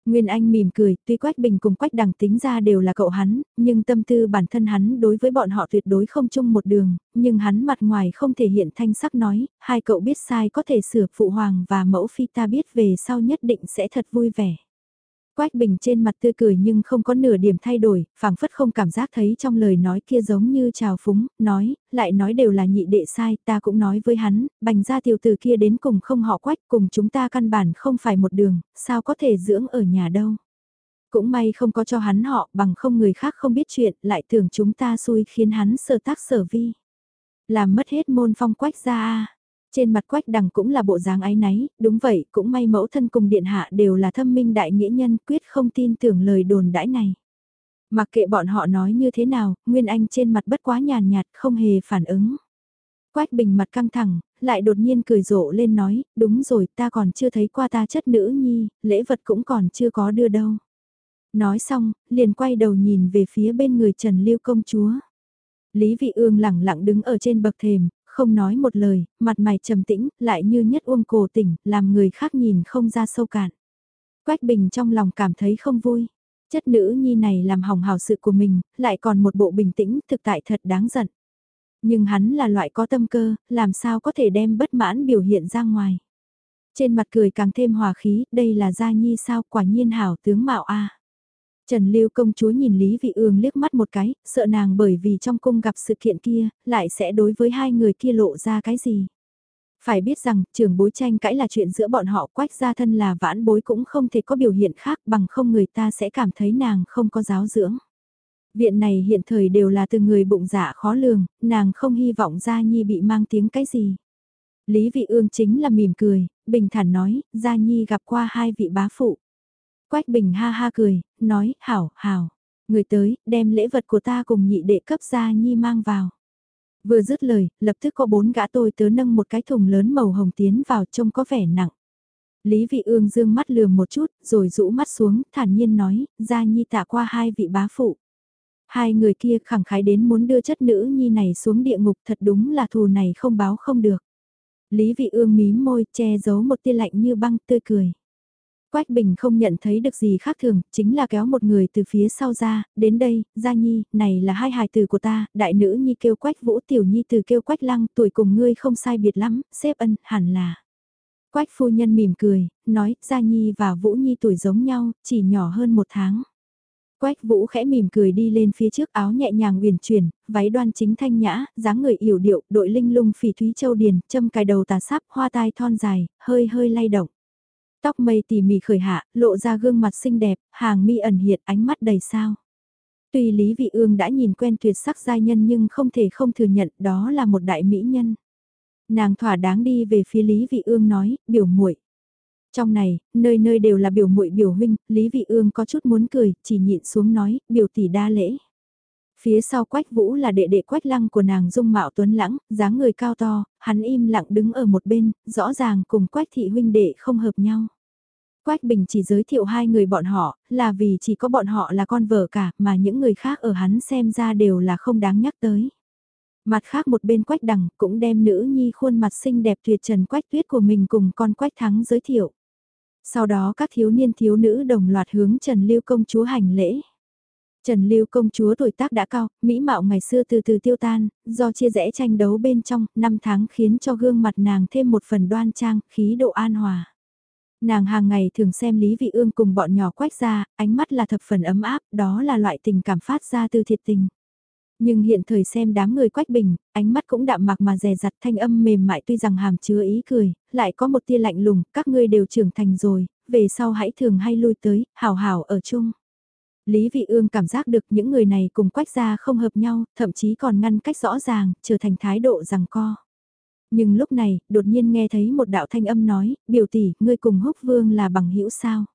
Speaker 1: Nguyên Anh mỉm cười, tuy Quách Bình cùng Quách Đằng tính ra đều là cậu hắn, nhưng tâm tư bản thân hắn đối với bọn họ tuyệt đối không chung một đường, nhưng hắn mặt ngoài không thể hiện thanh sắc nói, hai cậu biết sai có thể sửa phụ hoàng và mẫu phi ta biết về sau nhất định sẽ thật vui vẻ. Quách Bình trên mặt tươi cười nhưng không có nửa điểm thay đổi, phảng phất không cảm giác thấy trong lời nói kia giống như trào phúng, nói, lại nói đều là nhị đệ sai, ta cũng nói với hắn, bành ra tiểu tử kia đến cùng không họ quách cùng chúng ta căn bản không phải một đường, sao có thể dưỡng ở nhà đâu. Cũng may không có cho hắn họ bằng không người khác không biết chuyện, lại tưởng chúng ta xui khiến hắn sơ tác sở vi. Làm mất hết môn phong quách ra a trên mặt quách đằng cũng là bộ dáng ái náy, đúng vậy, cũng may mẫu thân cùng điện hạ đều là thâm minh đại nghĩa nhân quyết không tin tưởng lời đồn đãi này. Mặc kệ bọn họ nói như thế nào, Nguyên Anh trên mặt bất quá nhàn nhạt, không hề phản ứng. Quách Bình mặt căng thẳng, lại đột nhiên cười rộ lên nói, đúng rồi ta còn chưa thấy qua ta chất nữ nhi, lễ vật cũng còn chưa có đưa đâu. Nói xong, liền quay đầu nhìn về phía bên người Trần Lưu công chúa. Lý Vị Ương lẳng lặng đứng ở trên bậc thềm, không nói một lời, mặt mày trầm tĩnh, lại như nhất uông cổ tỉnh, làm người khác nhìn không ra sâu cạn. Quách Bình trong lòng cảm thấy không vui. Chất nữ nhi này làm hỏng hào sự của mình, lại còn một bộ bình tĩnh, thực tại thật đáng giận. Nhưng hắn là loại có tâm cơ, làm sao có thể đem bất mãn biểu hiện ra ngoài. Trên mặt cười càng thêm hòa khí, đây là gia nhi sao quả nhiên hảo tướng mạo a. Trần Lưu công chúa nhìn Lý Vị Ương liếc mắt một cái, sợ nàng bởi vì trong cung gặp sự kiện kia, lại sẽ đối với hai người kia lộ ra cái gì. Phải biết rằng, trường bối tranh cãi là chuyện giữa bọn họ quách gia thân là vãn bối cũng không thể có biểu hiện khác bằng không người ta sẽ cảm thấy nàng không có giáo dưỡng. Viện này hiện thời đều là từ người bụng dạ khó lường, nàng không hy vọng Gia Nhi bị mang tiếng cái gì. Lý Vị Ương chính là mỉm cười, bình thản nói, Gia Nhi gặp qua hai vị bá phụ. Quách Bình ha ha cười, nói, hảo, hảo, người tới, đem lễ vật của ta cùng nhị đệ cấp Gia Nhi mang vào. Vừa dứt lời, lập tức có bốn gã tôi tớ nâng một cái thùng lớn màu hồng tiến vào trông có vẻ nặng. Lý Vị Ương dương mắt lườm một chút, rồi rũ mắt xuống, thản nhiên nói, Gia Nhi tạ qua hai vị bá phụ. Hai người kia khẳng khái đến muốn đưa chất nữ nhi này xuống địa ngục thật đúng là thù này không báo không được. Lý vị ương mím môi che giấu một tia lạnh như băng tươi cười. Quách Bình không nhận thấy được gì khác thường, chính là kéo một người từ phía sau ra, đến đây, Gia Nhi, này là hai hài tử của ta, đại nữ Nhi kêu Quách Vũ tiểu Nhi từ kêu Quách Lăng, tuổi cùng ngươi không sai biệt lắm, xếp ân, hẳn là. Quách phu nhân mỉm cười, nói, Gia Nhi và Vũ Nhi tuổi giống nhau, chỉ nhỏ hơn một tháng. Quách Vũ khẽ mỉm cười đi lên phía trước áo nhẹ nhàng uyển chuyển, váy đoan chính thanh nhã, dáng người yểu điệu, đội linh lung phỉ thúy châu điền, châm cài đầu tà sáp, hoa tai thon dài, hơi hơi lay động. Tóc mây tỉ mỉ khởi hạ, lộ ra gương mặt xinh đẹp, hàng mi ẩn hiện ánh mắt đầy sao. Tuy Lý Vị Ương đã nhìn quen tuyệt sắc giai nhân nhưng không thể không thừa nhận đó là một đại mỹ nhân. Nàng thỏa đáng đi về phía Lý Vị Ương nói, biểu muội trong này, nơi nơi đều là biểu muội biểu huynh, Lý Vị Ương có chút muốn cười, chỉ nhịn xuống nói, biểu tỷ đa lễ. Phía sau Quách Vũ là đệ đệ Quách Lăng của nàng dung mạo tuấn lãng, dáng người cao to, hắn im lặng đứng ở một bên, rõ ràng cùng Quách thị huynh đệ không hợp nhau. Quách Bình chỉ giới thiệu hai người bọn họ, là vì chỉ có bọn họ là con vợ cả, mà những người khác ở hắn xem ra đều là không đáng nhắc tới. Mặt khác một bên Quách Đằng cũng đem nữ nhi khuôn mặt xinh đẹp tuyệt trần Quách Tuyết của mình cùng con Quách Thắng giới thiệu. Sau đó các thiếu niên thiếu nữ đồng loạt hướng Trần Lưu công chúa hành lễ. Trần Lưu công chúa tuổi tác đã cao, mỹ mạo ngày xưa từ từ tiêu tan, do chia rẽ tranh đấu bên trong, năm tháng khiến cho gương mặt nàng thêm một phần đoan trang, khí độ an hòa. Nàng hàng ngày thường xem Lý Vị Ương cùng bọn nhỏ quách ra, ánh mắt là thập phần ấm áp, đó là loại tình cảm phát ra từ thiệt tình. Nhưng hiện thời xem đám người quách bình, ánh mắt cũng đạm mạc mà rè rặt thanh âm mềm mại tuy rằng hàm chứa ý cười, lại có một tia lạnh lùng, các ngươi đều trưởng thành rồi, về sau hãy thường hay lui tới, hào hào ở chung. Lý Vị Ương cảm giác được những người này cùng quách gia không hợp nhau, thậm chí còn ngăn cách rõ ràng, trở thành thái độ rằng co. Nhưng lúc này, đột nhiên nghe thấy một đạo thanh âm nói, biểu tỷ, ngươi cùng húc vương là bằng hữu sao?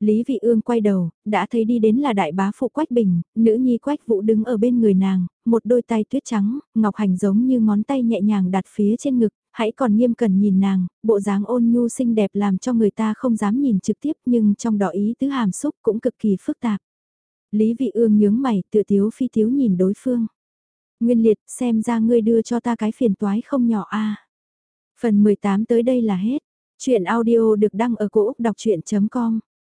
Speaker 1: Lý Vị Ương quay đầu, đã thấy đi đến là đại bá phụ Quách Bình, nữ nhi Quách Vũ đứng ở bên người nàng, một đôi tay tuyết trắng, ngọc hành giống như ngón tay nhẹ nhàng đặt phía trên ngực, hãy còn nghiêm cẩn nhìn nàng, bộ dáng ôn nhu xinh đẹp làm cho người ta không dám nhìn trực tiếp nhưng trong đó ý tứ hàm xúc cũng cực kỳ phức tạp. Lý Vị Ương nhướng mày, tựa thiếu phi thiếu nhìn đối phương. Nguyên liệt, xem ra ngươi đưa cho ta cái phiền toái không nhỏ a. Phần 18 tới đây là hết. Chuyện audio được đăng ở cổ Úc đọc chuyện.com